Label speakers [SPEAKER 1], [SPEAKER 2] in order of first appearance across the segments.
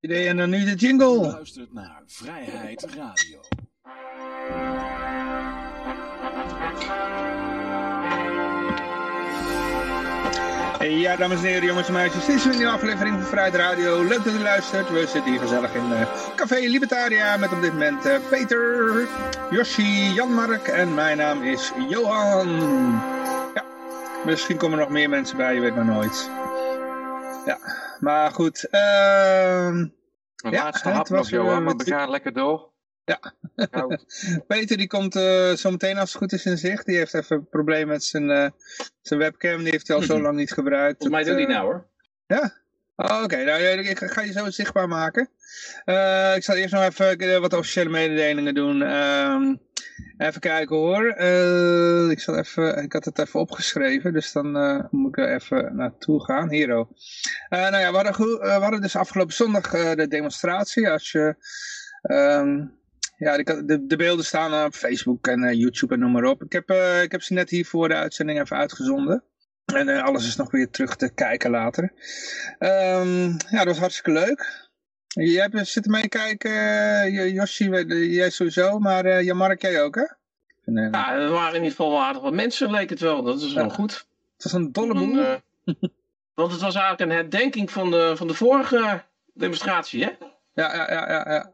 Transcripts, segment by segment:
[SPEAKER 1] idee en dan nu de jingle.
[SPEAKER 2] luistert naar Vrijheid Radio.
[SPEAKER 1] Ja, dames en heren, jongens en meisjes, dit is weer een nieuwe aflevering van Vrijheid Radio. Leuk dat u luistert. We zitten hier gezellig in uh, Café Libertaria met op dit moment uh, Peter, Yoshi, Jan-Mark en mijn naam is Johan. Ja, misschien komen er nog meer mensen bij, je weet maar nooit. Ja, maar goed. Uh,
[SPEAKER 3] Mijn
[SPEAKER 1] Ja,
[SPEAKER 3] laatste
[SPEAKER 1] het
[SPEAKER 3] hap
[SPEAKER 1] was,
[SPEAKER 3] nog, Johan,
[SPEAKER 1] eh,
[SPEAKER 3] we gaan lekker door.
[SPEAKER 1] Ja. Peter die komt eh, zo meteen als het goed is in zicht. Die heeft even een probleem met zijn, eh, zijn webcam. Die heeft hij al zo lang niet gebruikt.
[SPEAKER 4] Volgens mij
[SPEAKER 1] Dat,
[SPEAKER 4] doet hij nou hoor.
[SPEAKER 1] Ja? Oh, Oké, nou, ja, ik ga je zo zichtbaar maken. Eh, ik zal eerst nog even wat officiële mededelingen doen. Ehm, even kijken hoor. Eh, ik, zal even, ik had het even opgeschreven, dus dan eh, moet ik er even naartoe gaan. Hiero. Eh nou ja, we hadden, dus afgelopen zondag de demonstratie. Als je... ehm, ja, de, de beelden staan op Facebook en YouTube en noem maar op. Ik heb, ik heb ze net hier voor de uitzending even uitgezonden. En alles is nog weer terug te kijken later. Ehm, ja, dat was hartstikke leuk. Jij hebt zitten meekijken, uh, Yoshi, weet- jij sowieso, maar eh Jan-Mark, jij ook hè? Eh,
[SPEAKER 4] Ja, er waren in ieder geval wel aardig wat mensen, leek het wel. Dat is wel
[SPEAKER 1] Ja.
[SPEAKER 4] goed.
[SPEAKER 1] Het was een dolle boel.
[SPEAKER 4] eh, want het was eigenlijk een herdenking van de, van de vorige demonstratie, hè?
[SPEAKER 1] Ja, ja, ja, ja. ja.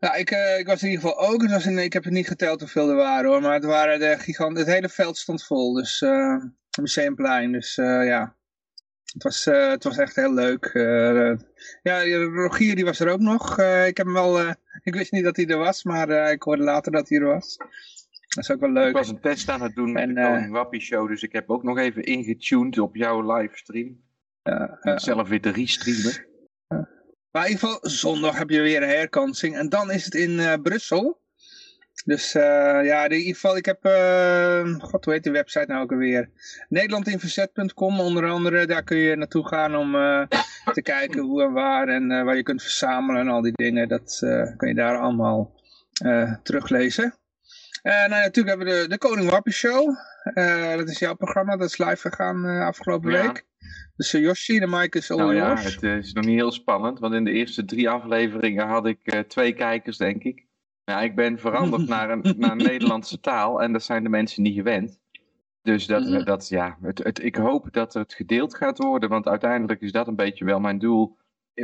[SPEAKER 1] Ja, ik, eh, ik was in ieder geval ook. Het was in, ik heb het niet geteld hoeveel er waren hoor. Maar het waren de gigant. Het hele veld stond vol. Dus eh Museumplein. Dus eh, ja. Het was, eh, het was echt heel leuk. Eh, ja, Rogier die was er ook nog. Eh, ik heb hem wel. eh, ik wist niet dat hij er was. Maar eh, ik hoorde later dat hij er was. Dat is ook wel leuk.
[SPEAKER 3] Ik was een test aan het doen met
[SPEAKER 1] En,
[SPEAKER 3] de
[SPEAKER 1] eh,
[SPEAKER 3] Koning Wappie Show, dus ik heb ook nog even ingetuned op jouw livestream. Zelf weer de restreamen.
[SPEAKER 1] Maar in ieder geval, zondag heb je weer een herkansing. En dan is het in eh, Brussel. Dus eh, ja, in ieder geval, ik heb, eh, god hoe heet die website nou ook alweer? Nederlandinverzet.com onder andere, daar kun je naartoe gaan om eh, te kijken hoe en waar en waar je kunt verzamelen en al die dingen. Dat kun je daar allemaal teruglezen. Eh, nou, ja, natuurlijk hebben we de, de Koning Wappie Show. Dat is jouw programma, dat is live gegaan afgelopen
[SPEAKER 3] Ja.
[SPEAKER 1] week. Dus Yoshi, de mic is all
[SPEAKER 3] Nou ja, het is nog niet heel spannend, want in de eerste drie afleveringen had ik twee kijkers, denk ik. Ja, ik ben veranderd naar een, naar een Nederlandse taal en dat zijn de mensen niet gewend. Dus dat,
[SPEAKER 4] Mhm.
[SPEAKER 3] dat ja, het, het, ik hoop dat het gedeeld gaat worden, want uiteindelijk is dat een beetje wel mijn doel.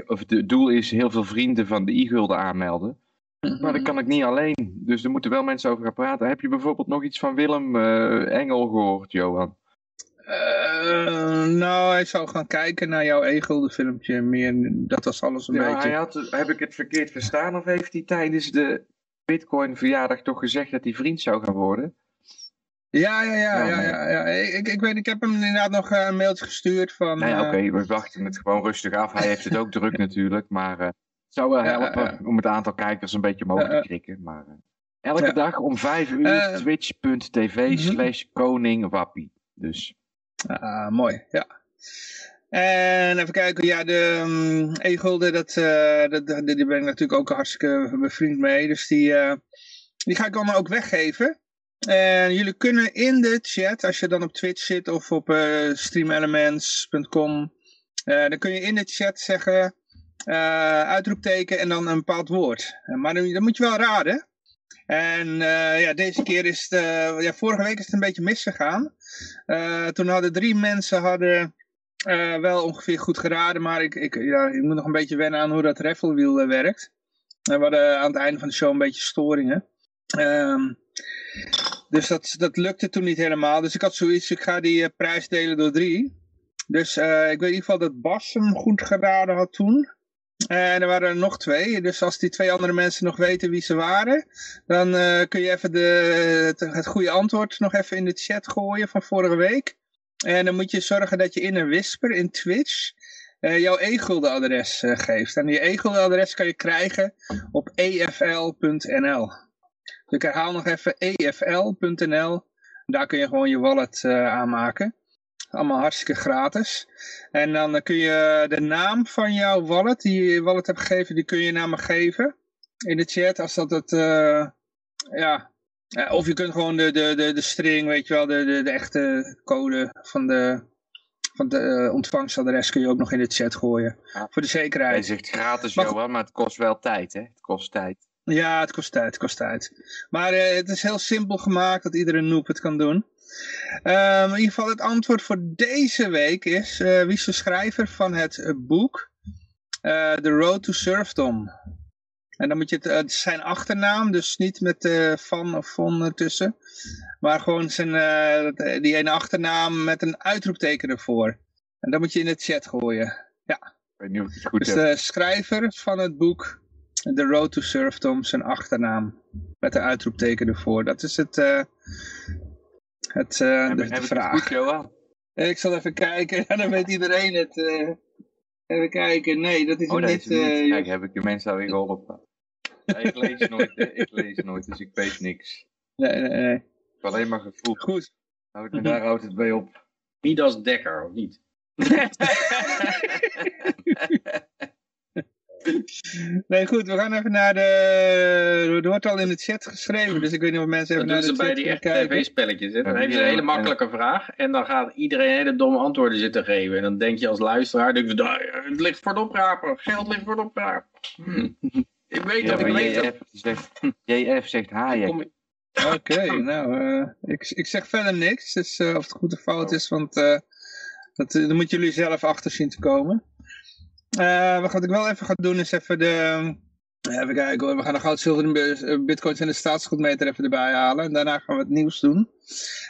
[SPEAKER 3] Of het doel is heel veel vrienden van de e-gulden aanmelden. Maar dat kan ik niet alleen. Dus er moeten wel mensen over gaan praten. Heb je bijvoorbeeld nog iets van Willem eh, Engel gehoord, Johan?
[SPEAKER 1] Eh, nou, hij zou gaan kijken naar jouw e-gulden filmpje. Meer, dat was alles een
[SPEAKER 3] Ja,
[SPEAKER 1] beetje.
[SPEAKER 3] hij had, heb ik het verkeerd verstaan of heeft hij tijdens de Bitcoin verjaardag toch gezegd dat hij vriend zou gaan worden?
[SPEAKER 1] Ja, ja, ja,
[SPEAKER 3] Ja,
[SPEAKER 1] ja,
[SPEAKER 3] nee.
[SPEAKER 1] ja. Ik, ik weet, ik heb hem inderdaad nog eh, een mailtje gestuurd van...
[SPEAKER 3] Nou ja,
[SPEAKER 1] eh,
[SPEAKER 3] oké, we wachten het gewoon rustig af. Hij heeft het ook druk natuurlijk, maar eh, het zou wel helpen
[SPEAKER 1] ja.
[SPEAKER 3] om het aantal kijkers een beetje omhoog te krikken. Maar elke dag om vijf uur twitch.tv
[SPEAKER 1] mhm.
[SPEAKER 3] slash koningwappie. Dus
[SPEAKER 1] Ah, mooi, ja. En even kijken, ja, de um, e-gulden, dat, eh, dat, dat- die ben ik natuurlijk ook hartstikke bevriend mee. Dus die, eh, die ga ik allemaal ook weggeven. En jullie kunnen in de chat, als je dan op Twitch zit of op eh, streamelements.com, dan kun je in de chat zeggen, uitroepteken en dan een bepaald woord. Maar dan, moet je wel raden. En ja, deze keer is het, ja, vorige week is het een beetje misgegaan. Toen hadden drie mensen hadden, eh, wel ongeveer goed geraden, maar ik, ik, ja, ik moet nog een beetje wennen aan hoe dat rafflewiel eh, werkt. En we hadden aan het einde van de show een beetje storingen. Ehm, dus dat, dat lukte toen niet helemaal. Dus ik had zoiets, ik ga die eh, prijs delen door drie. Dus eh, ik weet in ieder geval dat Bas hem goed geraden had toen. En er waren er nog twee. Dus als die twee andere mensen nog weten wie ze waren, dan eh, kun je even de, het, het goede antwoord nog even in de chat gooien van vorige week. En dan moet je zorgen dat je in een whisper in Twitch eh, jouw e-gulden adres eh, geeft. En die e-gulden adres kan je krijgen op efl.nl. Dus ik herhaal nog even efl.nl. Daar kun je gewoon je wallet eh, aanmaken. Allemaal hartstikke gratis. En dan kun je de naam van jouw wallet, die je je wallet hebt gegeven, die kun je naar me geven. In de chat, als dat het, eh, ja. Eh, of je kunt gewoon de, de, de, de string, weet je wel, de, de, de echte code van de, van het eh, ontvangstadres kun je ook nog in de chat gooien.
[SPEAKER 3] Ja.
[SPEAKER 1] Voor de
[SPEAKER 3] Hij
[SPEAKER 1] zekerheid.
[SPEAKER 3] zegt gratis,
[SPEAKER 1] Maar-
[SPEAKER 3] Johan, maar het kost wel tijd, hè? Het kost tijd.
[SPEAKER 1] Ja, het kost tijd, het kost tijd. Maar eh, het is heel simpel gemaakt dat iedere noob het kan doen. Ehm, in ieder geval het antwoord voor deze week is, wie is de schrijver van het boek The Road to Serfdom? En dan moet je het, eh, zijn achternaam, dus niet met eh, van of von ertussen. Maar gewoon zijn, eh, die ene achternaam met een uitroepteken ervoor. En dat moet je in de chat gooien.
[SPEAKER 3] Ik weet niet of ik het goed
[SPEAKER 1] Dus
[SPEAKER 3] heb.
[SPEAKER 1] de schrijver van het boek The Road to Serfdom, zijn achternaam. Met een uitroepteken ervoor. Dat is het, het,
[SPEAKER 3] heb
[SPEAKER 1] de,
[SPEAKER 3] heb
[SPEAKER 1] de
[SPEAKER 3] ik het
[SPEAKER 1] vraag.
[SPEAKER 3] goed, Johan?
[SPEAKER 1] Ik zal even kijken, ja, dan weet iedereen het. even kijken, nee, dat is
[SPEAKER 3] Oh,
[SPEAKER 1] niet.
[SPEAKER 3] Kijk, heb ik de mensen alweer geholpen. Ik lees nooit, hè. ik lees nooit, dus ik weet niks.
[SPEAKER 1] nee, nee, nee.
[SPEAKER 3] Ik heb alleen maar gevoel.
[SPEAKER 1] Goed.
[SPEAKER 3] Houd me daar houdt het bij op.
[SPEAKER 4] Midas Dekker, of niet?
[SPEAKER 1] Nee, goed, we gaan even naar de... Er wordt al in de chat geschreven, dus ik weet niet of mensen even
[SPEAKER 4] Dat
[SPEAKER 1] naar
[SPEAKER 4] doen
[SPEAKER 1] de
[SPEAKER 4] ze bij
[SPEAKER 1] chat
[SPEAKER 4] die
[SPEAKER 1] kunnen
[SPEAKER 4] echte
[SPEAKER 1] kijken.
[SPEAKER 4] tv-spelletjes. hè. Dan
[SPEAKER 3] Ja,
[SPEAKER 4] heeft ze een hele makkelijke vraag. En dan gaat iedereen hele domme antwoorden zitten geven. En dan denk je als luisteraar, denk je, "Nou, het ligt voor het oprapen. Geld ligt voor het oprapen. Hm. Ik weet
[SPEAKER 3] Ja,
[SPEAKER 4] dat, ik weet.
[SPEAKER 3] JF zegt, JF zegt Hayek.
[SPEAKER 1] Oké, nou, eh, ik, ik zeg verder niks, dus eh, of het goed of fout is, want eh, dat, dan moeten jullie zelf achter zien te komen. Eh, wat ik wel even ga doen is even de, even kijken hoor, we gaan de goud, zilver, bitcoins en de staatsschuldmeter even erbij halen. En daarna gaan we het nieuws doen.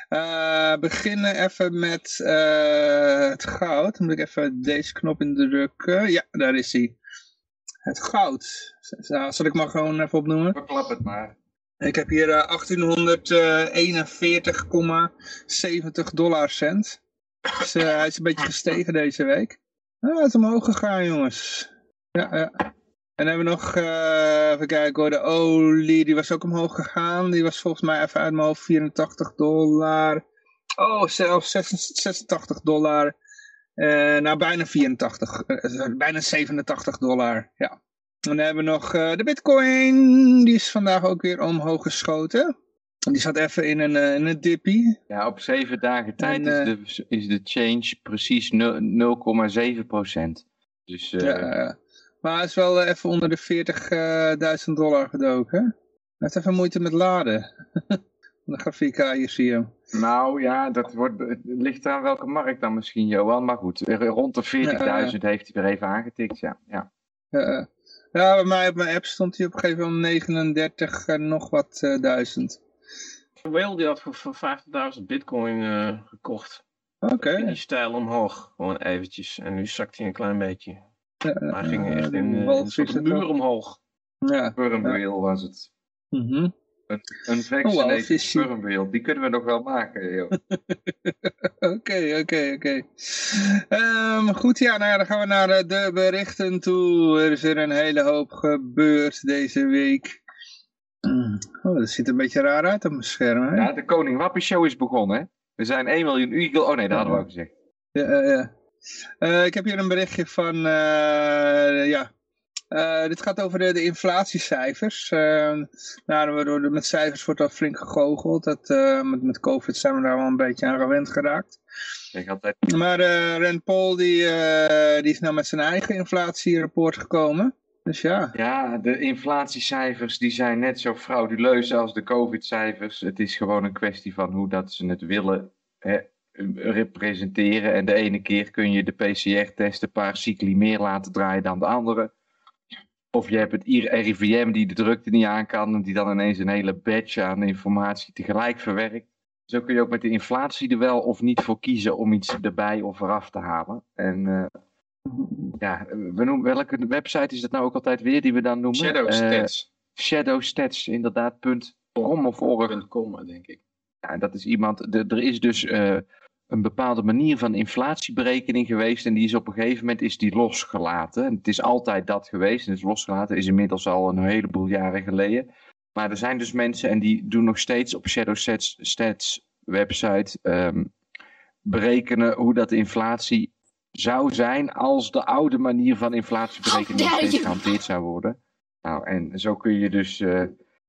[SPEAKER 1] Eh beginnen even met eh, het goud. Dan moet ik even deze knop indrukken. Ja, daar is hij. Het goud. Zal ik maar gewoon even opnoemen?
[SPEAKER 3] Verklap het maar.
[SPEAKER 1] Ik heb hier eh, 1841,70 dollar cent. Dus eh, hij is een beetje gestegen deze week. Ah, het is omhoog gegaan, jongens. Ja, ja. En dan hebben we nog, eh, even kijken hoor, de olie, die was ook omhoog gegaan. Die was volgens mij even uit mijn hoofd 84 dollar. Oh, zelfs 86 dollar. Eh, nou, bijna 84. eh, bijna 87 dollar, ja. Dan hebben we nog eh, de bitcoin. Die is vandaag ook weer omhoog geschoten. Die zat even in een, eh, in een dippie.
[SPEAKER 3] Ja, op zeven dagen tijd
[SPEAKER 1] En, eh,
[SPEAKER 3] is, de, is de change precies nul- 0,7 procent. Dus eh,
[SPEAKER 1] Ja, maar hij is wel eh, even onder de 40.000 dollar gedoken. Hij heeft even moeite met laden. de grafiek, hier zie je hem.
[SPEAKER 3] Nou ja, dat wordt, het ligt aan welke markt dan misschien, Johan. Maar goed, eh, rond de 40.000 heeft hij weer even aangetikt, ja. ja.
[SPEAKER 1] Ja, eh. ja, bij mij op mijn app stond hij op een gegeven moment 39 en nog wat eh, duizend.
[SPEAKER 4] Whale die had voor, voor 50.000 bitcoin eh, gekocht.
[SPEAKER 1] Oké.
[SPEAKER 4] In die stijl omhoog. Gewoon eventjes. En nu zakt hij een klein beetje.
[SPEAKER 1] Ja,
[SPEAKER 4] Maar hij ging
[SPEAKER 1] eh,
[SPEAKER 4] echt in, eh, in
[SPEAKER 1] wolf
[SPEAKER 4] een muur omhoog.
[SPEAKER 1] Ja.
[SPEAKER 3] Spermwheel was het.
[SPEAKER 1] mhm.
[SPEAKER 3] Een, een
[SPEAKER 1] Oh,
[SPEAKER 3] vaccinated
[SPEAKER 1] walvisje.
[SPEAKER 3] spermwheel. Die kunnen we nog wel maken, joh.
[SPEAKER 1] Oké, oké, oké. Ehm, Goed, ja, nou ja, dan gaan we naar eh, de berichten toe. Er is er een hele hoop gebeurd deze week. Mm. Oh, dat ziet er een beetje raar uit op mijn scherm, hè?
[SPEAKER 3] Ja, de Koning Wappie Show is begonnen, hè. We zijn 1 miljoen eagle. Oh nee, dat hadden we al gezegd.
[SPEAKER 1] Ja, ja, ja. Eh, ik heb hier een berichtje van, eh, ja, Eh, dit gaat over de, de inflatiecijfers. Uh, nou, door, met cijfers wordt al flink gegoocheld. Dat, eh, met, met COVID zijn we daar wel een beetje aan gewend geraakt.
[SPEAKER 3] Ik altijd...
[SPEAKER 1] Maar uh, Rand Paul die, die is nou met zijn eigen inflatierapport gekomen. Dus ja.
[SPEAKER 3] Ja, de inflatiecijfers die zijn net zo frauduleus als de COVID-cijfers. Het is gewoon een kwestie van hoe dat ze het willen hè, representeren. En de ene keer kun je de PCR-test een paar cycli meer laten draaien dan de andere. Of je hebt het RIVM die de drukte niet aan kan en die dan ineens een hele batch aan informatie tegelijk verwerkt. Zo kun je ook met de inflatie er wel of niet voor kiezen om iets erbij of eraf te halen. En uh, ja, we noemen, welke website is dat nou ook altijd weer die we dan noemen?
[SPEAKER 4] Shadow Stats.
[SPEAKER 3] Uh, Shadow Stats, inderdaad, punt .com of org.
[SPEAKER 4] .com, denk ik.
[SPEAKER 3] Ja, dat is iemand, er is dus uh, een bepaalde manier van inflatieberekening geweest en die is op een gegeven moment is die losgelaten. En het is altijd dat geweest en het is losgelaten, is inmiddels al een heleboel jaren geleden. Maar er zijn dus mensen en die doen nog steeds op Shadow Stats, Stats website um, berekenen hoe dat de inflatie zou zijn als de oude manier van inflatieberekening nog steeds gehanteerd zou worden. Nou, en zo kun je dus, uh,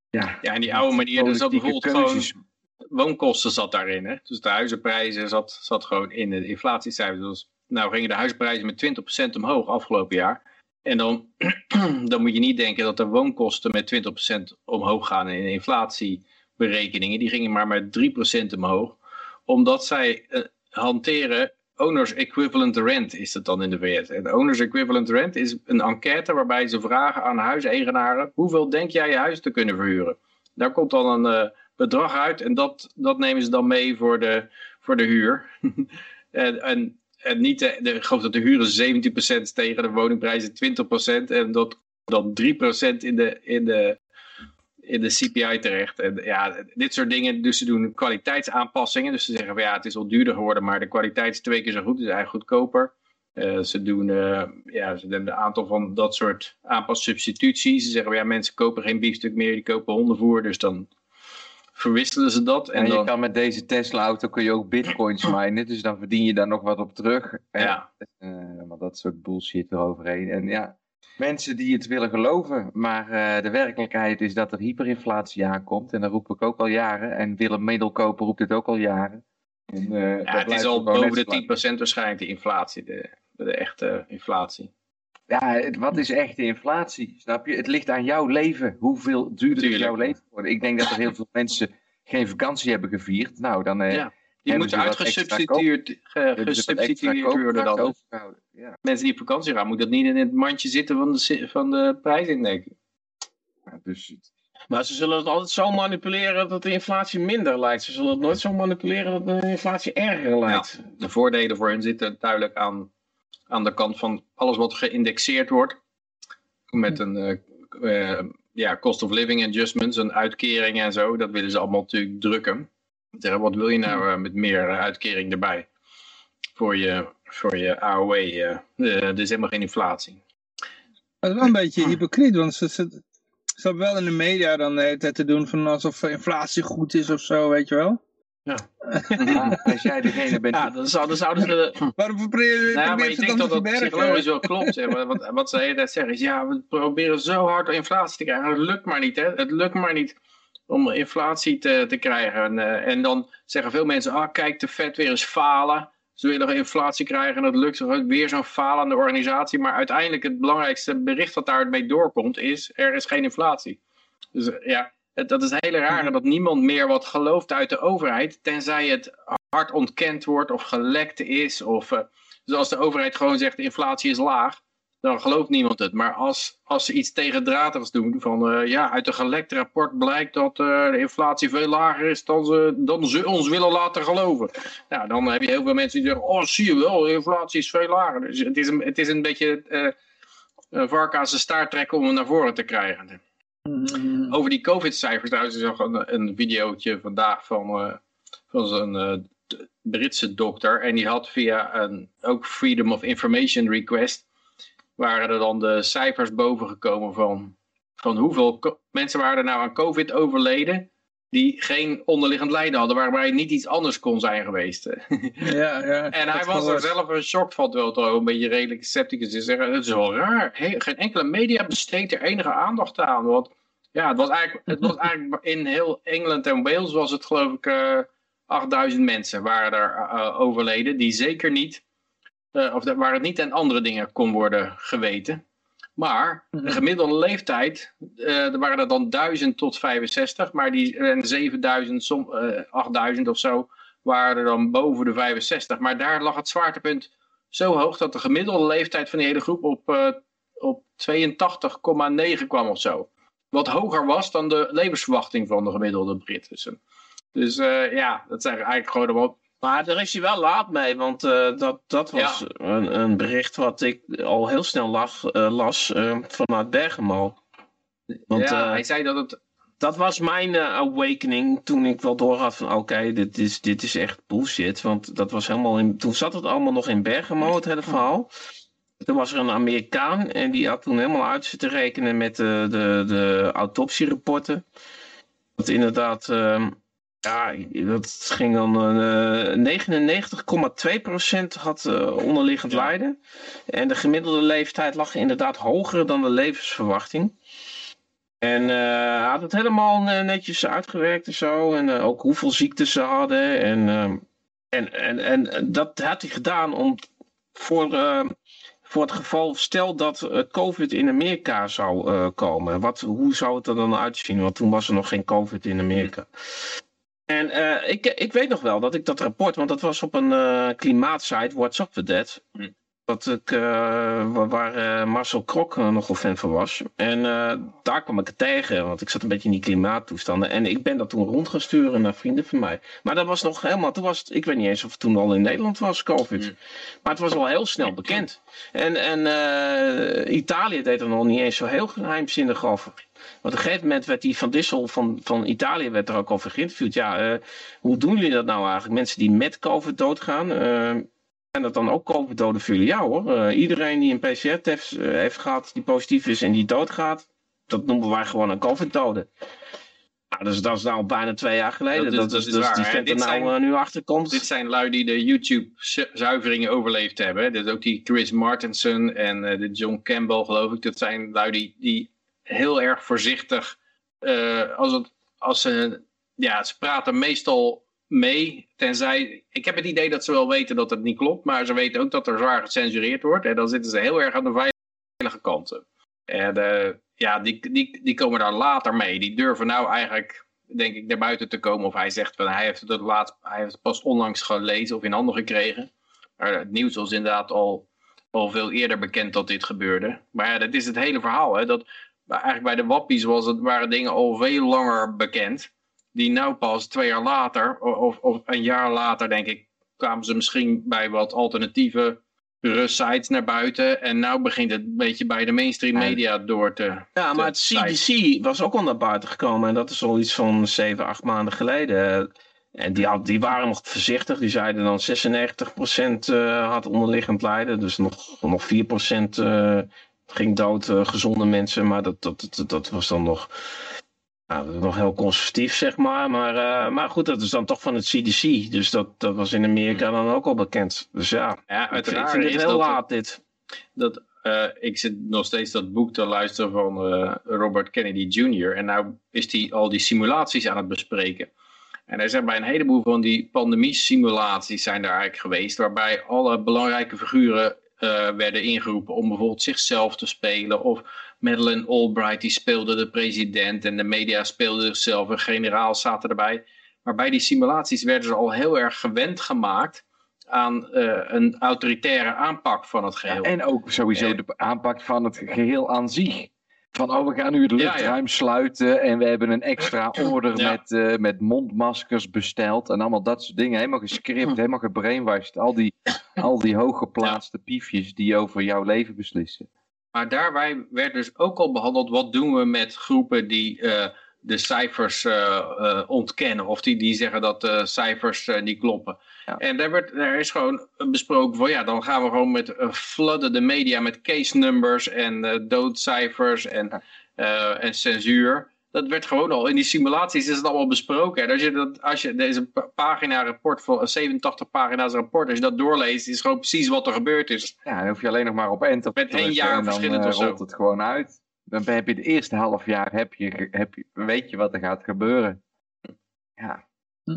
[SPEAKER 3] ja...
[SPEAKER 4] Ja, en die oude manier, dat is ook bijvoorbeeld
[SPEAKER 3] keuzes.
[SPEAKER 4] gewoon woonkosten zat daarin. Hè? Dus de huizenprijzen zat, zat gewoon in de inflatiecijfers. Dus, nou gingen de huisprijzen met 20% omhoog afgelopen jaar. En dan, dan moet je niet denken dat de woonkosten met 20% omhoog gaan in inflatieberekeningen. Die gingen maar met 3% omhoog. Omdat zij uh, hanteren owners equivalent rent is het dan in de VS. En owners equivalent rent is een enquête waarbij ze vragen aan huiseigenaren... hoeveel denk jij je huis te kunnen verhuren? Daar komt dan een uh, bedrag uit en dat, dat nemen ze dan mee voor de, voor de huur. en, en, en niet de, ik geloof dat de huren 17% stegen, de woningprijzen 20% en dat dan 3% in de, in de in de CPI terecht. En ja, dit soort dingen. Dus ze doen kwaliteitsaanpassingen. Dus ze zeggen van ja, het is al duurder geworden, maar de kwaliteit is twee keer zo goed. Dus eigenlijk goedkoper. Uh, ze doen uh, ja, ze een aantal van dat soort aanpassubstituties. Ze zeggen van ja, mensen kopen geen biefstuk meer, die kopen hondenvoer. Dus dan verwisselen ze dat.
[SPEAKER 3] En, en je dan... kan met deze Tesla-auto kun je ook bitcoins minen. Dus dan verdien je daar nog wat op terug.
[SPEAKER 4] Ja.
[SPEAKER 3] Uh, maar dat soort bullshit eroverheen. En ja, mensen die het willen geloven. Maar uh, de werkelijkheid is dat er hyperinflatie aankomt. En dat roep ik ook al jaren. En Willem Middelkoper roept het ook al jaren. En, uh,
[SPEAKER 4] ja, het is al boven de 10% waarschijnlijk de inflatie. De, de echte inflatie.
[SPEAKER 3] Ja, het, wat is echte inflatie? Snap je? Het ligt aan jouw leven. Hoeveel duurder is jouw leven worden? Ik denk dat er heel veel mensen geen vakantie hebben gevierd. Nou, dan...
[SPEAKER 4] Ja. Die moeten uitgesubsidieerd gesubsidieerd worden dan. Ja. Mensen die op vakantie gaan, moet dat niet in het mandje zitten van de, van de prijsindex.
[SPEAKER 3] Ja, dus
[SPEAKER 5] maar ze zullen het altijd zo manipuleren dat de inflatie minder lijkt. Ze zullen het nooit zo manipuleren dat de inflatie erger lijkt.
[SPEAKER 4] Ja, de voordelen voor hen zitten duidelijk aan, aan de kant van alles wat geïndexeerd wordt. Met een uh, uh, ja, cost of living adjustments, een uitkering en zo. Dat willen ze allemaal natuurlijk drukken. Wat wil je nou uh, met meer uitkering erbij? Voor je, voor je AOW. er is helemaal geen inflatie.
[SPEAKER 1] Dat is wel een beetje hypocriet, want ze, ze, ze hebben wel in de media dan de hele tijd te doen van alsof inflatie goed is of zo, weet je wel.
[SPEAKER 5] Ja.
[SPEAKER 3] ja. als jij degene bent.
[SPEAKER 5] Ja, dan zouden, zouden ze.
[SPEAKER 1] Waarom proberen je
[SPEAKER 4] nou, maar ik denk dat dat psychologisch wel klopt. Zeg. Wat, wat ze de hele tijd zeggen is: ja, we proberen zo hard inflatie te krijgen. Het lukt maar niet, hè? Het lukt maar niet om inflatie te, te krijgen. En, uh, en dan zeggen veel mensen: ah, kijk, de vet weer eens falen. Ze willen inflatie krijgen en dat lukt ze weer zo'n falende organisatie. Maar uiteindelijk het belangrijkste bericht dat daarmee doorkomt is, er is geen inflatie. Dus ja, het, dat is het hele rare dat niemand meer wat gelooft uit de overheid, tenzij het hard ontkend wordt of gelekt is. Of, uh, dus als de overheid gewoon zegt de inflatie is laag, dan gelooft niemand het. Maar als, als ze iets tegendradigs doen, van uh, ja, uit een gelekt rapport blijkt dat uh, de inflatie veel lager is dan ze, dan ze ons willen laten geloven. Nou, dan heb je heel veel mensen die zeggen, oh zie je wel, de inflatie is veel lager. Dus het is een, het is een beetje uh, zijn staart trekken om hem naar voren te krijgen. Mm. Over die covid-cijfers, daar is nog een, een videootje vandaag van, van zo'n Britse dokter. En die had via een ook Freedom of Information request waren er dan de cijfers boven gekomen van, van hoeveel mensen waren er nou aan COVID overleden die geen onderliggend lijden hadden, waarbij niet iets anders kon zijn geweest.
[SPEAKER 1] Ja, ja,
[SPEAKER 4] en hij was er zelf een shock van, terwijl toch een beetje redelijk scepticus is. Zeggen, het is wel raar, geen enkele media besteedt er enige aandacht aan. Want ja, het was eigenlijk, het was eigenlijk in heel Engeland en Wales was het geloof ik uh, eh, 8000 mensen waren er uh, overleden, die zeker niet uh, of waar het niet aan andere dingen kon worden geweten. Maar de mhm. gemiddelde leeftijd, uh, er waren er dan 1000 tot 65, maar die en 7000, uh, 8000 of zo, waren er dan boven de 65. Maar daar lag het zwaartepunt zo hoog dat de gemiddelde leeftijd van die hele groep op, uh, op 82,9 kwam of zo. Wat hoger was dan de levensverwachting van de gemiddelde Brit. Dus, ja, dat zijn eigenlijk gewoon
[SPEAKER 5] maar daar is hij wel laat mee, want uh, dat, dat was een, een, bericht wat ik al heel snel lag, uh, las uh, vanuit Bergamo.
[SPEAKER 4] Want, ja, hij zei dat het...
[SPEAKER 5] Dat was mijn awakening toen ik wel doorhad van oké, dit, is, dit is echt bullshit. Want dat was helemaal in, toen zat het allemaal nog in Bergamo, het hele verhaal. Toen was er een Amerikaan en die had toen helemaal uit zitten rekenen met de, de, de autopsierapporten. Dat inderdaad ehm, ja, dat ging dan uh, 99,2% had uh, onderliggend ja. lijden. En de gemiddelde leeftijd lag inderdaad hoger dan de levensverwachting. En hij had het helemaal netjes uitgewerkt en zo. En ook hoeveel ziektes ze hadden. En, en, en, en dat had hij gedaan om voor voor het geval, stel dat COVID in Amerika zou komen. Wat, hoe zou het er dan uitzien? Want toen was er nog geen COVID in Amerika. En uh, ik, ik weet nog wel dat ik dat rapport, want dat was op een uh, klimaatsite, What's Up With That. Hm. Wat ik, uh, waar Marcel Krok nogal fan van was. En daar kwam ik het tegen, want ik zat een beetje in die klimaattoestanden. En ik ben dat toen rond gaan sturen naar vrienden van mij. Maar dat was nog helemaal, toen was het, ik weet niet eens of het toen al in Nederland was, COVID. Hm. Maar het was al heel snel bekend. En, en Italië deed er nog niet eens zo heel geheimzinnig over. Want op een gegeven moment werd die Van Dissel van, van Italië werd er ook over geïnterviewd. Ja, uh, hoe doen jullie dat nou eigenlijk? Mensen die met COVID doodgaan, uh, zijn dat dan ook COVID-doden voor jullie? Ja hoor, uh, iedereen die een PCR-test heeft gehad, die positief is en die doodgaat, dat noemen wij gewoon een COVID-dode. Nou, dus dat is nou bijna twee jaar geleden. Dat, is, dat, dus waar, die vent er nou zijn, nu achter komt.
[SPEAKER 4] Dit zijn lui die de YouTube-zuiveringen overleefd hebben. Dus ook die Chris Martensen en de John Campbell geloof ik. Dat zijn lui die, die heel erg voorzichtig. Uh, als het, als ze, ja, ze praten meestal mee, tenzij... Ik heb het idee dat ze wel weten dat het niet klopt, maar ze weten ook dat er zwaar gecensureerd wordt. En dan zitten ze heel erg aan de veilige kanten. En uh, ja, die, die, die komen daar later mee. Die durven nou eigenlijk, denk ik, naar buiten te komen. Of hij zegt van hij heeft het, laat, hij heeft het pas onlangs gelezen of in handen gekregen. Maar het nieuws was inderdaad al, al veel eerder bekend dat dit gebeurde. Maar ja, dat is het hele verhaal. Hè? Dat eigenlijk bij de wappies was het, waren dingen al veel langer bekend. Die nou pas twee jaar later, of, of een jaar later denk ik, kwamen ze misschien bij wat alternatieve sites naar buiten. En nu begint het een beetje bij de mainstream media door te...
[SPEAKER 5] Ja, maar het CDC was ook al naar buiten gekomen. En dat is al iets van 7, 8 maanden geleden. En die, had, die waren nog voorzichtig. Die zeiden dan 96% uh, had onderliggend lijden. Dus nog, nog 4% uh, ging dood, uh, gezonde mensen, maar dat, dat, dat, dat was dan nog, nou, nog heel conservatief, zeg maar. Maar, uh, maar goed, dat is dan toch van het CDC. Dus dat, dat was in Amerika dan ook al bekend. Dus ja,
[SPEAKER 4] ja
[SPEAKER 5] ik, vind, ik vind het heel laat dit.
[SPEAKER 4] Dat, uh, ik zit nog steeds dat boek te luisteren van Robert Kennedy Jr. En nou is hij al die simulaties aan het bespreken. En er zijn bij een heleboel van die pandemie-simulaties zijn daar eigenlijk geweest, waarbij alle belangrijke figuren werden ingeroepen om bijvoorbeeld zichzelf te spelen. Of Madeleine Albright die speelde de president en de media speelden zichzelf. Een generaal zaten erbij. Maar bij die simulaties werden ze al heel erg gewend gemaakt aan uh, een autoritaire aanpak van het geheel.
[SPEAKER 3] Ja, en ook sowieso de aanpak van het geheel aan zich. Van, oh, we gaan nu het luchtruim sluiten en we hebben een extra order met, uh, met mondmaskers besteld en allemaal dat soort dingen. Helemaal gescript, helemaal gebrainwashed. Al die, al die hooggeplaatste piefjes die over jouw leven beslissen.
[SPEAKER 4] Maar daarbij werd dus ook al behandeld, wat doen we met groepen die uh, de cijfers uh, ontkennen. Of die, die zeggen dat de cijfers niet kloppen. En daar, werd, daar is gewoon besproken van ja, dan gaan we gewoon met flooden de media met case numbers en doodcijfers en, en censuur. Dat werd gewoon al, in die simulaties is het allemaal besproken. En als je, dat, als je deze pagina rapport, van 87 pagina's rapport, als je dat doorleest, is gewoon precies wat er gebeurd is.
[SPEAKER 3] Ja, dan hoef je alleen nog maar op enter
[SPEAKER 4] Met één jaar verschillend of zo.
[SPEAKER 3] rolt het gewoon uit. Dan heb je het eerste half jaar, heb je, heb je, weet je wat er gaat gebeuren. Ja.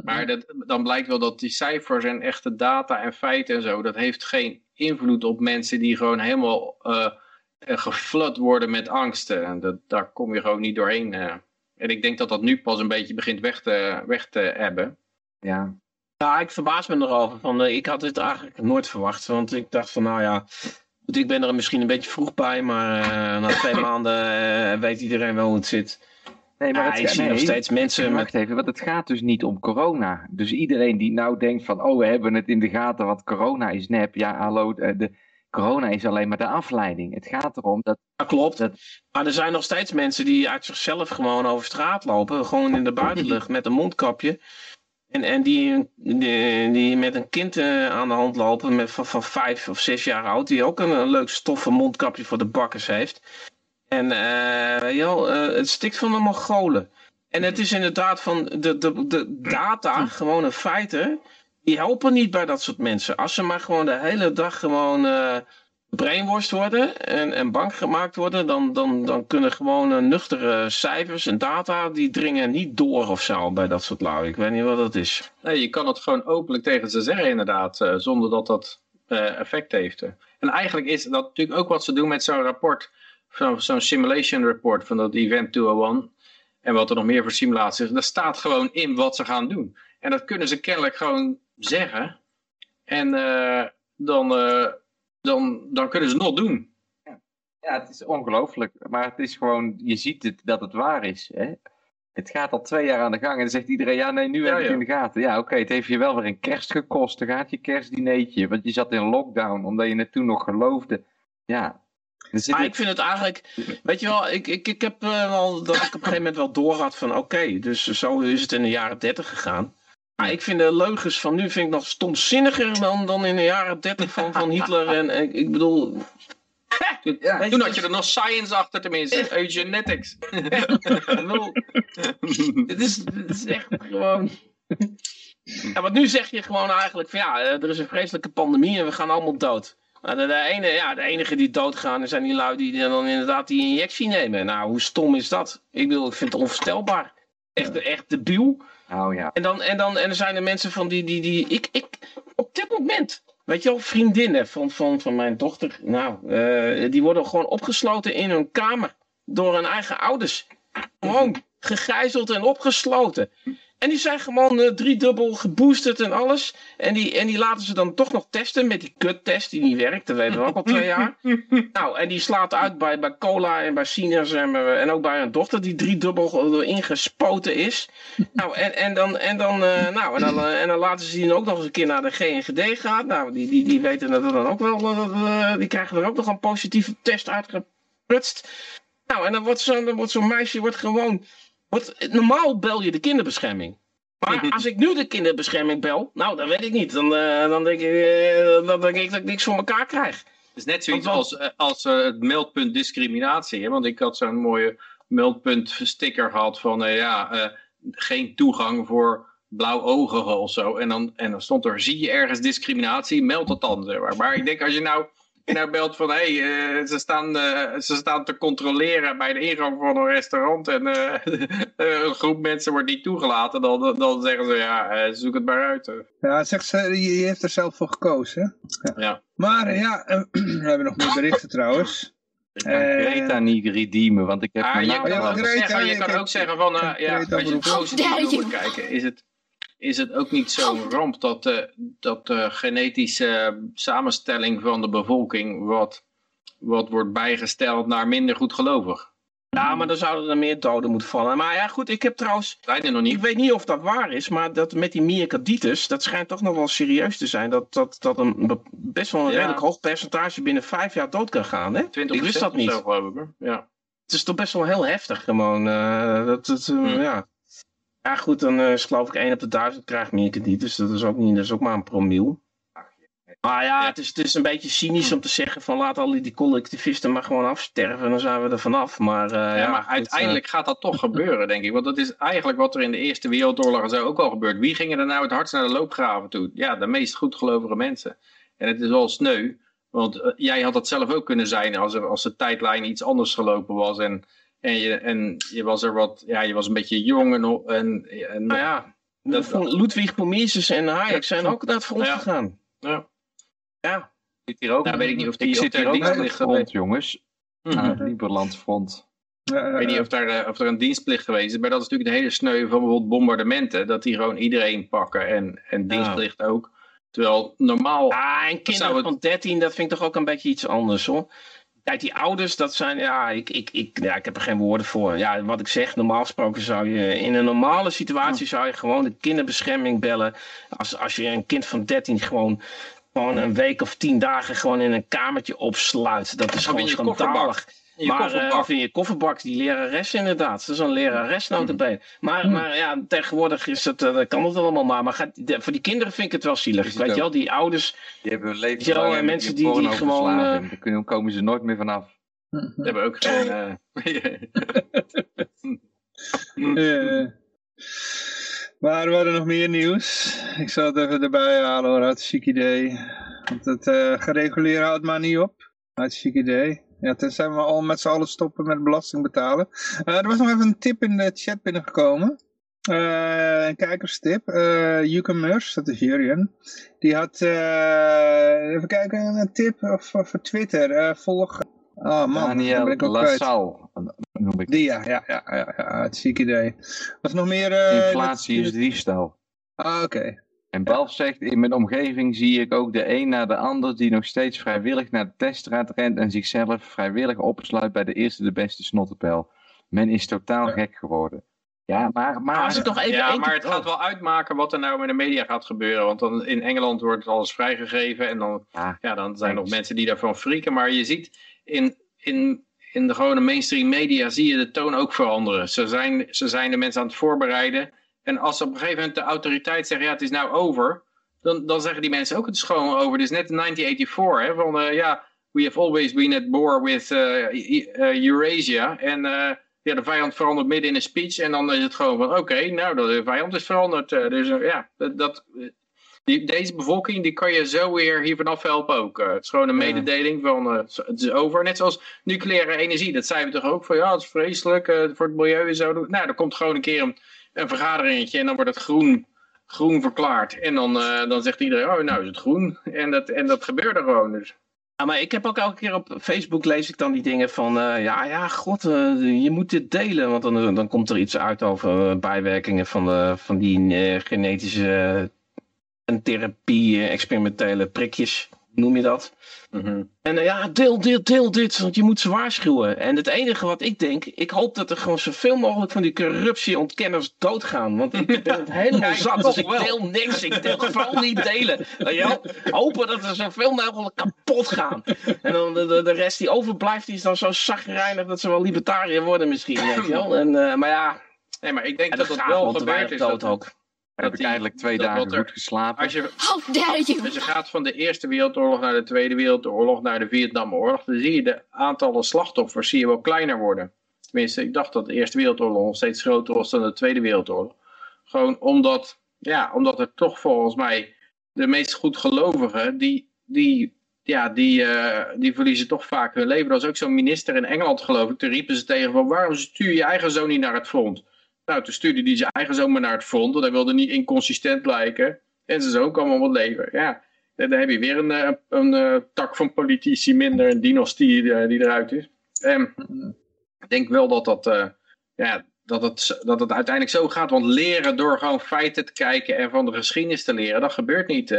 [SPEAKER 4] Maar dat, dan blijkt wel dat die cijfers en echte data en feiten en zo, dat heeft geen invloed op mensen die gewoon helemaal uh, geflut worden met angsten. En dat, daar kom je gewoon niet doorheen. Uh. En ik denk dat dat nu pas een beetje begint weg te, weg te hebben.
[SPEAKER 3] Ja.
[SPEAKER 5] Ja, ik verbaas me erover. Van, uh, ik had dit eigenlijk nooit verwacht. Want ik dacht van, nou ja, ik ben er misschien een beetje vroeg bij. Maar na twee maanden weet iedereen wel hoe het zit.
[SPEAKER 3] Nee, maar het,
[SPEAKER 5] gaat nog steeds mensen...
[SPEAKER 3] Wacht even, want het gaat dus niet om corona. Dus iedereen die nou denkt van, oh, we hebben het in de gaten, want corona is nep. Ja, hallo, de, corona is alleen maar de afleiding. Het gaat erom dat...
[SPEAKER 5] Dat klopt. Dat... Maar er zijn nog steeds mensen die uit zichzelf gewoon over straat lopen. Gewoon in de buitenlucht met een mondkapje. En, en die, die, met een kind uh, aan de hand lopen met, van, van vijf of zes jaar oud. Die ook een, een leuk stoffen mondkapje voor de bakkers heeft. En joh, uh, het stikt van de Mongolen. En het is inderdaad van de, de, de data, gewone feiten, die helpen niet bij dat soort mensen. Als ze maar gewoon de hele dag gewoon brainwashed worden en, en bang gemaakt worden, dan, dan, dan kunnen gewoon nuchtere cijfers en data, die dringen niet door of zo bij dat soort lui. Ik weet niet wat dat is.
[SPEAKER 4] Nee, je kan het gewoon openlijk tegen ze zeggen inderdaad, uh, zonder dat dat uh, effect heeft. En eigenlijk is dat natuurlijk ook wat ze doen met zo'n rapport, zo'n simulation report van dat Event 201. En wat er nog meer voor simulaties is, daar staat gewoon in wat ze gaan doen. En dat kunnen ze kennelijk gewoon zeggen. En dan dan, dan kunnen ze het nog doen.
[SPEAKER 3] Ja, ja het is ongelooflijk. Maar het is gewoon, je ziet het, dat het waar is. Hè? Het gaat al twee jaar aan de gang en dan zegt iedereen, ja nee, nu ja, heb ik ja. in de gaten. Ja oké, het heeft je wel weer een kerst gekost. Dan gaat je kerstdineetje, want je zat in lockdown omdat je het toen nog geloofde. Ja,
[SPEAKER 5] maar ik vind het eigenlijk, weet je wel, ik, ik, ik heb uh, wel, dat ik op een gegeven moment wel doorhad van oké, dus zo is het in de jaren dertig gegaan. Maar ik vind de leugens van nu vind ik nog stomzinniger dan, dan in de jaren 30 van, van Hitler. En, en ik bedoel.
[SPEAKER 4] Ja, toen had je er nog science achter tenminste, eugenetics.
[SPEAKER 5] Het is, is echt gewoon... Ja, want nu zeg je gewoon eigenlijk van ja, er is een vreselijke pandemie en we gaan allemaal dood. Nou, de, de, ene, ja, de enige die doodgaan zijn die lui die dan inderdaad die injectie nemen. Nou, hoe stom is dat? Ik bedoel, ik vind het onvoorstelbaar. Echt, echt debiel.
[SPEAKER 3] Oh ja.
[SPEAKER 5] En dan, en dan, en dan zijn er mensen van die, die, die ik, ik, op dit moment, weet je wel, vriendinnen van, van, van mijn dochter, nou, uh, die worden gewoon opgesloten in hun kamer door hun eigen ouders. Gewoon gegijzeld en opgesloten. En die zijn gewoon uh, driedubbel geboosterd en alles. En die, en die laten ze dan toch nog testen met die kuttest die niet werkt. Dat weten we ook al twee jaar. nou, en die slaat uit bij, bij cola en bij Sinus en, en ook bij een dochter die driedubbel ingespoten is. nou, en, en dan, en dan, uh, nou, en dan, en dan laten ze die ook nog eens een keer naar de GNGD gaan. Nou, die, die, die weten dat dan ook wel. die krijgen er ook nog een positieve test uitgeprutst. Nou, en dan wordt zo'n zo meisje wordt gewoon want normaal bel je de kinderbescherming. Maar als ik nu de kinderbescherming bel, nou, dat weet ik niet. Dan, uh, dan, denk, ik, uh, dan denk ik dat ik niks voor elkaar krijg.
[SPEAKER 4] Het is net zoiets als, uh, als het meldpunt discriminatie. Hè? Want ik had zo'n mooie meldpunt sticker gehad van ja, geen toegang voor blauwogigen of zo. En dan, en dan stond er, zie je ergens discriminatie, meld dat dan. Maar, maar ik denk als je nou nou belt van, hé, hey, uh, ze, staan, uh, ze staan te controleren bij de ingang van een restaurant en uh, een groep mensen wordt niet toegelaten, dan, dan zeggen ze, ja, zoek het maar uit.
[SPEAKER 1] Ja, zegt ze, je, je heeft er zelf voor gekozen. Ja.
[SPEAKER 4] ja.
[SPEAKER 1] Maar ja, we hebben nog meer berichten trouwens.
[SPEAKER 3] Ik kan Greta niet redeemen, want ik heb...
[SPEAKER 4] Ah, je, kan, ja, Greta, zeggen, je kan ook zeggen van, ja, als je positief moet kijken, is het is het ook niet zo'n ramp dat de, dat de genetische samenstelling van de bevolking wat, wat wordt bijgesteld naar minder goed gelovig.
[SPEAKER 5] Ja, maar dan zouden er meer doden moeten vallen. Maar ja, goed, ik heb trouwens...
[SPEAKER 4] nog niet.
[SPEAKER 5] Ik weet niet of dat waar is, maar dat met die myocarditis, dat schijnt toch nog wel serieus te zijn. Dat, dat, dat een best wel een ja. redelijk hoog percentage binnen vijf jaar dood kan gaan, hè?
[SPEAKER 4] 20
[SPEAKER 5] ik wist dat niet.
[SPEAKER 4] Zo, geloof ik, ja.
[SPEAKER 5] Het is toch best wel heel heftig, gewoon. Uh, dat, dat, uh, hmm. ja. Ja, goed, dan uh, is geloof ik 1 op de 1000 krijgt krediet. Dus dat is ook, niet, dat is ook maar een promiel. Maar ja, het is, het is een beetje cynisch om te zeggen van laat al die collectivisten maar gewoon afsterven en dan zijn we er vanaf. Maar, uh, ja,
[SPEAKER 4] ja, maar uiteindelijk uh... gaat dat toch gebeuren, denk ik. Want dat is eigenlijk wat er in de Eerste Wereldoorlog zo ook al gebeurt. Wie gingen er nou het hardst naar de loopgraven toe? Ja, de meest goedgelovige mensen. En het is wel sneu, want jij had dat zelf ook kunnen zijn als, er, als de tijdlijn iets anders gelopen was en en je, en je was er wat, ja, je was een beetje jong en... en, en
[SPEAKER 5] nou ja, dat, Ludwig Pomises en Hayek zijn ook naar het front ja. gegaan.
[SPEAKER 4] Ja.
[SPEAKER 5] Ja.
[SPEAKER 4] Zit hier ook, nou, weet ik niet of die
[SPEAKER 3] ik zit hier ook naar het front, jongens. Mm -hmm. uh, Liberlandfront.
[SPEAKER 4] Uh, ik weet niet of, daar, of er een dienstplicht geweest is, maar dat is natuurlijk de hele sneu van bijvoorbeeld bombardementen, dat die gewoon iedereen pakken en, en dienstplicht ook. Terwijl normaal...
[SPEAKER 5] Ah, en kinderen het... van 13, dat vind ik toch ook een beetje iets anders hoor. Kijk, die ouders, dat zijn, ja ik, ik, ik, ja, ik heb er geen woorden voor. Ja, wat ik zeg, normaal gesproken zou je, in een normale situatie zou je gewoon de kinderbescherming bellen. Als, als je een kind van 13 gewoon, gewoon een week of tien dagen gewoon in een kamertje opsluit. Dat is gewoon schandalig. Maar uh, of in je kofferbak, die lerares inderdaad. Dat is een lerares notabene. Maar, maar ja, tegenwoordig is het, uh, kan het allemaal maar. Maar gaat, de, voor die kinderen vind ik het wel zielig. Weet je wel, die ouders.
[SPEAKER 3] Die hebben hun leven lang
[SPEAKER 5] en mensen die, die gewoon... Uh,
[SPEAKER 3] Daar kunnen, komen ze nooit meer vanaf.
[SPEAKER 4] Die hebben ook geen...
[SPEAKER 1] maar we hadden nog meer nieuws. Ik zal het even erbij halen hoor, had een chic idee. Want het gereguleerd houdt maar niet op. Hartstikke idee. Ja, tenzij we al met z'n allen stoppen met belasting betalen. Uh, er was nog even een tip in de chat binnengekomen. Uh, een kijkerstip. Uh, dat is Jurjen. Die had, even kijken, een tip voor, voor Twitter. volg... Oh man,
[SPEAKER 3] Daniel Lassalle noem ik.
[SPEAKER 1] Die, ja, ja, ja, ja, ja, het ziek idee. Wat nog meer...
[SPEAKER 3] Inflatie is diefstal.
[SPEAKER 1] Ah, oké.
[SPEAKER 3] En Balf zegt, in mijn omgeving zie ik ook de een na de ander die nog steeds vrijwillig naar de teststraat rent en zichzelf vrijwillig opsluit bij de eerste de beste snottenpel. Men is totaal gek geworden. Ja, maar, maar,
[SPEAKER 4] als ik toch even ja, maar het gaat wel uitmaken wat er nou met de media gaat gebeuren. Want dan in Engeland wordt alles vrijgegeven en dan, ja, dan zijn er nog mensen die daarvan frieken. Maar je ziet in, in, in de gewone mainstream media zie je de toon ook veranderen. Ze zijn, ze zijn de mensen aan het voorbereiden en als op een gegeven moment de autoriteit zegt, ja, het is nou over, dan, dan zeggen die mensen ook, het is gewoon over. Het is net 1984, hè, van uh, ja, we have always been at war with uh, Eurasia. En ja, de vijand verandert midden in een speech en dan is het gewoon van, oké, nou, de vijand is veranderd. dus ja, dat, die, deze bevolking, die kan je zo weer hiervan afhelpen ook. het is gewoon een mededeling van, het is over. Net zoals nucleaire energie, dat zeiden we toch ook van, ja, het is vreselijk voor het milieu en zo. Nou, er komt gewoon een keer een een vergaderingetje en dan wordt het groen, groen verklaard. En dan, uh, dan zegt iedereen, oh nou is het groen. En dat, en dat gebeurt er gewoon dus.
[SPEAKER 5] Ja, maar ik heb ook elke keer op Facebook lees ik dan die dingen van, uh, ja, ja, god, uh, je moet dit delen. Want dan, dan komt er iets uit over bijwerkingen van, de, van die genetische en therapie, experimentele prikjes, noem je dat. Mhm. En uh, ja, deel, deel, deel dit, want je moet ze waarschuwen. En het enige wat ik denk, ik hoop dat er gewoon zoveel mogelijk van die corruptieontkenners doodgaan. Want ik ben het helemaal zat, dus ik deel niks. Ik deel vooral niet delen. Ja, hopen dat er zoveel mogelijk kapot gaan. En dan de, de, de, rest die overblijft, die is dan zo zagrijnig dat ze wel libertariër worden misschien. Weet je wel? En, uh, maar ja...
[SPEAKER 4] Nee, maar ik denk dat dat wel gebeurd is. Dat,
[SPEAKER 5] ook
[SPEAKER 3] heb ik eigenlijk twee dagen goed geslapen.
[SPEAKER 4] Als je, als je gaat van de Eerste Wereldoorlog naar de Tweede Wereldoorlog naar de Vietnamoorlog, dan zie je de aantallen slachtoffers zie je wel kleiner worden. Tenminste, ik dacht dat de Eerste Wereldoorlog nog steeds groter was dan de Tweede Wereldoorlog. Gewoon omdat, ja, omdat er toch volgens mij de meest goedgelovigen, die, die, ja, die, uh, die verliezen toch vaak hun leven. Dat was ook zo'n minister in Engeland geloof ik. Toen riepen ze tegen van waarom stuur je eigen zoon niet naar het front? Nou, toen stuurde hij zijn eigen zoon naar het front, want hij wilde niet inconsistent lijken. En zijn zoon kwam om het leven. Ja, dan heb je weer een, eh, een, een, eh, tak van politici minder, een dynastie die, eh, die eruit is. En ik denk wel dat dat, ja, dat, het, dat het uiteindelijk zo gaat. Want leren door gewoon feiten te kijken en van de geschiedenis te leren, dat gebeurt niet.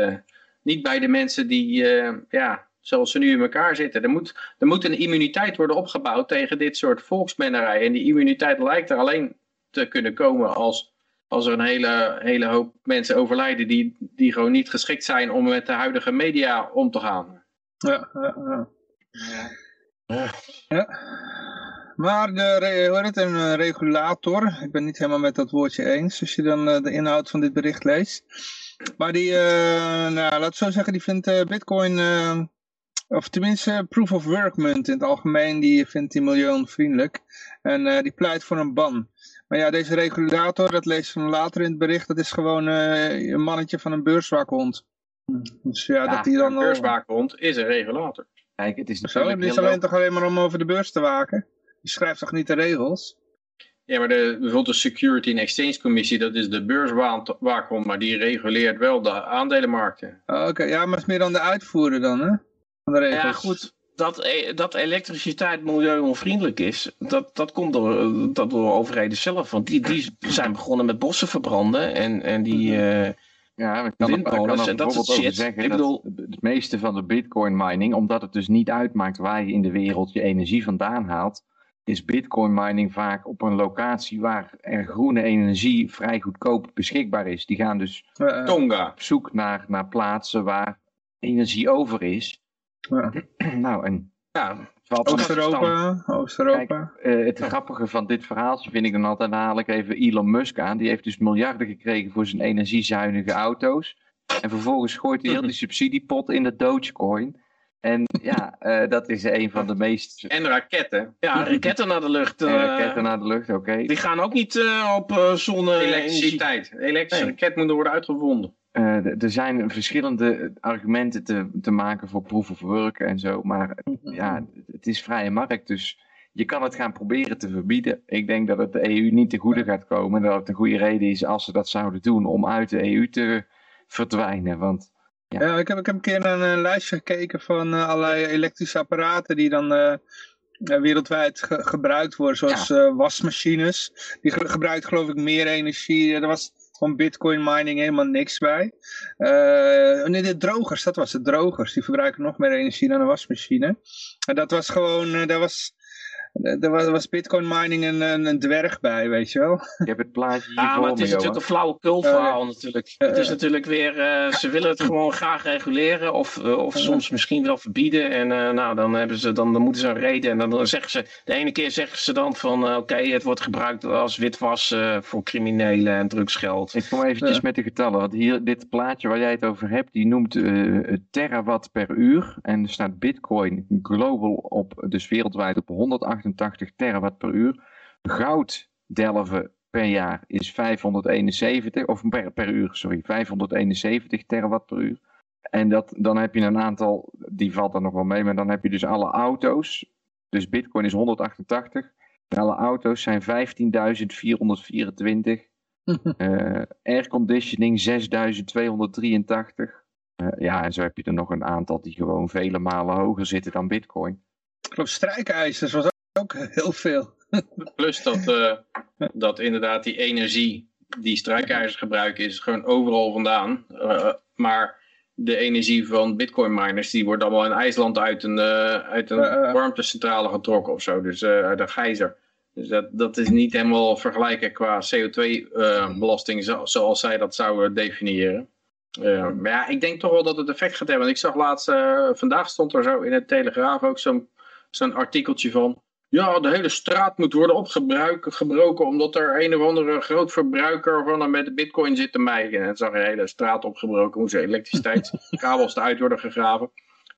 [SPEAKER 4] niet bij de mensen die, ja, zoals ze nu in elkaar zitten. Er moet, er moet een immuniteit worden opgebouwd tegen dit soort volksmennerij. En die immuniteit lijkt er alleen te kunnen komen als, als er een hele, hele hoop mensen overlijden die, die gewoon niet geschikt zijn om met de huidige media om te gaan.
[SPEAKER 1] Ja, ja, ja. ja. ja. Maar de, hoe het, een regulator, ik ben niet helemaal met dat woordje eens, als je dan eh, de inhoud van dit bericht leest. Maar die, uh, nou, laat zo zeggen, die vindt uh, bitcoin, uh, of tenminste proof of work munt in het algemeen, die vindt die milieuvriendelijk. En die pleit voor een ban. Maar ja, deze regulator, dat lees je later in het bericht, dat is gewoon uh, een mannetje van een beurswaakhond.
[SPEAKER 4] Dus ja, ja dat die dan een beurswaakhond is een regulator.
[SPEAKER 3] Kijk, het is
[SPEAKER 1] Zo, die is alleen toch alleen maar om over de beurs te waken? Die schrijft toch niet de regels?
[SPEAKER 4] Ja, maar de, bijvoorbeeld de Security and Exchange Commissie, dat is de beurswaakhond, maar die reguleert wel de aandelenmarkten.
[SPEAKER 1] Oh, oké, ja, maar het is meer dan de uitvoerder dan, hè? Van de regels.
[SPEAKER 5] Ja, goed dat, e, dat elektriciteit milieuonvriendelijk is, dat, dat komt door, dat door overheden zelf. Want die, die zijn begonnen met bossen verbranden en, en die uh,
[SPEAKER 3] ja, windmolens
[SPEAKER 5] en dat soort shit.
[SPEAKER 3] Zeggen ik bedoel, het meeste van de bitcoin mining, omdat het dus niet uitmaakt waar je in de wereld je energie vandaan haalt, is bitcoin mining vaak op een locatie waar er groene energie vrij goedkoop beschikbaar is. Die gaan dus
[SPEAKER 4] Tonga.
[SPEAKER 3] op zoek naar, naar plaatsen waar energie over is. Ja. nou, en ja,
[SPEAKER 1] Oost-Europa. Oost-Europa.
[SPEAKER 3] Uh, het grappige van dit verhaaltje vind ik dan altijd, haal ik even Elon Musk aan. Die heeft dus miljarden gekregen voor zijn energiezuinige auto's. En vervolgens gooit hij heel die subsidiepot in de Dogecoin. En ja, uh, dat is een van de meest...
[SPEAKER 4] En raketten.
[SPEAKER 5] Ja, raketten naar de lucht. Uh,
[SPEAKER 3] raketten naar de lucht, oké.
[SPEAKER 5] Die gaan ook niet op zonne...
[SPEAKER 4] Elektriciteit. Een elektrische raket moet worden uitgevonden.
[SPEAKER 3] Eh, er zijn verschillende argumenten te, te maken voor proof of work en zo. Maar ja, het is vrije markt. Dus je kan het gaan proberen te verbieden. Ik denk dat het de EU niet te goede gaat komen. Dat het een goede reden is als ze dat zouden doen om uit de EU te verdwijnen. Want Ja.
[SPEAKER 1] Ja, ik, heb, ik heb een keer naar een lijstje gekeken van eh, allerlei elektrische apparaten die dan eh, eh, wereldwijd ge- gebruikt worden. Zoals eh, wasmachines. Die ge- gebruikt geloof ik meer energie. Er was van bitcoin mining helemaal niks bij. Eh, nee, de drogers, dat was het. Drogers, die verbruiken nog meer energie dan een wasmachine. En dat was gewoon, eh, daar was... Daar was, was bitcoin mining een, een, een dwerg bij, weet je wel.
[SPEAKER 3] ik heb het plaatje hier
[SPEAKER 5] Ja,
[SPEAKER 3] voor
[SPEAKER 5] maar het
[SPEAKER 3] me,
[SPEAKER 5] is natuurlijk
[SPEAKER 3] Johan.
[SPEAKER 5] een flauwe verhaal natuurlijk.
[SPEAKER 1] eh,
[SPEAKER 5] het is natuurlijk weer, eh, ze willen het gewoon graag reguleren of, eh, of soms misschien wel verbieden. En eh, nou, dan, hebben ze, dan, dan moeten ze een reden en dan, dan zeggen ze, de ene keer zeggen ze dan van eh, oké, het wordt gebruikt als witwas eh, voor criminelen en drugsgeld.
[SPEAKER 3] Ik kom eventjes met de getallen. Want hier, dit plaatje waar jij het over hebt, die noemt eh, terawatt per uur. En er staat bitcoin global op, dus wereldwijd op 188 terawatt per uur. Goud delven per jaar is 571, of per, per uur, sorry, 571 terawatt per uur. En dat, dan heb je een aantal, die valt er nog wel mee, maar dan heb je dus alle auto's. Dus bitcoin is 188. En alle auto's zijn 15.424. Eh airconditioning 6283. Eh ja, en zo heb je er nog een aantal die gewoon vele malen hoger zitten dan bitcoin.
[SPEAKER 1] Ik geloof strijkijzers was ook heel veel.
[SPEAKER 4] Plus dat, eh, dat inderdaad die energie die strijkijzers gebruiken is gewoon overal vandaan. Eh, maar de energie van bitcoin miners die wordt allemaal in IJsland uit een, eh, uit een
[SPEAKER 1] Eh, eh.
[SPEAKER 4] warmtecentrale getrokken of zo. Dus eh, uit een gijzer. Dus dat, dat is niet helemaal vergelijken qua CO2-belasting zoals zij dat zouden definiëren. Eh, maar ja, ik denk toch wel dat het effect gaat hebben. Want ik zag laatst, eh, vandaag stond er zo in het Telegraaf ook zo'n zo'n artikeltje van... Ja, de hele straat moet worden opgebroken omdat er een of andere groot verbruiker van met de bitcoin zit te mijken. En dan zag de hele straat opgebroken, hoe ze elektriciteitskabels eruit worden gegraven.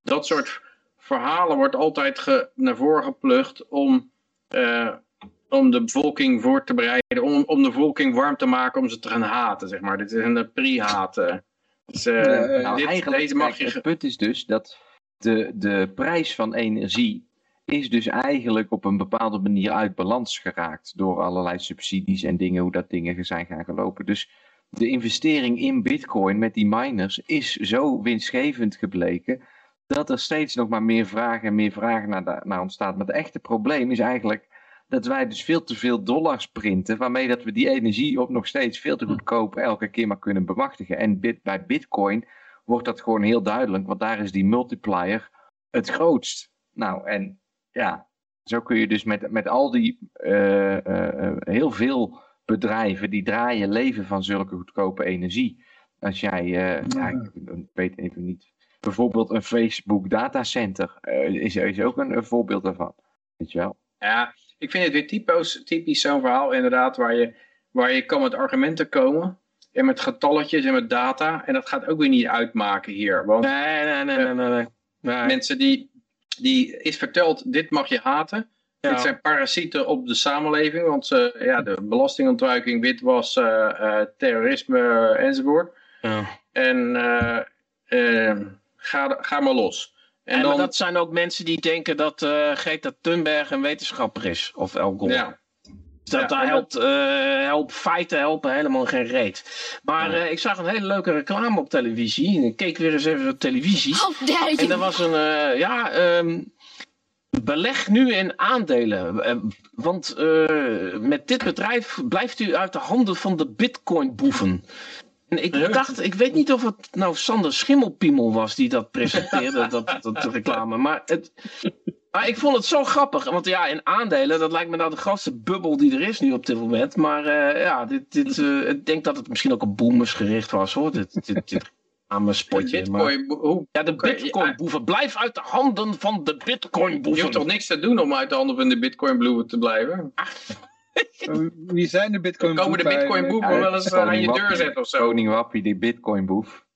[SPEAKER 4] Dat soort verhalen wordt altijd naar voren geplucht om, eh, om de bevolking voor te bereiden, om, om de bevolking warm te maken om ze te gaan haten, zeg maar. Dit is een eh, pre-haat. eh. Dus,
[SPEAKER 3] Nou,
[SPEAKER 4] dit,
[SPEAKER 3] eigenlijk,
[SPEAKER 4] deze mag je...
[SPEAKER 3] het punt is dus dat de, de prijs van energie is dus eigenlijk op een bepaalde manier uit balans geraakt door allerlei subsidies en dingen, hoe dat dingen zijn gaan gelopen. Dus de investering in bitcoin met die miners is zo winstgevend gebleken dat er steeds nog maar meer vraag en meer vraag naar, naar ontstaat. Maar het echte probleem is eigenlijk dat wij dus veel te veel dollars printen, waarmee dat we die energie op nog steeds veel te goedkoop elke keer maar kunnen bemachtigen. En bit, bij bitcoin wordt dat gewoon heel duidelijk, want daar is die multiplier het grootst. Nou, en ja, zo kun je dus met, met al die eh, eh, eh, heel veel bedrijven die draaien leven van zulke goedkope energie. Als jij, ja, ik, weet even niet, bijvoorbeeld een Facebook datacenter is, is ook een, een voorbeeld daarvan. Weet je wel?
[SPEAKER 4] Ja, ik vind het weer typisch, typisch zo'n verhaal inderdaad waar je, waar je kan met argumenten komen. En met getalletjes en met data. En dat gaat ook weer niet uitmaken hier. Want
[SPEAKER 5] nee, nee, nee. nee. Nee.
[SPEAKER 4] mensen die, die is verteld, dit mag je haten.
[SPEAKER 5] Ja.
[SPEAKER 4] Dit zijn parasieten op de samenleving. Want ze, ja, de belastingontduiking, witwas, eh, eh, terrorisme eh, enzovoort.
[SPEAKER 5] Ja.
[SPEAKER 4] En eh, eh, ga, ga maar los. En
[SPEAKER 5] En
[SPEAKER 4] dan,
[SPEAKER 5] dat zijn ook mensen die denken dat eh Greta Thunberg een wetenschapper is. Of El Gore.
[SPEAKER 4] ja,
[SPEAKER 5] dat
[SPEAKER 4] Ja,
[SPEAKER 5] daar
[SPEAKER 4] en
[SPEAKER 5] helpt, eh, helpt feiten helpen helemaal geen reet. Maar eh, ik zag een hele leuke reclame op televisie. Ik keek weer eens even op televisie.
[SPEAKER 6] Dare
[SPEAKER 5] En er was een, eh, ja, ehm, beleg nu in aandelen. Want eh, met dit bedrijf blijft u uit de handen van de bitcoin-boeven. En ik dacht, ik weet niet of het nou Sander Schimmelpiemel was die dat presenteerde, dat, dat reclame. Maar, het, maar ik vond het zo grappig. Want ja, in aandelen, dat lijkt me nou de grootste bubbel die er is nu op dit moment. Maar eh, ja, dit, dit, eh, ik denk dat het misschien ook op boomers gericht was hoor. Dit, dit, dit spotje. Maar,
[SPEAKER 4] Bitcoin, hoe,
[SPEAKER 5] ja, de bitcoin-boeven. Blijf uit de handen van de
[SPEAKER 4] je
[SPEAKER 5] bitcoin-boeven.
[SPEAKER 4] hoeft toch niks te doen om uit de handen van de bitcoin bloemen te blijven?
[SPEAKER 1] Wie zijn de bitcoin
[SPEAKER 4] Dan komen de
[SPEAKER 1] boeven
[SPEAKER 4] bitcoin
[SPEAKER 1] eigenlijk?
[SPEAKER 4] boeven wel eens eh, aan je deur zetten of zo.
[SPEAKER 3] Koning Wappie, die bitcoinboef.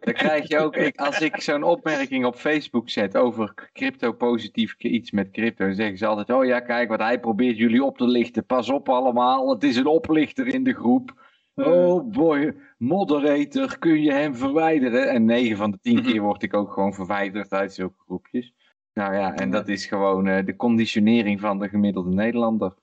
[SPEAKER 3] Dan krijg je ook, ik, als ik zo'n opmerking op Facebook zet over crypto positief iets met crypto, dan zeggen ze altijd, oh ja, kijk wat hij probeert jullie op te lichten. Pas op allemaal, het is een oplichter in de groep. Oh boy, moderator, kun je hem verwijderen? En 9 van de 10 keer word ik ook gewoon verwijderd uit zulke groepjes. Nou ja, en dat is gewoon uh, de conditionering van de gemiddelde Nederlander.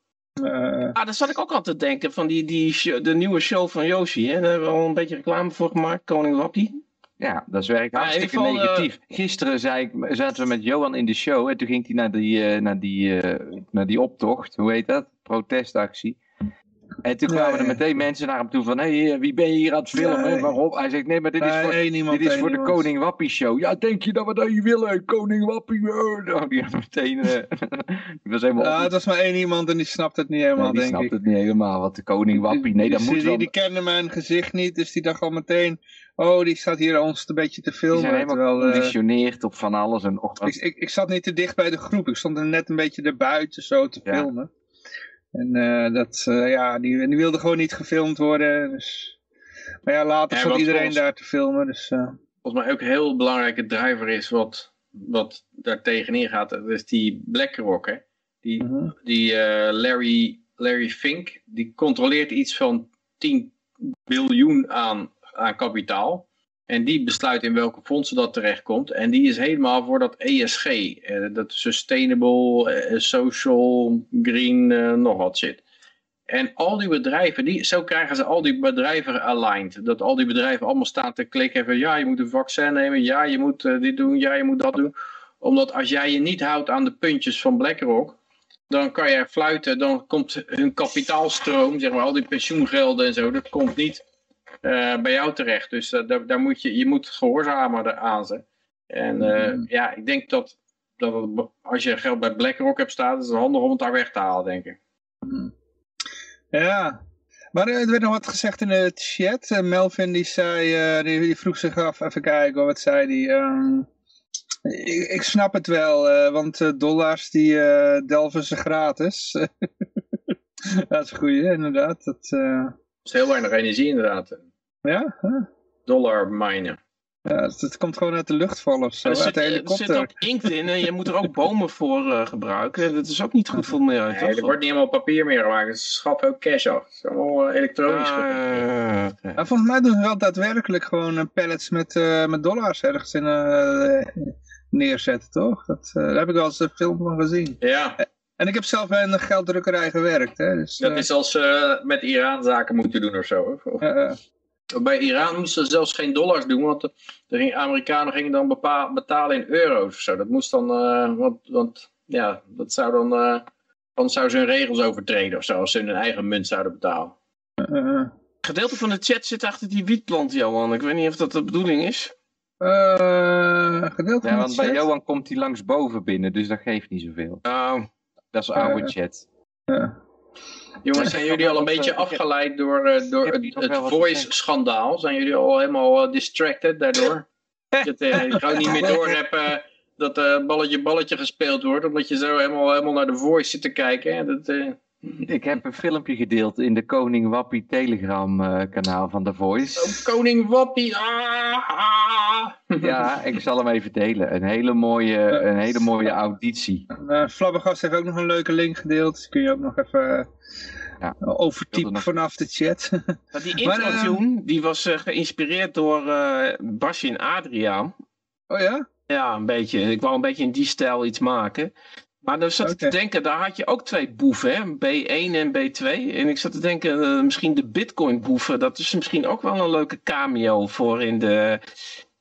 [SPEAKER 5] Uh, ah, daar zat ik ook al te denken van die, die show, de nieuwe show van Yoshi. Hè? Daar hebben we al een beetje reclame voor gemaakt, Koning Wappie.
[SPEAKER 3] Ja, dat werkt ah, hartstikke geval, negatief. Uh... Gisteren zei ik, zaten we met Johan in de show en toen ging hij naar die, uh, naar, die, naar die optocht, hoe heet dat? Protestactie. En toen kwamen er meteen mensen naar hem toe van, hé, hey, wie ben je hier aan het filmen? Waarom? Hij zegt, nee, maar dit is voor, dit is voor de Koning Wappie show. Ja, denk je dat we dat hier willen? Koning Wappie. Oh, die had meteen, uh,
[SPEAKER 1] was helemaal... Ja, het was maar één iemand en die snapt het niet helemaal,
[SPEAKER 3] die snapt het niet helemaal, wat de Koning Wappie, nee, dat
[SPEAKER 1] die,
[SPEAKER 3] moet
[SPEAKER 1] die, wel... Die kende mijn gezicht niet, dus die dacht al meteen, oh, die staat hier ons een beetje te filmen. Die
[SPEAKER 3] zijn helemaal geconditioneerd uh, op van alles. En,
[SPEAKER 1] ik, ik, ik zat niet te dicht bij de groep, ik stond er net een beetje erbuiten zo te ja. filmen. En uh, dat, uh, ja, die, die wilde gewoon niet gefilmd worden. Dus... Maar ja, later stond iedereen volgens, daar te filmen. Dus.
[SPEAKER 4] Volgens mij ook een heel belangrijke driver is wat, wat daar tegenin gaat. Dat is die BlackRock. Hè? Die, -huh. die Larry, Larry Fink, die controleert iets van 10 biljoen aan, aan kapitaal. En die besluit in welke fondsen dat terechtkomt. En die is helemaal voor dat ESG. Eh, dat Sustainable, eh, Social, Green, eh, nog wat shit. En al die bedrijven, die, zo krijgen ze al die bedrijven aligned. Dat al die bedrijven allemaal staan te klikken van ja, je moet een vaccin nemen, ja, je moet dit doen, ja, je moet dat doen. Omdat als jij je niet houdt aan de puntjes van BlackRock, dan kan je fluiten, dan komt hun kapitaalstroom, zeg maar, al die pensioengelden en zo, dat komt niet bij jou terecht. Dus uh, daar, daar, moet je, je moet gehoorzamen aan ze. En uh, mm. ja, ik denk dat, dat het, als je geld bij BlackRock hebt staan, is het handig om het daar weg te halen, denk ik.
[SPEAKER 1] Mm. Ja, maar er werd nog wat gezegd in de chat. Melvin die zei, die, die, vroeg zich af, even kijken, wat zei die? Um, ik, ik, snap het wel, want dollars die delven ze gratis. dat is goed, inderdaad. Dat,
[SPEAKER 4] is heel weinig energie inderdaad.
[SPEAKER 1] Ja? Huh?
[SPEAKER 4] Dollar minen.
[SPEAKER 1] Ja, het, komt gewoon uit de lucht vallen of zo,
[SPEAKER 5] er
[SPEAKER 1] uit de helikopter.
[SPEAKER 5] Er zit ook inkt in en je moet er ook bomen voor uh, gebruiken. Dat is ook niet goed voor mij.
[SPEAKER 4] Nee, er wordt niet helemaal papier meer gemaakt. Ze schaffen ook cash af. Het is allemaal uh, elektronisch.
[SPEAKER 5] Ah, okay.
[SPEAKER 1] ja, volgens mij doen ze wel daadwerkelijk gewoon uh, pallets met, met dollars ergens in neerzetten, toch? Dat, daar heb ik wel eens een film van gezien.
[SPEAKER 4] Ja.
[SPEAKER 1] En ik heb zelf bij een gelddrukkerij gewerkt. Hè, dus,
[SPEAKER 4] dat is als ze met Iran zaken moeten doen of zo. Of, bij Iran moesten ze zelfs geen dollars doen, want de, Amerikanen gingen dan bepaal, betalen in euro's of zo. Dat moest dan, uh, want, want ja, dat zou dan, uh, dan zouden ze hun regels overtreden of zo, als ze hun eigen munt zouden betalen.
[SPEAKER 5] Uh, Gedeelte van de chat zit achter die wietplant, Johan. Ik weet niet of dat de bedoeling is.
[SPEAKER 1] gedeelte
[SPEAKER 3] ja, want bij Johan komt hij langs boven binnen, dus dat geeft niet zoveel.
[SPEAKER 5] Oh.
[SPEAKER 3] Dat is oude chat.
[SPEAKER 1] Ja.
[SPEAKER 4] Jongens, zijn jullie al een beetje afgeleid door, uh, door het, het voice-schandaal? Zijn jullie al helemaal uh, distracted daardoor? dat uh, je gewoon niet meer door hebt dat uh, balletje balletje gespeeld wordt, omdat je zo helemaal, helemaal naar de voice zit te kijken. Hè? Dat,
[SPEAKER 3] ik heb een filmpje gedeeld in de Koning Wappie Telegram uh, kanaal van The Voice.
[SPEAKER 4] Oh, Koning Wappie! Ah, ah.
[SPEAKER 3] Ja, ik zal hem even delen. Een hele mooie, een hele mooie auditie.
[SPEAKER 1] Uh, Flabbergast heeft ook nog een leuke link gedeeld. Dus kun je ook nog even ja, overtypen nog... vanaf de chat.
[SPEAKER 5] die intro uh, die was uh, geïnspireerd door uh, Basje en Adriaan.
[SPEAKER 1] Oh ja?
[SPEAKER 5] Ja, een beetje. Ik wou een beetje in die stijl iets maken. Maar dan zat ik te denken, daar had je ook twee boeven, hè? B1 en B2. En ik zat te denken, uh, misschien de Bitcoin boeven, dat is misschien ook wel een leuke cameo voor in de,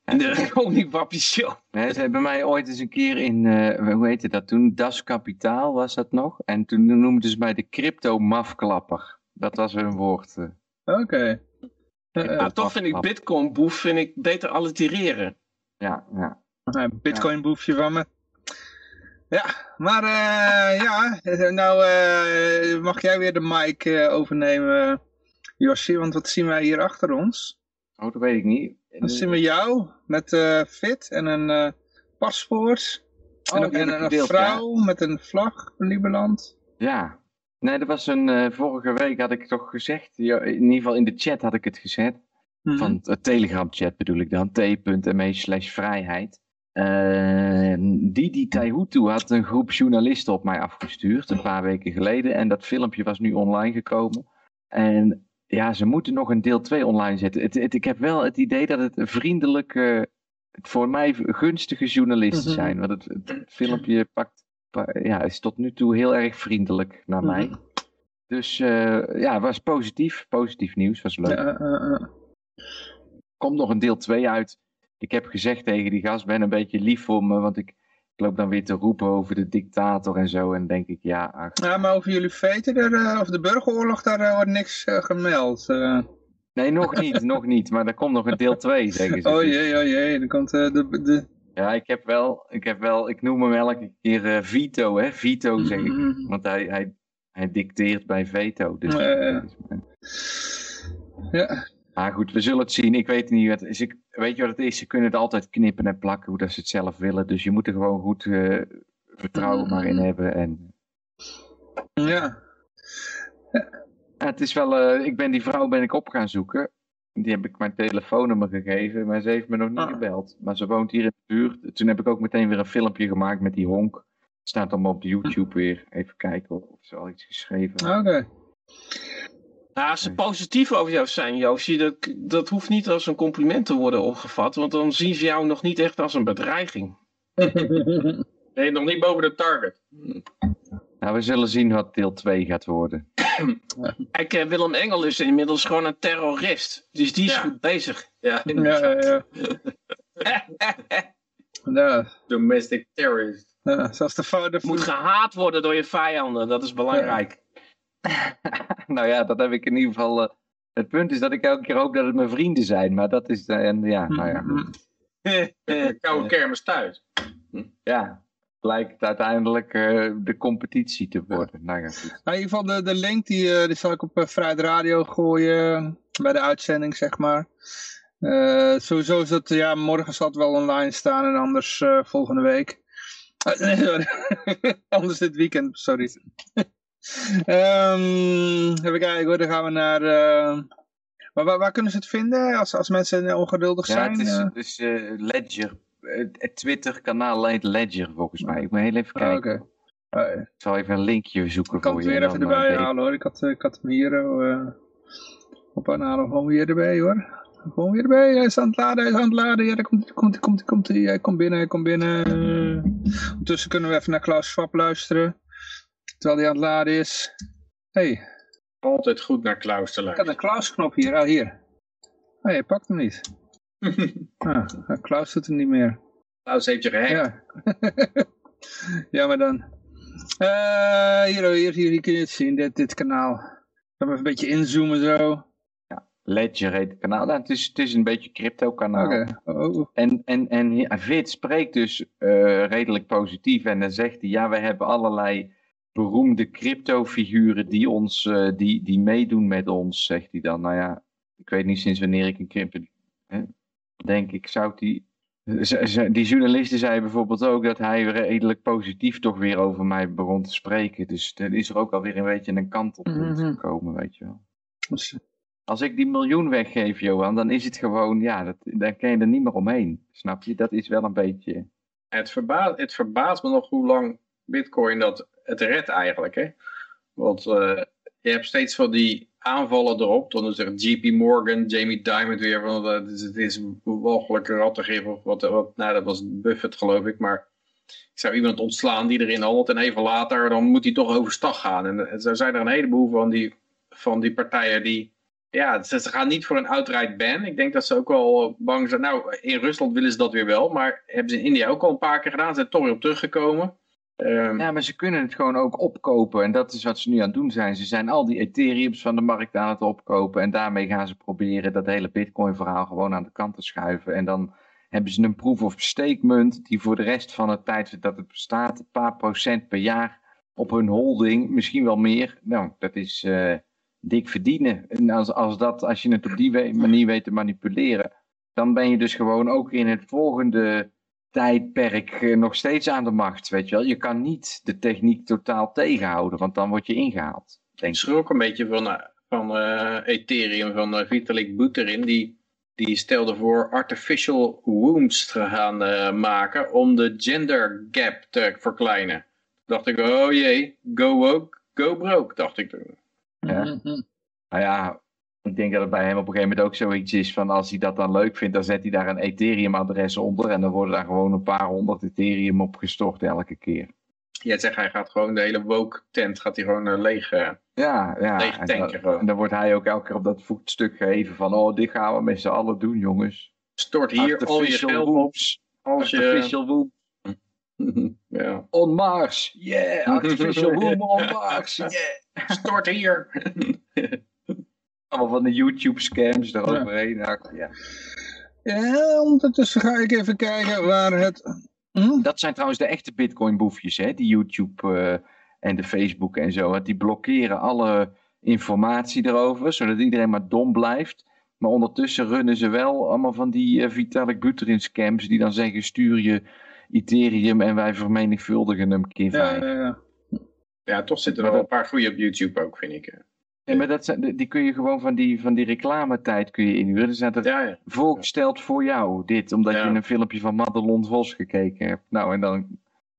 [SPEAKER 5] in de Koning Show.
[SPEAKER 3] Nee, ze hebben mij ooit eens een keer in, uh, hoe heette dat toen? Das Kapitaal was dat nog. En toen noemden ze mij de crypto-mafklapper. Dat was hun woord.
[SPEAKER 1] Oké. Okay.
[SPEAKER 5] Uh, toch vind ik Bitcoin boef vind ik beter allitereren.
[SPEAKER 3] Ja, ja.
[SPEAKER 1] Bitcoin boefje van me. Ja, maar uh, ja, nou uh, mag jij weer de mic uh, overnemen, Josje, want wat zien wij hier achter ons?
[SPEAKER 3] Oh, dat weet ik niet.
[SPEAKER 1] Dan zien we jou met fit en een paspoort. Oh, en, ook, en een vrouw met een vlag van Lieberland.
[SPEAKER 3] Ja, nee, dat was een, vorige week had ik toch gezegd, in ieder geval in de chat had ik het gezet. Mm -hmm. Van het Telegram chat bedoel ik dan, t.me slash vrijheid. Uh, Didi Taihutu had een groep journalisten op mij afgestuurd een paar weken geleden. En dat filmpje was nu online gekomen. En ja, ze moeten nog een deel 2 online zetten. Het, het- ik heb wel het idee dat het een vriendelijke, voor mij gunstige journalisten
[SPEAKER 1] Mhm.
[SPEAKER 3] zijn. Want het, het filmpje pakt, pa- ja, is tot nu toe heel erg vriendelijk naar
[SPEAKER 1] Mhm.
[SPEAKER 3] mij. Dus eh, ja, was positief. Positief nieuws, was leuk.
[SPEAKER 1] Eh.
[SPEAKER 3] komt nog een deel 2 uit. Ik heb gezegd tegen die gast, ben een beetje lief voor me, want ik, ik loop dan weer te roepen over de dictator en zo. En denk ik, ja, ach,
[SPEAKER 1] Ja, maar over jullie feiten, eh, of de burgeroorlog, daar eh, wordt niks eh, gemeld.
[SPEAKER 3] nee, nog niet, nog niet. Maar er komt nog een deel 2, zeggen ze.
[SPEAKER 1] oh
[SPEAKER 3] Dus,
[SPEAKER 1] jee, oh jee, dan komt de... de...
[SPEAKER 3] Ja, ik heb wel, ik heb wel, ik noem hem elke keer Vito, hè. Vito zeg ik.
[SPEAKER 1] Mhm.
[SPEAKER 3] Want hij, hij, hij dicteert bij Veto. Dus,
[SPEAKER 1] Ja, ja,
[SPEAKER 3] Maar goed, we zullen het zien. Ik weet niet wat is. Ik, weet je wat het is? Ze kunnen het altijd knippen en plakken hoe dat ze het zelf willen. Dus je moet er gewoon goed eh, vertrouwen maar in hebben. En
[SPEAKER 1] ja.
[SPEAKER 3] Ja, het is wel, eh, ik ben die vrouw ben ik op gaan zoeken. Die heb ik mijn telefoonnummer gegeven, maar ze heeft me nog niet
[SPEAKER 1] Ah.
[SPEAKER 3] gebeld. Maar ze woont hier in de buurt. Toen heb ik ook meteen weer een filmpje gemaakt met die honk. Het staat allemaal op YouTube weer. Even kijken of of ze al iets geschreven heeft.
[SPEAKER 1] Oké.
[SPEAKER 5] Nou, als ze positief over jou zijn, Joosje, dat, dat hoeft niet als een compliment te worden opgevat. Want dan zien ze jou nog niet echt als een bedreiging.
[SPEAKER 4] Nee, nog niet boven de target.
[SPEAKER 3] Nou, we zullen zien wat deel 2 gaat worden.
[SPEAKER 5] Kijk, eh, Willem Engel is inmiddels gewoon een terrorist. Dus die is
[SPEAKER 4] Ja.
[SPEAKER 5] goed bezig.
[SPEAKER 4] Ja,
[SPEAKER 1] ja, ja, ja. ja.
[SPEAKER 4] domestic terrorist.
[SPEAKER 1] ja. Zoals de vader
[SPEAKER 5] Moet gehaat worden door je vijanden, dat is belangrijk.
[SPEAKER 3] nou ja, dat heb ik in ieder geval. eh, het punt is dat ik elke keer hoop dat het mijn vrienden zijn. Maar dat is. eh, en ja, nou ja. goed.
[SPEAKER 4] Koude kermis thuis.
[SPEAKER 3] Ja, blijkt uiteindelijk eh, de competitie te worden. Nou ja, goed.
[SPEAKER 1] Nou, in ieder geval de, de link die, eh, die zal ik op uh, Vrijheid Radio gooien. Bij de uitzending, zeg maar. Eh, sowieso is het, ja, morgen zal het wel online staan en anders eh, volgende week. Eh, nee, sorry. anders dit weekend, sorry. Ehm even kijken hoor, dan gaan we naar... eh, waar, waar, waar kunnen ze het vinden als, als mensen ongeduldig
[SPEAKER 3] Ja,
[SPEAKER 1] zijn?
[SPEAKER 3] het is,
[SPEAKER 1] Eh,
[SPEAKER 3] het is eh, Ledger. Het, het Twitter-kanaal heet Ledger volgens mij. Ik moet heel even
[SPEAKER 1] ah,
[SPEAKER 3] kijken.
[SPEAKER 1] Oké. Ja.
[SPEAKER 3] Ik zal even een linkje zoeken
[SPEAKER 1] Ik kan
[SPEAKER 3] voor
[SPEAKER 1] het
[SPEAKER 3] je.
[SPEAKER 1] weer
[SPEAKER 3] en
[SPEAKER 1] even
[SPEAKER 3] dan, eh,
[SPEAKER 1] erbij halen hoor. Ik had, ik had hem hier eh, op aanhalen. Gewoon weer erbij hoor. Gewoon weer erbij. Hij is aan het laden, hij is aan het laden. Ja, daar komt hij, komt hij, komt hij, komt hij. Hij komt binnen, hij komt binnen. Ondertussen kunnen we even naar Klaus Schwab luisteren. Terwijl hij aan het laden is. hey,
[SPEAKER 4] Altijd goed naar Klaus te
[SPEAKER 1] ik had
[SPEAKER 4] luisteren.
[SPEAKER 1] een Klaus knop hier. Ah, hier. Oh, je pakt hem niet. Ah, Klaus doet hem niet meer.
[SPEAKER 4] Klaus heeft je gehackt.
[SPEAKER 1] Ja. ja, maar dan. Eh, hier, hier, hier, hier kun je het zien, dit, dit kanaal. Ik ga hem even een beetje inzoomen zo.
[SPEAKER 3] Ledger heet het kanaal. Nou, het, is, het is een beetje crypto kanaal.
[SPEAKER 1] Oké. Oh, oh.
[SPEAKER 3] En, en, en ja, Vit spreekt dus eh, redelijk positief. En dan zegt hij, ja, we hebben allerlei beroemde crypto-figuren die, ons, eh, die, die meedoen met ons, zegt hij dan. Nou ja, ik weet niet sinds wanneer ik een crypto... Hè, denk ik, zou die... Die journalisten zei bijvoorbeeld ook dat hij redelijk positief toch weer over mij begon te spreken. Dus dan is er ook alweer een beetje een kantelpunt
[SPEAKER 1] Mhm.
[SPEAKER 3] gekomen, weet je wel.
[SPEAKER 1] Dus,
[SPEAKER 3] Als ik die miljoen weggeef, Johan, dan is het gewoon, ja, dat, dan kan je er niet meer omheen. Snap je? Dat is wel een beetje...
[SPEAKER 4] Het, verbaast, het verbaast me nog hoe lang Bitcoin dat het redt eigenlijk. Hè? Want eh, je hebt steeds van die aanvallen erop. Dan zegt JP Morgan, Jamie Dimon weer van eh, het is, het is een walgelijke rattengif of wat, wat. Nou, dat was Buffett geloof ik. Maar ik zou iemand ontslaan die erin handelt en even later dan moet hij toch overstag gaan. En eh, zo zijn er een heleboel van die, van die partijen die ja, ze, gaan niet voor een outright ban. Ik denk dat ze ook wel bang zijn. Nou, in Rusland willen ze dat weer wel. Maar hebben ze in India ook al een paar keer gedaan. Ze zijn toch weer op teruggekomen. Ehm,
[SPEAKER 3] Ja, maar ze kunnen het gewoon ook opkopen. En dat is wat ze nu aan het doen zijn. Ze zijn al die Ethereums van de markt aan het opkopen. En daarmee gaan ze proberen dat hele Bitcoin-verhaal gewoon aan de kant te schuiven. En dan hebben ze een proof of stake munt. Die voor de rest van de tijd dat het bestaat, een paar procent per jaar op hun holding. Misschien wel meer. Nou, dat is eh, dik verdienen. En als, als, dat, als je het op die manier weet te manipuleren. Dan ben je dus gewoon ook in het volgende tijdperk eh, nog steeds aan de macht, weet je wel. Je kan niet de techniek totaal tegenhouden, want dan word je ingehaald.
[SPEAKER 4] Ik
[SPEAKER 3] Denk ik.
[SPEAKER 4] schrok een beetje van, eh, van eh, Ethereum, van eh, Vitalik Buterin. Die, die stelde voor artificial wombs te gaan eh, maken om de gender gap te verkleinen. dacht ik, oh jee, go woke, go broke, dacht ik toen.
[SPEAKER 3] Ja.
[SPEAKER 1] Mhm.
[SPEAKER 3] Nou ja, Ik denk dat het bij hem op een gegeven moment ook zoiets is van als hij dat dan leuk vindt, dan zet hij daar een Ethereum-adres onder en dan worden daar gewoon een paar honderd Ethereum op gestort elke keer.
[SPEAKER 4] Jij zegt hij gaat gewoon de hele woke tent gaat hij gewoon uh, leeg. Uh,
[SPEAKER 3] ja, ja.
[SPEAKER 4] leeg
[SPEAKER 3] En,
[SPEAKER 4] tanken
[SPEAKER 3] dan, en dan wordt hij ook elke keer op dat voetstuk gegeven van oh, dit gaan we met z'n allen doen, jongens.
[SPEAKER 4] Stort hier al je
[SPEAKER 3] Artificial
[SPEAKER 4] geld op
[SPEAKER 3] wombs.
[SPEAKER 4] als je...
[SPEAKER 3] Artificial womb
[SPEAKER 4] ja.
[SPEAKER 3] on Mars. Yeah, artificial womb on Mars. Yeah.
[SPEAKER 4] Stort hier.
[SPEAKER 3] Allemaal van de YouTube scams eroverheen. Ja. Ja.
[SPEAKER 1] Ja, ondertussen ga ik even kijken waar het... Hm?
[SPEAKER 3] Dat zijn trouwens de echte bitcoin boefjes, hè? die YouTube eh, en de Facebook en zo. Die blokkeren alle informatie erover, zodat iedereen maar dom blijft. Maar ondertussen runnen ze wel allemaal van die eh, Vitalik Buterin scams die dan zeggen stuur je Ethereum en wij vermenigvuldigen hem keer
[SPEAKER 1] Ja, ja, ja.
[SPEAKER 4] Ja, toch zitten er wel een paar goede op YouTube ook, vind ik.
[SPEAKER 3] Ja, maar dat zijn, die kun je gewoon van die, van die reclametijd kun je inhuren. Dus dat
[SPEAKER 4] Ja, ja.
[SPEAKER 3] voorgesteld voor jou dit, omdat
[SPEAKER 4] Ja.
[SPEAKER 3] je een filmpje van Madelon Vos gekeken hebt. Nou, en dan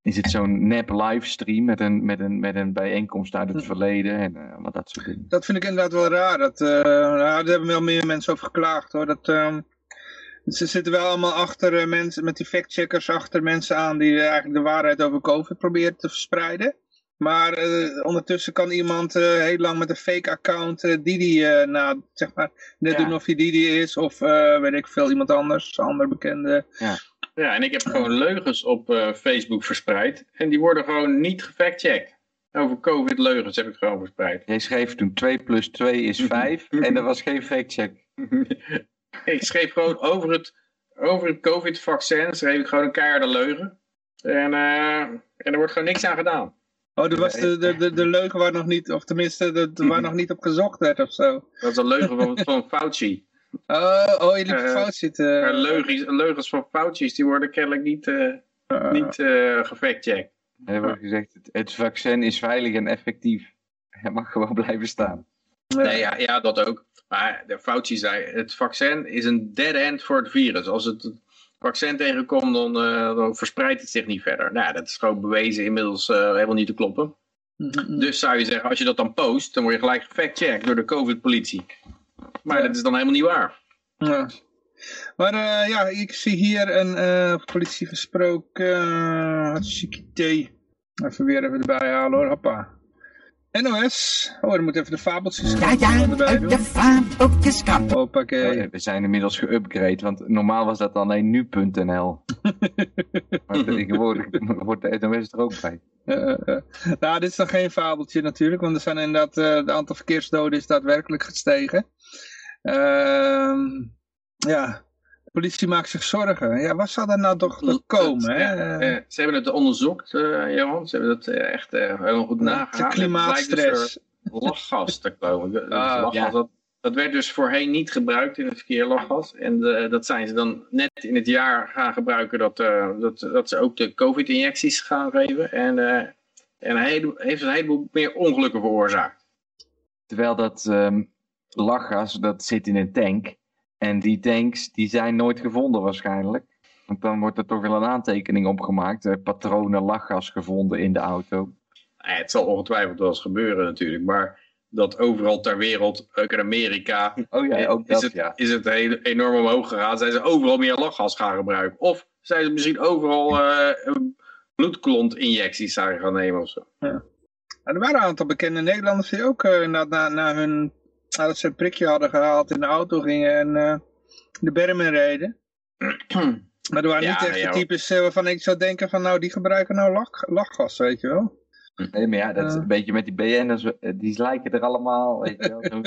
[SPEAKER 3] is het zo'n nep livestream met een, met, een, met een bijeenkomst uit het
[SPEAKER 1] Hm.
[SPEAKER 3] verleden en eh, allemaal dat soort dingen.
[SPEAKER 1] Dat vind ik inderdaad wel raar. Dat, eh, nou, daar hebben wel meer mensen over geklaagd hoor. Dat, ehm, ze zitten wel allemaal achter eh, mensen, met die factcheckers achter mensen aan die eh, eigenlijk de waarheid over COVID proberen te verspreiden. Maar eh, ondertussen kan iemand eh, heel lang met een fake account eh, Didi eh na, zeg maar, net
[SPEAKER 3] Ja.
[SPEAKER 1] doen of hij Didi is of eh, weet ik veel, iemand anders, een ander bekende.
[SPEAKER 4] Ja, en ik heb gewoon leugens op eh, Facebook verspreid. En die worden gewoon niet gefactcheckt. Over COVID-leugens heb ik gewoon verspreid.
[SPEAKER 3] Jij schreef toen 2 plus 2 is 5 en er was geen factcheck.
[SPEAKER 4] ik schreef gewoon over het, over het COVID-vaccin, schreef ik gewoon een keiharde leugen. En, eh, en er wordt gewoon niks aan gedaan.
[SPEAKER 1] Oh, dat was de, de, de, de leugen waar nog niet, of tenminste de, de- waar nog niet op gezocht werd of zo.
[SPEAKER 4] Dat is een leugen van, van Fauci.
[SPEAKER 1] Oh, oh je liep
[SPEAKER 4] Eh,
[SPEAKER 1] fout zitten.
[SPEAKER 4] Maar leugens, leugens van Fauci's, die worden kennelijk niet, eh
[SPEAKER 1] Eh,
[SPEAKER 4] niet eh gefactcheckt.
[SPEAKER 3] Er wordt gezegd, het, het vaccin is veilig en effectief. Het mag gewoon blijven staan.
[SPEAKER 4] Nee, ja, ja, dat ook. Maar de Fauci zei, het vaccin is een dead end voor het virus. Als het vaccin tegenkomt, dan, eh, dan verspreidt het zich niet verder. Nou, dat is gewoon bewezen inmiddels eh, helemaal niet te kloppen.
[SPEAKER 1] Mhm.
[SPEAKER 4] Dus zou je zeggen, als je dat dan post, dan word je gelijk gefactcheckt door de COVID-politie. Maar dat is dan helemaal niet waar.
[SPEAKER 1] Ja. Maar eh, ja, ik zie hier een eh, politie gesproken. Uh. Even weer even erbij halen hoor. Hoppa. NOS. Oh, dan moet even de fabeltjes
[SPEAKER 6] Ja, ja, uit
[SPEAKER 1] doen.
[SPEAKER 6] de fabeltjes kan.
[SPEAKER 1] Hoppakee.
[SPEAKER 3] Oh, We zijn inmiddels geüpgrade, want normaal was dat alleen nu.nl. maar tegenwoordig wordt de NOS er ook bij.
[SPEAKER 1] Eh, eh, eh. nou, dit is dan geen fabeltje natuurlijk, want er zijn inderdaad, eh het aantal verkeersdoden is daadwerkelijk gestegen. Ehm, ja, de politie maakt zich zorgen. Ja, wat zou er nou toch komen? Hè?
[SPEAKER 4] Ja, eh, ze hebben het onderzocht, eh Johan. Ze hebben het eh, echt eh, helemaal goed
[SPEAKER 1] de
[SPEAKER 4] nagegaan.
[SPEAKER 1] klimaatstress.
[SPEAKER 4] Het blijkt dus lachgas te komen. De-
[SPEAKER 1] Ah,
[SPEAKER 4] lachgas,
[SPEAKER 3] ja.
[SPEAKER 4] dat, dat werd dus voorheen niet gebruikt in het verkeer, lachgas. En eh, dat zijn ze dan net in het jaar gaan gebruiken dat, eh, dat, dat ze ook de COVID-injecties gaan geven. En, eh, en een hele- heeft een heleboel meer ongelukken veroorzaakt.
[SPEAKER 3] Terwijl dat ehm, lachgas, dat zit in een tank. En die tanks, die zijn nooit gevonden waarschijnlijk. Want dan wordt er toch wel een aantekening opgemaakt. eh, patronen lachgas gevonden in de auto.
[SPEAKER 4] Ja, het zal ongetwijfeld wel eens gebeuren natuurlijk, maar dat overal ter wereld, ook in Amerika,
[SPEAKER 3] Oh ja, ook
[SPEAKER 4] is,
[SPEAKER 3] dat
[SPEAKER 4] het,
[SPEAKER 3] ja.
[SPEAKER 4] is het heel, enorm omhoog gegaan. Zijn ze overal meer lachgas gaan gebruiken? Of zijn ze misschien overal eh bloedklontinjecties gaan nemen of zo?
[SPEAKER 1] En er waren een aantal bekende Nederlanders die ook eh, na, na, na hun, nadat ze een prikje hadden gehaald in de auto gingen en eh, de bermen reden. Maar er waren
[SPEAKER 4] Ja,
[SPEAKER 1] niet echt de types eh, waarvan ik zou denken van nou die gebruiken nou lach, lachgas, weet je wel.
[SPEAKER 3] Nee, maar ja, dat is
[SPEAKER 1] Eh.
[SPEAKER 3] een beetje met die BN'ers. Die lijken er allemaal, weet je wel.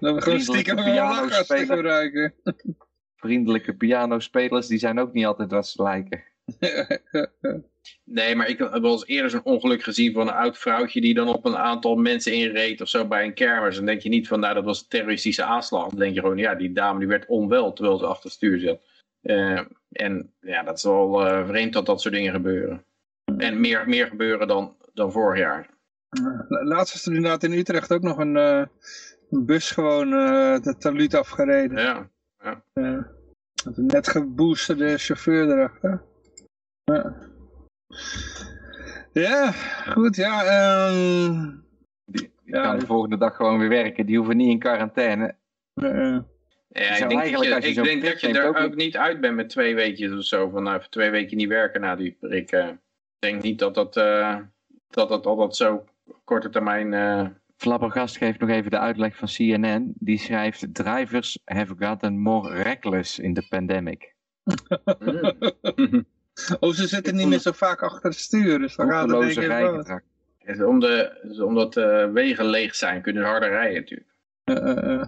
[SPEAKER 1] Dat we gewoon stiekem lachgas te gebruiken.
[SPEAKER 3] vriendelijke pianospelers, die zijn ook niet altijd wat ze lijken.
[SPEAKER 4] Nee, maar ik heb wel eens eerder zo'n ongeluk gezien van een oud vrouwtje die dan op een aantal mensen inreed of zo bij een kermis. Dan denk je niet van nou dat was een terroristische aanslag. Dan denk je gewoon ja die dame die werd onwel terwijl ze achter het stuur zat. Eh, en ja dat is wel eh, vreemd dat dat soort dingen gebeuren. En meer, meer gebeuren dan, dan vorig jaar.
[SPEAKER 1] Laatst is er inderdaad in Utrecht ook nog een, eh, een bus gewoon de taluut afgereden.
[SPEAKER 4] Ja.
[SPEAKER 1] Met een net geboosterde chauffeur erachter. Ja. Ja, goed, ja. ehm,
[SPEAKER 3] Die, die
[SPEAKER 1] Ja,
[SPEAKER 3] kan de volgende dag gewoon weer werken. Die hoeven niet in quarantaine.
[SPEAKER 1] Uh,
[SPEAKER 4] ja, ik denk, dat
[SPEAKER 3] eigenlijk
[SPEAKER 4] je,
[SPEAKER 3] als je
[SPEAKER 4] ik denk dat je er
[SPEAKER 3] ook
[SPEAKER 4] ook niet uit bent met twee weekjes of zo. Van nou, even twee weken niet werken na die prik. eh. ik denk niet dat dat, eh, dat, dat altijd zo korte termijn... eh,
[SPEAKER 3] Flabbergast geeft nog even de uitleg van CNN. Die schrijft, drivers have gotten more reckless in the pandemic.
[SPEAKER 4] mm.
[SPEAKER 1] oh, ze zitten niet meer zo vaak achter het stuur, dus dan gaat het denk ik
[SPEAKER 4] is om de, is omdat de wegen leeg zijn, kunnen ze harder rijden natuurlijk.
[SPEAKER 1] Uh, uh, uh.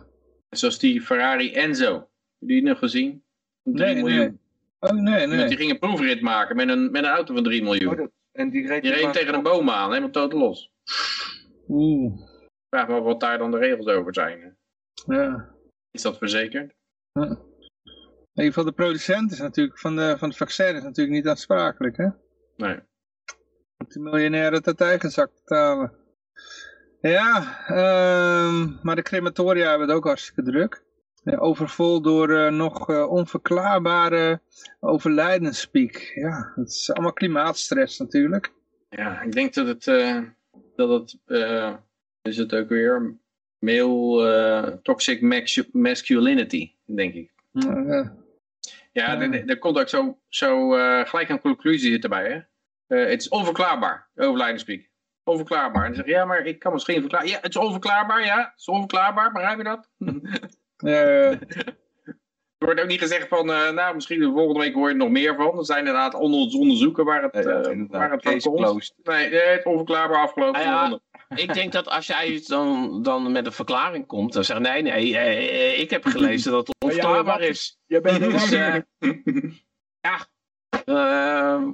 [SPEAKER 4] Zoals die Ferrari Enzo. Heb je die nog gezien? 3
[SPEAKER 1] Nee,
[SPEAKER 4] miljoen.
[SPEAKER 1] nee. Oh, nee,
[SPEAKER 4] Want
[SPEAKER 1] nee.
[SPEAKER 4] die ging een proefrit maken met een, met een auto van 3 miljoen.
[SPEAKER 3] Oh, dat- En die reed
[SPEAKER 4] Die reed tegen een boom aan, helemaal totaal los.
[SPEAKER 1] Oeh,
[SPEAKER 4] Vraag me af wat daar dan de regels over zijn.
[SPEAKER 1] ja.
[SPEAKER 4] Is dat verzekerd?
[SPEAKER 1] Ja. In ieder geval de producent is natuurlijk van, de, van het vaccin is natuurlijk niet aansprakelijk, hè?
[SPEAKER 4] Nee.
[SPEAKER 1] Moet die miljonair het uit eigen zak betalen. Ja, ehm, maar de crematoria hebben het ook hartstikke druk. Overvol door eh, nog eh, onverklaarbare overlijdenspiek. Ja, dat is allemaal klimaatstress natuurlijk.
[SPEAKER 4] Ja, ik denk dat het, eh, dat het, is het ook weer, male toxic masculinity, denk ik. Ja,
[SPEAKER 1] Ja.
[SPEAKER 4] er- er er komt ook zo, zo eh, gelijk een conclusie erbij, hè. Eh, het is onverklaarbaar, overlijdenspiek. Onverklaarbaar. En dan zeg je, ja, maar ik kan misschien verklaren. Ja, het is onverklaarbaar, ja. Het is onverklaarbaar, begrijp je dat?
[SPEAKER 1] eh,
[SPEAKER 4] Er wordt ook niet gezegd van, nou, misschien de volgende week hoor je er nog meer van. Er zijn inderdaad onder- onderzoeken waar het,
[SPEAKER 3] Ja,
[SPEAKER 4] waar het van komt. Nee, nee, het is onverklaarbaar afgelopen.
[SPEAKER 5] Ah ja. Ik denk dat als jij dan, dan met een verklaring komt, dan zeg je, nee, nee, eh, ik heb gelezen dat het onverklaarbaar is.
[SPEAKER 3] Je bent
[SPEAKER 5] Dus, eh, ja. Ehm,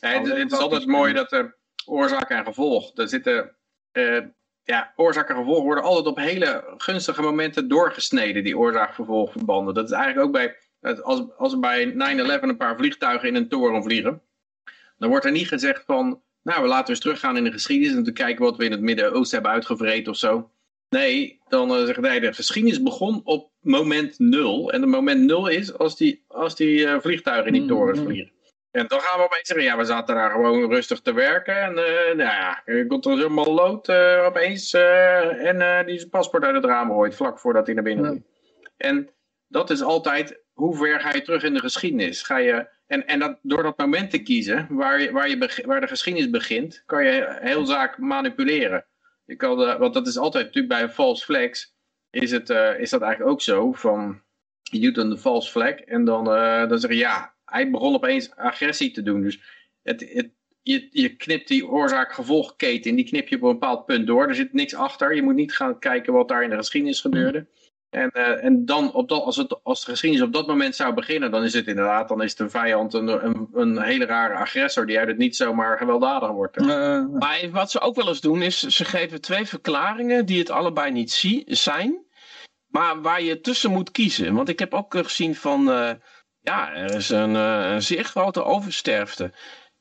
[SPEAKER 4] Ja, het, het is altijd mooi dat er oorzaak en gevolg, daar zitten, eh, ja, oorzaak en gevolg worden altijd op hele gunstige momenten doorgesneden, die oorzaak-vervolgverbanden. Dat is eigenlijk ook bij, als, als er bij 9-11 een paar vliegtuigen in een toren vliegen, dan wordt er niet gezegd van, nou, we laten eens teruggaan in de geschiedenis en te kijken wat we in het Midden-Oosten hebben uitgevreten of zo. Nee, dan uh, zeggen nee, de geschiedenis begon op moment nul. En het moment nul is als die, als die uh, vliegtuigen in die torens
[SPEAKER 1] Mhm.
[SPEAKER 4] vliegen. En dan gaan we opeens zeggen, ja, we zaten daar gewoon rustig te werken. En uh, nou ja, er komt er helemaal lood opeens. En die zijn paspoort uit het raam gooit, vlak voordat hij naar binnen ging. En dat is altijd, hoe ver ga je terug in de geschiedenis? Ga je, en en dat, door dat moment te kiezen, waar, je, waar, je, waar de geschiedenis begint, kan je heel zaak manipuleren. Je kan de, want dat is altijd natuurlijk bij een false flags, is, het, uh, is dat eigenlijk ook zo. Van, je doet een false flag en dan, uh, dan zeg je ja, hij begon opeens agressie te doen. Dus het, het, je, je knipt die oorzaak-gevolgketen en die knip je op een bepaald punt door. Er zit niks achter. Je moet niet gaan kijken wat daar in de geschiedenis gebeurde. En, uh, en dan, op dat, als, het, als de geschiedenis op dat moment zou beginnen, dan is het inderdaad, dan is de vijand een, een, een hele rare agressor die uit het niet zomaar gewelddadig wordt.
[SPEAKER 1] Uh,
[SPEAKER 5] maar wat ze ook wel eens doen, is ze geven twee verklaringen die het allebei niet zie, zijn, maar waar je tussen moet kiezen. Want ik heb ook gezien van, uh, ja, er is een, uh, een zeer grote oversterfte.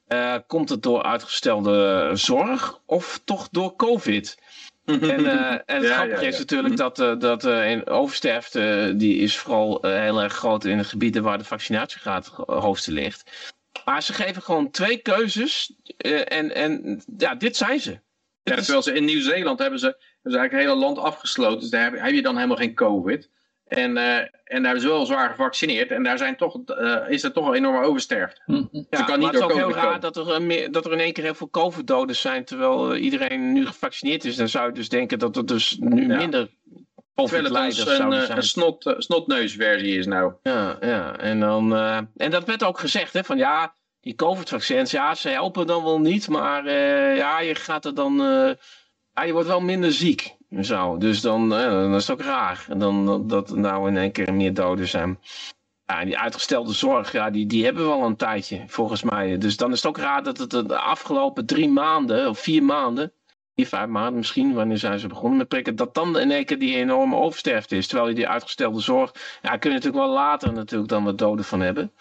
[SPEAKER 5] Uh, komt het door uitgestelde zorg of toch door COVID? en, uh, en het
[SPEAKER 4] Ja,
[SPEAKER 5] grappige
[SPEAKER 4] ja,
[SPEAKER 5] is natuurlijk dat, uh, dat uh, in oversterfte, die is vooral heel erg groot in de gebieden waar de vaccinatiegraad hoogste ligt. Maar ze geven gewoon twee keuzes en, en ja, dit zijn ze.
[SPEAKER 4] Terwijl ze in Nieuw-Zeeland hebben ze, hebben ze eigenlijk het hele land afgesloten. Dus daar heb, heb je dan helemaal geen COVID. En, uh, en daar ze wel zwaar gevaccineerd. En daar zijn toch, uh, is er toch een enorme oversterfte.
[SPEAKER 1] Mhm.
[SPEAKER 5] Ja,
[SPEAKER 4] kan
[SPEAKER 5] maar
[SPEAKER 4] niet
[SPEAKER 5] het is ook heel raar dat er, uh, meer, dat er in één keer heel veel COVID-doden zijn, terwijl uh, iedereen nu gevaccineerd is. Dan zou je dus denken dat er dus nu
[SPEAKER 4] Ja.
[SPEAKER 5] minder
[SPEAKER 4] Terwijl het
[SPEAKER 5] COVID-leiders
[SPEAKER 4] dus een,
[SPEAKER 5] zouden zijn.
[SPEAKER 4] een snot, uh, snotneusversie is nou.
[SPEAKER 5] Ja, ja. En, dan, uh, en dat werd ook gezegd, hè, van ja, die COVID-vaccins, ja, ze helpen dan wel niet, maar uh, ja, je gaat er dan, uh, ja, je wordt wel minder ziek. Zo. Dus dan, uh, dan is het ook raar. Dan dat er nou in één keer meer doden zijn. Ja, die uitgestelde zorg, ja, die, die hebben we al een tijdje, volgens mij. Dus dan is het ook raar dat het de afgelopen drie maanden, of vier maanden, vier, vijf maanden misschien, wanneer zijn ze begonnen met prikken, dat dan in één keer die enorme oversterfte is. Terwijl je die uitgestelde zorg, ja, kun je natuurlijk wel later natuurlijk dan wat doden van hebben.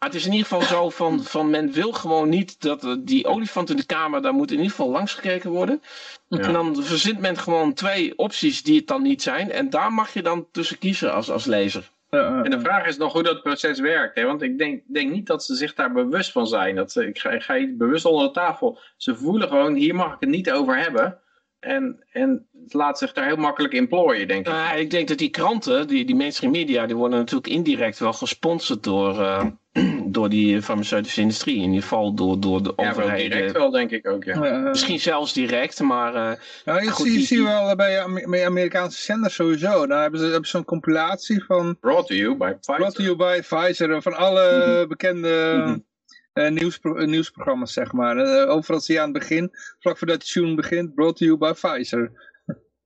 [SPEAKER 5] Maar het is in ieder geval zo van, van men wil gewoon niet dat die olifant in de kamer, daar moet in ieder geval langs gekeken worden.
[SPEAKER 4] Ja.
[SPEAKER 5] En dan verzint men gewoon twee opties die het dan niet zijn. En daar mag je dan tussen kiezen als, als lezer.
[SPEAKER 4] En de vraag is nog hoe dat proces werkt. Hè? Want ik denk, denk niet dat ze zich daar bewust van zijn. Dat ze, ik, ga, ik ga iets bewust onder de tafel. Ze voelen gewoon, hier mag ik het niet over hebben. En, en het laat zich daar heel makkelijk in plooien, denk ik.
[SPEAKER 5] Nou, ik denk dat die kranten, die, die mainstream media, die worden natuurlijk indirect wel gesponsord door, eh, door die farmaceutische industrie. In ieder geval door, door de
[SPEAKER 4] Ja, wel
[SPEAKER 5] overheden.
[SPEAKER 4] direct wel, denk ik ook, ja.
[SPEAKER 1] Eh,
[SPEAKER 5] Misschien zelfs direct, maar eh,
[SPEAKER 1] nou, je
[SPEAKER 5] goed,
[SPEAKER 1] zie,
[SPEAKER 5] die-
[SPEAKER 1] zie wel bij, Ame- bij Amerikaanse zenders sowieso. Daar hebben ze, hebben ze zo'n compilatie van
[SPEAKER 4] Brought to you by Pfizer.
[SPEAKER 1] Brought to you by Pfizer. Van alle bekende nieuwspro eh, nieuwsprogramma's, zeg maar. Eh, overal zie je aan het begin, vlak voordat de tune begint, brought to you by Pfizer.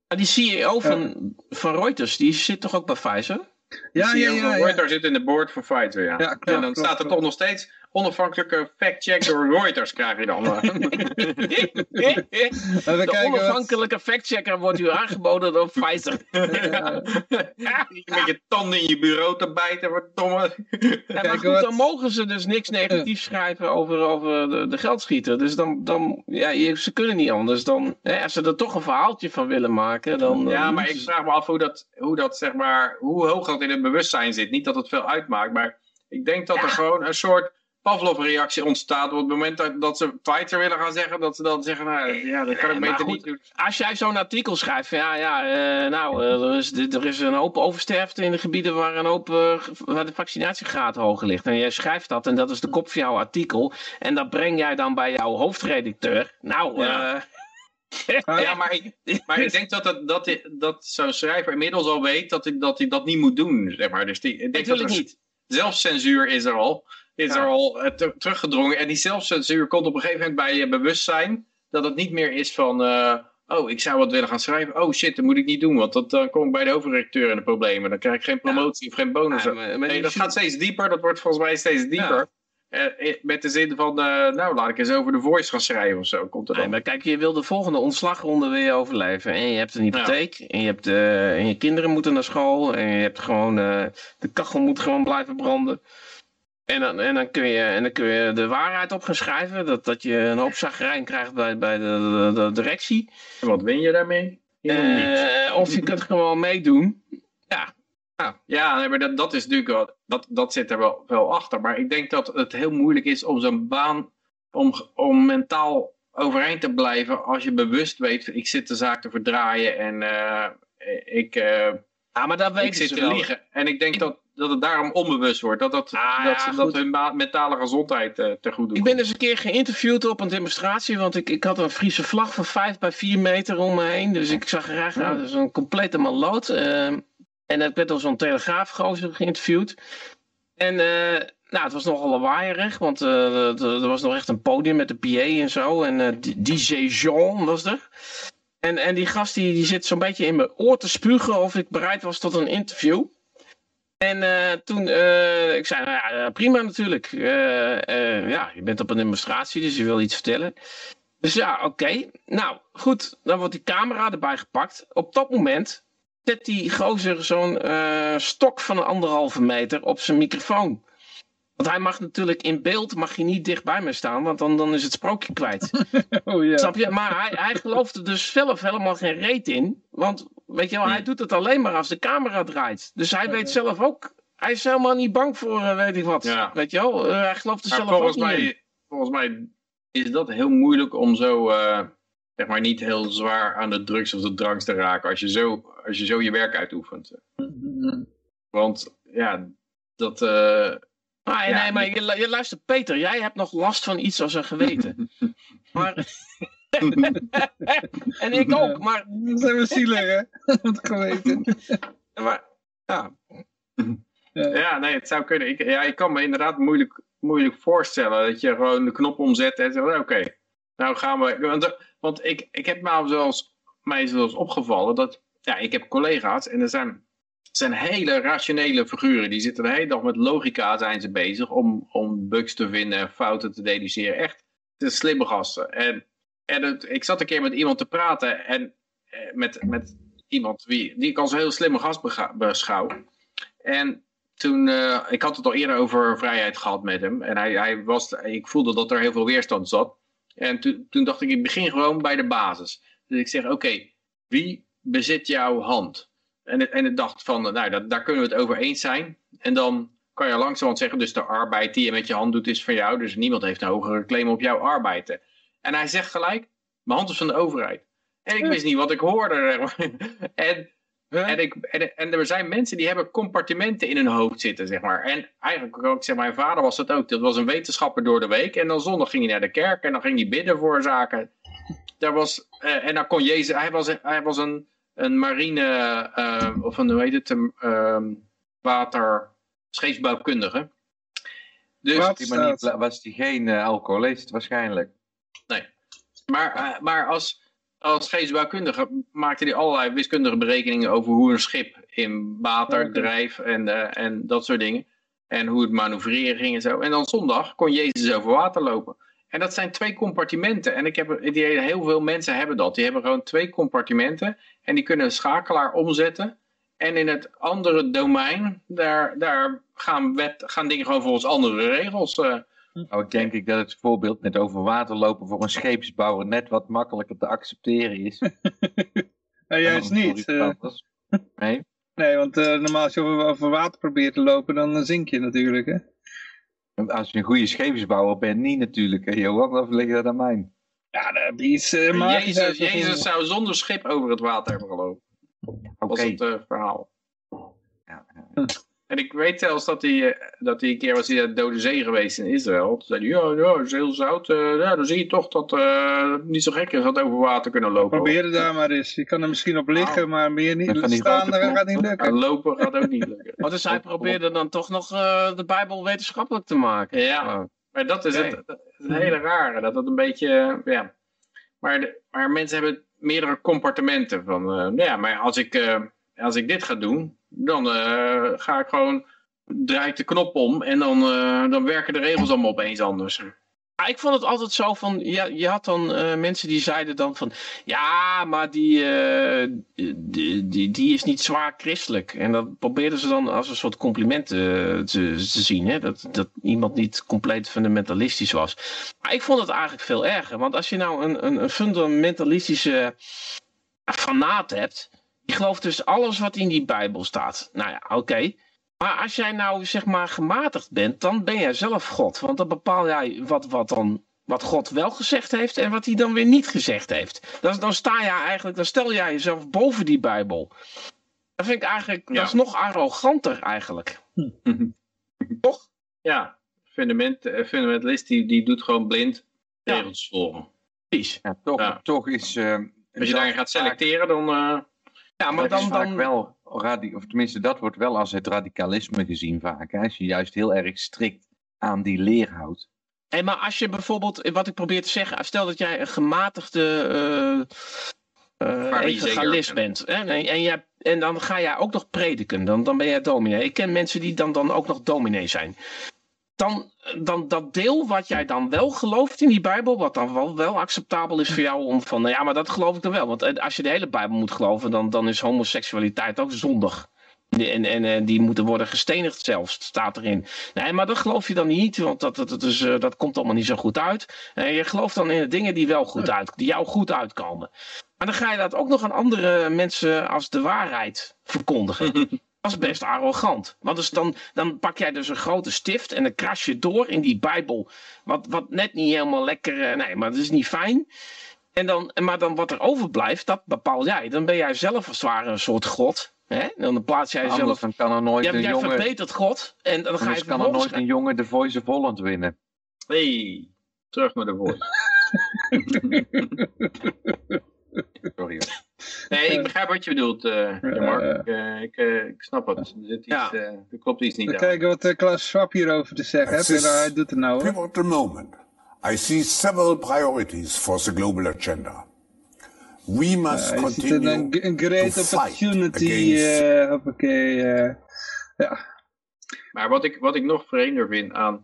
[SPEAKER 5] die CEO van, van Reuters, die zit toch ook bij Pfizer?
[SPEAKER 1] Ja, ja,
[SPEAKER 4] CEO
[SPEAKER 1] ja.
[SPEAKER 4] van
[SPEAKER 1] ja.
[SPEAKER 4] Reuters zit in de board van Pfizer, ja.
[SPEAKER 1] Ja, klopt,
[SPEAKER 4] en dan
[SPEAKER 1] klopt,
[SPEAKER 4] staat er
[SPEAKER 1] klopt.
[SPEAKER 4] toch nog steeds onafhankelijke fact-check door Reuters krijg je dan.
[SPEAKER 5] De onafhankelijke factchecker wordt u aangeboden door Pfizer.
[SPEAKER 4] Ja. Met je tanden in je bureau te bijten, wat domme.
[SPEAKER 5] Ja, maar
[SPEAKER 1] Kijk,
[SPEAKER 5] goed,
[SPEAKER 1] wat-
[SPEAKER 5] dan mogen ze dus niks negatiefs schrijven over, over de, de geldschieter. Dus dan, dan ja, ze kunnen niet anders dan, hè, als ze er toch een verhaaltje van willen maken, dan...
[SPEAKER 4] Ja,
[SPEAKER 5] dan
[SPEAKER 4] maar ik vraag me af hoe dat, hoe dat, zeg maar, hoe hoog dat in het bewustzijn zit. Niet dat het veel uitmaakt, maar ik denk dat er gewoon een soort Pavlov-reactie ontstaat op het moment dat, dat ze Pfizer willen gaan zeggen, dat ze dan zeggen, nou ja, dat kan ik beter
[SPEAKER 5] goed,
[SPEAKER 4] niet.
[SPEAKER 5] Als jij zo'n artikel schrijft ja, ja, eh, nou, eh, er, is, er is een hoop oversterfte in de gebieden waar, een hoop, eh, waar de vaccinatiegraad hoger ligt. En jij schrijft dat en dat is de kop van jouw artikel. En dat breng jij dan bij jouw hoofdredacteur. Nou,
[SPEAKER 4] Ja.
[SPEAKER 5] eh,
[SPEAKER 4] Ja, maar ik, maar ik denk dat, dat, die- dat zo'n schrijver inmiddels al weet dat hij dat, hij dat niet moet doen, zeg maar. Dus die, ik denk dat
[SPEAKER 5] natuurlijk
[SPEAKER 4] er
[SPEAKER 5] niet.
[SPEAKER 4] zelfcensuur is er al. Is
[SPEAKER 5] Ja.
[SPEAKER 4] er al eh, ter- teruggedrongen. En die zelfcensuur komt op een gegeven moment bij je bewustzijn. Dat het niet meer is van... eh, oh, ik zou wat willen gaan schrijven. Oh shit, dat moet ik niet doen. Want dat, dan kom ik bij de hoofdredacteur in de problemen. Dan krijg ik geen promotie of geen bonus.
[SPEAKER 5] Ja, maar- maar
[SPEAKER 4] nee, dat gaat steeds dieper. Dat wordt volgens mij steeds dieper. Eh, eh, met de zin van... eh, nou, laat ik eens over de voice gaan schrijven of zo. Komt er
[SPEAKER 5] Nee,
[SPEAKER 4] dan.
[SPEAKER 5] maar kijk, je wil de volgende ontslagronde weer overleven. En je hebt een hypotheek. En, je hebt, eh, en je kinderen moeten naar school. En je hebt gewoon... eh, de kachel moet gewoon blijven branden. En dan, en, dan kun je, en dan kun je de waarheid op gaan schrijven. Dat, dat je een hoop zagrijn krijgt bij, bij de, de, de directie.
[SPEAKER 4] En wat win je daarmee?
[SPEAKER 5] Eh, of je kunt gewoon meedoen.
[SPEAKER 4] Ja, ja nee, maar dat, dat is natuurlijk wel, dat, dat zit er wel, wel achter. Maar ik denk dat het heel moeilijk is om zo'n baan, om, om mentaal overeind te blijven als je bewust weet, ik zit de zaak te verdraaien en eh, ik, eh,
[SPEAKER 5] Ja, maar dat
[SPEAKER 4] ik
[SPEAKER 5] weten
[SPEAKER 4] zit
[SPEAKER 5] ze
[SPEAKER 4] te
[SPEAKER 5] wel.
[SPEAKER 4] liegen. En ik denk dat, dat het daarom onbewust wordt, dat, dat,
[SPEAKER 5] Ah,
[SPEAKER 4] dat,
[SPEAKER 5] ja,
[SPEAKER 4] dat
[SPEAKER 5] goed.
[SPEAKER 4] hun mentale gezondheid eh te goed doet.
[SPEAKER 5] Ik ben dus een keer geïnterviewd op een demonstratie, want ik, ik had een Friese vlag van 5 bij 4 meter om me heen. Dus ik zag graag, nou, dat is een complete maloot. Ehm en ik werd door zo'n telegraafgozer geïnterviewd. En eh, nou, het was nogal lawaaierig, want er was nog echt een podium met de PA en zo. En DJ Jean was er. En, en die gast die, die zit zo'n beetje in mijn oor te spugen of ik bereid was tot een interview. En eh, toen, eh, ik zei, nou ja, eh, prima natuurlijk. Ja, je bent op een demonstratie, dus je wil iets vertellen. Dus ja, oké. Nou, goed, dan wordt die camera erbij gepakt. Op dat moment zet die gozer zo'n stok van een anderhalve meter op zijn microfoon. Want hij mag natuurlijk in beeld mag je niet dicht bij me staan, want dan, dan is het sprookje kwijt.
[SPEAKER 1] Oh.
[SPEAKER 5] Snap je? Maar hij, hij gelooft er dus zelf helemaal geen reet in. Want, weet je wel, hij doet het alleen maar als de camera draait. Dus hij weet zelf ook... Hij is helemaal niet bang voor, eh, weet ik wat.
[SPEAKER 4] Ja.
[SPEAKER 5] Weet je wel? Eh, hij gelooft er
[SPEAKER 4] Maar
[SPEAKER 5] zelf ook
[SPEAKER 4] volgens
[SPEAKER 5] niet in.
[SPEAKER 4] mij, volgens mij is dat heel moeilijk om zo, eh, zeg maar, niet heel zwaar aan de drugs of de dranks te raken als je zo, als je, zo je werk uitoefent. Want ja, dat.
[SPEAKER 5] Ah,
[SPEAKER 4] Ja,
[SPEAKER 5] nee, maar je, je luistert, Peter, jij hebt nog last van iets als een geweten. maar... en ik ook, maar...
[SPEAKER 1] Dat zijn we zielig, hè? Wat geweten.
[SPEAKER 5] maar ja,
[SPEAKER 4] ja, nee, het zou kunnen. Ik, ja, ik kan me inderdaad moeilijk, moeilijk voorstellen dat je gewoon de knop omzet en zegt: oké, nou gaan we. Want, want ik, ik heb nou zoals, mij zelfs opgevallen dat. Ja, ik heb collega's en er zijn zijn hele rationele figuren. Die zitten de hele dag met logica zijn ze bezig om, om bugs te vinden en fouten te deduceren. Echt, het is slimme gasten. En, en ik zat een keer met iemand te praten en eh, met, met iemand wie, die ik als een heel slimme gast beschouw. En toen, eh, ik had het al eerder over vrijheid gehad met hem. En hij, hij was, ik voelde dat er heel veel weerstand zat. En toen, dacht ik, ik begin gewoon bij de basis. Dus ik zeg, oké, wie bezit jouw hand? En, en ik dacht van, nou, daar kunnen we het over eens zijn. En dan kan je langzamerhand zeggen, dus de arbeid die je met je hand doet is van jou. Dus niemand heeft een hogere claim op jouw arbeid. En hij zegt gelijk, mijn hand is van de overheid. En ik wist niet wat ik hoorde. En, en, ik, en, en er zijn mensen die hebben compartimenten in hun hoofd zitten, zeg maar. En eigenlijk ook, zeg mijn vader was dat ook. Dat was een wetenschapper door de week. En dan zondag ging hij naar de kerk en dan ging hij bidden voor zaken. Daar was, eh, en dan kon Jezus, hij was, hij was een, een marine, eh, of een, hoe heet het, een ehm, water, scheepsbouwkundige. Dus?
[SPEAKER 3] Die was hij geen eh, alcoholist waarschijnlijk.
[SPEAKER 4] Maar, eh, maar als, als geestbouwkundige maakte hij allerlei wiskundige berekeningen over hoe een schip in water drijft en, eh, en dat soort dingen. En hoe het manoeuvreren ging en zo. En dan zondag kon Jezus over water lopen. En dat zijn twee compartimenten. En ik heb, idee, heel veel mensen hebben dat. Die hebben gewoon twee compartimenten. En die kunnen een schakelaar omzetten. En in het andere domein, daar, daar gaan, wet, gaan dingen gewoon volgens andere regels. eh.
[SPEAKER 3] Nou, denk ik dat het voorbeeld met over water lopen voor een scheepsbouwer net wat makkelijker te accepteren is.
[SPEAKER 1] Nou, juist niet. eh.
[SPEAKER 3] Nee?
[SPEAKER 1] nee, want eh, normaal als je over, over water probeert te lopen, dan eh, zink je natuurlijk. Hè?
[SPEAKER 3] Als je een goede scheepsbouwer bent, niet natuurlijk, hè, Johan, dan ligt dat aan mij.
[SPEAKER 1] Ja, iets eh magisch
[SPEAKER 4] Jezus. Jezus zou zonder schip over het water hebben gelopen.
[SPEAKER 3] Oké.
[SPEAKER 4] was het verhaal.
[SPEAKER 3] Ja, ja.
[SPEAKER 4] En ik weet zelfs dat hij, eh, dat hij een keer was hij naar de Dode Zee geweest in Israël. Toen zei hij, ja, ja, het is heel zout. eh, ja, dan zie je toch dat eh, het niet zo gek is dat over water kunnen lopen.
[SPEAKER 1] Probeer het daar maar eens. Je kan er misschien op liggen, maar meer niet. Staan, gaat niet
[SPEAKER 3] kloppen.
[SPEAKER 4] En
[SPEAKER 1] lukken.
[SPEAKER 4] lopen gaat ook niet lukken.
[SPEAKER 5] Want dus hij probeerde dan toch nog eh, de Bijbel wetenschappelijk te maken.
[SPEAKER 4] Ja.
[SPEAKER 5] Oh.
[SPEAKER 4] Maar dat is
[SPEAKER 5] Oké.
[SPEAKER 4] het, hele rare. Dat dat een beetje, ja. Maar, de, maar mensen hebben meerdere compartimenten. Van, eh, nou ja, maar als ik, eh, als ik dit ga doen, dan eh, ga ik gewoon, draai ik de knop om en dan, eh, dan werken de regels allemaal opeens anders.
[SPEAKER 5] Ah, ik vond het altijd zo van, ja, je had dan eh, mensen die zeiden dan van, ja, maar die, die, die, die is niet zwaar christelijk. En dat probeerden ze dan als een soort compliment te, te zien, hè? Dat, dat iemand niet compleet fundamentalistisch was. Maar ik vond het eigenlijk veel erger, want als je nou een, een, een fundamentalistische fanaat hebt, die gelooft dus alles wat in die Bijbel staat. Nou ja, oké. Maar als jij nou zeg maar gematigd bent, dan ben jij zelf God. Want dan bepaal jij wat, wat, dan, wat God wel gezegd heeft en wat hij dan weer niet gezegd heeft. Dan, dan sta je eigenlijk, dan stel jij jezelf boven die Bijbel. Dat vind ik eigenlijk,
[SPEAKER 4] Ja.
[SPEAKER 5] dat is nog arroganter eigenlijk. Toch?
[SPEAKER 4] Ja, fundament, eh, fundamentalist die, die doet gewoon blind
[SPEAKER 5] Ja.
[SPEAKER 4] regels volgen.
[SPEAKER 5] Precies.
[SPEAKER 3] Ja, toch,
[SPEAKER 4] Ja.
[SPEAKER 3] toch is... eh,
[SPEAKER 4] Als je daarin gaat selecteren, dan... eh,
[SPEAKER 5] Ja, maar
[SPEAKER 3] dat is
[SPEAKER 5] dan,
[SPEAKER 3] vaak
[SPEAKER 5] dan,
[SPEAKER 3] wel, of tenminste dat wordt wel als het radicalisme gezien vaak. Hè? Als je juist heel erg strikt aan die leer houdt.
[SPEAKER 5] Hey, maar als je bijvoorbeeld, wat ik probeer te zeggen, stel dat jij een gematigde eh eh,
[SPEAKER 4] Farizeeër
[SPEAKER 5] evangelist bent. Hè? En, en, jij, en dan ga jij ook nog prediken, dan, dan ben jij dominee. Ik ken mensen die dan, dan ook nog dominee zijn. Dan, dan dat deel wat jij dan wel gelooft in die Bijbel, wat dan wel, wel acceptabel is voor jou om van, nou ja, maar dat geloof ik dan wel. Want eh, als je de hele Bijbel moet geloven, dan, dan is homoseksualiteit ook zondig. En, en, en die moeten worden gestenigd zelfs, staat erin. Nee, maar dat geloof je dan niet, want dat, dat, dat, eh, komt allemaal niet zo goed uit. En je gelooft dan in de dingen die wel goed uit, die jou goed uitkomen. Maar dan ga je dat ook nog aan andere mensen als de waarheid verkondigen. Dat is best arrogant. Want dus dan, dan pak jij dus een grote stift en dan kras je door in die Bijbel. Wat, wat net niet helemaal lekker. eh, Nee, maar dat is niet fijn. En dan, maar dan wat er overblijft, dat bepaal jij. Dan ben jij zelf als het ware een soort God. Hè? Dan plaats jij
[SPEAKER 3] Anders
[SPEAKER 5] jezelf.
[SPEAKER 3] dan kan er nooit
[SPEAKER 5] Ja,
[SPEAKER 3] een
[SPEAKER 5] jij
[SPEAKER 3] jongen...
[SPEAKER 5] verbetert God. En dan ga je
[SPEAKER 3] kan er nooit een jongen de Voice of Holland winnen.
[SPEAKER 4] hey, terug naar de voice.
[SPEAKER 3] Sorry. hoor.
[SPEAKER 4] Nee, ik begrijp wat je bedoelt, eh
[SPEAKER 1] Ja,
[SPEAKER 4] Mark. Ik, eh, ik, eh, ik snap het. Er, zit iets,
[SPEAKER 5] Ja.
[SPEAKER 4] klopt iets niet
[SPEAKER 1] We
[SPEAKER 4] aan.
[SPEAKER 1] kijken wat uh, Klaas Schwab hierover te zeggen heeft. En hij doet het nou hoor.
[SPEAKER 6] pivotal moment. I see several priorities for the global agenda. We must
[SPEAKER 1] ziet
[SPEAKER 6] continue
[SPEAKER 1] een, een great
[SPEAKER 6] to fight
[SPEAKER 1] opportunity.
[SPEAKER 6] against
[SPEAKER 1] eh hoppakee. eh. ja.
[SPEAKER 4] Maar wat ik, wat ik nog vreemder vind aan,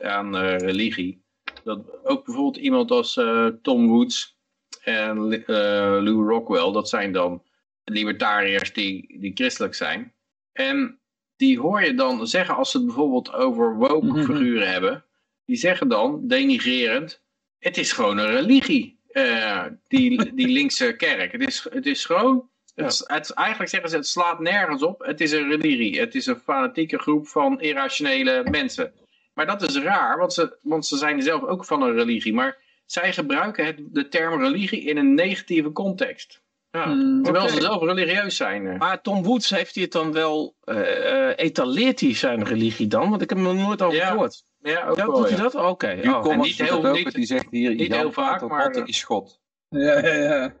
[SPEAKER 4] aan eh, religie, dat ook bijvoorbeeld iemand als eh, Tom Woods en eh, Lou Rockwell, dat zijn dan libertariërs die, die christelijk zijn. En die hoor je dan zeggen als ze het bijvoorbeeld over woke
[SPEAKER 1] Mhm.
[SPEAKER 4] figuren hebben, die zeggen dan, denigrerend, het is gewoon een religie, eh, die, die linkse kerk. Het is, het is gewoon, het, eigenlijk zeggen ze, het slaat nergens op. Het is een religie. Het is een fanatieke groep van irrationele mensen. Maar dat is raar, want ze, want ze zijn zelf ook van een religie. Maar zij gebruiken het, de term religie in een negatieve context.
[SPEAKER 5] Ja.
[SPEAKER 1] Hmm.
[SPEAKER 4] Terwijl ze zelf religieus zijn. eh.
[SPEAKER 5] Maar Tom Woods heeft hij het dan wel, eh, eh, etaleert hij zijn religie dan? Want ik heb hem er nooit over
[SPEAKER 4] Ja,
[SPEAKER 5] gehoord.
[SPEAKER 4] Ja, ook
[SPEAKER 5] Ja,
[SPEAKER 4] wel,
[SPEAKER 5] doet
[SPEAKER 4] ja.
[SPEAKER 5] hij dat? Oké.
[SPEAKER 3] Nu
[SPEAKER 5] Oh.
[SPEAKER 3] komt
[SPEAKER 4] niet heel- niet-
[SPEAKER 3] die zegt hier,
[SPEAKER 4] niet
[SPEAKER 3] Jan
[SPEAKER 4] heel vaak,
[SPEAKER 3] Paternotte
[SPEAKER 4] maar-
[SPEAKER 3] is God.
[SPEAKER 1] Ja, ja, ja.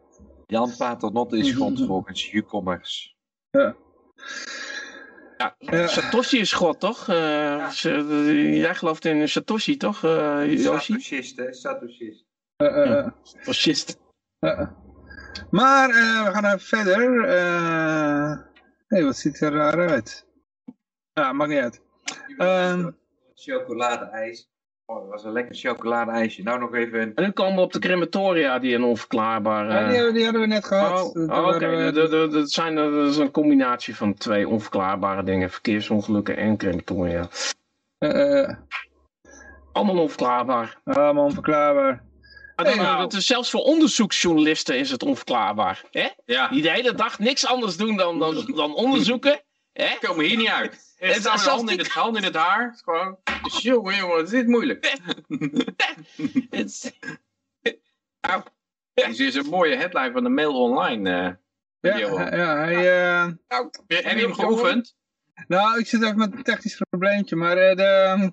[SPEAKER 3] Jan Paternotte is God volgens Jukommers.
[SPEAKER 5] Ja,
[SPEAKER 1] Ja.
[SPEAKER 5] Satoshi is God, toch? Eh, jij gelooft in Satoshi, toch, eh Yoshi?
[SPEAKER 3] Satoshist, hè? Satoshist.
[SPEAKER 1] Eh, eh,
[SPEAKER 5] Fascist.
[SPEAKER 1] eh. Maar eh, we gaan even verder. Eh hey, wat ziet er raar uit? Ja, maakt niet uit. Ehm.
[SPEAKER 3] Chocolade-ijs. Oh, dat was een lekker chocolade-ijsje. Nou nog even een...
[SPEAKER 5] En nu komen we op de crematoria, die een.
[SPEAKER 1] Ja,
[SPEAKER 5] eh,
[SPEAKER 1] die, hadden we net gehad.
[SPEAKER 5] Oh,
[SPEAKER 1] Dat
[SPEAKER 5] oh, oké. Dat- zijn dat is een combinatie van twee onverklaarbare dingen. Verkeersongelukken en crematoria.
[SPEAKER 1] eh, eh,
[SPEAKER 5] Allemaal onverklaarbaar.
[SPEAKER 1] allemaal onverklaarbaar.
[SPEAKER 5] Maar dan,
[SPEAKER 1] Hey, nou.
[SPEAKER 5] dat is zelfs voor onderzoeksjournalisten is het onverklaarbaar. Hè?
[SPEAKER 4] Ja,
[SPEAKER 5] Die de hele dag niks anders doen dan, dan, dan onderzoeken. Hè?
[SPEAKER 4] ik kom hier niet uit.
[SPEAKER 5] Het
[SPEAKER 4] staat met hand in het, hand in het haar. Het is gewoon, dus jongen, jongen, het is dit moeilijk.
[SPEAKER 5] Het is-
[SPEAKER 4] Dit is een mooie headline van de Mail Online. eh.
[SPEAKER 1] Ja,
[SPEAKER 4] video.
[SPEAKER 1] ja, ja, hij, eh,
[SPEAKER 4] Heb je hem geoefend?
[SPEAKER 1] nou, ik zit even met een technisch probleempje, maar eh, de,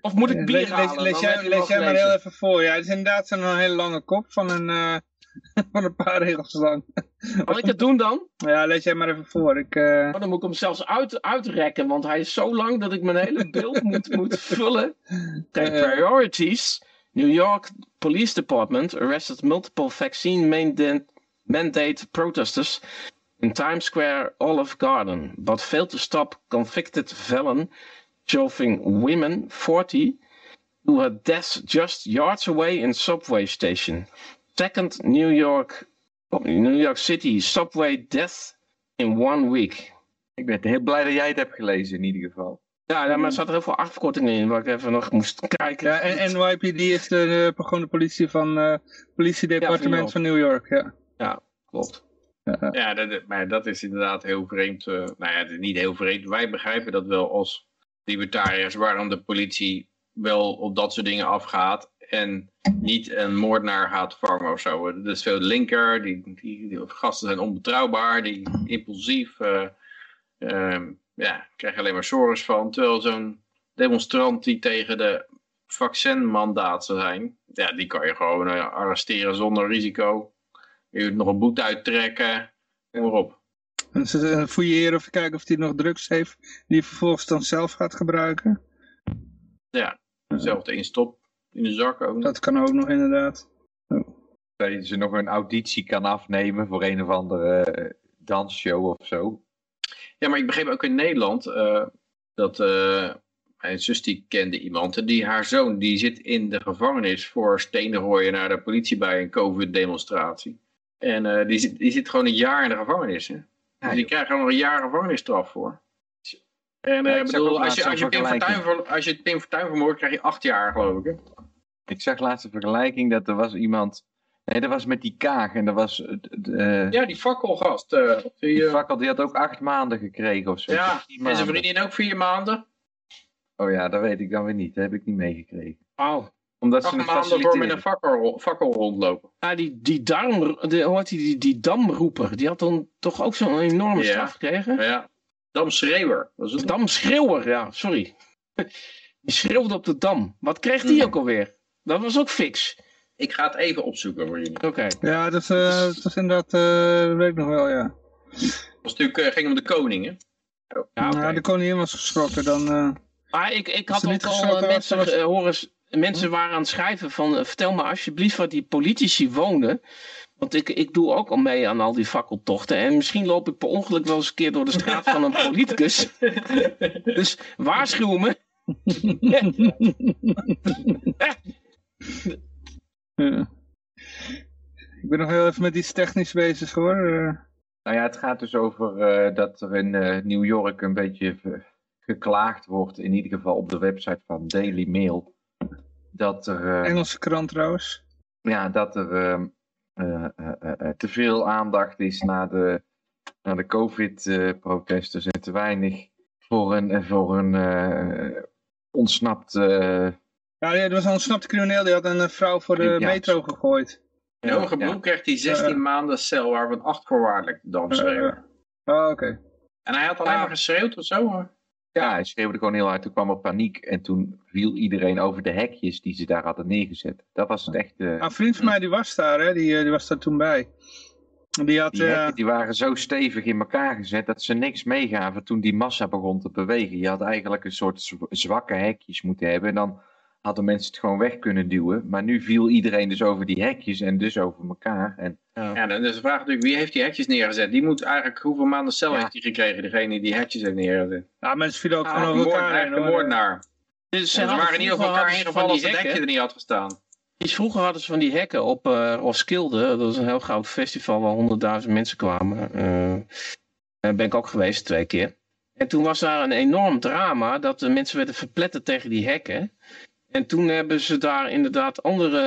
[SPEAKER 5] Of moet ik bier
[SPEAKER 1] lees, lees,
[SPEAKER 5] halen?
[SPEAKER 1] lees jij, lees maar heel even voor. Ja, het is inderdaad zo'n hele lange kop van een, van een paar regels lang.
[SPEAKER 5] Kan ik het doen dan?
[SPEAKER 1] Ja, lees jij maar even voor. Ik, eh,
[SPEAKER 5] Oh, dan moet ik hem zelfs uit, uitrekken, want hij is zo lang dat ik mijn hele beeld moet, moet vullen.
[SPEAKER 1] Eh,
[SPEAKER 5] priorities. New York Police Department arrested multiple vaccine mandate, mandate protesters in Times Square Olive Garden, but failed to stop convicted felon shoving women 40 to her death just yards away in subway station. Second New York, New York City subway death in one week.
[SPEAKER 3] Ik ben heel blij dat jij het hebt gelezen in ieder geval.
[SPEAKER 5] Ja, ja, maar er zaten heel veel afkortingen in waar ik even nog moest kijken.
[SPEAKER 1] ja, en NYPD is de, de, gewoon de politie van eh politiedepartement
[SPEAKER 5] Ja,
[SPEAKER 1] van New York. Ja.
[SPEAKER 5] Klopt.
[SPEAKER 4] Ja, dat, maar dat is inderdaad heel vreemd. eh, nou ja, het is niet heel vreemd. Wij begrijpen dat wel als libertariërs, waarom de politie wel op dat soort dingen afgaat en niet een moordenaar gaat vangen of zo. Dat is veel linker, die, die, die gasten zijn onbetrouwbaar, die impulsief. ehm, ja, krijg je alleen maar sores van. Terwijl zo'n demonstrant die tegen de vaccinmandaat zou zijn, ja, die kan je gewoon eh, arresteren zonder risico. Je kunt nog een boete uittrekken. Kom maar op.
[SPEAKER 1] En ze fouilleren of kijken of hij nog drugs heeft die vervolgens dan zelf gaat gebruiken.
[SPEAKER 4] Ja, hetzelfde instop in de zak ook.
[SPEAKER 1] Dat kan ook nog inderdaad.
[SPEAKER 3] Dat je ze nog een auditie kan afnemen voor een of andere eh, dansshow of zo.
[SPEAKER 4] Ja, maar ik begreep ook in Nederland eh, dat eh, mijn zus die kende iemand. En die, haar zoon die zit in de gevangenis voor stenen gooien naar de politie bij een COVID-demonstratie. En eh, die, zit, die zit gewoon een jaar in de gevangenis. Hè? Dus die krijgt gewoon nog een jaar gevangenisstraf voor. En
[SPEAKER 3] Ja,
[SPEAKER 4] eh, bedoel, als je, als, je Pim Fortuyn, als je Pim Fortuyn vermoordt, krijg je acht jaar, geloof ik. Hè?
[SPEAKER 3] Ik zag laatst een vergelijking dat er was iemand... Nee, dat was met die kaag en dat was... eh, eh,
[SPEAKER 4] Ja, die fakkelgast. eh, die,
[SPEAKER 3] die fakkel die had ook acht maanden gekregen of zo.
[SPEAKER 4] ja, en zijn vriendin ook vier maanden.
[SPEAKER 3] Oh ja, dat weet ik dan weer niet. Dat heb ik niet meegekregen.
[SPEAKER 5] Oh.
[SPEAKER 3] Omdat ze
[SPEAKER 4] Acht
[SPEAKER 3] het
[SPEAKER 4] maanden voor met een fakkel, fakkel rondlopen.
[SPEAKER 5] Ah, die, die darm, de, hoe heet die, die, die damroeper, die had dan toch ook zo'n enorme
[SPEAKER 4] Ja.
[SPEAKER 5] straf gekregen?
[SPEAKER 4] Ja. Dam Schreeuwer. Dat is
[SPEAKER 5] De
[SPEAKER 4] het.
[SPEAKER 5] damschreeuwer, ja, sorry. Die schreeuwde op de dam. Wat kreeg die
[SPEAKER 4] Hmm.
[SPEAKER 5] ook alweer? Dat was ook fix.
[SPEAKER 4] Ik ga het even opzoeken voor jullie.
[SPEAKER 5] Oké.
[SPEAKER 1] Ja, dat, eh, dat was inderdaad, eh, dat weet ik nog wel, ja.
[SPEAKER 4] Het was natuurlijk, eh, ging om de koning, hè?
[SPEAKER 5] Ja, oké.
[SPEAKER 1] Nou, de koningin was geschrokken dan. eh,
[SPEAKER 5] Maar ik, ik had ook al eh, mensen
[SPEAKER 1] was-
[SPEAKER 5] horen, mensen waren aan het schrijven van eh, vertel me alsjeblieft waar die politici woonden. Want ik, ik doe ook al mee aan al die fakkeltochten. En misschien loop ik per ongeluk wel eens een keer door de straat van een politicus. Dus waarschuw me.
[SPEAKER 1] ja. Ik ben nog heel even met iets technisch bezig hoor. eh.
[SPEAKER 3] Nou ja, het gaat dus over eh, dat er in eh, New York een beetje geklaagd wordt, in ieder geval op de website van Daily Mail, dat er,
[SPEAKER 1] Engelse krant trouwens.
[SPEAKER 3] ja, dat er ehm, eh, eh, eh, eh, te veel aandacht is naar de, naar de COVID-protesters en te weinig voor een, voor een ontsnapt
[SPEAKER 1] Ja, er was een ontsnapte crimineel, die had een vrouw voor de
[SPEAKER 3] Ja.
[SPEAKER 1] metro gegooid.
[SPEAKER 4] In hoge beroep kreeg hij 16 maanden cel, waarvan 8 voorwaardelijk damschreeuwen.
[SPEAKER 1] Oh, oké.
[SPEAKER 4] En hij had alleen
[SPEAKER 3] Ah.
[SPEAKER 4] maar geschreeuwd of zo hoor.
[SPEAKER 3] Ja, hij schreeuwde gewoon heel hard. Toen kwam er paniek. En toen viel iedereen over de hekjes die ze daar hadden neergezet. Dat was het echt... eh,
[SPEAKER 1] Nou, een vriend van mij die was daar, hè? Die, eh, die was daar toen bij. Die had,
[SPEAKER 3] die
[SPEAKER 1] eh,
[SPEAKER 3] die waren zo stevig in elkaar gezet dat ze niks meegaven toen die massa begon te bewegen. Je had eigenlijk een soort zw- zwakke hekjes moeten hebben. En dan hadden mensen het gewoon weg kunnen duwen. Maar nu viel iedereen dus over die hekjes en dus over elkaar. En
[SPEAKER 4] Ja, dan is de vraag natuurlijk, wie heeft die hekjes neergezet? Die moet eigenlijk, hoeveel maanden cel
[SPEAKER 3] Ja.
[SPEAKER 4] heeft hij gekregen, degene die die hekjes heeft neergezet?
[SPEAKER 1] ja, mensen vielen ook
[SPEAKER 4] Ah,
[SPEAKER 1] gewoon over
[SPEAKER 4] moord,
[SPEAKER 1] elkaar heen,
[SPEAKER 4] eigenlijk de moordenaar.
[SPEAKER 5] Dus
[SPEAKER 4] Ze waren in ieder geval
[SPEAKER 5] vroeger
[SPEAKER 4] elkaar ingevallen
[SPEAKER 5] van
[SPEAKER 4] als
[SPEAKER 5] die
[SPEAKER 4] het
[SPEAKER 5] hekken.
[SPEAKER 4] er niet had gestaan.
[SPEAKER 5] Dus vroeger hadden ze van die hekken op eh Roskilde. Dat was een heel groot festival waar honderdduizend mensen kwamen. Eh, Daar ben ik ook geweest twee keer. En toen was daar een enorm drama dat de mensen werden verpletterd tegen die hekken. En toen hebben ze daar inderdaad andere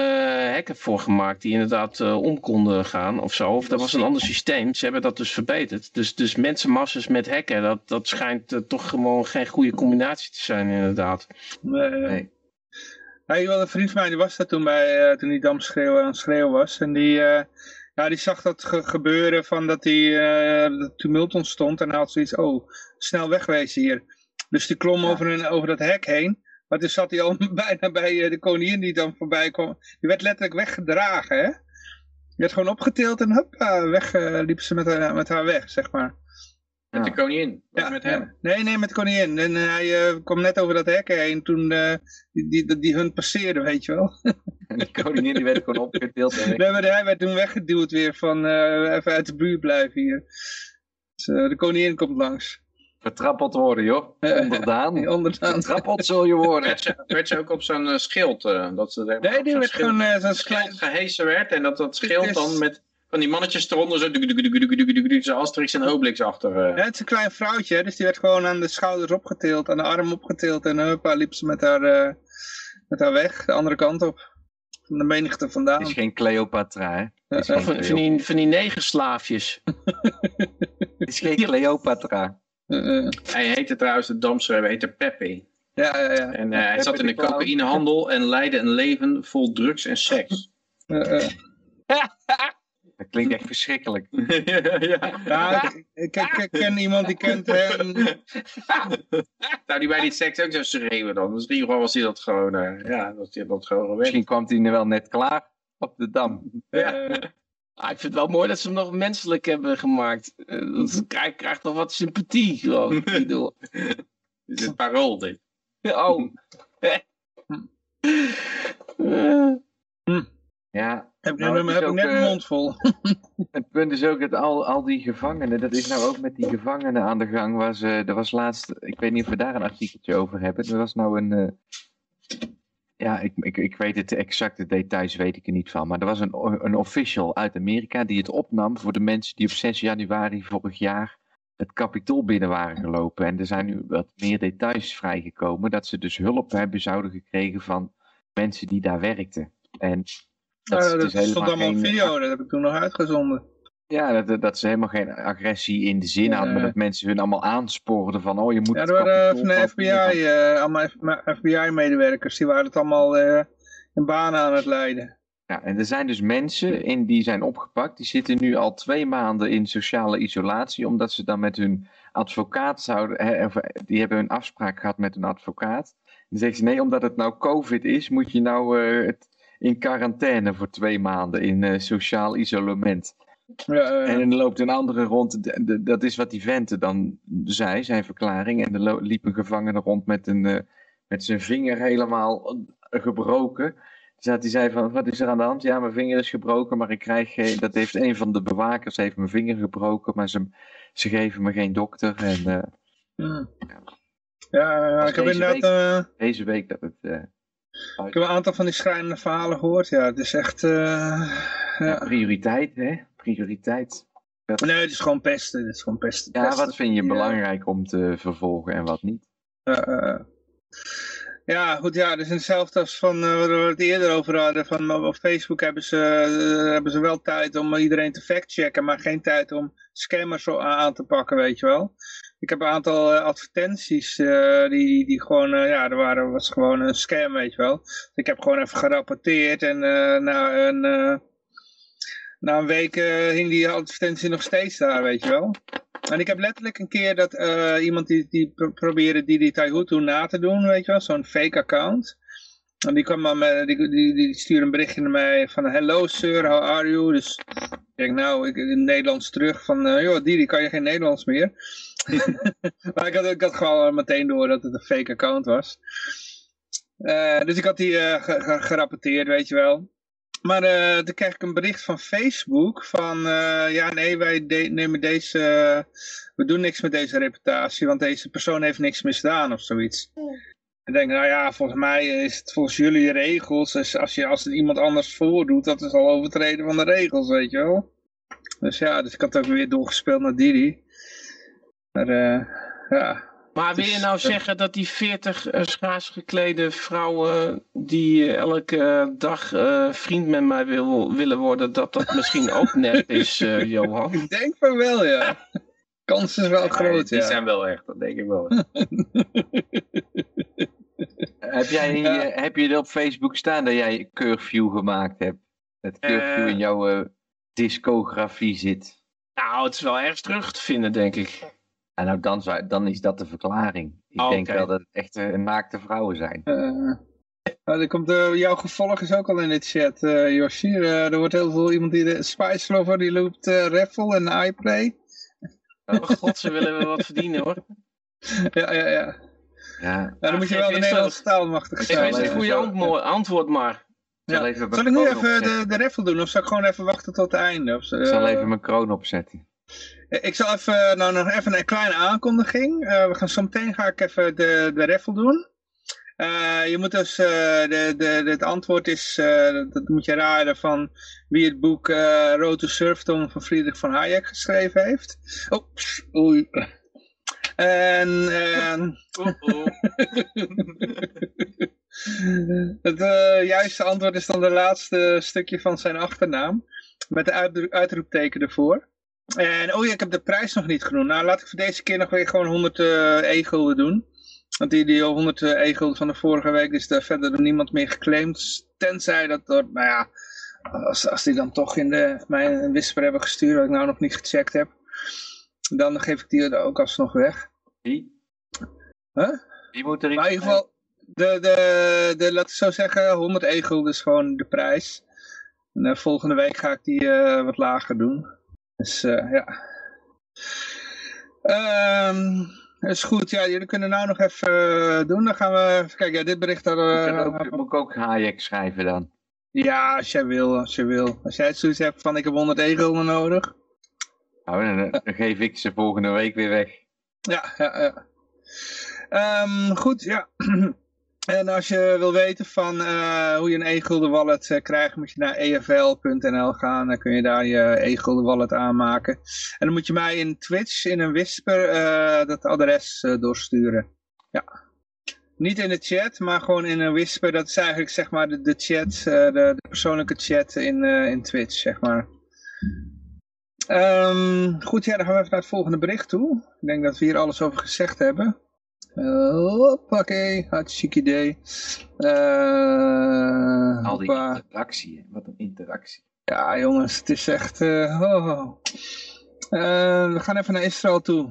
[SPEAKER 5] hekken voor gemaakt die inderdaad eh, om konden gaan of zo. Of dat was een ander systeem. Ze hebben dat dus verbeterd. Dus, dus mensenmasses met hekken, dat, dat schijnt eh, toch gewoon geen goede combinatie te zijn inderdaad.
[SPEAKER 1] Nee, nee. wel een vriend van mij die was daar toen bij, eh, toen die damschreeuw aan het schreeuwen was. En die, eh, ja, die zag dat ge- gebeuren van dat die eh, dat tumult ontstond. En hij had zoiets, oh, snel wegwezen hier. Dus die klom
[SPEAKER 3] Ja.
[SPEAKER 1] over, een, over dat hek heen. Maar toen zat hij al bijna bij eh, de koningin die dan voorbij kwam. Die werd letterlijk weggedragen, hè. Die werd gewoon opgetild en hoppa, weg eh, liepen ze met haar, met haar weg, zeg maar.
[SPEAKER 4] Met de koningin.
[SPEAKER 1] Ja,
[SPEAKER 4] met
[SPEAKER 1] ja.
[SPEAKER 4] hem.
[SPEAKER 1] Nee, nee, met de koningin. En eh, hij eh, kwam net over dat hek heen toen eh, die, die, die hun passeerde, weet je wel.
[SPEAKER 3] En die koningin die werd gewoon opgetild.
[SPEAKER 1] Nee, maar hij werd toen weggeduwd weer van eh, even uit de buurt blijven hier. Dus, eh, de koningin komt langs.
[SPEAKER 3] Vertrappeld worden, joh. Onderdaan.
[SPEAKER 1] Onderdaan.
[SPEAKER 3] Vertrappeld zul je worden.
[SPEAKER 4] Werd ze, werd ze ook op zo'n eh, schild, eh, dat ze
[SPEAKER 1] Nee, die werd gewoon eh, zo'n
[SPEAKER 4] schild
[SPEAKER 1] klein...
[SPEAKER 4] gehesen werd en dat dat schild
[SPEAKER 1] is-
[SPEAKER 4] dan met van die mannetjes eronder zo duk, duk, duk, zo Asterix en Obelix achter. eh.
[SPEAKER 1] Ja, het is een klein vrouwtje, dus die werd gewoon aan de schouders opgetild, aan de arm opgetild. En huppa, liep ze met haar, eh, met haar weg, de andere kant op. Van de menigte vandaan.
[SPEAKER 3] Het is geen Cleopatra, hè.
[SPEAKER 1] Ja,
[SPEAKER 5] Van, van, die, van die negerslaafjes.
[SPEAKER 3] het is geen Cleopatra.
[SPEAKER 1] Eh,
[SPEAKER 4] Hij heette trouwens, de damschreeuwer heette Pepe.
[SPEAKER 1] ja, ja, ja.
[SPEAKER 4] En eh, hij
[SPEAKER 3] Pepe
[SPEAKER 4] zat in
[SPEAKER 3] de
[SPEAKER 4] cocaïnehandel en leidde een leven vol drugs en seks.
[SPEAKER 1] Eh, eh.
[SPEAKER 3] Dat klinkt echt verschrikkelijk.
[SPEAKER 4] ja, ja.
[SPEAKER 1] Ja, ik, ik, ken iemand die kent hem.
[SPEAKER 4] Nou, die bij die seks ook zo schreeuwen dan. Misschien gewoon was hij dat gewoon, eh, ja, dat hij dat gewoon gewend.
[SPEAKER 3] Misschien kwam hij er wel net klaar op de dam.
[SPEAKER 4] Ja.
[SPEAKER 1] Eh,
[SPEAKER 5] Ah, ik vind het wel mooi dat ze hem nog menselijk hebben gemaakt. Eh, dat krijgt, krijgt nog wat sympathie gewoon. Ik bedoel,
[SPEAKER 4] Dit is het parool, dit.
[SPEAKER 5] oh. Eh,
[SPEAKER 3] Ja,
[SPEAKER 1] heb,
[SPEAKER 3] Nou,
[SPEAKER 1] heb, ik net mijn
[SPEAKER 3] eh,
[SPEAKER 1] mond vol.
[SPEAKER 3] het punt is ook dat al, al die gevangenen, dat is nou ook met die gevangenen aan de gang. Ze, er was laatst, ik weet niet of we daar een artikeltje over hebben. Er was nou een, eh, ja, ik, ik, ik weet het, de exacte details weet ik er niet van. Maar er was een, een official uit Amerika die het opnam voor de mensen die op 6 januari vorig jaar het kapitool binnen waren gelopen. En er zijn nu wat meer details vrijgekomen dat ze dus hulp hebben zouden gekregen van mensen die daar werkten. En dat,
[SPEAKER 1] Ja,
[SPEAKER 3] is
[SPEAKER 1] dat
[SPEAKER 3] dus
[SPEAKER 1] stond allemaal
[SPEAKER 3] geen,
[SPEAKER 1] video, dat heb ik toen nog uitgezonden.
[SPEAKER 3] Ja, dat, dat ze helemaal geen agressie in de zin hadden, maar dat mensen hun allemaal aanspoorden van, oh, je moet
[SPEAKER 1] Ja, er waren
[SPEAKER 3] kapitool
[SPEAKER 1] van de FBI, eh, allemaal FBI-medewerkers, die waren het allemaal eh, in banen aan het leiden.
[SPEAKER 3] Ja, en er zijn dus mensen in die zijn opgepakt, die zitten nu al twee maanden in sociale isolatie, omdat ze dan met hun advocaat zouden, hè, eh, die hebben een afspraak gehad met hun advocaat. Dan zeggen ze, nee, omdat het nou COVID is, moet je nou eh, in quarantaine voor twee maanden in eh, sociaal isolement.
[SPEAKER 1] Ja,
[SPEAKER 3] En dan loopt een andere rond, de- de- dat is wat die venten dan zei, zijn verklaring. En er liep een gevangene rond met, een, eh, met zijn vinger helemaal gebroken. Dus dat hij zei van, wat is er aan de hand? Ja, mijn vinger is gebroken, maar ik krijg geen... Dat heeft een van de bewakers, heeft mijn vinger gebroken, maar ze, ze geven me geen dokter. En eh,
[SPEAKER 1] ja, ik heb inderdaad eh,
[SPEAKER 3] deze week dat het...
[SPEAKER 1] ik heb een aantal van die schrijnende verhalen gehoord. Ja, het is echt...
[SPEAKER 3] ja,
[SPEAKER 1] ja.
[SPEAKER 3] prioriteit, hè? Prioriteit.
[SPEAKER 1] Nee, het is gewoon pesten. Het is gewoon pesten.
[SPEAKER 3] Ja,
[SPEAKER 1] pesten.
[SPEAKER 3] wat vind je
[SPEAKER 1] Ja.
[SPEAKER 3] belangrijk om te vervolgen en wat niet?
[SPEAKER 1] Ja, eh, ja, goed, ja, dus hetzelfde als van eh, waar we het eerder over hadden. Van, op Facebook hebben ze, eh, hebben ze wel tijd om iedereen te factchecken, maar geen tijd om scammers zo aan te pakken, weet je wel. ik heb een aantal eh, advertenties eh, die, die gewoon, eh, ja, er waren, was gewoon een scam, weet je wel. Ik heb gewoon even gerapporteerd en eh, na, een, eh, na een week eh, hing die advertentie nog steeds daar, weet je wel. En ik heb letterlijk een keer dat eh, iemand die, die pro probeerde Didi Taihutu na te doen, weet je wel, zo'n fake account. En die, kwam dan met, die, die, die stuurde een berichtje naar mij van hello sir, how are you? Dus ik denk nou, ik in Nederlands terug van, eh, joh Didi, kan je geen Nederlands meer? maar ik had, ik had gewoon meteen door dat het een fake account was. Dus ik had die ge- ge- gerapporteerd, weet je wel. Maar eh, toen kreeg ik een bericht van Facebook van, eh, ja nee, wij de- nemen deze, we doen niks met deze reputatie, want deze persoon heeft niks misdaan of zoiets. Ik denk, nou ja, volgens mij is het volgens jullie regels, dus als, je, als het iemand anders voordoet, dat is al overtreden van de regels, weet je wel. Dus ja, dus ik had ook weer doorgespeeld naar Didi. Maar eh, ja,
[SPEAKER 5] Maar wil je nou zeggen dat die 40 eh, schaars geklede vrouwen die eh, elke dag eh, vriend met mij wil, willen worden, dat dat misschien ook nep is, eh, Johan?
[SPEAKER 1] ik denk van wel, ja. Kans is wel groot,
[SPEAKER 4] die
[SPEAKER 1] ja.
[SPEAKER 4] zijn wel echt, dat denk ik wel.
[SPEAKER 3] Heb, jij,
[SPEAKER 1] Ja.
[SPEAKER 3] heb je er op Facebook staan dat jij Curfew gemaakt hebt? Dat Curfew in jouw eh, discografie zit.
[SPEAKER 5] Nou, het is wel ergens terug te vinden, denk ik.
[SPEAKER 3] En nou, dan, zou, dan is dat de verklaring. Ik
[SPEAKER 5] Oh,
[SPEAKER 3] denk wel dat het echt eh, naakte vrouwen zijn.
[SPEAKER 1] Nou, er komt, jouw gevolg is ook al in de chat, eh Yoshi. Er wordt heel veel iemand die de Spice Lover, die loopt eh Raffle en iPlay.
[SPEAKER 5] Oh god, ze willen wel wat verdienen hoor.
[SPEAKER 1] ja, ja, ja.
[SPEAKER 3] Ja,
[SPEAKER 1] Nou, dan moet je
[SPEAKER 5] geef
[SPEAKER 1] wel de Nederlandse taal machtig
[SPEAKER 5] Geef
[SPEAKER 1] zijn.
[SPEAKER 5] eens een goede antwoord maar.
[SPEAKER 3] zal
[SPEAKER 1] Ja. ik nu even de, de raffle doen of zal ik gewoon even wachten tot het einde? Of, zo?
[SPEAKER 3] Ik zal even mijn kroon opzetten.
[SPEAKER 1] Ik zal even, nou nog even een kleine aankondiging. Eh, we gaan zo meteen ga ik even de, de raffle doen. Eh, je moet dus, eh, de, de, het antwoord is, eh, dat, dat moet je raden van wie het boek eh Road to Serfdom van Friedrich van Hayek geschreven heeft. Oh, pss, oei. En, en het eh, juiste antwoord is dan de laatste stukje van zijn achternaam. Met de uitro- uitroepteken ervoor. En oh ja, ik heb de prijs nog niet genoemd. Nou, laat ik voor deze keer nog weer gewoon 100 eh e-gulden doen. Want die, die 100 eh, e-gulden van de vorige week is er verder door niemand meer geclaimd. Tenzij dat door, nou ja, als, als die dan toch in de, mij een whisper hebben gestuurd, wat ik nou nog niet gecheckt heb. Dan geef ik die er ook alsnog weg.
[SPEAKER 3] Wie?
[SPEAKER 1] Huh?
[SPEAKER 3] Wie moet er
[SPEAKER 1] Maar in ieder geval, de, de, de, laat ik zo zeggen, 100 e-gulden is gewoon de prijs. En eh, volgende week ga ik die wat lager doen. Dus eh, ja. Ehm is goed, ja, jullie kunnen nou nog even eh, doen. Dan gaan we even kijken. Ja, dit bericht hadden
[SPEAKER 3] Moet ik
[SPEAKER 1] we...
[SPEAKER 3] ook, moet ik ook Hayek schrijven dan?
[SPEAKER 1] Ja, als jij wil, als je wil. Als jij zoiets hebt van ik heb 100 e-gulden nodig.
[SPEAKER 3] Nou, dan, dan geef ik ze volgende week weer weg.
[SPEAKER 1] Ja, ja, ja. Ehm, goed, ja. en als je wil weten van eh, hoe je een e-gulden wallet eh, krijgt, moet je naar efl.nl gaan. Dan kun je daar je e-gulden wallet aanmaken. En dan moet je mij in Twitch, in een whisper, eh, dat adres doorsturen. Ja. Niet in de chat, maar gewoon in een whisper. Dat is eigenlijk zeg maar de, de chat, de, de persoonlijke chat in, in Twitch, zeg maar. Ehm, goed, ja, dan gaan we even naar het volgende bericht toe. Ik denk dat we hier alles over gezegd hebben. Uh, hoppakee, hartstikke idee. Eh,
[SPEAKER 3] Al die interactie, wat een interactie.
[SPEAKER 1] Ja, jongens, het is echt... eh, oh. Eh, we gaan even naar Israël toe.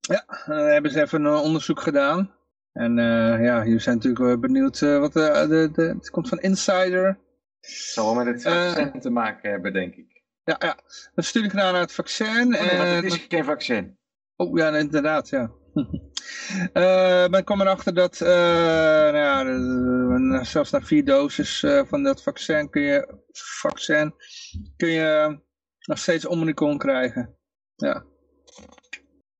[SPEAKER 1] Ja, dan hebben ze even een onderzoek gedaan. En ja, jullie zijn natuurlijk wel benieuwd wat de, de, de... Het komt van Insider.
[SPEAKER 3] Het zal wel met het vaccin te maken hebben, denk ik.
[SPEAKER 1] Ja, ja. Een studie gedaan naar het vaccin.
[SPEAKER 3] Oh, nee,
[SPEAKER 1] en...
[SPEAKER 3] het is geen vaccin.
[SPEAKER 1] Oh ja, inderdaad, ja. Eh men kwam erachter dat, eh, nou ja, de- zelfs na vier doses eh, van dat vaccin kun je, vaccin, kun je nog steeds Omicron krijgen. Ja,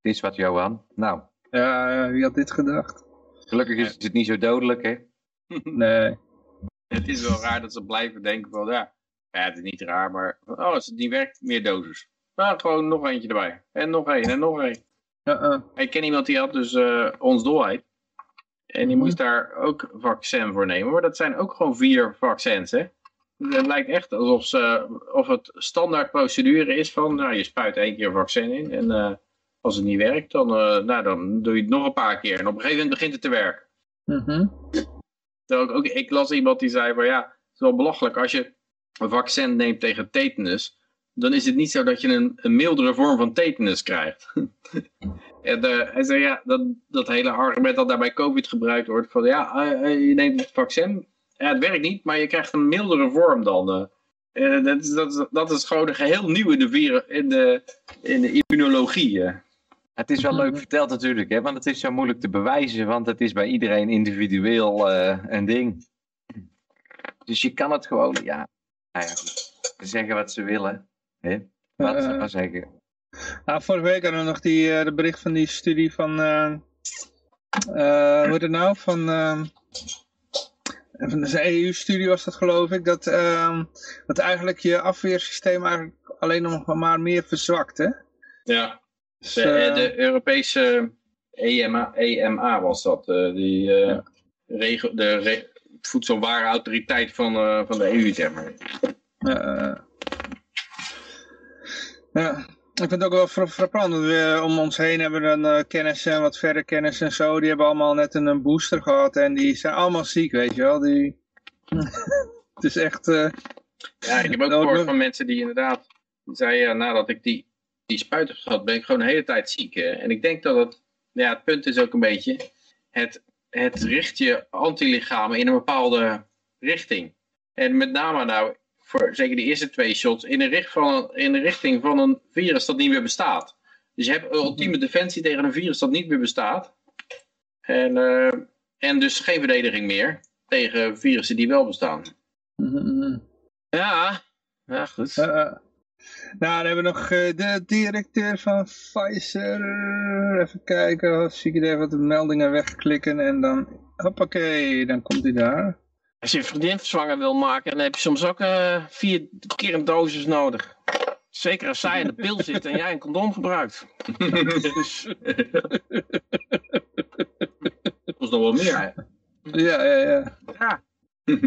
[SPEAKER 3] Het is wat, Johan. Nou,
[SPEAKER 1] ja wie had dit gedacht?
[SPEAKER 3] gelukkig is het niet zo dodelijk, hè.
[SPEAKER 1] Nee.
[SPEAKER 4] Het is wel raar dat ze blijven denken van, ja, ja het is niet raar, maar oh, als het niet werkt, meer doses. Nou, gewoon nog eentje erbij. En nog één, en nog één.
[SPEAKER 1] Eh.
[SPEAKER 4] Ik ken iemand die had dus eh ons dolheid. En die moest daar ook vaccin voor nemen. Maar dat zijn ook gewoon vier vaccins, hè. Het lijkt echt alsof ze, of het standaard procedure is van, nou, je spuit één keer vaccin in. En, eh, als het niet werkt, dan, nou, dan doe je het nog een paar keer. En op een gegeven moment begint het te werken.
[SPEAKER 1] Mhm.
[SPEAKER 4] Terwijl ik, ook, ik las iemand die zei van ja, het is wel belachelijk. Als je een vaccin neemt tegen tetanus, dan is het niet zo dat je een, een mildere vorm van tetanus krijgt. en eh, hij zei ja, dat, dat hele argument dat daar bij COVID gebruikt wordt, van ja, eh, eh, je neemt het vaccin, ja, het werkt niet, maar je krijgt een mildere vorm dan. dat, is, dat, is, dat is gewoon geheel nieuw in de, in de, in de immunologie.
[SPEAKER 3] Het is wel leuk verteld natuurlijk, hè, want het is zo moeilijk te bewijzen, want het is bij iedereen individueel een ding. Dus je kan het gewoon, ja, goed, zeggen wat ze willen. Hè? Wat ze
[SPEAKER 1] Eh,
[SPEAKER 3] maar zeggen.
[SPEAKER 1] Nou, vorige week hadden we nog die, eh, de bericht van die studie van, eh, eh, hoe heet het nou, van, eh, van de EU-studie was dat geloof ik, dat, eh, dat eigenlijk je afweersysteem eigenlijk alleen nog maar meer verzwakt, hè?
[SPEAKER 4] Ja.
[SPEAKER 1] Dus,
[SPEAKER 4] De,
[SPEAKER 1] eh,
[SPEAKER 4] eh, de Europese EMA, EMA was dat, eh, die eh, regel, de re, voedselwarenautoriteit van, eh, van de EU, zeg maar.
[SPEAKER 1] eh, ja, ik vind het ook wel fra- frappant we om ons heen hebben dan eh, kennis en wat verder kennis en zo. Die hebben allemaal net een, een booster gehad en die zijn allemaal ziek, weet je wel. Die... het is echt... eh,
[SPEAKER 4] Ja, ik heb ook gehoord van mensen die inderdaad zeiden, ja, nadat ik die, die spuit heb gehad, ben ik gewoon de hele tijd ziek. hè. En ik denk dat het, ja, het punt is ook een beetje, het, het richt je antilichamen in een bepaalde richting. En met name nou, voor zeker de eerste twee shots, in de, richt van, in de richting van een virus dat niet meer bestaat. Dus je hebt een ultieme defensie tegen een virus dat niet meer bestaat. En, eh, en dus geen verdediging meer tegen virussen die wel bestaan.
[SPEAKER 5] Ja, ja goed.
[SPEAKER 1] eh, eh. nou, dan hebben we nog de directeur van Pfizer. Even kijken, zie ik even wat de meldingen wegklikken en dan... Hoppakee, dan komt hij daar.
[SPEAKER 5] Als je een vriendin zwanger wil maken, dan heb je soms ook eh, vier keer een dosis nodig. Zeker als zij in de pil zit en jij een condoom gebruikt. Dus,
[SPEAKER 4] Dat was nog wel meer. hè.
[SPEAKER 1] Ja, ja, ja.
[SPEAKER 5] ja.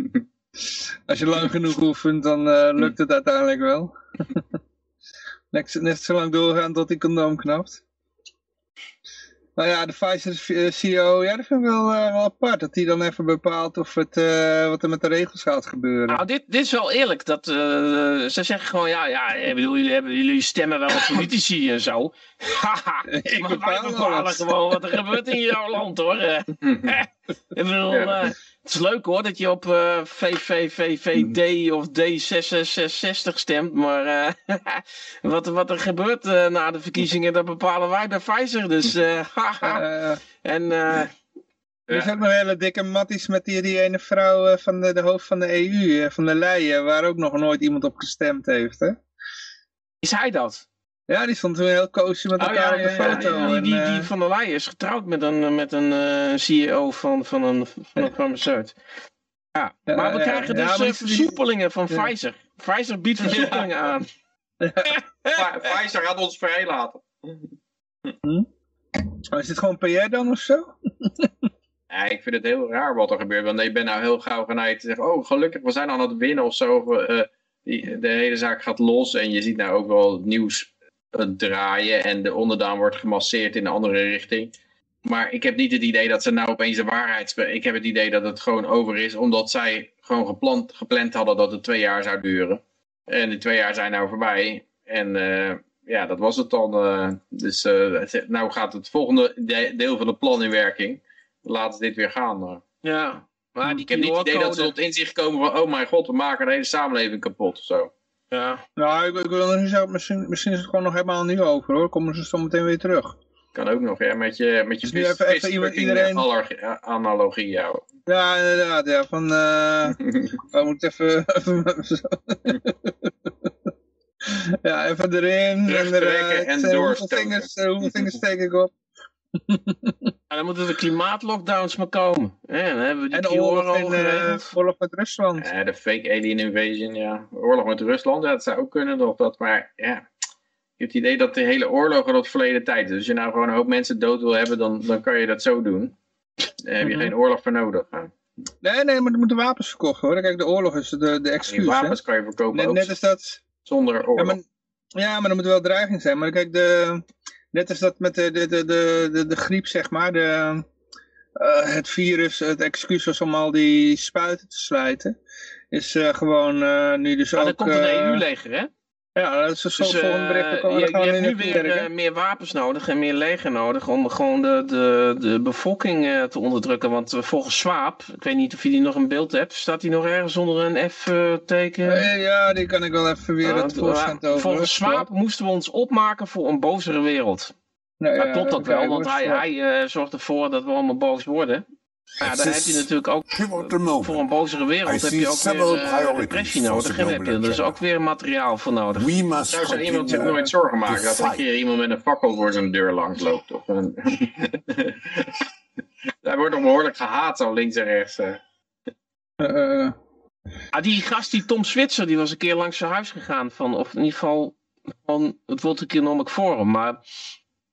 [SPEAKER 1] Als je lang genoeg oefent, dan eh, lukt het uiteindelijk wel. net, net zo lang doorgaan tot die condoom knapt. Nou ja, de Pfizer CEO, ja, dat vind ik wel, eh, wel apart. Dat hij dan even bepaalt of het, eh, wat er met de regels gaat gebeuren.
[SPEAKER 5] Nou, dit, dit is wel eerlijk. Dat, eh, ze zeggen gewoon, ja, ja ik bedoel, jullie, hebben, jullie stemmen wel op politici en zo. Haha,
[SPEAKER 1] Ik
[SPEAKER 5] maar wij bepalen gewoon wat er gebeurt in jouw land, hoor. Eh, ik bedoel,
[SPEAKER 4] Ja.
[SPEAKER 5] Het is leuk hoor dat je op eh VVVVD of D66 stemt, maar eh, wat, wat er gebeurt eh, na de verkiezingen, dat bepalen wij bij Pfizer. Dus, haha. En
[SPEAKER 1] er is ook nog hele dikke matties met die, die ene vrouw van de, de hoofd van de EU, van de Leyen, waar ook nog nooit iemand op gestemd heeft, hè?
[SPEAKER 5] is hij dat?
[SPEAKER 1] Ja, die stond toen heel cozy met
[SPEAKER 5] Oh
[SPEAKER 1] elkaar
[SPEAKER 5] ja,
[SPEAKER 1] in de
[SPEAKER 5] ja,
[SPEAKER 1] foto.
[SPEAKER 5] die,
[SPEAKER 1] en,
[SPEAKER 5] die,
[SPEAKER 1] eh,
[SPEAKER 5] die van der Leyen is getrouwd met een, met een eh, CEO van, van een, van een farmaceut. Ja,
[SPEAKER 1] Ja,
[SPEAKER 5] maar we
[SPEAKER 1] ja,
[SPEAKER 5] krijgen
[SPEAKER 1] ja,
[SPEAKER 5] dus eh, versoepelingen van
[SPEAKER 1] Ja.
[SPEAKER 5] Pfizer. Pfizer biedt versoepelingen aan.
[SPEAKER 4] Pfi- Pfizer gaat ons vrij laten.
[SPEAKER 1] oh, is dit gewoon PR dan of zo?
[SPEAKER 4] Ja, ik vind het heel raar wat er gebeurt. Want ik ben nou heel gauw geneigd te zeggen... Oh, gelukkig, we zijn aan het winnen of zo. Of, eh, die, de hele zaak gaat los. En je ziet nou ook wel het nieuws eh, draaien. En de onderdaan wordt gemasseerd in een andere richting. Maar ik heb niet het idee dat ze nou opeens de waarheid spreken. Ik heb het idee dat het gewoon over is. Omdat zij gewoon gepland, gepland hadden dat het twee jaar zou duren. En die twee jaar zijn nou voorbij. En eh, ja, dat was het dan. eh. dus eh, nou gaat het volgende de- deel van het plan in werking. Laten ze dit weer gaan.
[SPEAKER 5] Ja, maar die
[SPEAKER 4] Ik heb niet het idee dat ze tot inzicht komen van... Oh mijn god, we maken de hele samenleving kapot of zo.
[SPEAKER 5] Ja,
[SPEAKER 1] Nou, ik, ik wil nog niet zo, misschien, misschien is het gewoon nog helemaal niet over hoor. Komen ze zo meteen weer terug.
[SPEAKER 4] Kan ook nog, ja. Met je, met je
[SPEAKER 1] Dus even- even iemand- iedereen-
[SPEAKER 4] eh, analogie, ja.
[SPEAKER 1] Ja, inderdaad, ja. Van, eh we moeten even... ja, even erin. En
[SPEAKER 4] trekken
[SPEAKER 1] eruit.
[SPEAKER 4] en
[SPEAKER 1] Eh, hoeveel vingers, eh, hoeveel vingers steek ik op?
[SPEAKER 5] En dan moeten de klimaatlockdowns maar komen. En dan hebben we die
[SPEAKER 1] En de oorlog, in, eh, oorlog met Rusland.
[SPEAKER 4] Eh, de fake alien invasion, ja. Oorlog met Rusland, ja, dat zou ook kunnen. Of dat, maar ja, ik heb het idee dat de hele oorlogen dat verleden tijd is. Als je nou gewoon een hoop mensen dood wil hebben, dan, dan kan je dat zo doen. Daar heb je
[SPEAKER 1] Mhm.
[SPEAKER 4] geen oorlog voor nodig. hè.
[SPEAKER 1] Nee, nee, maar er moeten wapens verkocht worden. Kijk, de oorlog is de, de excuus, hè.
[SPEAKER 4] wapens kan je verkopen
[SPEAKER 1] Net,
[SPEAKER 4] ook
[SPEAKER 1] net als dat...
[SPEAKER 4] zonder
[SPEAKER 1] Ja
[SPEAKER 4] oorlog.
[SPEAKER 1] maar, ja, maar er moet wel dreiging zijn. Maar kijk, de, net als dat met de, de, de, de, de, griep, zeg maar, de, eh, het virus, het excuus was om al die spuiten te slijten, is eh, gewoon eh, nu dus
[SPEAKER 5] Maar
[SPEAKER 1] ook...
[SPEAKER 5] dan komt een
[SPEAKER 1] eh,
[SPEAKER 5] EU-leger, hè?
[SPEAKER 1] Ja, dat is een soort
[SPEAKER 5] Dus
[SPEAKER 1] volgende
[SPEAKER 5] eh,
[SPEAKER 1] bericht. komen
[SPEAKER 5] je, je hebt nu weer eh, meer wapens nodig en meer leger nodig om gewoon de, de, de bevolking eh, te onderdrukken. Want eh, volgens Swaap, ik weet niet of je die nog in beeld hebt, staat die nog ergens onder een F-teken?
[SPEAKER 1] Eh, ja, die kan ik wel even weer het voorschijn over.
[SPEAKER 5] volgens Swaap moesten we ons opmaken voor een bozere wereld.
[SPEAKER 1] Nou,
[SPEAKER 5] Dat
[SPEAKER 1] ja,
[SPEAKER 5] klopt ook wel, want hij, hij eh, zorgt ervoor dat we allemaal boos worden. Ja, daar heb je natuurlijk ook voor een bozere wereld heb je ook weer eh, repressie nodig. En daar heb je dus ook weer materiaal voor nodig.
[SPEAKER 6] We must
[SPEAKER 4] Zou zo iemand zich nooit zorgen maken dat er een keer iemand met een fakkel voor zijn deur langs loopt? Of een... Hij wordt nog behoorlijk gehaat zo links en rechts. eh.
[SPEAKER 1] Eh,
[SPEAKER 5] Ah, die gast, die Tom Switzer, die was een keer langs zijn huis gegaan. Van, of in ieder geval van het World Economic Forum. Maar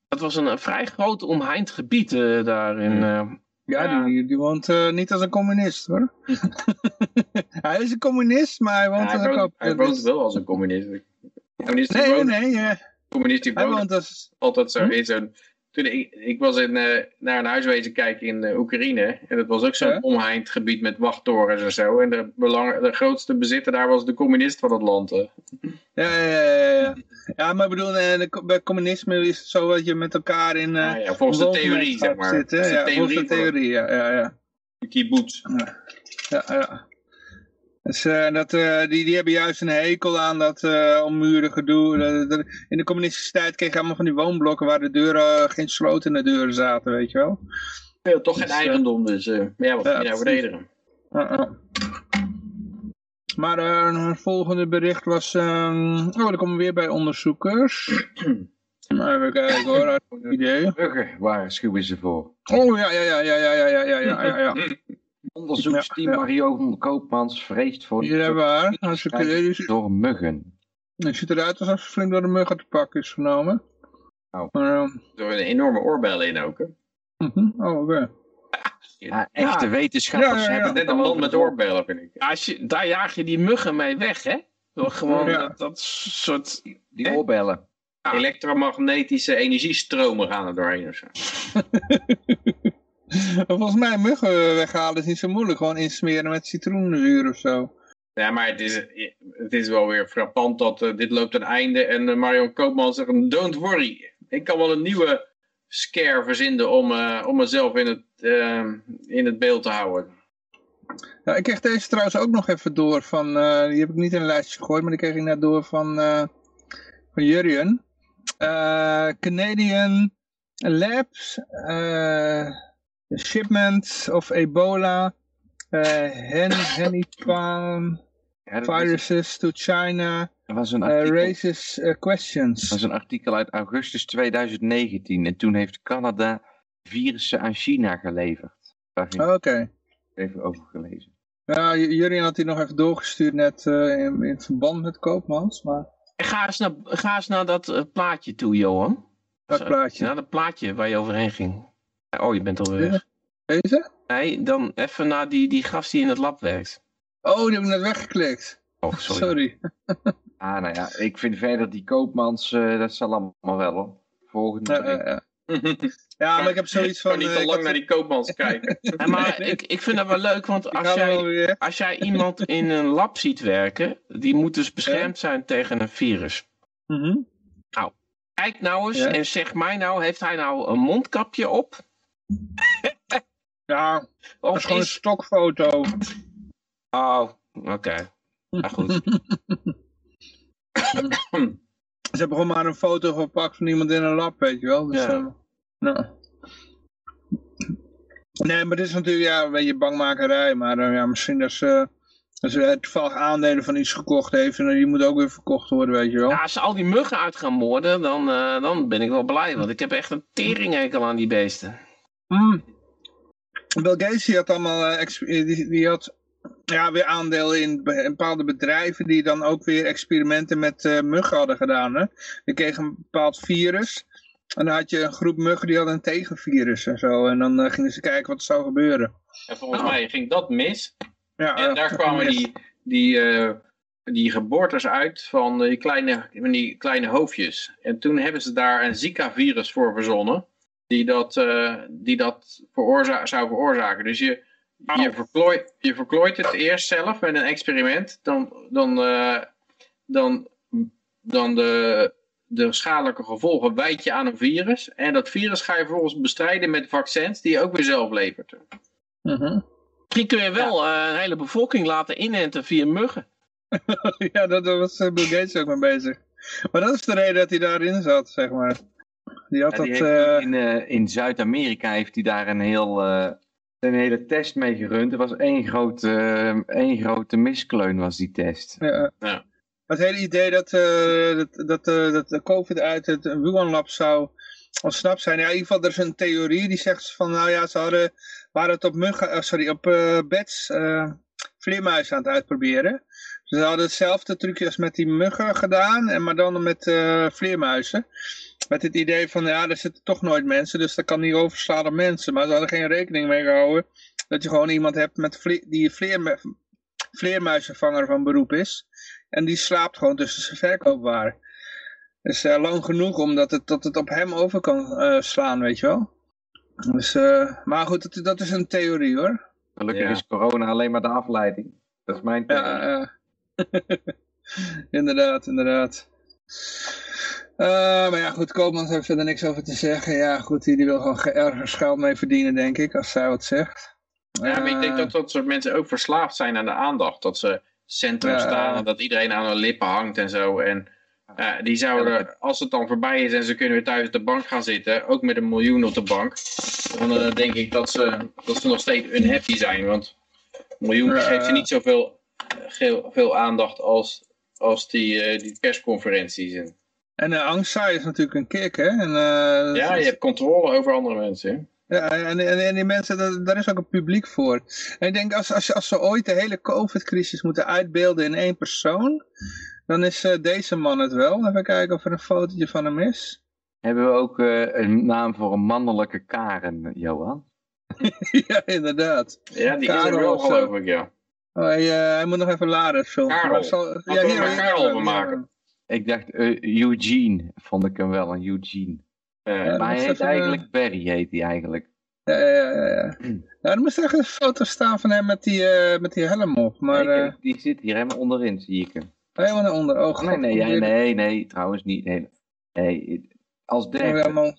[SPEAKER 5] dat was een, een vrij groot omheind gebied eh, daar in... eh,
[SPEAKER 1] ja,
[SPEAKER 4] Ja.
[SPEAKER 1] Die, die woont eh, niet als een communist hoor. hij is een communist, maar hij
[SPEAKER 4] Ja,
[SPEAKER 1] woont
[SPEAKER 4] hij,
[SPEAKER 1] als een
[SPEAKER 4] hij woont wel als een communist. Communist
[SPEAKER 1] Nee,
[SPEAKER 4] woont,
[SPEAKER 1] nee, eh,
[SPEAKER 4] communist die
[SPEAKER 1] hij
[SPEAKER 4] woont
[SPEAKER 1] woont als...
[SPEAKER 4] altijd zo
[SPEAKER 1] Hm?
[SPEAKER 4] in zo'n... Toen ik, ik was in, eh, naar een huiswezen kijken in eh, Oekraïne. En dat was ook zo'n
[SPEAKER 1] Ja.
[SPEAKER 4] omheind gebied met wachttorens en zo. En de, belang, de grootste bezitter daar was de communist van het land.
[SPEAKER 1] Ja, ja, ja, ja, ja. Maar ik bedoel, eh, de- bij communisme is het zo dat je met elkaar in...
[SPEAKER 4] Ah ja, volgens de theorie, zeg maar.
[SPEAKER 1] zit, volgens de
[SPEAKER 4] theorie,
[SPEAKER 1] ja, ja, ja.
[SPEAKER 4] de kibbutz.
[SPEAKER 1] ja, ja. Dus, eh, dat, eh, die, die hebben juist een hekel aan dat uh, ommuren gedoe. Dat- in de communistische tijd kreeg je allemaal van die woonblokken waar de deuren, geen sloten in de deuren zaten, weet je wel.
[SPEAKER 4] Ja, toch geen
[SPEAKER 1] Dus,
[SPEAKER 4] eigendom, dus maar ja, wat
[SPEAKER 1] ja,
[SPEAKER 4] moet je nou verdedigen?
[SPEAKER 1] Maar een volgende bericht was... ehm, oh, dan komen we weer bij onderzoekers. Nou, Even kijken hoor, idee.
[SPEAKER 3] Muggen waarschuwen ze voor.
[SPEAKER 1] Oh ja, ja, ja, ja, ja, ja, ja, ja, ja, ja, ja.
[SPEAKER 3] Onderzoeksteam
[SPEAKER 1] ja.
[SPEAKER 3] Marion Koopmans vreest voor
[SPEAKER 1] Hier hebben we haar. Hartstikke idee. Die ziet-
[SPEAKER 3] door muggen.
[SPEAKER 1] die ziet eruit alsof ze flink door de muggen te pakken is genomen.
[SPEAKER 3] Oh.
[SPEAKER 1] Maar, eh,
[SPEAKER 4] Er een enorme oorbellen in ook. Hè?
[SPEAKER 1] mhm. Oh, oké.
[SPEAKER 3] Ja, echte wetenschappers
[SPEAKER 1] Ja, ja, ja.
[SPEAKER 3] hebben
[SPEAKER 4] Net een man met oorbellen, vind ik.
[SPEAKER 5] als je, daar jaag je die muggen mee weg, hè? Door gewoon
[SPEAKER 1] Ja.
[SPEAKER 5] dat, dat soort...
[SPEAKER 3] Die
[SPEAKER 5] Hè?
[SPEAKER 3] oorbellen.
[SPEAKER 5] Ja.
[SPEAKER 4] Elektromagnetische energiestromen gaan er doorheen of zo.
[SPEAKER 1] Volgens mij muggen weghalen is niet zo moeilijk. Gewoon insmeren met citroenzuur of zo.
[SPEAKER 4] Ja, maar het is, het is wel weer frappant dat eh, dit loopt ten einde. En eh, Marion Koopman zegt, don't worry. Ik kan wel een nieuwe scare verzinnen om, eh, om mezelf in het, in het beeld te houden.
[SPEAKER 1] Ja, ik kreeg deze trouwens ook nog even door van... die heb ik niet in een lijstje gegooid, maar die kreeg ik net door van, van Jurjen. Canadian Labs, eh, shipment of Ebola, eh hen,
[SPEAKER 3] was,
[SPEAKER 1] viruses to China,
[SPEAKER 3] was een
[SPEAKER 1] eh, eh, questions.
[SPEAKER 3] dat was een artikel uit augustus 2019. En toen heeft Canada virussen aan China geleverd. Ik
[SPEAKER 1] Oké.
[SPEAKER 3] even over gelezen.
[SPEAKER 1] Ja, J- Jurjen had die nog even doorgestuurd net in, in verband met Koopmans, maar
[SPEAKER 5] ga eens naar, ga eens naar dat plaatje toe, Johan.
[SPEAKER 1] dat plaatje.
[SPEAKER 5] Ja, dat plaatje waar je overheen ging. Oh, je bent alweer weg.
[SPEAKER 1] Deze?
[SPEAKER 5] Nee, dan even naar die, die gast die in het lab werkt.
[SPEAKER 1] Oh, die heb ik net weggeklikt.
[SPEAKER 5] Oh, sorry.
[SPEAKER 1] Sorry.
[SPEAKER 3] Ah, nou ja, ik vind verder die Koopmans, eh, dat zal allemaal wel hoor. Volgende
[SPEAKER 1] Ja, ja, maar ik heb zoiets
[SPEAKER 4] Kan
[SPEAKER 1] van...
[SPEAKER 4] niet
[SPEAKER 1] eh,
[SPEAKER 4] te
[SPEAKER 1] ik
[SPEAKER 4] lang
[SPEAKER 1] had-
[SPEAKER 4] naar die koopmans kijken.
[SPEAKER 5] Ja, maar ik, ik vind dat wel leuk, want
[SPEAKER 1] ik
[SPEAKER 5] als jij, als jij iemand in een lab ziet werken, die moet dus beschermd zijn tegen een virus.
[SPEAKER 1] Mhm.
[SPEAKER 5] Kijk nou eens en zeg mij nou, heeft hij nou een mondkapje op?
[SPEAKER 1] Ja, dat is
[SPEAKER 5] Of
[SPEAKER 1] gewoon een
[SPEAKER 5] is...
[SPEAKER 1] stokfoto.
[SPEAKER 5] Oh, oké. Maar goed.
[SPEAKER 1] Ze hebben gewoon maar een foto gepakt van iemand in een lab, weet je wel. Dus,
[SPEAKER 5] Ja.
[SPEAKER 1] eh, nou. Nee, maar dit is natuurlijk ja, een beetje bangmakerij. Maar eh, ja, misschien dat ze, dat ze toevallig aandelen van iets gekocht heeft. En die moet ook weer verkocht worden, weet je wel.
[SPEAKER 5] Ja, als ze al die muggen uit gaan moorden, dan, eh, dan ben ik wel blij. Want ik heb echt een teringhekel aan die beesten.
[SPEAKER 1] Hmm. Bill Gates die had allemaal eh, exp- die, die had ja, weer aandelen in be- bepaalde bedrijven die dan ook weer experimenten met eh, muggen hadden gedaan. Hè? Die kregen een bepaald virus. En dan had je een groep muggen die hadden een tegenvirus en zo. En dan eh, gingen ze kijken wat er zou gebeuren.
[SPEAKER 4] En volgens
[SPEAKER 5] Oh.
[SPEAKER 4] mij ging dat mis.
[SPEAKER 1] Ja,
[SPEAKER 4] En
[SPEAKER 1] eh,
[SPEAKER 4] daar kwamen
[SPEAKER 1] mis.
[SPEAKER 4] die, die, eh, die geboortes uit van die kleine, van die kleine hoofdjes. En toen hebben ze daar een Zika-virus voor verzonnen. Die dat, eh, die dat veroorza zou veroorzaken. Dus je, je, verklooit, je verklooit het eerst zelf met een experiment. Dan, dan, eh, dan, dan de, de schadelijke gevolgen wijd je aan een virus. En dat virus ga je vervolgens bestrijden met vaccins die je ook weer zelf levert.
[SPEAKER 1] Mhm.
[SPEAKER 5] Misschien kun je wel eh, een hele bevolking laten inenten via muggen.
[SPEAKER 1] ja, dat, daar was Bill Gates ook mee bezig. Maar dat is de reden dat hij daarin zat, zeg maar. Die had
[SPEAKER 3] Ja, die
[SPEAKER 1] dat...
[SPEAKER 3] heeft
[SPEAKER 1] eh,
[SPEAKER 3] in, eh, in Zuid-Amerika heeft hij daar een, heel, eh, een hele test mee gerund. Er was één grote, één grote miskleun was die test.
[SPEAKER 1] Ja.
[SPEAKER 4] Ja.
[SPEAKER 1] Het hele idee dat, dat, dat, dat de COVID uit het Wuhan lab zou ontsnapt zijn. Ja, in ieder geval, er is een theorie die zegt van, nou ja, ze hadden, waren het op muggen, sorry, op beds, eh vleermuizen aan het uitproberen. Ze hadden hetzelfde trucje als met die muggen gedaan, en maar dan met vleermuizen. Met het idee van, ja, er zitten toch nooit mensen, dus dat kan niet overslaan op mensen. Maar ze hadden geen rekening mee gehouden dat je gewoon iemand hebt met vle die vleermu vleermuizenvanger van beroep is. En die slaapt gewoon tussen zijn verkoopwaar. Dus eh, lang genoeg omdat het, dat het op hem over kan eh, slaan, weet je wel. Dus, eh, maar goed, dat, dat is een theorie hoor.
[SPEAKER 3] Gelukkig
[SPEAKER 4] Ja.
[SPEAKER 3] is corona alleen maar de afleiding. Dat is mijn theorie.
[SPEAKER 1] Ja, ja. inderdaad, inderdaad. Eh, maar ja, goed, Koopman heeft verder niks over te zeggen. Ja, goed, die, die wil gewoon ge- ergens geld mee verdienen, denk ik, als zij wat zegt.
[SPEAKER 4] Ja, maar ik denk
[SPEAKER 1] Eh,
[SPEAKER 4] dat dat soort mensen ook verslaafd zijn aan de aandacht. Dat ze centrum staan en dat iedereen aan hun lippen hangt en zo. En die zouden, als het dan voorbij is en ze kunnen weer thuis op de bank gaan zitten, ook met een miljoen op de bank, dan eh, denk ik dat ze, dat ze nog steeds unhappy zijn. Want een miljoen geeft ze niet zoveel veel aandacht als, als die, die persconferenties. En,
[SPEAKER 1] En uh, angstzaai is natuurlijk een kick, hè? En, eh,
[SPEAKER 4] ja, je hebt controle over andere mensen. hè.
[SPEAKER 1] Ja, en, en, en die mensen, daar, daar is ook een publiek voor. En ik denk, als, als, als ze ooit de hele COVID-crisis moeten uitbeelden in één persoon, dan is eh, deze man het wel. Even kijken of er een fotootje van hem is.
[SPEAKER 3] Hebben we ook eh, een naam voor een mannelijke Karen, Johan?
[SPEAKER 1] ja, inderdaad.
[SPEAKER 4] Ja, die is er
[SPEAKER 1] Karel
[SPEAKER 4] wel geloof ik, ja.
[SPEAKER 1] Oh, hij, eh, hij moet nog even laden, filmpje.
[SPEAKER 4] Karel.
[SPEAKER 1] Zal-
[SPEAKER 4] Karel
[SPEAKER 1] hier,
[SPEAKER 4] van maken.
[SPEAKER 3] Ik dacht eh, Eugene, vond ik hem wel, een Eugene.
[SPEAKER 4] Eh,
[SPEAKER 1] Ja,
[SPEAKER 3] maar hij heet eigenlijk Barry, heet hij eigenlijk.
[SPEAKER 1] Ja, ja, ja. ja, ja. Nou, er moest echt een foto staan van hem met die, eh, met die helm op. Maar
[SPEAKER 3] Nee,
[SPEAKER 1] eh,
[SPEAKER 3] die zit hier helemaal onderin, zie ik hem.
[SPEAKER 1] helemaal naar onder. Oh,
[SPEAKER 3] Nee,
[SPEAKER 1] god,
[SPEAKER 3] nee, nee, nee, nee, trouwens niet. Nee, nee als
[SPEAKER 1] Oh,
[SPEAKER 3] derde.
[SPEAKER 1] helemaal...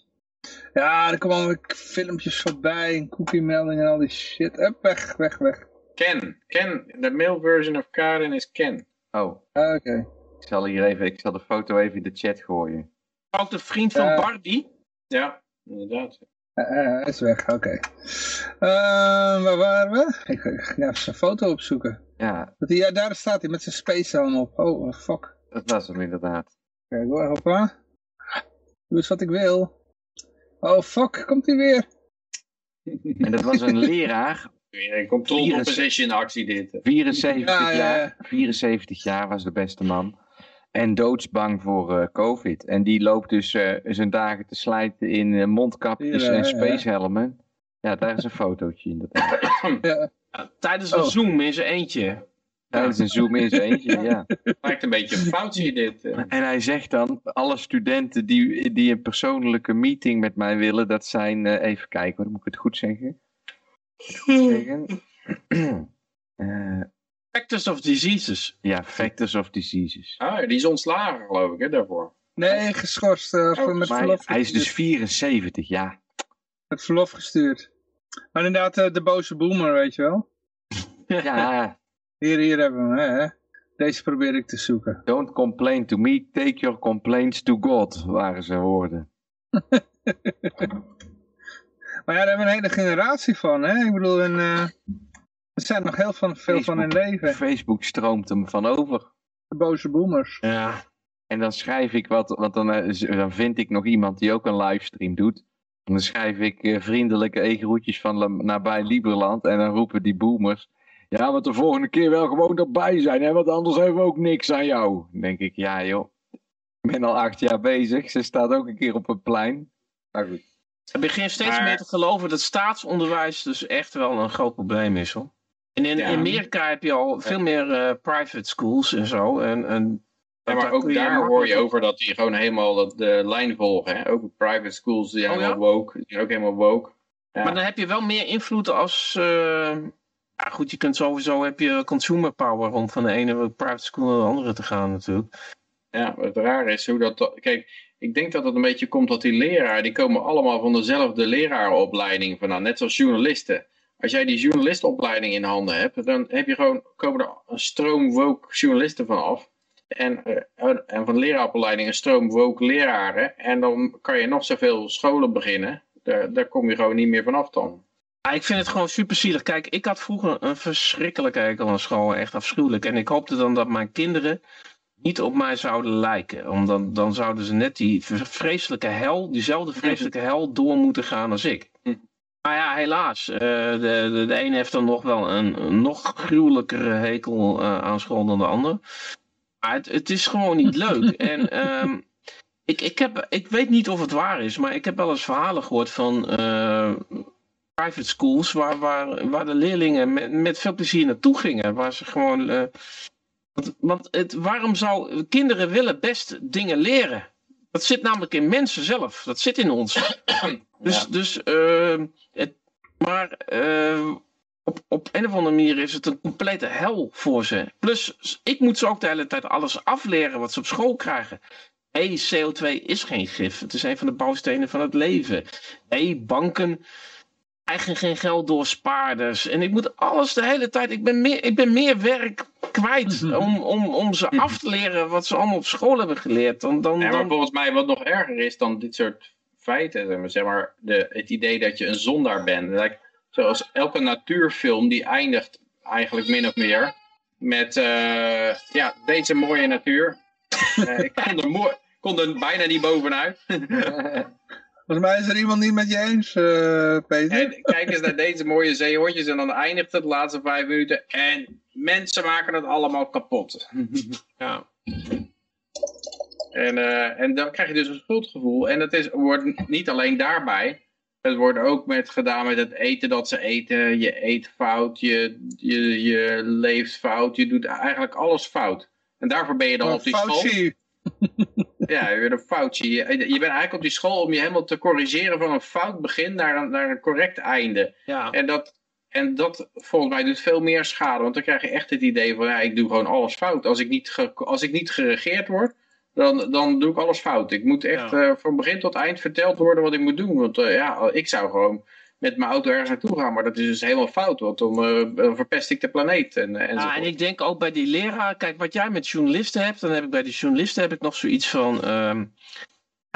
[SPEAKER 1] Ja, er komen allemaal filmpjes voorbij en cookie meldingen en al die shit. Hup, weg, weg, weg.
[SPEAKER 4] Ken. Ken. De male version of Karen is Ken.
[SPEAKER 3] Oh,
[SPEAKER 1] Ah, Oké.
[SPEAKER 3] Ik zal hier even, ik zal de foto even in de chat gooien.
[SPEAKER 5] Ook de vriend van
[SPEAKER 1] Ja.
[SPEAKER 5] Barbie.
[SPEAKER 4] Ja, inderdaad.
[SPEAKER 1] Eh, eh, hij is weg, oké. Eh, waar waren we? Ik, ik ga even zijn foto opzoeken.
[SPEAKER 3] Ja,
[SPEAKER 1] Dat hij, ja, daar staat hij met zijn space helm op. Oh, fuck.
[SPEAKER 3] dat was hem inderdaad.
[SPEAKER 1] Kijk hoor, hoppa. Doe eens wat ik wil. Oh, fuck, komt hij weer.
[SPEAKER 3] En dat was een leraar,
[SPEAKER 4] een control
[SPEAKER 3] Virus.
[SPEAKER 4] opposition actie dit.
[SPEAKER 3] 74
[SPEAKER 1] Ja, ja, ja.
[SPEAKER 3] jaar, 74 jaar was de beste man. En doodsbang voor eh, covid. En die loopt dus eh, zijn dagen te slijten in eh, mondkapjes en
[SPEAKER 1] ja.
[SPEAKER 3] spacehelmen. Ja, daar is een fotootje inderdaad.
[SPEAKER 1] Ja.
[SPEAKER 5] Ja, tijdens een
[SPEAKER 1] Oh.
[SPEAKER 5] Zoom in zijn eentje.
[SPEAKER 3] Tijdens een zoom in zijn eentje, ja.
[SPEAKER 4] Lijkt een beetje een foutje dit. eh.
[SPEAKER 3] En hij zegt dan, alle studenten die, die een persoonlijke meeting met mij willen, dat zijn, eh, even kijken hoor, moet ik het goed zeggen? Goed zeggen.
[SPEAKER 5] Factors of Diseases.
[SPEAKER 3] ja, Factors of Diseases.
[SPEAKER 4] Ah, die is ontslagen geloof ik hè, daarvoor.
[SPEAKER 1] Nee, geschorst. eh, voor- met,
[SPEAKER 3] Maar
[SPEAKER 1] verlof
[SPEAKER 3] hij is dus
[SPEAKER 1] gestuurd.
[SPEAKER 3] 74, ja.
[SPEAKER 1] met verlof gestuurd. Maar inderdaad, eh, de boze boomer, weet je wel.
[SPEAKER 3] Ja,
[SPEAKER 1] Hier, hier hebben we hem, hè. Deze probeer ik te zoeken.
[SPEAKER 3] don't complain to me, take your complaints to God, waren zijn woorden.
[SPEAKER 1] Maar ja, daar hebben we een hele generatie van, hè. Ik bedoel, en, eh, er zijn nog heel van, veel van in leven.
[SPEAKER 3] Facebook stroomt hem van over.
[SPEAKER 1] De boze boomers.
[SPEAKER 5] Ja.
[SPEAKER 3] En dan schrijf ik wat, want dan, eh, dan vind ik nog iemand die ook een livestream doet. En dan schrijf ik eh, vriendelijke egroetjes van la- nabij Lieberland. En dan roepen die boomers. Ja, want de volgende keer wel gewoon erbij zijn, hè? want anders hebben we ook niks aan jou. Dan denk ik, ja joh, ik ben al acht jaar bezig. Ze staat ook een keer op een plein. Maar goed.
[SPEAKER 5] Ik begin steeds
[SPEAKER 4] Maar-
[SPEAKER 5] meer te geloven dat staatsonderwijs dus echt wel een groot probleem is hoor. En in. Amerika heb je al veel meer eh, private schools en zo. En, en
[SPEAKER 4] Ja, maar ook daar hoor je over dat die gewoon helemaal dat, de lijn volgen. Hè? Ook private schools die zijn
[SPEAKER 5] Oh, ja?
[SPEAKER 4] woke. Die zijn ook helemaal woke. Ja.
[SPEAKER 5] Maar dan heb je wel meer invloed als... eh, ja goed, je kunt sowieso... heb je consumer power om van de ene private school naar de andere te gaan natuurlijk.
[SPEAKER 4] Ja, wat raar is hoe dat... Kijk, ik denk dat het een beetje komt dat die leraren... die komen allemaal van dezelfde lerarenopleiding vandaan. Net zoals journalisten. Als jij die journalistenopleiding in handen hebt... dan heb je gewoon, komen er een stroom woke journalisten van af. En, eh, en van de leraaropleiding een stroom woke leraren. En dan kan je nog zoveel scholen beginnen. Daar, daar kom je gewoon niet meer vanaf dan.
[SPEAKER 5] Ik vind het gewoon super zielig. Kijk, ik had vroeger een verschrikkelijke hekel aan school. Echt afschuwelijk. En ik hoopte dan dat mijn kinderen niet op mij zouden lijken. Omdat dan zouden ze net die vreselijke hel, diezelfde vreselijke hel door moeten gaan als ik. Maar ja, helaas. eh, de, de, de ene heeft dan nog wel een, een nog gruwelijkere hekel eh, aan school dan de ander. Maar het, het is gewoon niet leuk. En ehm, ik, ik, heb, ik weet niet of het waar is, maar ik heb wel eens verhalen gehoord van eh, private schools waar, waar, waar de leerlingen met, met veel plezier naartoe gingen. Waar ze gewoon. want want het, waarom zou. Kinderen willen best dingen leren. Dat zit namelijk in mensen zelf. Dat zit in ons. Dus,
[SPEAKER 4] Ja.
[SPEAKER 5] dus eh, het, maar eh, op, op een of andere manier is het een complete hel voor ze. Plus, ik moet ze ook de hele tijd alles afleren wat ze op school krijgen. Hé, CO2 is geen gif. Het is een van de bouwstenen van het leven. Hé, banken krijgen geen geld door spaarders. En ik moet alles de hele tijd... Ik ben meer, ik ben meer werk kwijt om, om, om ze af te leren wat ze allemaal op school hebben geleerd. Dan, dan,
[SPEAKER 4] Ja, maar
[SPEAKER 5] dan,
[SPEAKER 4] volgens mij wat nog erger is dan dit soort feiten, zeg maar, de, het idee dat je een zondaar bent. Like, zoals elke natuurfilm die eindigt eigenlijk min of meer met eh, ja, deze mooie natuur. Eh, ik kon er, mooi, kon er bijna niet bovenuit.
[SPEAKER 1] Volgens mij is er iemand niet met je eens, Peter.
[SPEAKER 4] En kijk eens naar deze mooie zeehondjes en dan eindigt het de laatste vijf minuten. En mensen maken het allemaal kapot.
[SPEAKER 5] ja.
[SPEAKER 4] En, eh, en dan krijg je dus een schuldgevoel. En het is, wordt niet alleen daarbij. Het wordt ook met, gedaan met het eten dat ze eten. Je eet fout, je, je, je leeft fout. Je doet eigenlijk alles fout. En daarvoor ben je dan
[SPEAKER 1] Oh,
[SPEAKER 4] op die school. Ja, je bent een foutje. Je, je bent eigenlijk op die school om je helemaal te corrigeren van een fout begin naar een, naar een correct einde.
[SPEAKER 5] ja.
[SPEAKER 4] En dat, en dat volgens mij doet veel meer schade. Want dan krijg je echt het idee van, ja, ik doe gewoon alles fout. Als ik niet, ge- als ik niet geregeerd word, dan, dan doe ik alles fout. Ik moet echt
[SPEAKER 5] Ja.
[SPEAKER 4] eh, van begin tot eind verteld worden wat ik moet doen. Want eh, ja, ik zou gewoon met mijn auto ergens naartoe gaan. Maar dat is dus helemaal fout. Want dan, eh, verpest ik de planeet. En, en
[SPEAKER 5] Ja, en ik denk ook bij die leraar, kijk wat jij met journalisten hebt, dan heb ik bij die journalisten heb ik nog zoiets van, ehm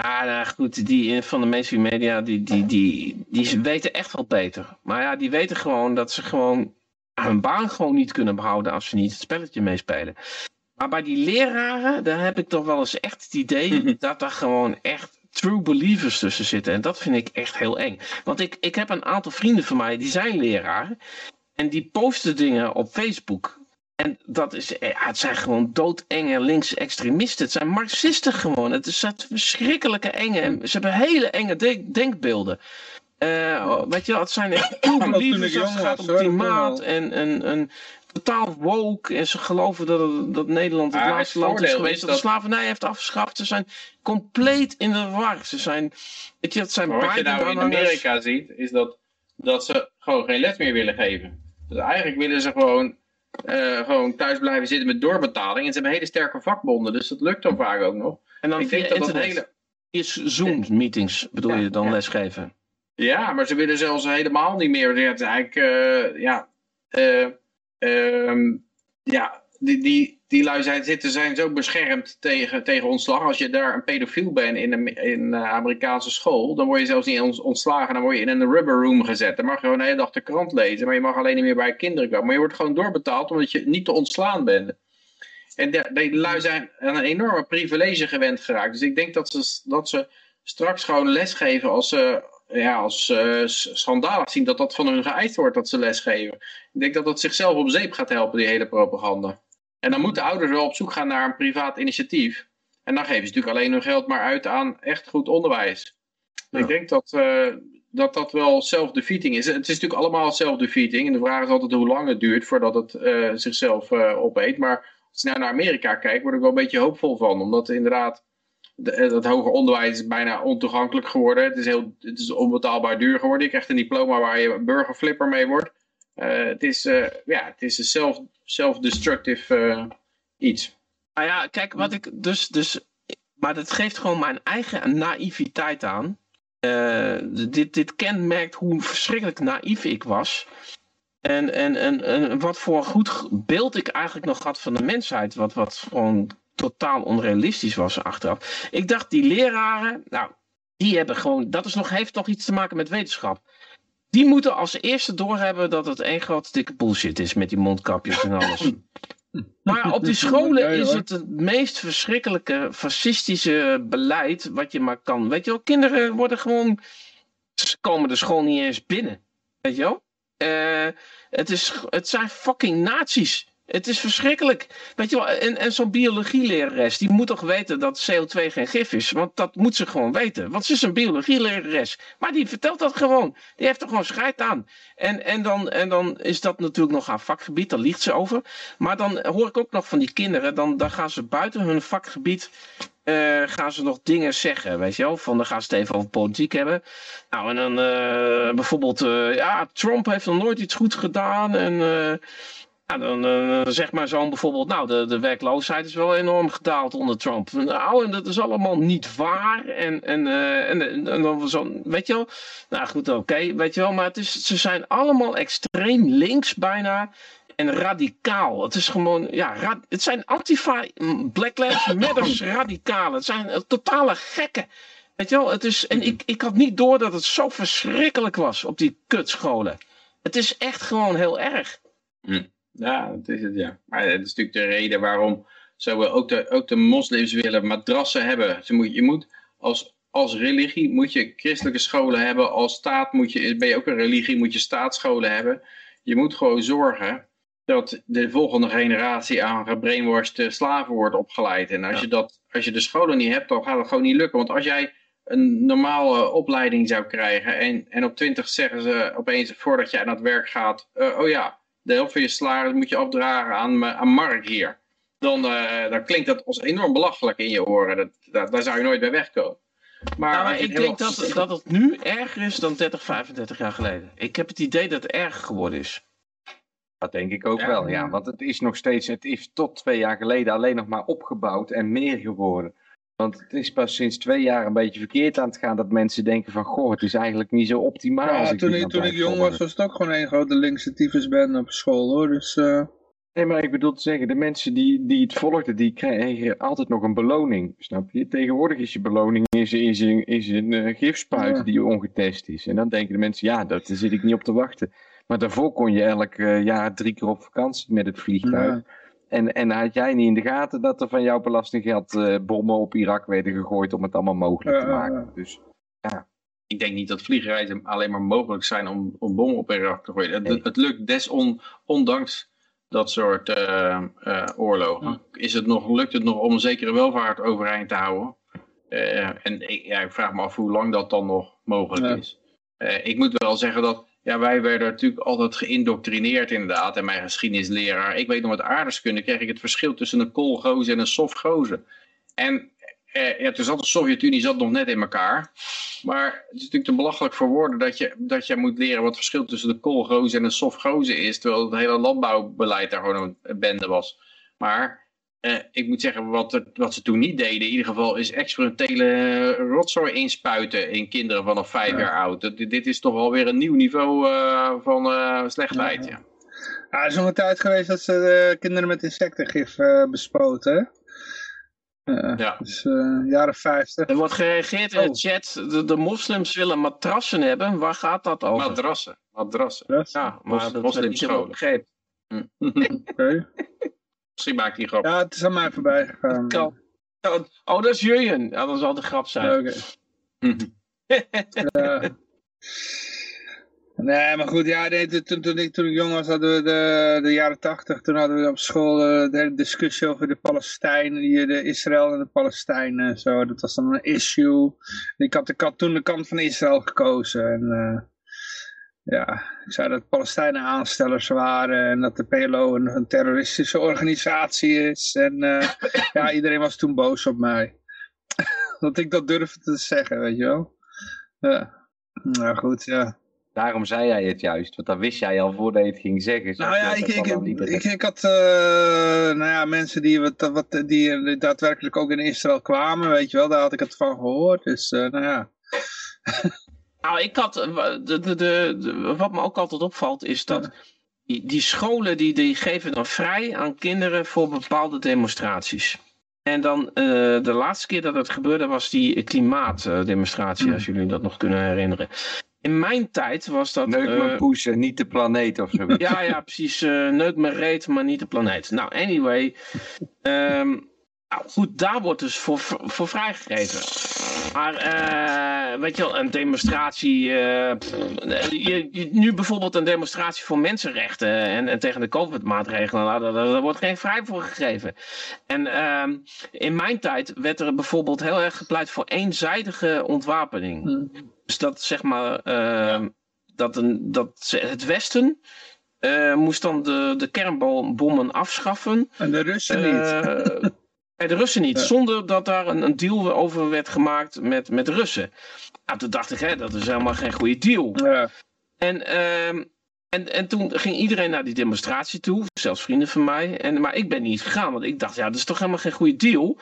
[SPEAKER 5] ja nou goed, die van de mainstream media, die, die, die, die weten echt wel beter. Maar ja, die weten gewoon dat ze gewoon hun baan gewoon niet kunnen behouden als ze niet het spelletje meespelen. Maar bij die leraren, daar heb ik toch wel eens echt het idee dat er gewoon echt true believers tussen zitten. En dat vind ik echt heel eng. Want ik, ik heb een aantal vrienden van mij, die zijn leraren. En die posten dingen op Facebook. En dat is, eh, ja, het zijn gewoon doodenge linkse extremisten. Het zijn marxisten gewoon. Het is het verschrikkelijke enge. en Ze hebben hele enge denk- denkbeelden. Eh, weet je wel, het zijn echt true believers als het gaat om klimaat. En, en, en totaal woke. En ze geloven dat, het- dat Nederland het
[SPEAKER 4] het
[SPEAKER 5] laatste land is geweest
[SPEAKER 4] is
[SPEAKER 5] dat de
[SPEAKER 4] dat-
[SPEAKER 5] slavernij heeft afgeschaft. Ze zijn compleet in de war. Ze zijn, weet je, het zijn
[SPEAKER 4] Maar wat je nou in. Amerika ziet, is dat, dat ze gewoon geen les meer willen geven. Dus eigenlijk willen ze gewoon, eh, gewoon thuis blijven zitten met doorbetaling. En ze hebben hele sterke vakbonden, dus dat lukt dan vaak ook nog.
[SPEAKER 5] En dan
[SPEAKER 4] Ik
[SPEAKER 5] via
[SPEAKER 4] denk dat dat
[SPEAKER 5] internet.
[SPEAKER 4] hele...
[SPEAKER 5] Is Zoom-meetings bedoel
[SPEAKER 4] Ja,
[SPEAKER 5] je dan
[SPEAKER 4] ja.
[SPEAKER 5] lesgeven?
[SPEAKER 4] Ja, maar ze willen zelfs helemaal niet meer. Het is eigenlijk, eh, ja, eh, ehm, ja, die, die, die lui zijn, zitten, zijn zo beschermd tegen, tegen ontslag. Als je daar een pedofiel bent in een, in een Amerikaanse school, dan word je zelfs niet ont- ontslagen. Dan word je in een rubber room gezet. Dan mag je gewoon de hele dag de krant lezen, maar je mag alleen niet meer bij kinderen komen. Maar je wordt gewoon doorbetaald omdat je niet te ontslaan bent. En de, die lui zijn aan een enorme privilege gewend geraakt. Dus ik denk dat ze, dat ze straks gewoon lesgeven als ze ja, als eh, s- schandalig zien dat dat van hun geëist wordt dat ze lesgeven. Ik denk dat dat zichzelf op zeep gaat helpen, die hele propaganda. En dan moeten ouders wel op zoek gaan naar een privaat initiatief. En dan geven ze natuurlijk alleen hun geld maar uit aan echt goed onderwijs.
[SPEAKER 5] Ja.
[SPEAKER 4] Ik denk dat, eh, dat dat wel self-defeating is. Het is natuurlijk allemaal self-defeating. En de vraag is altijd hoe lang het duurt voordat het eh, zichzelf uh, opeet. Maar als je nou naar Amerika kijkt, word ik wel een beetje hoopvol van. Omdat inderdaad, de, het hoger onderwijs is bijna ontoegankelijk geworden. Het is, heel, het is onbetaalbaar duur geworden. Je krijgt een diploma waar je burgerflipper mee wordt. het, is, ja, het is een self-destructive iets.
[SPEAKER 5] Nou ja, kijk, wat ik dus, dus maar dat geeft gewoon mijn eigen naïviteit aan. Uh, dit, dit kenmerkt hoe verschrikkelijk naïef ik was. En, en, en, en wat voor goed beeld ik eigenlijk nog had van de mensheid. Wat, wat gewoon totaal onrealistisch was achteraf. Ik dacht, die leraren, nou, die hebben gewoon, dat is nog, heeft nog iets te maken met wetenschap. Die moeten als eerste doorhebben dat het één grote dikke bullshit is met die mondkapjes en alles. Maar op die scholen is het het meest verschrikkelijke fascistische beleid wat je maar kan. Weet je wel, kinderen worden gewoon. Ze komen de school niet eens binnen. Weet je wel? Uh, het, is, het zijn fucking nazi's. Het is verschrikkelijk. Weet je wel, en, en zo'n biologielerares, die moet toch weten dat CO2 geen gif is. Want dat moet ze gewoon weten. Want ze is een biologielerares. Maar die vertelt dat gewoon. Die heeft er gewoon scheid aan. En, en, dan, en dan is dat natuurlijk nog haar vakgebied, daar ligt ze over. Maar dan hoor ik ook nog van die kinderen, dan, dan gaan ze buiten hun vakgebied uh, gaan ze nog dingen zeggen, weet je wel? Van dan gaan ze het even over politiek hebben. Nou, en dan uh, bijvoorbeeld, uh, ja, Trump heeft nog nooit iets goed gedaan. En ja, dan uh, zeg maar zo bijvoorbeeld, nou, de, de werkloosheid is wel enorm gedaald onder Trump. Nou, en dat is allemaal niet waar. En, en, uh, en, en, dan zo, weet je wel. Nou goed, oké, weet je wel. Maar het is, ze zijn allemaal extreem links bijna. En radicaal. Het is gewoon, ja, het zijn antifa, Black Lives Matters radicalen. Het zijn uh, totale gekken. Weet je wel, het is, en ik, ik had niet door dat het zo verschrikkelijk was op die kutscholen. Het is echt gewoon heel erg.
[SPEAKER 4] Hm. Ja, dat is het, ja. Maar dat is natuurlijk de reden waarom zo ook de, ook de moslims willen madrassen hebben. Ze moet, je moet als, als religie moet je christelijke scholen hebben. Als staat moet je, ben je ook een religie, moet je staatsscholen hebben. Je moet gewoon zorgen dat de volgende generatie aan gebrainwashed slaven wordt opgeleid. En als, je dat, als je de scholen niet hebt, dan gaat het gewoon niet lukken. Want als jij een normale opleiding zou krijgen en, en op 20 zeggen ze opeens voordat je aan het werk gaat, uh, oh ja, de helft van je salaris moet je afdragen aan, aan Mark hier. Dan, uh, dan klinkt dat als enorm belachelijk in je oren. Dat, daar zou je nooit bij wegkomen.
[SPEAKER 5] Maar, nou, maar ik denk dat, dat het nu erger is dan 30, 35 jaar geleden. Ik heb het idee dat het erger geworden is.
[SPEAKER 3] Dat denk ik ook wel, ja. Want het is nog steeds, het is tot twee jaar geleden alleen nog maar opgebouwd en meer geworden. Want het is pas sinds twee jaar een beetje verkeerd aan het gaan dat mensen denken van, goh, het is eigenlijk niet zo optimaal.
[SPEAKER 1] Ja, toen, ik, toen ik jong was, was het ook gewoon een grote linkse tyfusband op school, hoor. Dus, uh...
[SPEAKER 3] Nee, maar ik bedoel te zeggen, de mensen die, die het volgden, die kregen altijd nog een beloning, snap je? Tegenwoordig is je beloning is, is, een, is een uh, gifspuit die ongetest is. En dan denken de mensen, ja, daar zit ik niet op te wachten. Maar daarvoor kon je elk uh, jaar drie keer op vakantie met het vliegtuig. Ja. En, en had jij niet in de gaten dat er van jouw belastinggeld uh, bommen op Irak werden gegooid om het allemaal mogelijk te maken? Dus ja.
[SPEAKER 4] Ik denk niet dat vliegreizen alleen maar mogelijk zijn om, om bommen op Irak te gooien. Het, het lukt desondanks dat soort uh, uh, oorlogen. Is het nog, lukt het nog om een zekere welvaart overeind te houden? en ik, ja, ik vraag me af hoe lang dat dan nog mogelijk is. ik moet wel zeggen dat ja, wij werden natuurlijk altijd geïndoctrineerd inderdaad. En mijn geschiedenisleraar, ik weet nog met aardeskunde, kreeg ik het verschil tussen een koolgozer en een softgozer. En eh, ja, toen zat de Sovjet-Unie zat nog net in elkaar. Maar het is natuurlijk te belachelijk voor woorden dat je, dat je moet leren wat het verschil tussen de koolgozer en een softgozer is. Terwijl het hele landbouwbeleid daar gewoon een bende was. Maar uh, ik moet zeggen, wat, wat ze toen niet deden, in ieder geval, is experimentele rotzooi inspuiten in kinderen vanaf vijf ja. jaar oud. Dit, dit, is toch wel weer een nieuw niveau uh, van uh, slechtheid. Ja, ja.
[SPEAKER 1] ja, er is nog een tijd geweest dat ze kinderen met insectengif bespoten. ja. Dus jaren 50.
[SPEAKER 5] Er wordt gereageerd in oh. de chat, de, de, moslims willen matrassen hebben. Waar gaat dat over?
[SPEAKER 4] Madrassen. Madrassen.
[SPEAKER 5] Ja, maar dat moslimscholen. begrepen.
[SPEAKER 1] Oké. Okay.
[SPEAKER 4] Misschien maakt die grap.
[SPEAKER 1] Ja, het is aan mij voorbij gegaan.
[SPEAKER 5] Oh, dat is Jurjen. Ja, dat zal de grap zijn.
[SPEAKER 1] Oké. Okay. Nee, maar goed, ja, nee, toen, toen, ik, toen ik jong was, hadden we de, de jaren tachtig, toen hadden we op school uh, de hele discussie over de Palestijnen, die, de Israël en de Palestijnen en zo. Dat was dan een issue. Ik had, ik had toen de kant van Israël gekozen en uh, ja, ik zei dat Palestijnen aanstellers waren en dat de PLO een, een terroristische organisatie is. En uh, ja, iedereen was toen boos op mij. dat ik dat durfde te zeggen, weet je wel. Ja, nou goed, ja.
[SPEAKER 3] Daarom zei jij het juist, want dat wist jij al voordat je het ging zeggen.
[SPEAKER 1] Nou ja, ik, ik, ik, ik, had uh, nou ja, mensen die, wat, wat, die daadwerkelijk ook in Israël kwamen, weet je wel, daar had ik het van gehoord. Dus uh, nou ja.
[SPEAKER 5] Nou, ik had, de, de, de, wat me ook altijd opvalt is dat die, die scholen die, die geven dan vrij aan kinderen voor bepaalde demonstraties. En dan uh, de laatste keer dat het gebeurde was die klimaatdemonstratie, als jullie dat nog kunnen herinneren. In mijn tijd was dat...
[SPEAKER 3] Neuk me uh, poesen, niet de planeet of zo.
[SPEAKER 5] ja, ja, precies. Uh, neuk me reet, maar niet de planeet. Nou, anyway. Um, nou, goed, daar wordt dus voor, voor vrijgegeven. Maar, uh, weet je wel, een demonstratie... Je, je, nu bijvoorbeeld een demonstratie voor mensenrechten en, en tegen de COVID-maatregelen. Nou, daar, daar, wordt geen vrij voor gegeven. En ehm, in mijn tijd werd er bijvoorbeeld heel erg gepleit voor eenzijdige ontwapening. Hmm. Dus dat zeg maar, ja. dat, een, dat het Westen uh, moest dan de, de kernbommen afschaffen.
[SPEAKER 1] En de Russen niet.
[SPEAKER 5] En de Russen niet, ja. zonder dat daar een, een, deal over werd gemaakt met, met de Russen. Nou, toen dacht ik, hè, dat is helemaal geen goede deal.
[SPEAKER 1] Ja.
[SPEAKER 5] En, uh, en, en toen ging iedereen naar die demonstratie toe, zelfs vrienden van mij. En, maar ik ben niet gegaan, want ik dacht, ja, dat is toch helemaal geen goede deal.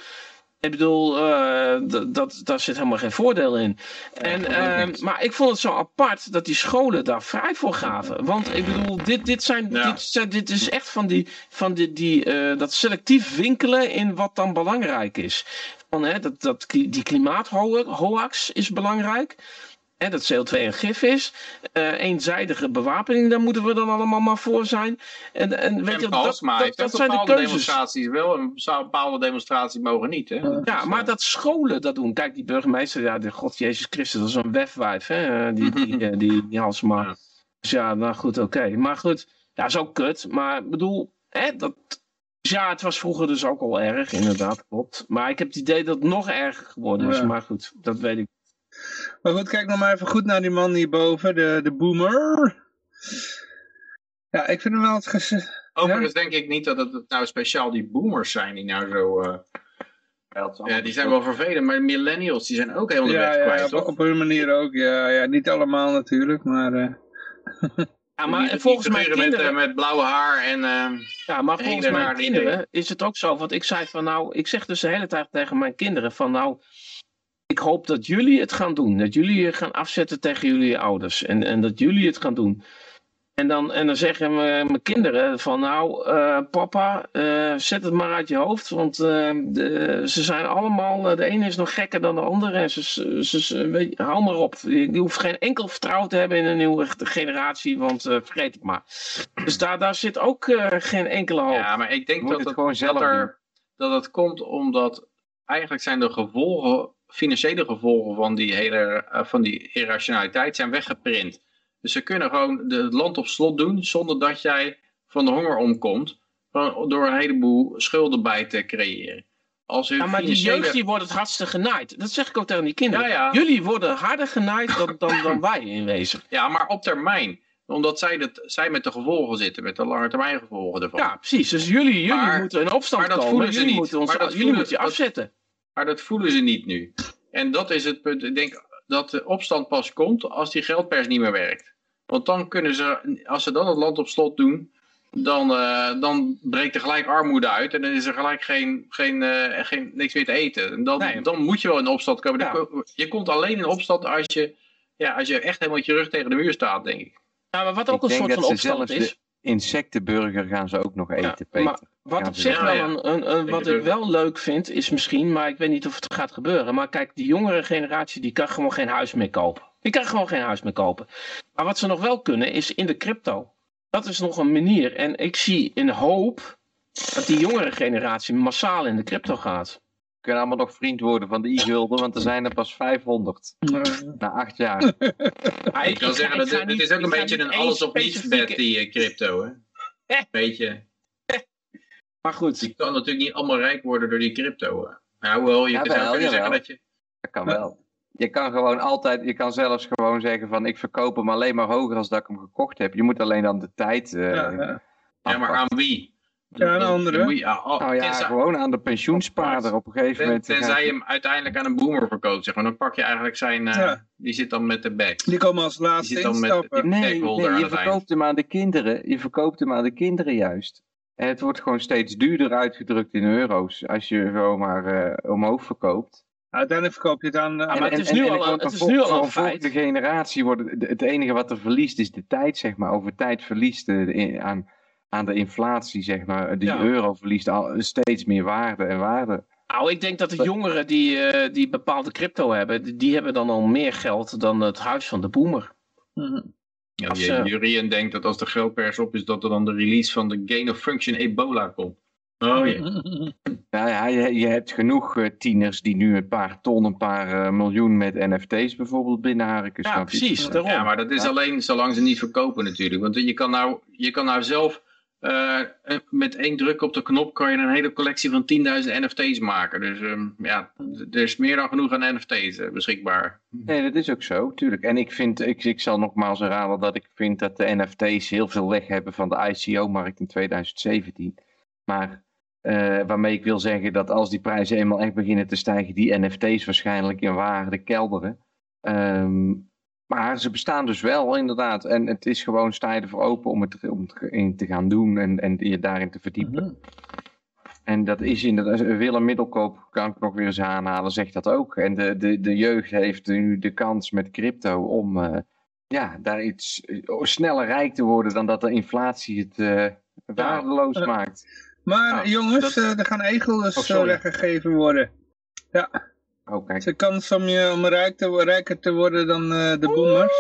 [SPEAKER 5] Ik bedoel, uh, dat, daar zit helemaal geen voordeel in. En, uh, maar ik vond het zo apart dat die scholen daar vrij voor gaven. Want ik bedoel, dit, dit, zijn, ja. dit, zijn, dit is echt van, die, van die, die, uh, dat selectief winkelen in wat dan belangrijk is. Van, hè, dat, dat, die klimaathoax is belangrijk. Hè, dat CO2 een gif is. Uh, eenzijdige bewapening, daar moeten we dan allemaal maar voor zijn. En, en, weet
[SPEAKER 4] en
[SPEAKER 5] je, dat,
[SPEAKER 4] maar
[SPEAKER 5] dat, dat zijn de
[SPEAKER 4] bepaalde
[SPEAKER 5] keuzes.
[SPEAKER 4] demonstraties wel, een bepaalde demonstraties mogen niet. Hè?
[SPEAKER 5] Ja, maar dat scholen dat doen. Kijk, die burgemeester, ja, de God Jezus Christus, dat is een wefwijf, hè, die, die, die, die, die Halsema.
[SPEAKER 4] Ja.
[SPEAKER 5] Dus ja, nou goed, oké. Okay. Maar goed, ja, is ook kut. Maar ik bedoel, hè, dat... Ja, het was vroeger dus ook al erg, inderdaad, klopt. Maar ik heb het idee dat het nog erger geworden is.
[SPEAKER 1] Ja.
[SPEAKER 5] Maar goed, dat weet ik.
[SPEAKER 1] Maar goed, kijk nog maar even goed naar die man hierboven, de, de boomer. Ja, ik vind hem wel het.
[SPEAKER 4] Overigens denk ik niet dat het nou speciaal die boomers zijn die nou zo... Uh, ja, die zijn wel vervelend, maar de millennials die zijn ook heel de
[SPEAKER 1] Ja,
[SPEAKER 4] weg kwijt,
[SPEAKER 1] op,
[SPEAKER 4] toch?
[SPEAKER 1] op hun manier ook. Ja, ja, niet allemaal natuurlijk, maar... eh,
[SPEAKER 5] Ja, maar
[SPEAKER 4] die
[SPEAKER 5] volgens mijn
[SPEAKER 4] met,
[SPEAKER 5] kinderen...
[SPEAKER 4] eh, met blauwe haar en... eh,
[SPEAKER 5] Ja, maar volgens mijn kinderen
[SPEAKER 4] idee.
[SPEAKER 5] is het ook zo. Want ik zei van nou, ik zeg dus de hele tijd tegen mijn kinderen van nou, ik hoop dat jullie het gaan doen. Dat jullie je gaan afzetten tegen jullie ouders. En, en dat jullie het gaan doen. En dan, en dan zeggen mijn, mijn kinderen van nou, eh, papa, eh, zet het maar uit je hoofd. Want eh, de, ze zijn allemaal, de ene is nog gekker dan de andere. En ze, ze, ze- weet, je, hou maar op. Je, je hoeft geen enkel vertrouwen te hebben in een nieuwe generatie. Want eh, vergeet het maar. Dus daar, daar zit ook eh, geen enkele hoop.
[SPEAKER 4] Ja, maar ik denk dat
[SPEAKER 3] het
[SPEAKER 4] het,
[SPEAKER 3] gewoon
[SPEAKER 4] dat,
[SPEAKER 3] zelf
[SPEAKER 4] er, dat het komt omdat eigenlijk zijn de gevolgen, financiële gevolgen van die hele eh, van die irrationaliteit zijn weggeprint. Dus ze kunnen gewoon het land op slot doen zonder dat jij van de honger omkomt. Gewoon door een heleboel schulden bij te creëren. Als
[SPEAKER 5] Ja, maar die jeugd die wordt het hardste genaaid. Dat zeg ik ook tegen die kinderen.
[SPEAKER 4] Ja, ja.
[SPEAKER 5] Jullie worden harder genaaid dan, dan, dan wij in wezen.
[SPEAKER 4] Ja, maar op termijn. Omdat zij, dat, zij met de gevolgen zitten, met de lange termijn gevolgen ervan.
[SPEAKER 5] Ja, precies. Dus jullie, jullie
[SPEAKER 4] Maar-
[SPEAKER 5] moeten in opstand
[SPEAKER 4] maar dat
[SPEAKER 5] komen.
[SPEAKER 4] voelen ze
[SPEAKER 5] jullie
[SPEAKER 4] niet.
[SPEAKER 5] moeten, ons,
[SPEAKER 4] Maar dat
[SPEAKER 5] jullie
[SPEAKER 4] voelen-
[SPEAKER 5] moeten je afzetten.
[SPEAKER 4] Maar dat voelen ze niet nu. En dat is het punt. Ik denk dat de opstand pas komt als die geldpers niet meer werkt. Want dan kunnen ze, als ze dan het land op slot doen, dan, eh, dan breekt er gelijk armoede uit. En dan is er gelijk geen, geen, eh, geen, niks meer te eten. En dan,
[SPEAKER 5] Nee.
[SPEAKER 4] dan moet je wel in opstand komen.
[SPEAKER 5] Ja.
[SPEAKER 4] Je komt alleen in opstand als je, ja, als je echt helemaal met je rug tegen de muur staat, denk ik.
[SPEAKER 5] Ja, maar wat ook
[SPEAKER 3] Ik
[SPEAKER 5] een soort van opstand is.
[SPEAKER 3] Insectenburger gaan ze ook nog eten,
[SPEAKER 5] Ja,
[SPEAKER 3] Peter.
[SPEAKER 5] maar wat op zich wel een, een, een- wat ik wel leuk vind, is misschien, maar ik weet niet of het gaat gebeuren. Maar kijk, die jongere generatie die kan gewoon geen huis meer kopen. Die kan gewoon geen huis meer kopen. Maar wat ze nog wel kunnen, is in de crypto. Dat is nog een manier. En ik zie in hoop dat die jongere generatie massaal in de crypto gaat.
[SPEAKER 3] Kunnen allemaal nog vriend worden van de e-gulden, want er zijn er pas 500
[SPEAKER 1] Eh,
[SPEAKER 3] na acht jaar.
[SPEAKER 5] Maar
[SPEAKER 4] Ik kan zeggen, dat het,
[SPEAKER 5] niet-
[SPEAKER 4] het is ook een beetje een alles of niets bet, die eh, crypto. Hè? Beetje.
[SPEAKER 5] Maar goed,
[SPEAKER 4] Je kan natuurlijk niet allemaal rijk worden door die crypto. Nou, hoewel, je zou kunnen zeggen dat je...
[SPEAKER 3] Dat kan wel. Je kan gewoon altijd, je kan zelfs gewoon zeggen van ik verkoop hem alleen maar hoger als dat ik hem gekocht heb. Je moet alleen dan de tijd eh
[SPEAKER 1] ja, ja.
[SPEAKER 4] Ja, maar aan wie?
[SPEAKER 1] Ja,
[SPEAKER 4] moet je- ah, oh,
[SPEAKER 3] Nou ja,
[SPEAKER 4] tenzij-
[SPEAKER 3] gewoon aan de pensioenspaarder op een gegeven
[SPEAKER 4] ten-
[SPEAKER 3] moment.
[SPEAKER 4] Tenzij je hem uiteindelijk aan een boomer verkoopt, zeg maar. Dan pak je eigenlijk zijn... eh,
[SPEAKER 1] Ja.
[SPEAKER 4] Die zit dan met de back.
[SPEAKER 1] Die komen als
[SPEAKER 4] Die
[SPEAKER 1] laatste
[SPEAKER 4] zit dan met
[SPEAKER 1] instappen.
[SPEAKER 4] die
[SPEAKER 3] Nee, nee je
[SPEAKER 4] eind.
[SPEAKER 3] verkoopt hem aan de kinderen. Je verkoopt hem aan de kinderen juist. En het wordt gewoon steeds duurder uitgedrukt in euro's als je gewoon maar eh, omhoog verkoopt.
[SPEAKER 1] Uiteindelijk verkoop je het aan... eh,
[SPEAKER 5] Ja, maar het is nu
[SPEAKER 3] en
[SPEAKER 5] al een- het
[SPEAKER 3] een
[SPEAKER 5] is
[SPEAKER 3] vol-
[SPEAKER 5] nu al een
[SPEAKER 3] een
[SPEAKER 5] feit.
[SPEAKER 3] generatie wordt het, het enige wat er verliest is de tijd, zeg maar. Over tijd verliest de, aan, aan de inflatie, zeg maar. Die
[SPEAKER 5] Ja.
[SPEAKER 3] euro verliest al steeds meer waarde en waarde.
[SPEAKER 5] Nou, ik denk dat de jongeren die, eh, die bepaalde crypto hebben, die- die hebben dan al meer geld dan het huis van de boomer.
[SPEAKER 4] Ja,
[SPEAKER 5] Als,
[SPEAKER 4] je-
[SPEAKER 5] eh,
[SPEAKER 4] Jurien denkt dat als de geldpers op is, dat er dan de release van de gain of function Ebola komt. Oh ja.
[SPEAKER 3] Nou ja, je, je hebt genoeg eh, tieners die nu een paar ton, een paar eh, miljoen met NFT's bijvoorbeeld binnenharken.
[SPEAKER 5] Ja, precies. Daarom.
[SPEAKER 4] Ja, maar dat is
[SPEAKER 3] Ja.
[SPEAKER 4] alleen zolang ze niet verkopen natuurlijk. Want je kan nou, je kan nou zelf eh, met één druk op de knop kan je een hele collectie van 10.000 NFT's maken. Dus ehm, ja, er is meer dan genoeg aan NFT's eh, beschikbaar.
[SPEAKER 3] Nee, dat is ook zo, tuurlijk. En ik, vind, ik, ik zal nogmaals herhalen dat ik vind dat de NFT's heel veel weg hebben van de ICO-markt in 2017. Maar eh, waarmee ik wil zeggen dat als die prijzen eenmaal echt beginnen te stijgen, die NFT's waarschijnlijk in waarde kelderen. Ehm, maar ze bestaan dus wel, inderdaad. En het is gewoon, sta je ervoor open om het, om het in te gaan doen en, en je daarin te verdiepen.
[SPEAKER 1] Mhm.
[SPEAKER 3] En dat is inderdaad, Willem Middelkoop, kan ik nog weer eens aanhalen, zegt dat ook. En de, de, de jeugd heeft nu de kans met crypto om eh, ja, daar iets eh, sneller rijk te worden dan dat de inflatie het eh, waardeloos
[SPEAKER 1] Ja.
[SPEAKER 3] maakt.
[SPEAKER 1] Maar
[SPEAKER 5] Nou,
[SPEAKER 1] jongens,
[SPEAKER 5] dat-
[SPEAKER 1] er gaan egels
[SPEAKER 5] Oh,
[SPEAKER 1] weggegeven worden.
[SPEAKER 3] Oh, kijk.
[SPEAKER 1] Het is een kans om, je, om rijk te, rijker te worden dan eh, de boomers.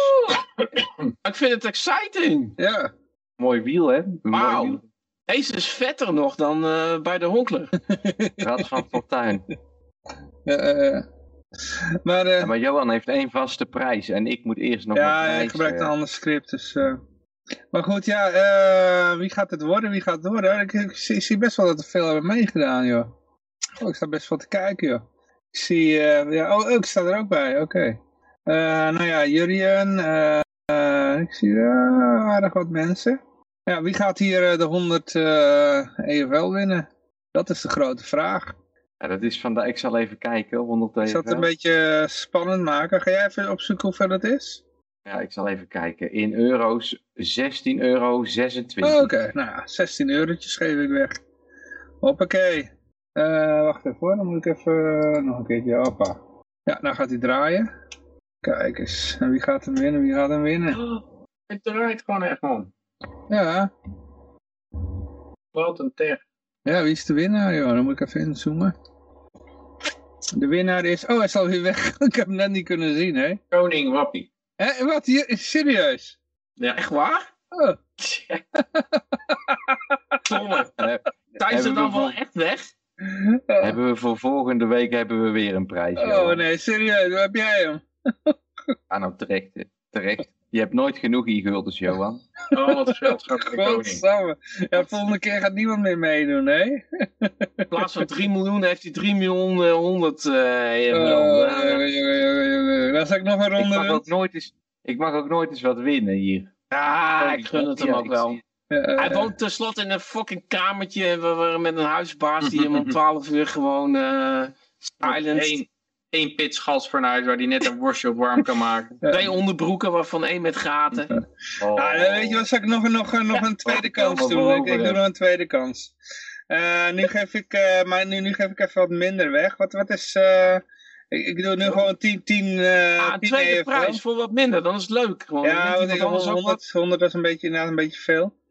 [SPEAKER 5] Ik vind het exciting.
[SPEAKER 1] Ja.
[SPEAKER 3] Mooi wiel, hè?
[SPEAKER 5] Wauw. Deze is vetter nog dan eh, bij de Honkler.
[SPEAKER 3] Rad van Fortuin.
[SPEAKER 1] Eh, eh. maar eh,
[SPEAKER 3] Ja, maar Johan heeft één vaste prijs en ik moet eerst nog een
[SPEAKER 1] ja,
[SPEAKER 3] prijs...
[SPEAKER 1] ik gebruik een ander script. Dus, eh. Maar goed, ja, eh, wie gaat het worden? Wie gaat het worden? Ik, zie best wel dat er veel hebben meegedaan, joh. Oh, ik sta best wel te kijken, joh. Ik zie, eh, ja, oh, ik sta er ook bij, oké. Eh, nou ja, Jurien, eh, ik zie aardig wat mensen. Ja, wie gaat hier de 100 eh EFL winnen? Dat is de grote vraag.
[SPEAKER 3] Ja, dat is vandaag, ik zal even kijken, 100
[SPEAKER 1] Ik zal het
[SPEAKER 3] EFL.
[SPEAKER 1] een beetje eh, spannend maken. Ga jij even opzoeken hoeveel dat is?
[SPEAKER 3] Ja, ik zal even kijken. In euro's 16 euro 26.
[SPEAKER 1] Oh, Oké, nou ja, 16 eurotjes geef ik weg. Hoppakee. Eh wacht even hoor, dan moet ik even eh, nog een keertje, hoppa. Ja, nou gaat hij draaien. Kijk eens, en wie gaat hem winnen, wie gaat hem winnen?
[SPEAKER 4] Het draait gewoon echt man.
[SPEAKER 1] Ja,
[SPEAKER 4] Wat een tech.
[SPEAKER 1] ja wie is de winnaar joh? Dan moet ik even inzoomen. De winnaar is, oh hij is alweer weg, ik heb hem net niet kunnen zien hè.
[SPEAKER 4] Koning Wappie.
[SPEAKER 1] Hé, wat, hier, serieus?
[SPEAKER 4] Ja.
[SPEAKER 5] Echt waar?
[SPEAKER 1] Oh,
[SPEAKER 5] Domme. Zijn ze
[SPEAKER 3] Hebben
[SPEAKER 5] dan
[SPEAKER 3] we
[SPEAKER 5] wel echt weg?
[SPEAKER 1] Oh,
[SPEAKER 3] Hebben we voor volgende week hebben we weer een prijs.
[SPEAKER 1] oh nee, serieus, waar heb jij hem?
[SPEAKER 3] Ah, nou terecht. Je hebt nooit genoeg e-guldens, Johan.
[SPEAKER 4] Oh, wat geld gaat voor de koning.
[SPEAKER 1] Ja, volgende keer gaat niemand meer meedoen, hè?
[SPEAKER 5] In plaats van 3 miljoen heeft hij 3 miljoen eh, 100 eh
[SPEAKER 1] Oh,
[SPEAKER 5] EFL.
[SPEAKER 1] jongen, jongen, jongen, jongen. Dan zal ik nog een
[SPEAKER 3] Ik
[SPEAKER 1] ronde
[SPEAKER 3] mag, ook nooit eens, ik mag ook nooit eens wat winnen hier.
[SPEAKER 5] Ja, ik gun het hem ook
[SPEAKER 3] ik
[SPEAKER 5] wel.
[SPEAKER 1] Eh,
[SPEAKER 5] Hij woont tenslotte in een fucking kamertje met een huisbaas die hem om 12 uur gewoon eh silent.
[SPEAKER 4] Eén, één pits gasfornuis waar hij net een worstje op warm kan maken.
[SPEAKER 5] Twee onderbroeken waarvan één met gaten.
[SPEAKER 3] Oh.
[SPEAKER 1] Weet je wat, zal ik nog, nog, nog een tweede kans doen? Ik, ik doe nog een tweede kans. Eh, nu, geef ik, eh, maar nu, nu geef ik even wat minder weg. Wat, wat is... eh, ik, ik doe nu gewoon 10, 10, eh
[SPEAKER 5] Ah, een
[SPEAKER 1] 10
[SPEAKER 5] tweede
[SPEAKER 1] EFL.
[SPEAKER 5] prijs voor wat minder, dan is het leuk. Gewoon,
[SPEAKER 1] Ja, want ik,
[SPEAKER 5] iemand anders ook wat.
[SPEAKER 1] 100, 100 was een beetje, inderdaad een beetje veel.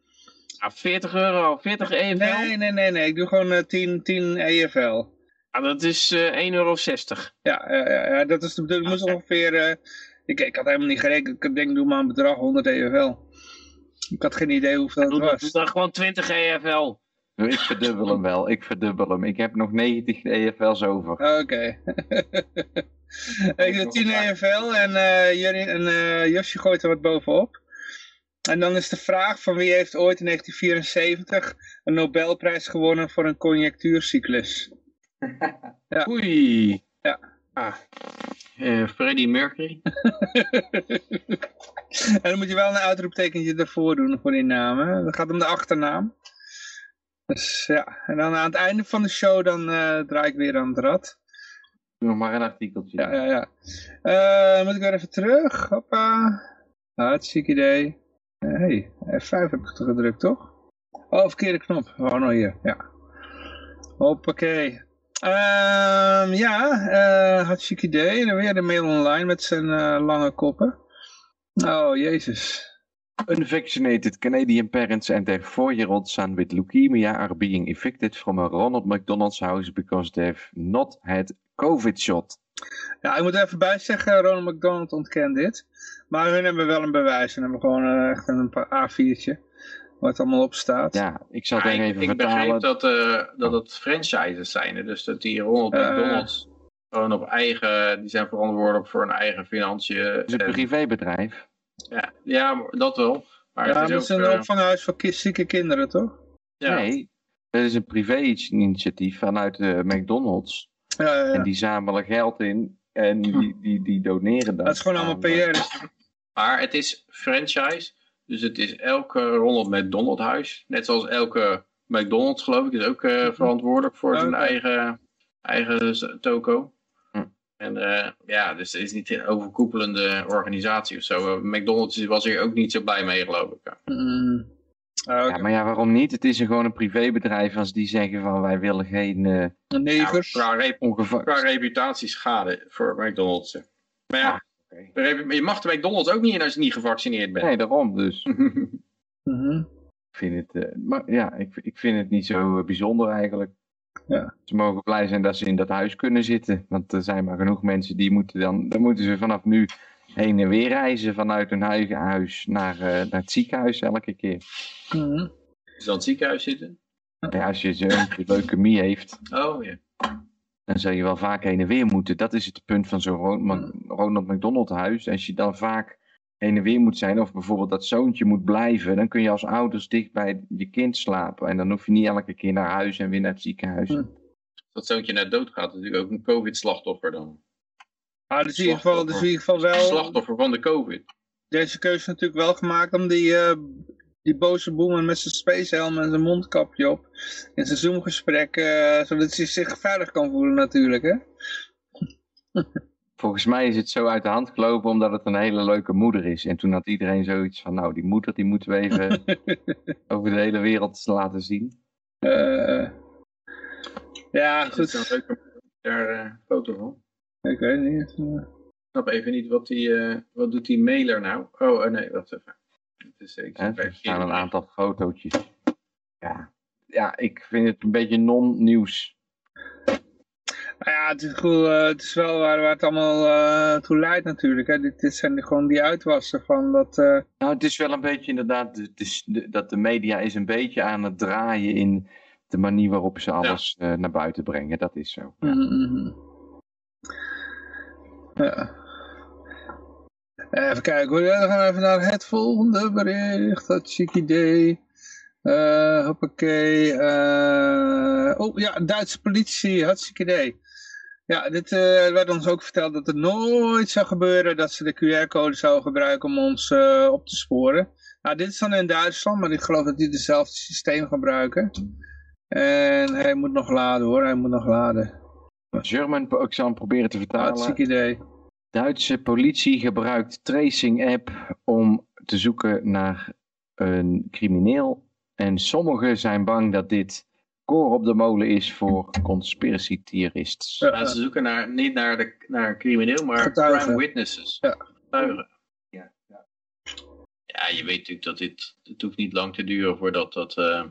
[SPEAKER 5] Ah, 40 euro, 40 EFL.
[SPEAKER 1] Nee, nee, nee, nee. Ik doe gewoon eh 10, 10 EFL.
[SPEAKER 5] Ah, dat is eh 1,60 euro.
[SPEAKER 1] Ja, ja, ja, ja, dat is de bedoeling. Moest ongeveer... eh, ik, ik had helemaal niet gerekend. Ik denk, doe maar een bedrag 100 EFL. Ik had geen idee hoeveel het
[SPEAKER 5] Doe,
[SPEAKER 1] was.
[SPEAKER 5] doe dan gewoon 20 EFL.
[SPEAKER 3] Ik verdubbel hem wel, ik verdubbel hem. Ik heb nog 90 EFL's over.
[SPEAKER 1] Oké. ik doe 10 EFL en, uh, Jurien, en uh, Josje gooit er wat bovenop. En dan is de vraag van wie heeft ooit in 1974 een Nobelprijs gewonnen voor een conjectuurcyclus?
[SPEAKER 5] ja. Oei.
[SPEAKER 1] Ja.
[SPEAKER 4] Ah. Uh, Freddie Mercury.
[SPEAKER 1] en dan moet je wel een uitroeptekentje ervoor doen voor die naam. Hè? Dat gaat om de achternaam. Dus ja, en dan aan het einde van de show dan uh, draai ik weer aan het rad.
[SPEAKER 3] Nog maar een artikeltje.
[SPEAKER 1] Ja, ja, ja. Uh, moet ik weer even terug? Hoppa. Hartstikke idee. Hey, F5 heb ik gedrukt, toch? Oh, verkeerde knop. Oh, nou hier, ja. Hoppakee. Um, ja, uh, hartstikke idee. En weer de mail online met zijn uh, lange koppen. Oh, jezus.
[SPEAKER 3] Unvaccinated Canadian parents and their four-year-old son with leukemia are being evicted from a Ronald McDonald's house because they've not had COVID shot.
[SPEAKER 1] Ja, ik moet even bijzeggen, Ronald McDonald ontkent dit. Maar hun hebben wel een bewijs en hebben gewoon uh, echt een A4'tje. Waar het allemaal op staat.
[SPEAKER 3] Ja, ik zal het
[SPEAKER 4] ja,
[SPEAKER 3] even
[SPEAKER 4] ik,
[SPEAKER 3] vertalen.
[SPEAKER 4] Ik begreep dat, uh, dat het franchises zijn. Dus dat die Ronald uh, McDonald's gewoon op eigen, die zijn verantwoordelijk voor hun eigen financiën.
[SPEAKER 3] Het is een en, privébedrijf.
[SPEAKER 4] Ja, ja, dat wel. Maar
[SPEAKER 1] ja,
[SPEAKER 4] het
[SPEAKER 1] is,
[SPEAKER 4] is ook,
[SPEAKER 1] een
[SPEAKER 4] uh,
[SPEAKER 1] opvanghuis voor zieke kinderen, toch?
[SPEAKER 4] Ja.
[SPEAKER 3] Nee, het is een privé-initiatief vanuit de McDonald's.
[SPEAKER 1] Ja, ja, ja.
[SPEAKER 3] En die zamelen geld in en die, die, die doneren dat.
[SPEAKER 1] Dat is gewoon allemaal PR.
[SPEAKER 4] Maar het is franchise. Dus het is elke Ronald McDonald huis. Net zoals elke McDonald's geloof ik is ook uh, verantwoordelijk voor zijn eigen, eigen toko.
[SPEAKER 3] Hm.
[SPEAKER 4] En uh, ja, dus het is niet een overkoepelende organisatie of zo. Uh, McDonald's was hier ook niet zo blij mee geloof ik.
[SPEAKER 1] Mm. Ah,
[SPEAKER 3] Ja, maar ja, waarom niet? Het is een, gewoon een privébedrijf als die zeggen van wij willen geen uh,
[SPEAKER 1] Negers.
[SPEAKER 4] Ja, qua, rep
[SPEAKER 3] ongeval...
[SPEAKER 4] qua reputatieschade voor McDonald's. Maar ja,
[SPEAKER 3] Ah,
[SPEAKER 4] okay. je mag de McDonald's ook niet in als je niet gevaccineerd bent.
[SPEAKER 3] Nee, daarom dus.
[SPEAKER 1] Mhm.
[SPEAKER 3] Ik vind het, uh, maar ja, ik, ik vind het niet zo uh, bijzonder eigenlijk.
[SPEAKER 1] Ja.
[SPEAKER 3] Ze mogen blij zijn dat ze in dat huis kunnen zitten. Want er zijn maar genoeg mensen die moeten dan, dan moeten ze vanaf nu heen en weer reizen vanuit hun eigen huis naar, uh, naar het ziekenhuis elke keer.
[SPEAKER 1] Mhm.
[SPEAKER 4] Is dan het ziekenhuis zitten?
[SPEAKER 3] Ja, als je zo'n leukemie heeft,
[SPEAKER 4] Oh ja.
[SPEAKER 3] dan zou je wel vaak heen en weer moeten. Dat is het punt van zo'n Ronald, Ronald McDonald huis. Als je dan vaak heen en weer moet zijn, of bijvoorbeeld dat zoontje moet blijven, dan kun je als ouders dicht bij je kind slapen. En dan hoef je niet elke keer naar huis en weer naar het ziekenhuis.
[SPEAKER 1] Hm.
[SPEAKER 4] Als dat zoontje net doodgaat, is natuurlijk ook een covid-slachtoffer dan.
[SPEAKER 1] Ah, dus in ieder geval, dus in ieder geval wel...
[SPEAKER 4] Slachtoffer van de covid.
[SPEAKER 1] Deze keuze is natuurlijk wel gemaakt om die, uh, die boze boeman met zijn spacehelm en zijn mondkapje op. In zijn Zoom-gesprek, uh, zodat hij zich veilig kan voelen natuurlijk, hè?
[SPEAKER 3] Volgens mij is het zo uit de hand gelopen omdat het een hele leuke moeder is. En toen had iedereen zoiets van, nou die moeder die moeten we even over de hele wereld laten zien.
[SPEAKER 1] Uh, ja,
[SPEAKER 4] Is
[SPEAKER 1] goed.
[SPEAKER 4] het een leuke daar foto van?
[SPEAKER 1] Ik weet niet. Uh...
[SPEAKER 4] Ik snap even niet, wat, die, uh, wat doet die mailer nou? Oh, nee, wacht even. Het is, ik
[SPEAKER 3] He, er staan een aantal fotootjes. Ja. ja, ik vind het een beetje non-nieuws.
[SPEAKER 1] Nou ja, het is, goed, uh, het is wel waar, waar het allemaal uh, toe leidt natuurlijk. Hè. Dit, dit zijn gewoon die uitwassen van dat... Uh...
[SPEAKER 3] Nou, het is wel een beetje inderdaad, de, de, de, dat de media is een beetje aan het draaien in de manier waarop ze alles ja. naar buiten brengen. Dat is zo.
[SPEAKER 1] Ja. Mm -hmm. Ja. Even kijken hoor, dan gaan we even naar het volgende bericht. Dat chic idee. Uh, hoppakee. Uh, oh ja, Duitse politie, hartstikke idee. Ja, dit uh, werd ons ook verteld dat het nooit zou gebeuren dat ze de QR-code zouden gebruiken om ons uh, op te sporen. Nou, dit is dan in Duitsland, maar ik geloof dat die hetzelfde systeem gebruiken. En hij moet nog laden hoor, hij moet nog laden.
[SPEAKER 3] German, ik zal hem proberen te vertalen.
[SPEAKER 1] Hartstikke idee.
[SPEAKER 3] Duitse politie gebruikt tracing app om te zoeken naar een crimineel. En sommigen zijn bang dat dit koor op de molen is voor conspiracy theorists.
[SPEAKER 4] Ja, ze zoeken naar, niet naar, de, naar een crimineel, maar
[SPEAKER 1] Getuigen.
[SPEAKER 4] crime witnesses.
[SPEAKER 1] Ja.
[SPEAKER 4] Getuigen. Ja, ja. ja, je weet natuurlijk dat dit, het hoeft niet lang te duren voordat dat... Uh,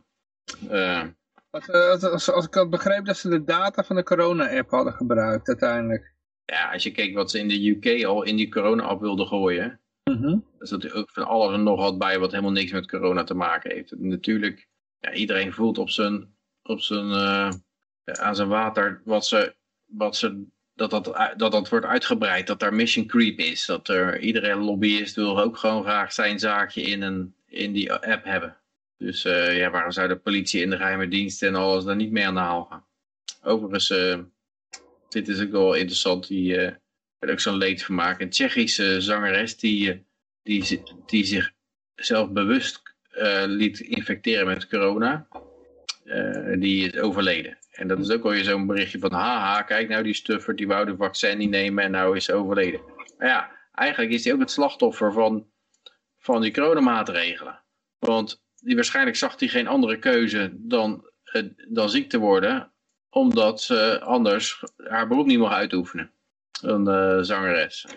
[SPEAKER 4] uh,
[SPEAKER 1] als, als, als, als, ik had begrepen dat ze de data van de corona-app hadden gebruikt uiteindelijk.
[SPEAKER 4] Ja, als je kijkt wat ze in de UK al in die corona-app wilden gooien.
[SPEAKER 1] Mm -hmm.
[SPEAKER 4] Er zat ook van alles en nog wat bij wat helemaal niks met corona te maken heeft. Natuurlijk ja, iedereen voelt op zijn, op zijn, eh, aan zijn water wat ze, wat ze, dat, dat, dat dat wordt uitgebreid, dat daar mission creep is. Dat er iedere lobbyist wil ook gewoon graag zijn zaakje in, een, in die app hebben. Dus eh, ja, waarom zou de politie en de geheime diensten en alles daar niet mee aan de haal gaan? Overigens, eh, dit is ook wel interessant, die uh, ook zo'n leed van maken. Een Tsjechische zangeres die, die, die zichzelf bewust liet infecteren met corona, die is overleden. En dat is ook alweer zo'n berichtje van, haha, kijk nou die stuffer, die wou de vaccin niet nemen en nou is ze overleden. Maar ja, eigenlijk is hij ook het slachtoffer van, van die coronamaatregelen. Want die, waarschijnlijk zag hij geen andere keuze dan, dan ziek te worden, omdat ze anders haar beroep niet mocht uitoefenen. Een uh, zangeres.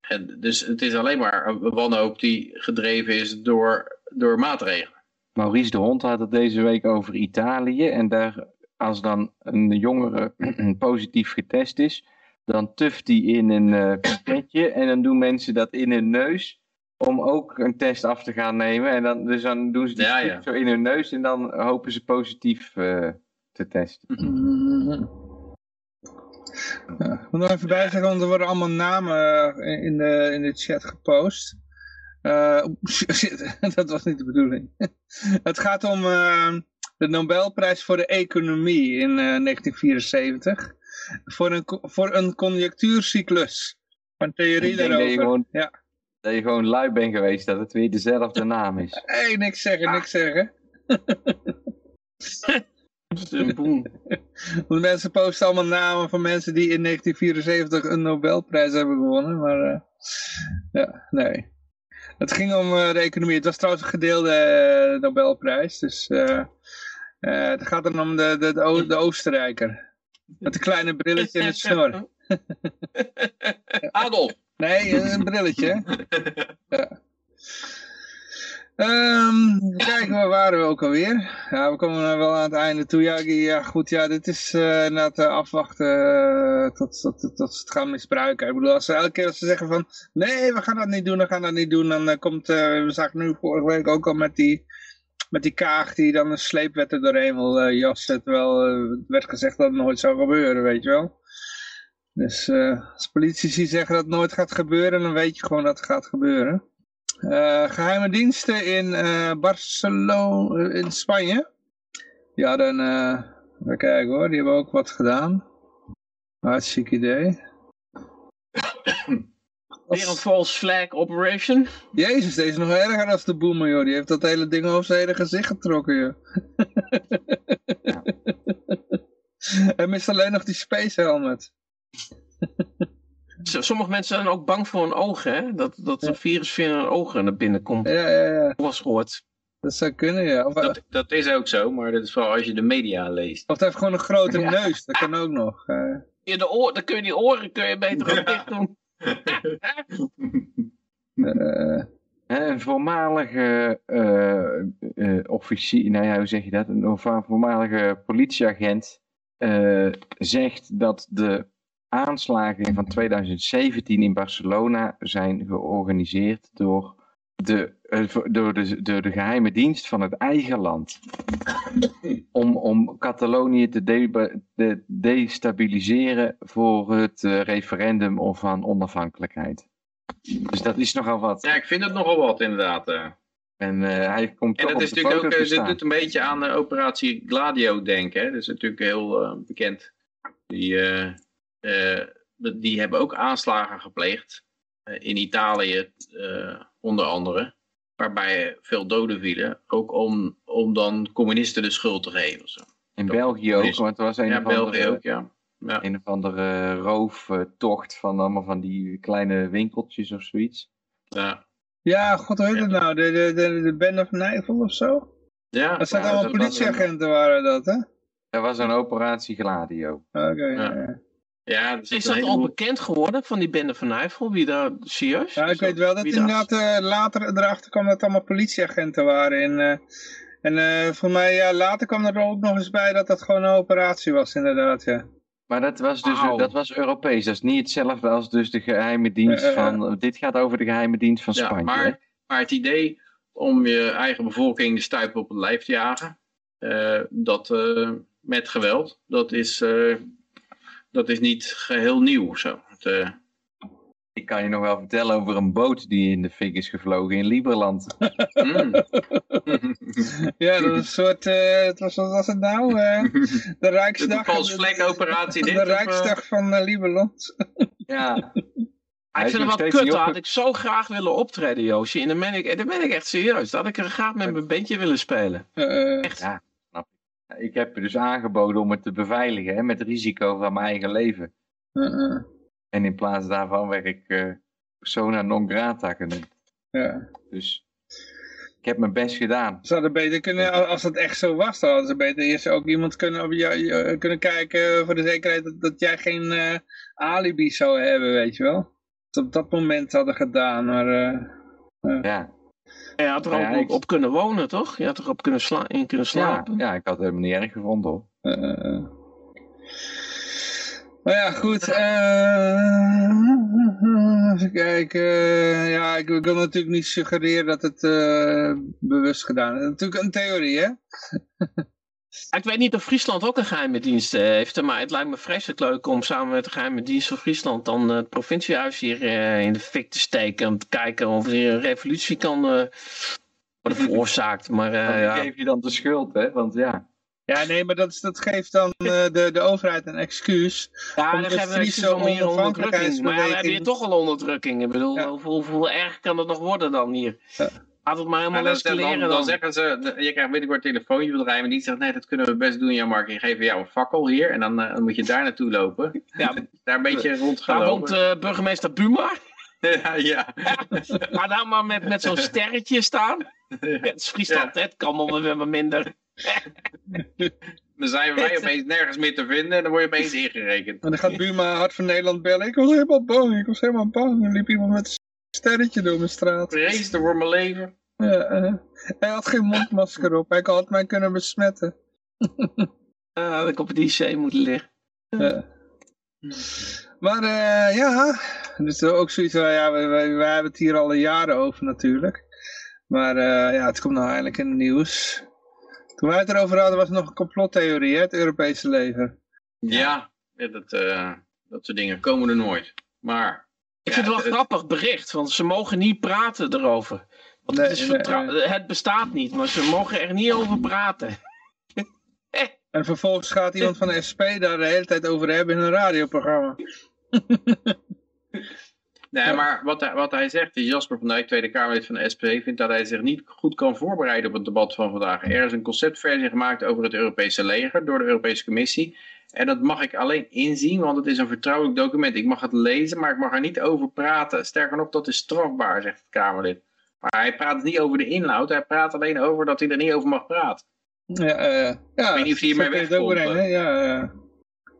[SPEAKER 4] En dus het is alleen maar een wanhoop die gedreven is door, door maatregelen.
[SPEAKER 3] Maurice de Hond had het deze week over Italië. En daar, als dan een jongere positief getest is, dan tuft die in een uh, pipetje. En dan doen mensen dat in hun neus om ook een test af te gaan nemen. En dan, dus dan doen ze die
[SPEAKER 4] Ja, ja.
[SPEAKER 3] zo in hun neus en dan hopen ze positief eh, te testen.
[SPEAKER 1] Ja, ik moet nog even bijzeggen, want er worden allemaal namen eh, in de, in de chat gepost. Eh, shit, dat was niet de bedoeling. Het gaat om eh, de Nobelprijs voor de economie in eh, 1974. Voor een, voor een conjunctuurcyclus. Van theorie
[SPEAKER 3] denk dat je
[SPEAKER 1] daarover.
[SPEAKER 3] gewoon-
[SPEAKER 1] Ja.
[SPEAKER 3] Dat je gewoon lui bent geweest, dat het weer dezelfde naam is.
[SPEAKER 1] Hé, hey, niks zeggen, niks zeggen.
[SPEAKER 5] Boom.
[SPEAKER 1] Want mensen posten allemaal namen van mensen die in 1974 een Nobelprijs hebben gewonnen. Maar eh, ja, nee. Het ging om eh, de economie. Het was trouwens een gedeelde eh, Nobelprijs. Dus het gaat dan om de, de, de, Oostenrijker. Met een kleine brilletje en een snor.
[SPEAKER 4] Adolf!
[SPEAKER 1] Nee, een brilletje. ja. Ehm, kijken, waar waren we ook alweer? Ja, we komen nou wel aan het einde toe. Ja, ja goed, ja, dit is eh inderdaad eh, afwachten eh, tot, tot, ze het gaan misbruiken. Ik bedoel, als ze elke keer als ze zeggen van, nee, we gaan dat niet doen, we gaan dat niet doen, dan komt, we zagen nu vorige week ook al met die, met die kaag die dan een sleepwet er doorheen wil jassen, terwijl het werd gezegd dat het nooit zou gebeuren, weet je wel. Dus als politici zeggen dat het nooit gaat gebeuren, dan weet je gewoon dat het gaat gebeuren. Eh, geheime diensten in eh Barcelona, in Spanje. Die hadden, eh even kijken hoor, die hebben ook wat gedaan. Hartstikke idee.
[SPEAKER 5] Weer een false flag operation.
[SPEAKER 1] Jezus, deze is nog erger dan de boomer, joh. Die heeft dat hele ding over zijn hele gezicht getrokken, joh. Hij mist alleen nog die space helmet.
[SPEAKER 5] Sommige mensen zijn ook bang voor hun ogen, hè? Dat, dat een virus via hun ogen naar binnen komt.
[SPEAKER 1] Ja, ja, ja.
[SPEAKER 5] was gehoord.
[SPEAKER 1] Dat zou kunnen, ja. Of,
[SPEAKER 4] Dat, dat is ook zo, maar dat is vooral als je de media leest.
[SPEAKER 1] of hij heeft gewoon een grote
[SPEAKER 5] Ja.
[SPEAKER 1] neus. Dat kan ook nog. eh.
[SPEAKER 5] In de oor, dan kun je die oren kun je beter ook dicht doen.
[SPEAKER 1] Eh,
[SPEAKER 3] Hè, Een voormalige eh, eh, officier, nou ja, hoe zeg je dat? Een vo- voormalige politieagent eh, zegt dat de aanslagen van 2017 in Barcelona zijn georganiseerd door de, eh, door de, door de geheime dienst van het eigen land. Om, om Catalonië te de, de- destabiliseren voor het eh, referendum of van onafhankelijkheid. Dus dat is nogal wat.
[SPEAKER 4] Ja, ik vind het nogal wat inderdaad. eh.
[SPEAKER 3] En eh, hij komt
[SPEAKER 4] En dat is natuurlijk ook, dit doet een beetje aan de operatie Gladio denken. Hè? Dat is natuurlijk heel bekend. Die, die hebben ook aanslagen gepleegd. eh, in Italië eh, onder andere. Waarbij veel doden vielen. Ook om, om dan communisten de schuld te geven. of Zo.
[SPEAKER 3] In
[SPEAKER 4] dat
[SPEAKER 3] België ook, want er was een
[SPEAKER 4] Ja,
[SPEAKER 3] of
[SPEAKER 4] België
[SPEAKER 3] andere,
[SPEAKER 4] ook, ja. ja.
[SPEAKER 3] een of andere rooftocht van allemaal van die kleine winkeltjes of zoiets.
[SPEAKER 4] Ja,
[SPEAKER 1] ja, god, hoe heet het nou? De, de, de, de Band of Nijvel of zo?
[SPEAKER 4] ja
[SPEAKER 1] Dat zijn
[SPEAKER 3] Ja,
[SPEAKER 1] allemaal
[SPEAKER 3] dat was
[SPEAKER 1] politieagenten waren dat, hè?
[SPEAKER 3] Er was een operatie Gladio.
[SPEAKER 1] Oké,
[SPEAKER 4] Ja.
[SPEAKER 1] ja. Ja.
[SPEAKER 5] Is dat
[SPEAKER 4] een
[SPEAKER 5] al
[SPEAKER 4] heleboel-
[SPEAKER 5] bekend geworden van die bende van Nijvel? Wie daar serieus?
[SPEAKER 1] Ja, ik weet wel dat inderdaad eh, later erachter kwam dat het allemaal politieagenten waren. En, eh, en eh, voor mij, ja, later kwam er ook nog eens bij dat dat gewoon een operatie was, inderdaad, ja.
[SPEAKER 3] Maar dat was dus dat was Europees. Dat is niet hetzelfde als dus de geheime dienst
[SPEAKER 1] Eh, eh,
[SPEAKER 3] van... Dit gaat over de geheime dienst van
[SPEAKER 4] Ja,
[SPEAKER 3] Spanje. hè?
[SPEAKER 4] maar, maar het idee om je eigen bevolking de stuip op het lijf te jagen. eh, dat eh, met geweld, dat is, eh, dat is niet geheel nieuw. Zo. Het, eh,
[SPEAKER 3] Ik kan je nog wel vertellen over een boot die in de fik is gevlogen in Lieberland.
[SPEAKER 4] mm.
[SPEAKER 1] Ja, dat is een soort, eh, het was, wat was het nou? Eh, de
[SPEAKER 4] De
[SPEAKER 1] Rijksdag.
[SPEAKER 4] valsvlekoperatie dit?
[SPEAKER 1] De? Rijksdag van Lieberland.
[SPEAKER 3] Ja.
[SPEAKER 5] Ah,
[SPEAKER 3] Hij
[SPEAKER 5] ik vind het
[SPEAKER 3] nog
[SPEAKER 5] wel kut, had ik zo graag willen optreden, Joosje. En dan ben ik, dan ben ik echt serieus. Dat had ik er graag met mijn bandje willen spelen. Echt.
[SPEAKER 3] Ja. Ik heb er dus aangeboden om het te beveiligen, hè, met risico van mijn eigen leven. En in plaats daarvan werd ik eh, persona non grata genoemd.
[SPEAKER 1] ja.
[SPEAKER 3] Dus ik heb mijn best gedaan.
[SPEAKER 1] Ze hadden beter kunnen, als het echt zo was, dan hadden ze beter eerst ook iemand kunnen, op jou, eh, kunnen kijken voor de zekerheid dat, dat jij geen eh, alibi zou hebben, weet je wel. Dat op dat moment hadden gedaan, maar
[SPEAKER 3] Ja,
[SPEAKER 5] Je had er ook
[SPEAKER 3] Ja, ik-
[SPEAKER 5] op kunnen wonen, toch? Je had erop kunnen sla in kunnen
[SPEAKER 3] ja,
[SPEAKER 5] slapen.
[SPEAKER 3] ja, ik had het helemaal niet erg gevonden hoor.
[SPEAKER 1] eh, maar ja, goed. eh, even kijken. ja, ik, ik wil natuurlijk niet suggereren dat het eh, bewust gedaan is. Natuurlijk een theorie, hè?
[SPEAKER 5] Ik weet niet of Friesland ook een geheime dienst eh, heeft, maar het lijkt me vreselijk leuk om samen met de geheime dienst van Friesland dan eh, het provinciehuis hier eh, in de fik te steken. Om te kijken of er hier een revolutie kan eh, worden veroorzaakt. Maar eh,
[SPEAKER 3] ik
[SPEAKER 5] ja.
[SPEAKER 3] geef je dan de schuld, hè? Want ja,
[SPEAKER 1] Ja, nee, maar dat, is- dat geeft dan eh, de, de overheid een excuus.
[SPEAKER 5] Ja,
[SPEAKER 1] Om
[SPEAKER 5] dan
[SPEAKER 1] de
[SPEAKER 5] geven we excuus om hier onderdrukking. Maar ja, we hebben hier
[SPEAKER 1] onafhankelijkheidsbeweging-
[SPEAKER 5] toch al onderdrukking. Ik bedoel,
[SPEAKER 1] Ja.
[SPEAKER 5] hoeveel, hoeveel erg kan het nog worden dan hier?
[SPEAKER 1] Ja.
[SPEAKER 5] Laat het maar helemaal
[SPEAKER 4] Maar dan, dan, dan,
[SPEAKER 5] dan.
[SPEAKER 4] zeggen ze, je krijgt binnenkort een telefoontje en die zegt, nee, dat kunnen we best doen, ja Mark. Ik geef jou een fakkel hier en dan, eh, dan moet je daar naartoe lopen.
[SPEAKER 5] Ja,
[SPEAKER 4] Daar een beetje rond gaan
[SPEAKER 5] daar woont eh, burgemeester Buma.
[SPEAKER 4] ja, ja.
[SPEAKER 5] Ga daar maar met, met zo'n sterretje staan. Het is Friesland, hè? het kan nog wel wat minder.
[SPEAKER 4] Dan zijn wij opeens nergens meer te vinden en dan word je opeens ingerekend.
[SPEAKER 1] En dan gaat Buma Hart van Nederland bellen. Ik was helemaal bang, ik was helemaal bang. Er liep iemand met sterretje door mijn straat.
[SPEAKER 4] Vreesde voor mijn leven.
[SPEAKER 1] Ja, eh, hij had geen mondmasker op. Hij had mij kunnen besmetten.
[SPEAKER 5] Eh, dat ik op het IC moet liggen.
[SPEAKER 1] Ja. Maar eh, ja, dus ook zoiets van, ja, wij, wij, wij hebben het hier al jaren over natuurlijk. Maar eh, ja, het komt nou eindelijk in het nieuws. Toen wij het erover hadden was het nog een complottheorie, hè, het Europese leger.
[SPEAKER 4] Ja, dat, dat soort dingen komen er nooit. Maar...
[SPEAKER 5] Ik vind het wel een grappig bericht, want ze mogen niet praten erover. Want
[SPEAKER 1] Nee,
[SPEAKER 5] het, is
[SPEAKER 1] nee,
[SPEAKER 5] het bestaat niet, maar ze mogen er niet over praten.
[SPEAKER 1] En vervolgens gaat iemand van de SP daar de hele tijd over hebben in een radioprogramma.
[SPEAKER 4] Nee, maar wat hij, wat hij zegt, Jasper van Dijk, Tweede Kamerlid van de SP, vindt dat hij zich niet goed kan voorbereiden op het debat van vandaag. Er is een conceptversie gemaakt over het Europese leger door de Europese Commissie. En dat mag ik alleen inzien, want het is een vertrouwelijk document. Ik mag het lezen, maar ik mag er niet over praten. Sterker nog, dat is strafbaar, zegt het Kamerlid. Maar hij praat niet over de inhoud, hij praat alleen over dat hij er niet over mag praten.
[SPEAKER 1] Ja, eh ja,
[SPEAKER 4] Ik weet niet of hij hiermee wegkomt,
[SPEAKER 1] brengen, Ja, eh.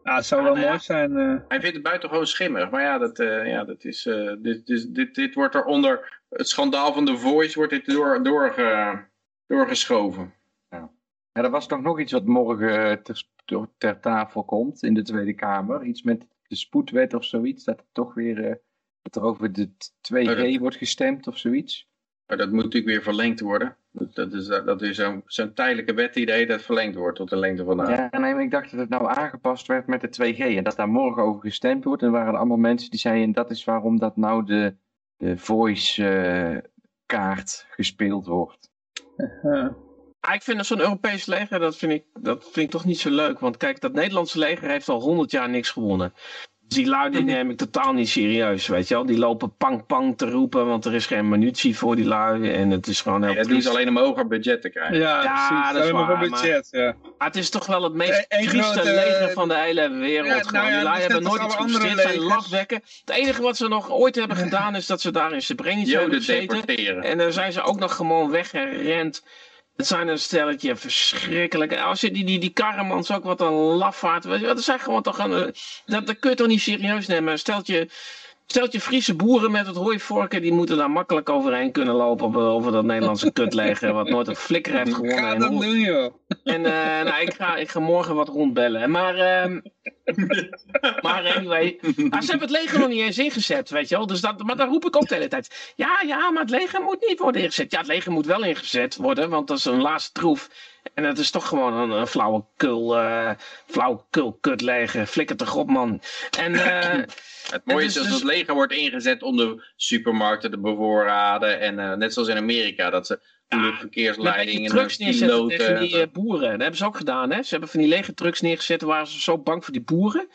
[SPEAKER 1] ja, het zou
[SPEAKER 5] Ja,
[SPEAKER 1] wel
[SPEAKER 5] nou ja.
[SPEAKER 1] mooi zijn. eh.
[SPEAKER 4] Hij vindt het buitengewoon schimmig. Maar ja, dat, eh, ja, dat is, eh, dit, dit, dit, dit wordt er onder het schandaal van The Voice wordt dit door, doorge, doorgeschoven.
[SPEAKER 3] Ja, er was toch nog iets wat morgen ter, ter, ter tafel komt in de Tweede Kamer. Iets met de spoedwet of zoiets. Dat er toch weer eh, dat er over de 2G
[SPEAKER 4] Oh, dat-
[SPEAKER 3] wordt gestemd of zoiets.
[SPEAKER 4] Maar dat moet natuurlijk weer verlengd worden. Dat, dat is, dat is zo'n tijdelijke wet die de hele tijd verlengd wordt tot de lengte van de aarde.
[SPEAKER 3] Ja, nee, maar ik dacht dat het nou aangepast werd met de 2G. En dat daar morgen over gestemd wordt. En er waren allemaal mensen die zeiden dat is waarom dat nou de, de voice eh, kaart gespeeld wordt.
[SPEAKER 5] Ah, ik vind zo'n Europees leger, dat vind, ik, dat vind ik toch niet zo leuk. Want kijk, dat Nederlandse leger heeft al honderd jaar niks gewonnen. Dus die lui die neem ik totaal niet serieus, weet je wel. Die lopen pang pang te roepen, want er is geen munitie voor die lui. En het is gewoon heel
[SPEAKER 4] Nee, dat doen ze
[SPEAKER 5] triest.
[SPEAKER 4] alleen om hoger budget te krijgen.
[SPEAKER 1] Ja,
[SPEAKER 5] Ja,
[SPEAKER 1] precies.
[SPEAKER 5] dat is
[SPEAKER 1] Alleen maar
[SPEAKER 5] waar,
[SPEAKER 1] voor budget, ja.
[SPEAKER 5] Maar het is toch wel het meest
[SPEAKER 1] Eén
[SPEAKER 5] trieste
[SPEAKER 1] grote-
[SPEAKER 5] leger van de hele wereld.
[SPEAKER 1] Ja, nou
[SPEAKER 5] gewoon.
[SPEAKER 1] ja,
[SPEAKER 5] die lui
[SPEAKER 1] dus
[SPEAKER 5] hebben nooit iets gepresteerd,
[SPEAKER 1] andere
[SPEAKER 5] zijn lafwekken. Het enige wat ze nog ooit hebben gedaan is dat ze daar in Srebrenica hebben gezeten. En dan zijn ze ook nog gewoon weggerend. Het zijn een stelletje verschrikkelijk. En Als je die, die, die karremans ook wat een lafaard. weet je Dat zijn gewoon toch een. Dat, dat kun je toch niet serieus nemen. Steltje, steltje Friese boeren met het hooivorken. Die moeten daar makkelijk overheen kunnen lopen. Over, over dat Nederlandse kutleger. Wat nooit een flikker heeft gewonnen.
[SPEAKER 1] Ga
[SPEAKER 5] En
[SPEAKER 1] dat doen, joh.
[SPEAKER 5] en eh, nou, ik, ga, ik ga morgen wat rondbellen. Maar, ehm, maar anyway, ah, ze hebben het leger nog niet eens ingezet, weet je wel. Dus dat, maar daar roep ik ook de hele tijd. Ja, ja, maar het leger moet niet worden ingezet. Ja, het leger moet wel ingezet worden, want dat is een laatste troef. En het is toch gewoon een, een flauwekul, uh, flauwekul kutleger. Flikker toch op, man. En, uh,
[SPEAKER 4] het mooie is als dus... het leger wordt ingezet om de supermarkten te bevoorraden. En uh, net zoals in Amerika, dat ze de verkeersleiding en
[SPEAKER 5] trucks neerzetten tegen die uh, boeren. Dat hebben ze ook gedaan. Hè? Ze hebben van die lege trucks neergezet. Waren ze zo bang voor die boeren.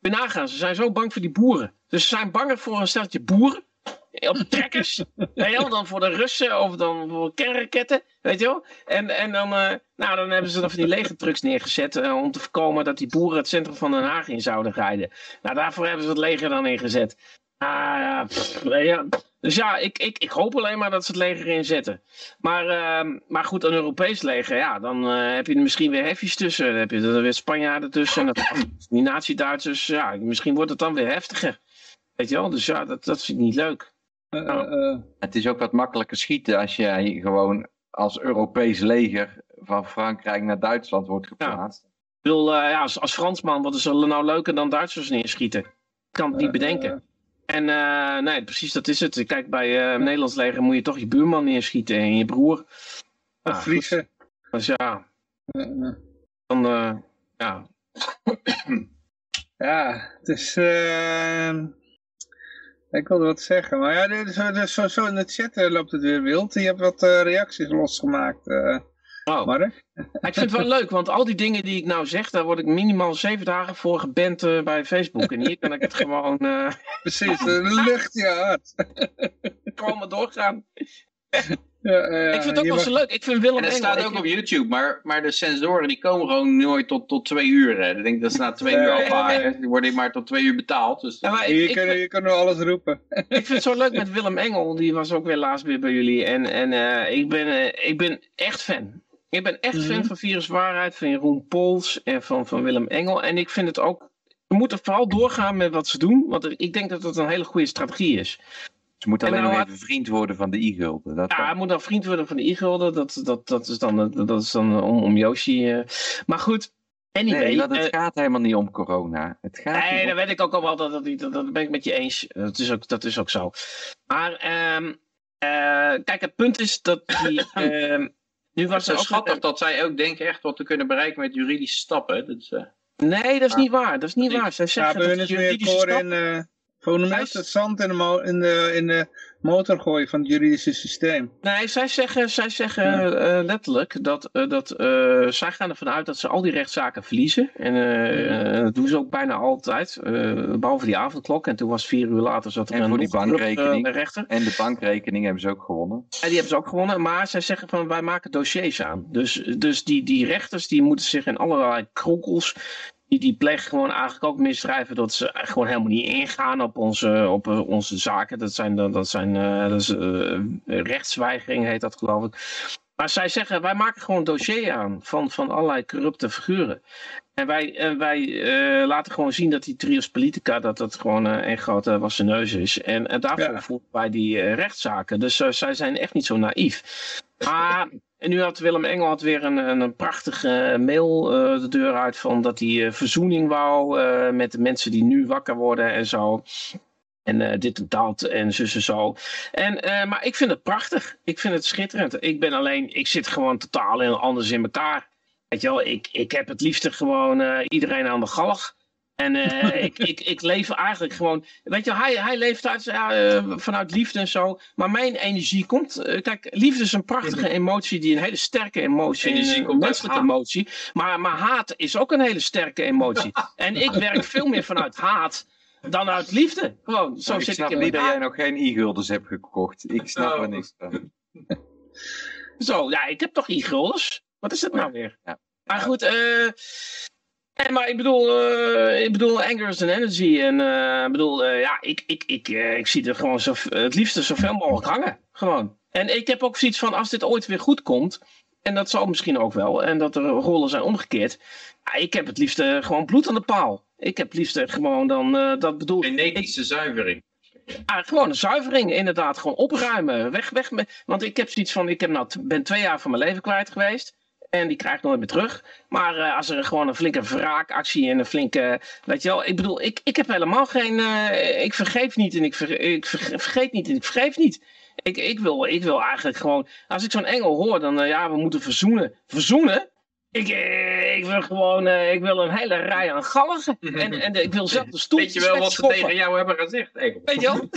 [SPEAKER 5] Kun nagaan, ze zijn zo bang voor die boeren. Dus ze zijn banger voor een steltje boeren. Op trekkers. dan voor de Russen of dan voor kernraketten. Weet je wel? En, en dan, uh, nou, dan hebben ze dan van die lege trucks neergezet. Uh, om te voorkomen dat die boeren het centrum van Den Haag in zouden rijden. Nou, daarvoor hebben ze het leger dan ingezet. Ah, pff, ja. Dus ja, ik, ik, ik hoop alleen maar dat ze het leger inzetten. Maar, uh, maar goed, een Europees leger, ja, dan uh, heb je er misschien weer hefjes tussen. Dan heb je er weer Spanjaarden tussen. En dat, die nazi-Duitsers, ja, misschien wordt het dan weer heftiger. Weet je wel, dus ja, dat, dat vind ik niet leuk.
[SPEAKER 3] Uh, nou. het is ook wat makkelijker schieten als jij gewoon als Europees leger van Frankrijk naar Duitsland wordt geplaatst. Ja.
[SPEAKER 5] Ik bedoel, ja, als, als Fransman, wat is er nou leuker dan Duitsers neerschieten? Ik kan het niet bedenken. En uh, nee, precies dat is het. Kijk, bij uh, Nederlands leger moet je toch je buurman neerschieten en je broer.
[SPEAKER 1] Of ah, vriezen.
[SPEAKER 5] Dus ja. Dan, uh, ja.
[SPEAKER 1] ja, het is... ik wilde wat zeggen, maar ja, dus, zo, zo in de chat loopt het weer wild. Je hebt wat reacties losgemaakt.
[SPEAKER 5] Oh.
[SPEAKER 1] Mark?
[SPEAKER 5] Ik vind het wel leuk, want al die dingen die ik nou zeg, daar word ik minimaal zeven dagen voor geband uh, bij Facebook. En hier kan ik het gewoon... Uh...
[SPEAKER 1] Precies, lucht je hart.
[SPEAKER 5] gewoon maar doorgaan. Ja, uh, ik vind het ook wel mag... zo leuk. Ik vind Willem
[SPEAKER 4] en
[SPEAKER 5] het
[SPEAKER 4] staat ook op YouTube, maar, maar de sensoren die komen gewoon nooit tot, tot twee uur. Hè. Ik denk dat ze na twee uur al Die worden maar tot twee uur betaald. Dus...
[SPEAKER 1] Ja, maar je, kan, je kan alles roepen.
[SPEAKER 5] ik vind het zo leuk met Willem Engel. Die was ook weer laatst weer bij jullie. En, en uh, ik, ben, uh, ik ben echt fan. Ik ben echt fan mhm. van Virus Waarheid, van Jeroen Pols en van, van Willem Engel. En ik vind het ook, we moeten vooral doorgaan met wat ze doen, want ik denk dat dat een hele goede strategie is.
[SPEAKER 3] Ze moet alleen nou, nog even vriend worden van de e-gulden.
[SPEAKER 5] Ja, hij moet dan vriend worden van de e-gulden. Dat, dat, dat is dan, dat is dan om, om Yoshi. Uh. Maar goed, anyway.
[SPEAKER 3] Nee, dat, het uh, gaat helemaal niet om corona. Het gaat
[SPEAKER 5] nee,
[SPEAKER 3] om...
[SPEAKER 5] dat weet ik ook al wel. Dat, dat, dat, dat ben ik met je eens. Dat is ook, dat is ook zo. Maar um, uh, kijk, het punt is dat die... Uh,
[SPEAKER 4] nu was het zo schattig dat zij ook denken echt wat te kunnen bereiken met juridische stappen. Dat is, uh...
[SPEAKER 5] Nee, dat is niet waar. Dat is niet waar. Zij zeggen
[SPEAKER 1] ja, dat juridische stappen... In, noem het? Het zand in de, in, de, in de motor gooien van het juridische systeem.
[SPEAKER 5] Nee, zij zeggen, zij zeggen ja. uh, letterlijk dat, uh, dat uh, zij gaan ervan uit dat ze al die rechtszaken verliezen. En dat doen ze ook bijna altijd. behalve die avondklok. En toen was vier uur later zat er
[SPEAKER 3] en
[SPEAKER 5] een
[SPEAKER 3] die bankrekening.
[SPEAKER 5] rechter.
[SPEAKER 3] En de bankrekening hebben ze ook gewonnen.
[SPEAKER 5] En die hebben ze ook gewonnen. Maar zij zeggen van wij maken dossiers aan. Dus, dus die, die rechters die moeten zich in allerlei kronkels die, die plegen gewoon eigenlijk ook misdrijven dat ze gewoon helemaal niet ingaan op onze, op eh, onze zaken. Dat zijn, dat zijn uh, dat is, uh, rechtsweigering heet dat geloof ik. Maar zij zeggen, wij maken gewoon een dossier aan van, van allerlei corrupte figuren. En wij, en wij uh, laten gewoon zien dat die trios politica, dat dat gewoon uh, een grote wasseneus is. En, en daarvoor ja. voeren wij die rechtszaken. Dus zij zijn echt niet zo naïef. Maar en nu had Willem Engel had weer een, een, prachtige mail uh, de deur uit van dat hij uh, verzoening wou met de mensen die nu wakker worden en zo. En dit en dat en zus en zo. En, maar ik vind het prachtig. Ik vind het schitterend. Ik ben alleen, ik zit gewoon totaal anders in elkaar. Weet je wel, ik, ik heb het liefst gewoon iedereen aan de galg. En uh, ik, ik, ik leef eigenlijk gewoon. Weet je, hij, hij leeft uit, uh, vanuit liefde en zo. Maar mijn energie komt. Uh, kijk, liefde is een prachtige emotie, die een hele sterke emotie is. Een menselijke emotie. Maar, maar haat is ook een hele sterke emotie. en ik werk veel meer vanuit haat dan uit liefde. Gewoon, zo
[SPEAKER 3] nou,
[SPEAKER 5] zit
[SPEAKER 3] ik snap
[SPEAKER 5] ik
[SPEAKER 3] niet dat jij nog geen e-guldens hebt gekocht. Ik snap er
[SPEAKER 5] oh.
[SPEAKER 3] niks van.
[SPEAKER 5] Zo, ja, ik heb toch e-guldens? Wat is dat nou weer? Ja. Maar goed, eh. Nee, maar ik bedoel, uh, ik bedoel, anger is an energy. En uh, bedoel, uh, ja, ik, ik, ik, ik zie er gewoon zo, het liefste zoveel mogelijk hangen. Gewoon. En ik heb ook zoiets van, als dit ooit weer goed komt, en dat zal misschien ook wel, en dat er rollen zijn omgekeerd. Ik heb het liefst gewoon bloed aan de paal. Ik heb het liefst gewoon dan, dat bedoel...
[SPEAKER 4] Genetische zuivering.
[SPEAKER 5] Ja, gewoon een zuivering, inderdaad. Gewoon opruimen. Weg, weg. Met, want ik heb zoiets van, ik heb nou, ben twee jaar van mijn leven kwijt geweest. En die krijgt nooit meer terug. Maar uh, als er gewoon een flinke wraakactie en een flinke. Weet je wel, ik bedoel, ik, ik heb helemaal geen. Uh, ik vergeef niet en ik, ver, ik ver, vergeet niet en ik vergeef niet. Ik, ik, wil, ik wil eigenlijk gewoon. Als ik zo'n engel hoor, dan uh, ja, we moeten verzoenen. Verzoenen? Ik, eh, ik wil gewoon eh, ik wil een hele rij aan galgen. En, en ik wil zelf de stoeltjes
[SPEAKER 4] Weet je wel wat ze tegen jou hebben gezegd? Egel?
[SPEAKER 5] Weet je wel?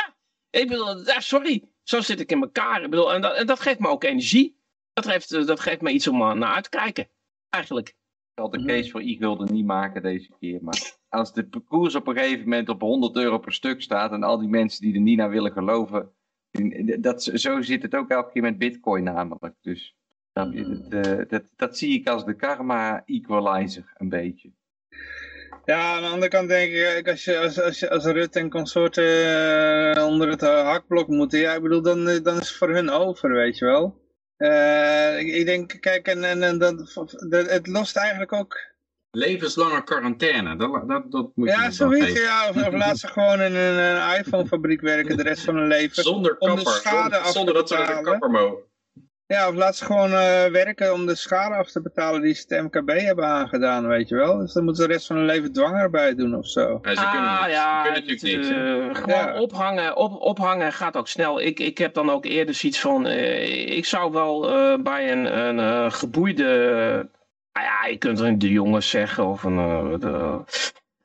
[SPEAKER 5] ik bedoel, ja, sorry. Zo zit ik in elkaar. Ik bedoel, en, dat, en dat geeft me ook energie. Dat geeft, eh, dat geeft me iets om eh, naar uit te kijken. Eigenlijk.
[SPEAKER 3] Ik zal de case voor e-gulden niet maken deze keer. Maar als de koers op een gegeven moment op 100 euro per stuk staat. En al die mensen die er niet naar willen geloven. Dat, zo zit het ook elke keer met bitcoin namelijk. Dus dat, eh, dat, dat zie ik als de karma equalizer een beetje.
[SPEAKER 1] Ja, aan de andere kant denk ik, als, je, als, als, als Rutte en consorten eh, onder het eh, hakblok moeten, ja, ik bedoel, dan, eh, dan is het voor hun over, weet je wel. Eh, ik, ik denk, kijk, en, en, en dat, dat, het lost eigenlijk ook,
[SPEAKER 4] Levenslange quarantaine, dat, dat, dat moet je
[SPEAKER 1] ja,
[SPEAKER 4] dan
[SPEAKER 1] zoiets, ja, of, of laat ze gewoon in een, iPhone-fabriek werken de rest van hun leven.
[SPEAKER 4] Zonder
[SPEAKER 1] om de
[SPEAKER 4] kapper,
[SPEAKER 1] schade
[SPEAKER 4] zonder,
[SPEAKER 1] af te
[SPEAKER 4] zonder dat ze
[SPEAKER 1] betalen.
[SPEAKER 4] kapper mogen.
[SPEAKER 1] Ja, of laat ze gewoon eh, werken om de schade af te betalen die ze het MKB hebben aangedaan, weet je wel. Dus dan moeten ze de rest van hun leven dwangarbeid doen of zo.
[SPEAKER 4] Ja, ze kunnen,
[SPEAKER 5] ah ja,
[SPEAKER 4] ze kunnen natuurlijk niks. hè.
[SPEAKER 5] eh, gewoon
[SPEAKER 1] Ja.
[SPEAKER 5] ophangen, op, ophangen gaat ook snel. Ik, ik heb dan ook eerder zoiets van, eh, ik zou wel eh, bij een, een eh, geboeide, nou ja, je kunt een de jongens zeggen of een, eh, de-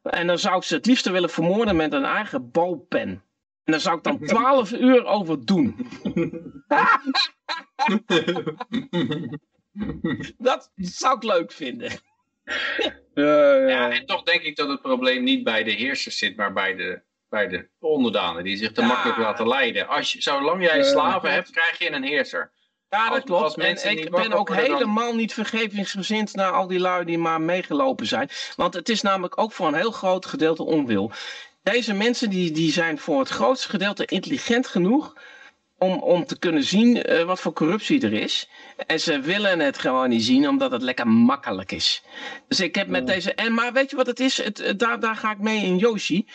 [SPEAKER 5] en dan zou ik ze het liefst willen vermoorden met een eigen balpen. En daar zou ik dan 12 uur over doen. Dat zou ik leuk vinden.
[SPEAKER 1] Ja, ja.
[SPEAKER 4] Ja, en toch denk ik dat het probleem niet bij de heersers zit, maar bij de, bij de onderdanen die zich te
[SPEAKER 5] Ja.
[SPEAKER 4] makkelijk laten leiden. Als je, zolang jij slaven hebt, krijg je een heerser.
[SPEAKER 5] Ja, dat
[SPEAKER 4] Als-
[SPEAKER 5] klopt.
[SPEAKER 4] als
[SPEAKER 5] en ik ben ook
[SPEAKER 4] dan-
[SPEAKER 5] helemaal niet vergevingsgezind naar al die lui die maar meegelopen zijn. Want het is namelijk ook voor een heel groot gedeelte onwil. Deze mensen die, die zijn voor het grootste gedeelte intelligent genoeg om, om te kunnen zien eh, wat voor corruptie er is. En ze willen het gewoon niet zien, omdat het lekker makkelijk is. Dus ik heb met deze... En, maar weet je wat het is? Het, het- daar, daar ga ik mee in Yoshi.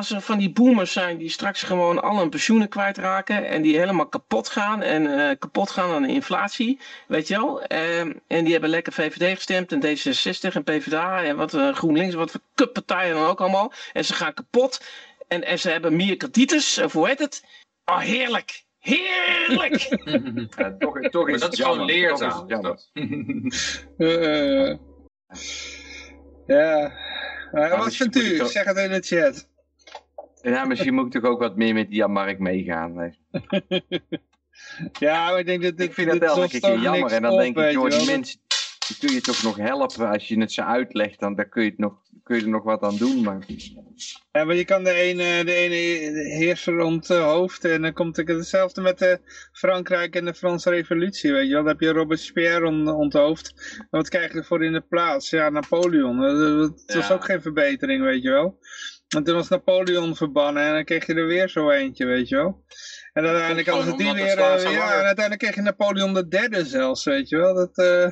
[SPEAKER 5] Als er van die boomers zijn die straks gewoon al hun pensioenen kwijtraken en die helemaal kapot gaan en eh, kapot gaan aan de inflatie, weet je wel. Ehm, en die hebben lekker VVD gestemd en D66 en PvdA en wat eh, GroenLinks, wat voor kutpartijen dan ook allemaal. En ze gaan kapot en, en ze hebben meer kredieters, of hoe heet het? Oh, heerlijk! Heerlijk!
[SPEAKER 3] Ja, toch, toch
[SPEAKER 4] Maar
[SPEAKER 3] is
[SPEAKER 4] dat
[SPEAKER 3] het
[SPEAKER 4] is gewoon
[SPEAKER 3] is
[SPEAKER 4] leerzaam.
[SPEAKER 1] Eh, ja. Wat vindt u? Zeg het in de chat.
[SPEAKER 3] Ja, misschien moet ik toch ook wat meer met die Mark meegaan.
[SPEAKER 1] Ja, maar ik denk dat dit,
[SPEAKER 3] Ik vind dat elke keer jammer. En dan
[SPEAKER 1] op,
[SPEAKER 3] denk ik, joh, die mensen die kun je toch nog helpen. Als je het ze uitlegt, dan, dan kun, je het nog, kun je er nog wat aan doen. Maar
[SPEAKER 1] Ja, maar je kan de ene, de ene heerser om het hoofd en dan komt het hetzelfde met de Frankrijk en de Franse revolutie, weet je wel. Dan heb je Robespierre om het hoofd. En wat krijg je ervoor in de plaats? Ja, Napoleon. Eh, Dat, was ook geen verbetering, weet je wel. Want toen was Napoleon verbannen en dan kreeg je er weer zo eentje, weet je wel. En uiteindelijk hadden ze die weer, eh, ja, en uiteindelijk kreeg je Napoleon de derde zelfs, weet je wel. Dat, eh,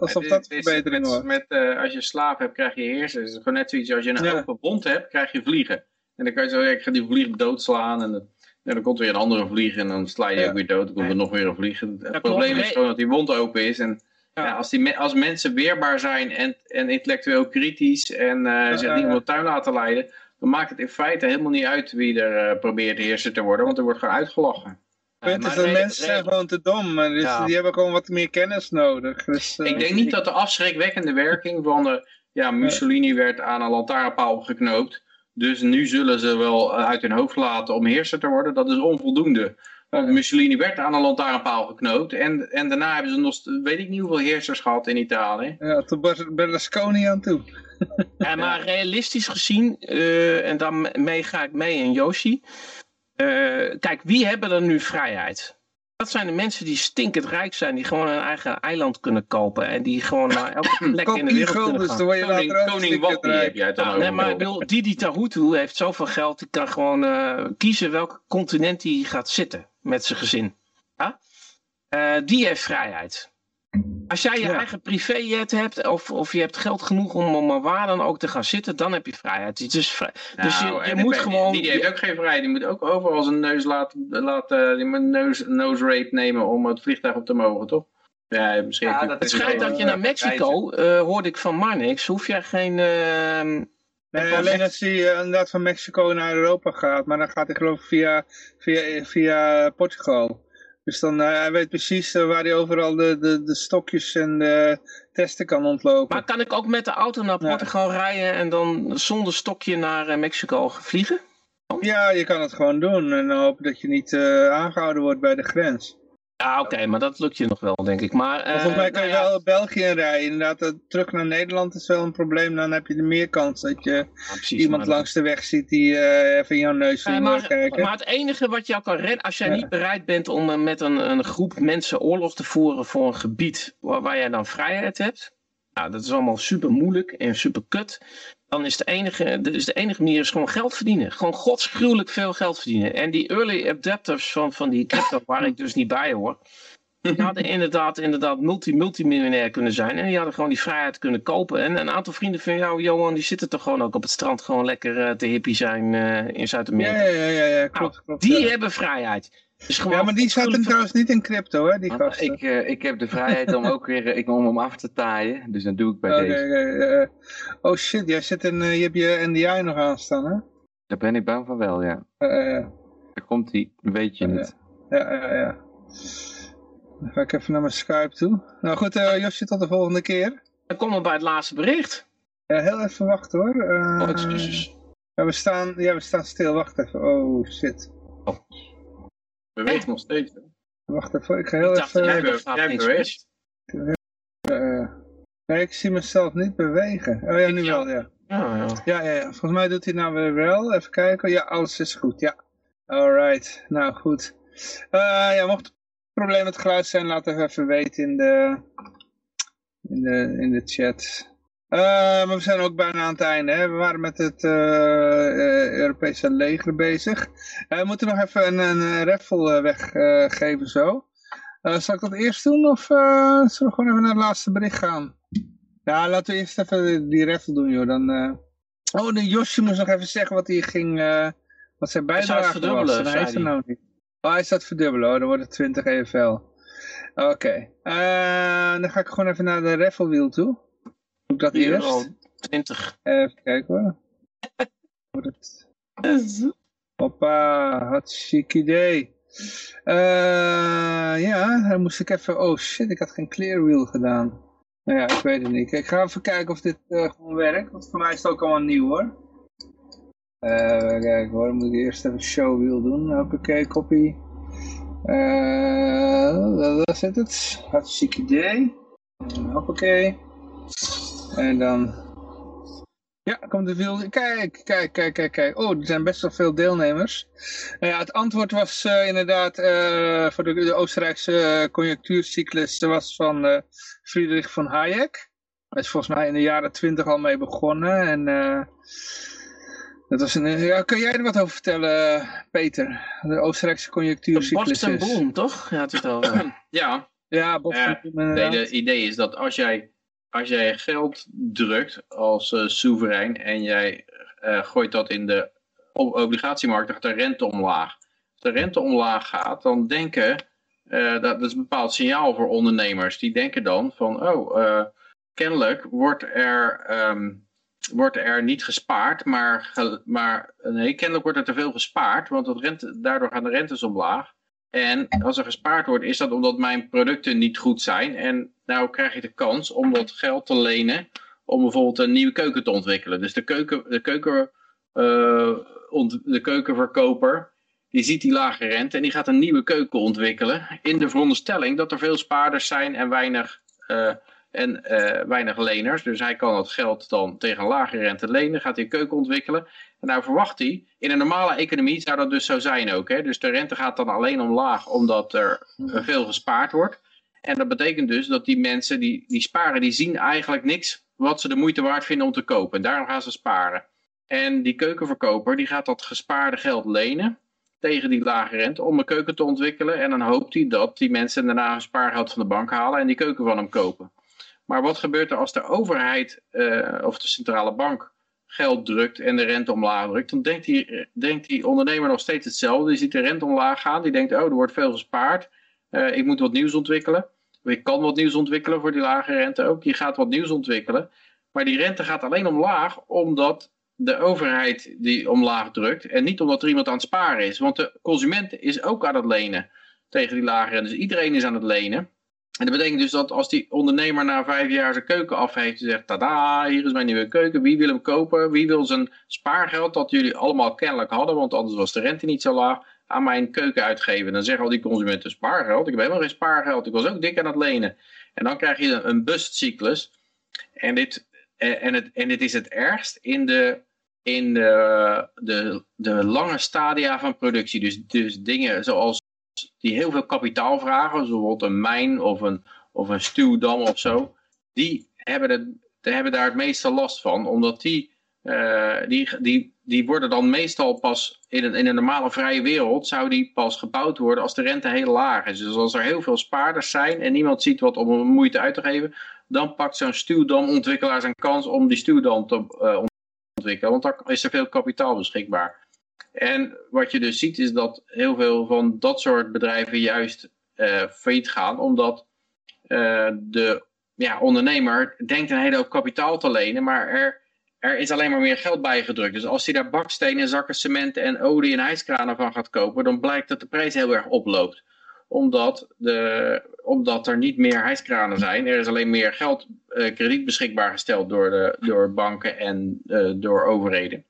[SPEAKER 1] alsof
[SPEAKER 4] Het
[SPEAKER 1] dat
[SPEAKER 4] is-
[SPEAKER 1] een verbetering was.
[SPEAKER 4] Met, eh, als je slaaf hebt, krijg je heersers. Het is gewoon net zoiets als je een
[SPEAKER 1] Ja.
[SPEAKER 4] open wond hebt, krijg je vliegen. En dan kan je zo zeggen, ik ga die vlieg doodslaan. En, dan- en dan komt er weer een andere vlieg en dan sla je
[SPEAKER 1] Ja.
[SPEAKER 4] ook weer dood. Dan komt er nog weer een vlieg. Het probleem is gewoon dat die wond open is. En
[SPEAKER 5] Ja.
[SPEAKER 4] ja, als, die, me- als mensen weerbaar zijn en, en intellectueel kritisch en eh zich
[SPEAKER 1] ja,
[SPEAKER 4] niet
[SPEAKER 1] ja.
[SPEAKER 4] tuin laten leiden, dan maakt het in feite helemaal niet uit wie er eh, probeert heerser te worden, want er wordt gewoon uitgelachen.
[SPEAKER 1] Het punt is dat mensen zijn gewoon te dom. en Dus
[SPEAKER 5] Ja.
[SPEAKER 1] die hebben gewoon wat meer kennis nodig. Dus, eh,
[SPEAKER 4] Ik denk niet dat de afschrikwekkende werking van de, ja, Mussolini werd aan een lantaarnpaal geknoopt. Dus nu zullen ze wel uit hun hoofd laten om heerser te worden. Dat is onvoldoende. Want Mussolini werd aan een lantaarnpaal geknoopt. En, en daarna hebben ze nog, weet ik niet hoeveel heersers gehad in Italië.
[SPEAKER 1] Ja, tot Ber- Berlusconi aan toe.
[SPEAKER 5] Ja, maar realistisch gezien, eh, en daarmee ga ik mee in Yoshi. eh, kijk, wie hebben er nu vrijheid? Dat zijn de mensen die stinkend rijk zijn, die gewoon een eigen eiland kunnen kopen. En die gewoon naar elke plek in de wereld
[SPEAKER 1] e-gulden,
[SPEAKER 5] kunnen
[SPEAKER 1] dan
[SPEAKER 5] gaan.
[SPEAKER 1] word je
[SPEAKER 4] Koning, koning Wappie heb jij het dan
[SPEAKER 5] Ja,
[SPEAKER 4] over.
[SPEAKER 5] nee, maar ik bedoel, Didi Tarutu heeft zoveel geld, die kan gewoon eh, kiezen welk continent hij gaat zitten met zijn gezin. Ja? Eh, die heeft vrijheid. Als jij je
[SPEAKER 1] Ja.
[SPEAKER 5] eigen privéjet hebt, of, of je hebt geld genoeg om, om waar dan ook te gaan zitten, dan heb je vrijheid. Het is vrij- dus je,
[SPEAKER 4] Nou,
[SPEAKER 5] je moet gewoon...
[SPEAKER 4] Die, die heeft ook geen vrijheid. Die moet ook overal zijn neus laten, laten die moet een neus, nose rape nemen om het vliegtuig op te mogen, toch? Ja, misschien.
[SPEAKER 3] Ja, dat
[SPEAKER 5] Het schijnt dat je naar Mexico, eh, hoorde ik van Marnix, hoef je geen... ehm,
[SPEAKER 1] Nee, alleen als hij eh, inderdaad van Mexico naar Europa gaat. Maar dan gaat hij geloof ik via, via, via Portugal. Dus dan, eh, hij weet precies eh, waar hij overal de, de, de stokjes en de testen kan ontlopen.
[SPEAKER 5] Maar kan ik ook met de auto naar Portugal rijden en dan zonder stokje naar eh, Mexico vliegen?
[SPEAKER 1] Ja, je kan het gewoon doen en hopen dat je niet eh, aangehouden wordt bij de grens.
[SPEAKER 5] Ja, oké, maar dat lukt je nog wel, denk ik. Maar,
[SPEAKER 1] volgens mij
[SPEAKER 5] eh,
[SPEAKER 1] kan je
[SPEAKER 5] nou ja,
[SPEAKER 1] wel België rijden. Inderdaad, eh, terug naar Nederland is wel een probleem. Dan heb je er meer kans dat je
[SPEAKER 5] ja, precies,
[SPEAKER 1] iemand langs de weg ziet die eh, even in jouw neus wil
[SPEAKER 5] maar,
[SPEAKER 1] kijken.
[SPEAKER 5] maar het enige wat jou kan redden, als jij
[SPEAKER 1] Ja.
[SPEAKER 5] niet bereid bent om met een, een groep mensen oorlog te voeren voor een gebied waar, waar jij dan vrijheid hebt, nou, dat is allemaal super moeilijk en super kut. Dan is de enige, dus de enige manier is gewoon geld verdienen. Gewoon godsgruwelijk veel geld verdienen. En die early adapters van, van die crypto, waar ik dus niet bij hoor, die hadden inderdaad, inderdaad multi-multimiljonair kunnen zijn. En die hadden gewoon die vrijheid kunnen kopen. En een aantal vrienden van jou, Johan, die zitten toch gewoon ook op het strand gewoon lekker eh, te hippie zijn eh, in Zuid-Amerika.
[SPEAKER 1] ja, ja, ja, ja, klopt.
[SPEAKER 5] Nou,
[SPEAKER 1] klopt
[SPEAKER 5] Die
[SPEAKER 1] ja.
[SPEAKER 5] hebben vrijheid. Dus gewoon
[SPEAKER 1] ja, maar die zaten
[SPEAKER 5] godsgruwelijk
[SPEAKER 1] trouwens niet in crypto, hè, die gasten.
[SPEAKER 3] ik, eh, ik heb de vrijheid om ook weer eh, ik, om hem af te taaien. Dus dat doe ik bij deze.
[SPEAKER 1] eh, oh shit, jij zit in, je hebt je NDI nog aanstaan, hè?
[SPEAKER 3] Daar ben ik bang van wel, ja. Daar komt hij, weet je niet.
[SPEAKER 1] ja, ja, ja. Dan ga ik even naar mijn Skype toe. Nou goed, eh Josje, tot de volgende keer.
[SPEAKER 5] Dan komen we bij het laatste bericht.
[SPEAKER 1] Ja, heel even wachten hoor. Eh,
[SPEAKER 5] Oh, excuses.
[SPEAKER 1] ja, we staan, ja, we staan stil. Wacht even. Oh shit.
[SPEAKER 4] We weten nog steeds. hè.
[SPEAKER 1] Wacht even. Ik ga heel
[SPEAKER 5] Ik
[SPEAKER 1] even...
[SPEAKER 5] jij
[SPEAKER 4] be- beweegt.
[SPEAKER 1] eh, nee, ik zie mezelf niet bewegen. Oh ja, nu wel, ja.
[SPEAKER 5] Ja, ja.
[SPEAKER 1] Ja, ja, ja. Volgens mij doet hij nou weer wel. Even kijken. Ja, alles is goed. Ja. Alright. Nou, goed. Eh, ja, mocht er een probleem met geluid zijn, laat het even weten in de, in de, in de chat. Eh, maar we zijn ook bijna aan het einde. Hè? We waren met het eh, eh, Europese leger bezig. We moeten nog even een, een raffle weggeven zo. Zal ik dat eerst doen of zullen we gewoon even naar het laatste bericht gaan? Ja, laten we eerst even die raffle doen, joh. Dan, Oh, de Josje moest nog even zeggen wat hij ging, wat zijn bijdrage was. En hij is er nou niet. Oh, hij staat verdubbelen, oh, dan wordt het 20 EFL. Oké, dan ga ik gewoon even naar de raffle wheel toe. Ik dat eerst?
[SPEAKER 5] Euro 20.
[SPEAKER 1] Even kijken hoor. Wordt het... Hoppa, hartstikke idee. Eh, ja, dan moest ik even... Oh shit, ik had geen clear wheel gedaan. Nou ja, ik weet het niet. Ik ga even kijken of dit eh, gewoon werkt. Want voor mij is het ook allemaal nieuw hoor. Even kijken hoor, dan moet ik eerst even show wheel doen. Hoppakee, copy. Eh, daar zit het. Hartstikke idee. Hoppakee. En dan ja, komt de veel. Kijk, kijk, kijk, kijk, kijk. Oh, er zijn best wel veel deelnemers. Nou ja, het antwoord was eh, inderdaad eh, voor de, de Oostenrijkse conjunctuurcyclus. Dat was van eh, Friedrich von Hayek. Hij is volgens mij in de jaren twintig al mee begonnen. En eh, dat was een, ja, kun jij er wat over vertellen, Peter? De Oostenrijkse
[SPEAKER 5] De
[SPEAKER 1] conjunctuurcyclus
[SPEAKER 5] Boston
[SPEAKER 1] is.
[SPEAKER 5] Boom, toch? Ja, het is al.
[SPEAKER 4] Ja,
[SPEAKER 1] Ja, Boston Boom
[SPEAKER 4] het
[SPEAKER 1] inderdaad.
[SPEAKER 4] hele idee is dat als jij, als jij geld drukt als eh, soeverein en jij eh, gooit dat in de obligatiemarkt, dan gaat de rente omlaag. Als de rente omlaag gaat, dan denken, eh, dat, dat is een bepaald signaal voor ondernemers. Die denken dan van, oh, kennelijk wordt er, ehm, wordt er niet gespaard, maar, maar nee, kennelijk wordt er te veel gespaard, want rente, daardoor gaan de rentes omlaag. En als er gespaard wordt, is dat omdat mijn producten niet goed zijn. En nou krijg je de kans om dat geld te lenen om bijvoorbeeld een nieuwe keuken te ontwikkelen. Dus de, keuken, de, keuken, eh, de keukenverkoper, die ziet die lage rente en die gaat een nieuwe keuken ontwikkelen. In de veronderstelling dat er veel spaarders zijn en weinig, eh, en, eh, weinig leners. Dus hij kan dat geld dan tegen een lage rente lenen, gaat hij een keuken ontwikkelen. En nou verwacht hij, in een normale economie zou dat dus zo zijn ook. Hè? Dus de rente gaat dan alleen omlaag omdat er veel gespaard wordt. En dat betekent dus dat die mensen die, die sparen, die zien eigenlijk niks wat ze de moeite waard vinden om te kopen. En daarom gaan ze sparen. En die keukenverkoper die gaat dat gespaarde geld lenen tegen die lage rente om een keuken te ontwikkelen. En dan hoopt hij dat die mensen daarna hun spaargeld van de bank halen en die keuken van hem kopen. Maar wat gebeurt er als de overheid eh, of de centrale bank geld drukt en de rente omlaag drukt, dan denkt die, denkt die ondernemer nog steeds hetzelfde. Die ziet de rente omlaag gaan, die denkt, oh, er wordt veel gespaard. Eh, ik moet wat nieuws ontwikkelen. Ik kan wat nieuws ontwikkelen voor die lage rente ook. Je gaat wat nieuws ontwikkelen. Maar die rente gaat alleen omlaag omdat de overheid die omlaag drukt. En niet omdat er iemand aan het sparen is. Want de consument is ook aan het lenen. tegen die lage rente. Dus iedereen is aan het lenen. En dat betekent dus dat als die ondernemer na vijf jaar zijn keuken af heeft en zegt, tada, hier is mijn nieuwe keuken, wie wil hem kopen? Wie wil zijn spaargeld dat jullie allemaal kennelijk hadden, want anders was de rente niet zo laag, aan mijn keuken uitgeven? Dan zeggen al die consumenten spaargeld, ik heb helemaal geen spaargeld, ik was ook dik aan het lenen. En dan krijg je een bustcyclus. En dit, eh, en het, en het is het ergst in de in de, de, de lange stadia van productie. Dus, dus dingen zoals die heel veel kapitaal vragen, zoals bijvoorbeeld een mijn of een, of een stuwdam of zo, die hebben, het, hebben daar het meeste last van, omdat die, uh, die, die, die worden dan meestal pas in een, in een normale vrije wereld, zou die pas gebouwd worden als de rente heel laag is. Dus als er heel veel spaarders zijn en niemand ziet wat om moeite uit te geven, dan pakt zo'n stuwdamontwikkelaar zijn kans om die stuwdam te uh, ontwikkelen, want dan is er veel kapitaal beschikbaar. En wat je dus ziet is dat heel veel van dat soort bedrijven juist uh, failliet gaan, omdat uh, de ja, ondernemer denkt een hele hoop kapitaal te lenen, maar er, er is alleen maar meer geld bijgedrukt. Dus als hij daar bakstenen, zakken cement en olie en ijskranen van gaat kopen, dan blijkt dat de prijs heel erg oploopt. Omdat, de, omdat er niet meer hijskranen zijn. Er is alleen meer geld, uh, krediet beschikbaar gesteld door, de, door banken en uh, door overheden.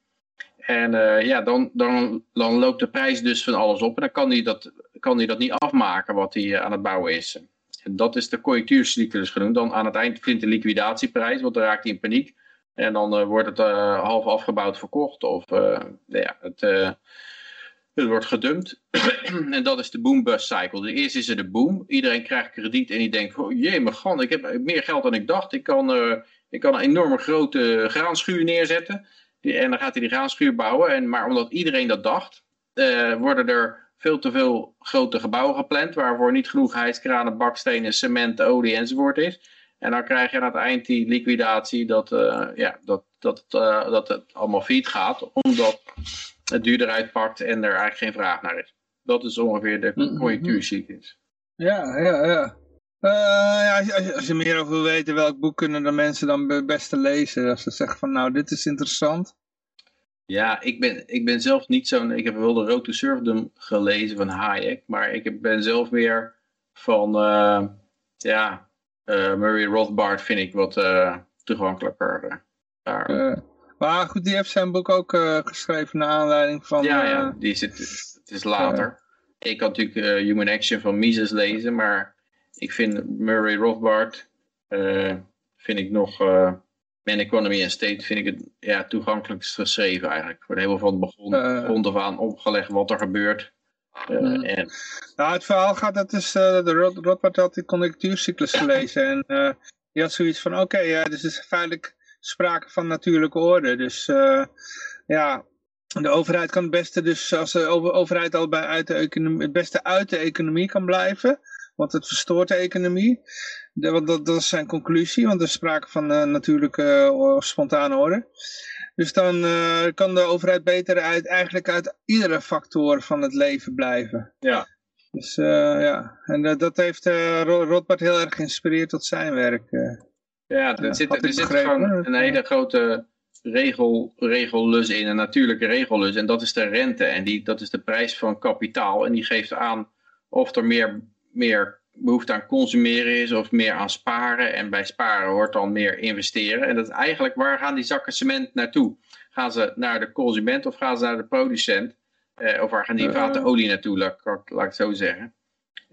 [SPEAKER 4] En uh, ja, dan, dan, dan loopt de prijs dus van alles op. En dan kan hij dat, kan hij dat niet afmaken wat hij aan het bouwen is. En dat is de conjunctuurcyclus genoemd. Dan aan het eind vindt de liquidatieprijs, want dan raakt hij in paniek. En dan uh, wordt het uh, half afgebouwd verkocht. Of uh, ja, het, het wordt gedumpt. en dat is de boom-bust cycle. Dus eerst is er de boom. Iedereen krijgt krediet en die denkt, oh, jee, mijn gan, ik heb meer geld dan ik dacht. Ik kan, ik kan een enorme grote graanschuur neerzetten. En dan gaat hij die graanschuur bouwen. En, maar omdat iedereen dat dacht, worden er veel te veel grote gebouwen gepland, waarvoor niet genoeg hijskranen, bakstenen, cement, olie enzovoort is. En dan krijg je aan het eind die liquidatie dat, uh, ja, dat, dat, uh, dat het allemaal failliet gaat, omdat het duurder uitpakt en er eigenlijk geen vraag naar is. Dat is ongeveer de conjunctuurcyclus.
[SPEAKER 1] Ja, ja, ja. Uh, ja als, je, als je meer over wil weten, welk boek kunnen de mensen dan het beste lezen? Als ze zeggen van nou, dit is interessant.
[SPEAKER 4] Ja, ik ben, ik ben zelf niet zo'n... Ik heb wel de Road to Serfdom gelezen van Hayek. Maar ik ben zelf meer van... Ja, Murray Rothbard vind ik wat uh, toegankelijker.
[SPEAKER 1] maar goed, die heeft zijn boek ook geschreven naar aanleiding van...
[SPEAKER 4] Ja, ja die zit, het is later. ik had natuurlijk Human Action van Mises lezen. Maar ik vind Murray Rothbard... vind ik nog... Man Economy and State vind ik het ja, toegankelijkst geschreven eigenlijk. Wordt helemaal van het begon, grond af aan opgelegd wat er gebeurt. Uh, en...
[SPEAKER 1] Nou, het verhaal gaat, dat is, uh, de Rothbard had die conjunctuurcyclus gelezen. En uh, die had zoiets van, oké, okay, ja, dus is feitelijk sprake van natuurlijke orde. Dus ja, de overheid kan het beste, dus als de overheid al bij uit de economie, het beste uit de economie kan blijven, want het verstoort de economie. De, want dat, dat is zijn conclusie, want er is sprake van uh, natuurlijke of spontane orde. Dus dan uh, kan de overheid beter uit, eigenlijk uit iedere factor van het leven blijven.
[SPEAKER 4] Ja.
[SPEAKER 1] Dus uh, ja, en dat heeft Rothbard heel erg geïnspireerd tot zijn werk.
[SPEAKER 4] ja, er zit, er zit gewoon een hele grote regel, regellus in, een natuurlijke regellus. En dat is de rente en die, dat is de prijs van kapitaal. En die geeft aan of er meer, meer behoefte aan consumeren is of meer aan sparen. En bij sparen hoort dan meer investeren. En dat is eigenlijk waar gaan die zakken cement naartoe? Gaan ze naar de consument of gaan ze naar de producent? Uh, of waar gaan die vaten olie naartoe, laat, laat, ik het zo zeggen.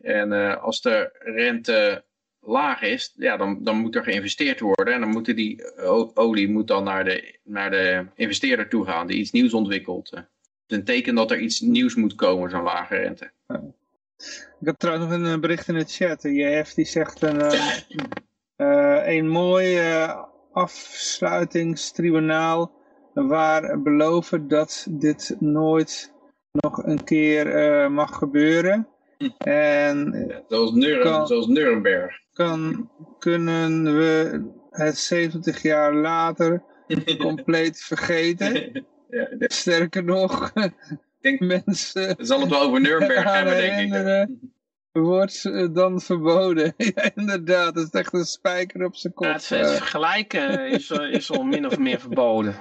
[SPEAKER 4] En uh, als de rente laag is, ja, dan, dan moet er geïnvesteerd worden. En dan moet die olie moet dan naar de, naar de investeerder toe gaan, die iets nieuws ontwikkelt. Het is een teken dat er iets nieuws moet komen, zo'n lage rente.
[SPEAKER 1] Ik heb trouwens nog een bericht in de chat. JF die zegt een, uh, uh, een mooi uh, afsluitingstribunaal waar beloven dat dit nooit nog een keer mag gebeuren. En
[SPEAKER 4] zoals, Nurem, kan, zoals Nuremberg.
[SPEAKER 1] Kan, kunnen we het 70 jaar later compleet vergeten. ja, Sterker nog,
[SPEAKER 4] denk, mensen... zal het wel over Nuremberg hebben, denk ik.
[SPEAKER 1] Wordt dan verboden. ja, inderdaad, dat is echt een spijker op zijn kop. Ja,
[SPEAKER 5] het, het vergelijken is, is al min of meer verboden.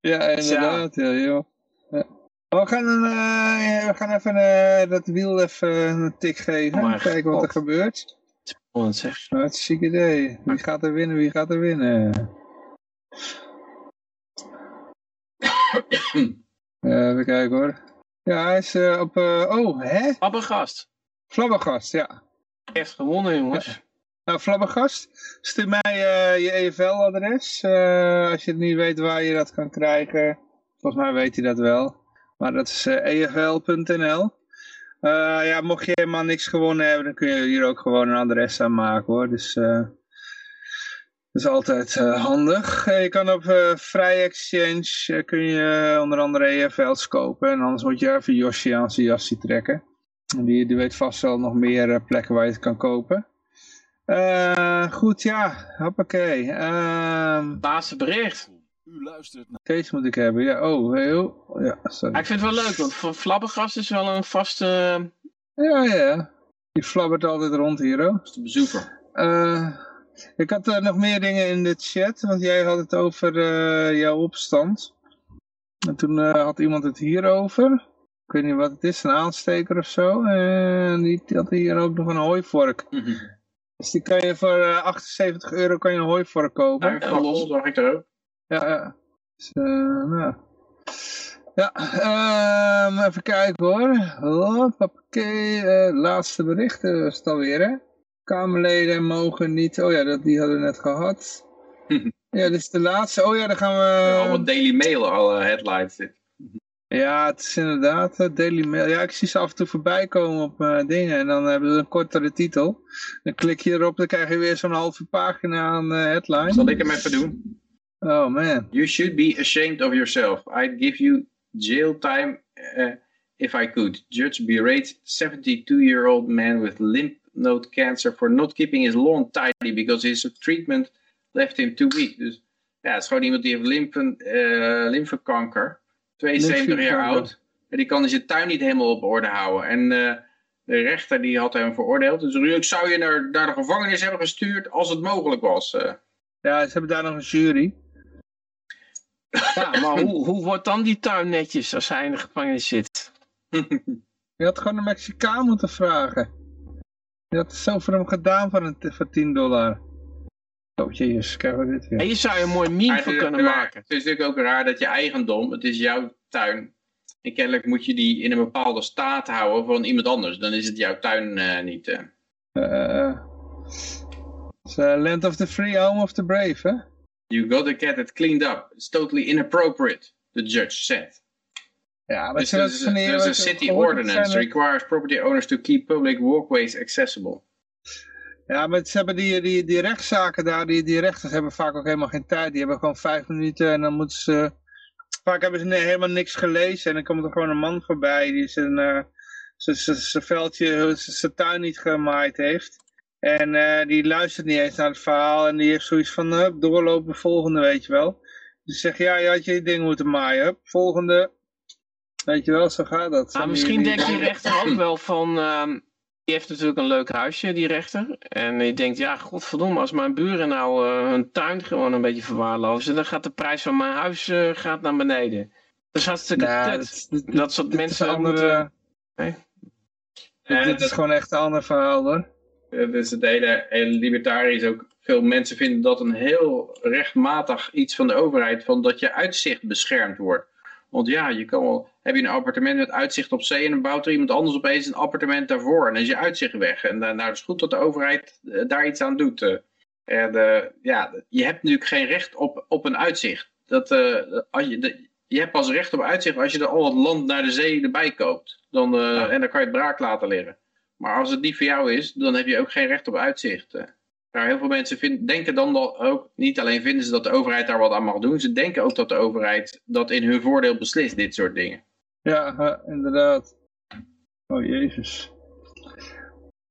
[SPEAKER 1] Ja, inderdaad, ja, joh. Ja. We gaan, een, eh, we gaan even eh, dat wiel even een tik geven.
[SPEAKER 5] Oh
[SPEAKER 1] Kijken wat er gebeurt.
[SPEAKER 5] Spannend zeg.
[SPEAKER 1] Hartstikke idee. Wie gaat er winnen? Wie gaat er winnen? Eh, even kijken hoor. Ja, hij is eh, op... eh, oh, hè?
[SPEAKER 5] Flabbergast.
[SPEAKER 1] Flabbergast, ja.
[SPEAKER 5] Echt gewonnen jongens.
[SPEAKER 1] Nou, Flabbergast, stuur mij je EFL-adres. als je het niet weet waar je dat kan krijgen. Volgens mij weet hij dat wel. Maar dat is efl.nl. Eh, ja, mocht je helemaal niks gewonnen hebben, dan kun je hier ook gewoon een adres aan maken hoor. Dus is altijd eh, handig. Eh, je kan op eh Vrij Exchange kun je onder andere EFL's kopen. En anders moet je even Yoshi aan zijn jasje trekken. En Die, die weet vast wel nog meer plekken waar je het kan kopen. Eh, goed, ja. Hoppakee. Ehm
[SPEAKER 5] Laatste bericht.
[SPEAKER 2] U luistert naar
[SPEAKER 1] deze moet ik hebben. Ja, oh, heel. Ja, sorry.
[SPEAKER 5] Ja, ik vind het wel leuk, want voor Flabbergast is wel een vaste...
[SPEAKER 1] Ja, ja. Die flabbert altijd rond hier, hoor.
[SPEAKER 4] Dat is de bezoeker.
[SPEAKER 1] Eh, ik had eh, nog meer dingen in de chat, want jij had het over eh, jouw opstand. En toen eh, had iemand het hierover. Ik weet niet wat het is, een aansteker of zo. En die had hier ook nog een hooivork. Dus die kan je voor eh, 78 euro kan je een hooivork kopen.
[SPEAKER 4] Daar een los zag ik er ook.
[SPEAKER 1] Ja, ja. Dus, nou. Ja, ehm, even kijken hoor. Hoppakee, eh, laatste bericht eh, is het alweer hè. Kamerleden mogen niet, oh ja, dat, die hadden we net gehad. ja, dit is de laatste. Oh ja, dan gaan we...
[SPEAKER 4] Allemaal Daily Mail al eh, headlines. dit.
[SPEAKER 1] Ja, het is inderdaad eh, Daily Mail. Ja, ik zie ze af en toe voorbij komen op eh, dingen. En dan hebben ze een kortere titel. Dan klik je erop, dan krijg je weer zo'n halve pagina aan eh, headline.
[SPEAKER 4] Zal ik hem even doen?
[SPEAKER 1] Oh man.
[SPEAKER 4] You should be ashamed of yourself. I'd give you jail time uh, if I could. Judge berates 72-year-old man with lymph node cancer for not keeping his lawn tidy because his treatment left him too weak. Dus ja, het is gewoon iemand die heeft lymfen, eh, lymfekanker. 72 jaar oud. En die kan dus je tuin niet helemaal op orde houden. En eh, de rechter die had hem veroordeeld. Dus ik zou je naar, naar de gevangenis hebben gestuurd als het mogelijk was. eh.
[SPEAKER 1] Ja, ze hebben daar nog een jury.
[SPEAKER 5] Ja, maar hoe, hoe wordt dan die tuin netjes als hij in de gevangenis zit?
[SPEAKER 1] Je had gewoon een Mexicaan moeten vragen. Je had zo voor hem gedaan voor, een, voor 10 dollar. Oh jezus, krijgen we dit
[SPEAKER 5] En
[SPEAKER 1] weer.
[SPEAKER 5] je zou je een mooi meme
[SPEAKER 4] is
[SPEAKER 5] kunnen
[SPEAKER 4] raar-
[SPEAKER 5] maken.
[SPEAKER 4] Het is natuurlijk ook raar dat je eigendom, het is jouw tuin. En kennelijk moet je die in een bepaalde staat houden van iemand anders. Dan is het jouw tuin eh, niet.
[SPEAKER 1] het is, eh, land of the free, home of the brave, hè?
[SPEAKER 4] You got a cat that cleaned up. It's totally inappropriate, the judge said.
[SPEAKER 1] Ja, maar
[SPEAKER 4] Dus
[SPEAKER 1] van
[SPEAKER 4] een city ordinance requires property owners to keep public walkways accessible.
[SPEAKER 1] Ja, maar ze hebben die, die, die rechtszaken daar, die, die rechters hebben vaak ook helemaal geen tijd. Die hebben gewoon vijf minuten en dan moeten ze... Vaak hebben ze helemaal niks gelezen en dan komt er gewoon een man voorbij die zijn, zijn- zijn veldje, zijn tuin niet gemaaid heeft. En eh, die luistert niet eens naar het verhaal en die heeft zoiets van, doorlopen, volgende, weet je wel. Dus zeg ja, je had je ding moeten maaien, hup, volgende. Weet je wel, zo gaat dat.
[SPEAKER 5] Maar misschien
[SPEAKER 1] die-
[SPEAKER 5] denkt die rechter ook wel van... ehm, die heeft natuurlijk een leuk huisje, die rechter. En die denkt, ja, godverdomme, als mijn buren nou eh, hun tuin gewoon een beetje verwaarlozen... dan gaat de prijs van mijn huis eh, gaat naar beneden. Dat is hartstikke
[SPEAKER 1] Nou,
[SPEAKER 5] kut.
[SPEAKER 1] dat, is-
[SPEAKER 5] soort
[SPEAKER 1] is
[SPEAKER 5] mensen
[SPEAKER 1] andere.
[SPEAKER 5] Nee?
[SPEAKER 4] En
[SPEAKER 1] dit is gewoon echt een ander verhaal hoor.
[SPEAKER 4] Eh, Dus het hele, hele libertarisch ook. Veel mensen vinden dat een heel rechtmatig iets van de overheid. Van dat je uitzicht beschermd wordt. Want ja, je kan wel, heb je een appartement met uitzicht op zee en dan bouwt er iemand anders opeens een appartement daarvoor. En dan is je uitzicht weg. En dan nou, het is goed dat de overheid eh, daar iets aan doet. eh. En eh, ja, je hebt natuurlijk geen recht op, op een uitzicht. Dat, eh, als je, de, je hebt pas recht op uitzicht als je er al het land naar de zee erbij koopt. Dan, eh, En dan kan je het braak laten liggen. Maar als het niet voor jou is, dan heb je ook geen recht op uitzicht. eh. Nou, heel veel mensen vinden, denken dan dat ook, niet alleen vinden ze dat de overheid daar wat aan mag doen, ze denken ook dat de overheid dat in hun voordeel beslist, dit soort dingen.
[SPEAKER 1] Ja, inderdaad. Oh jezus.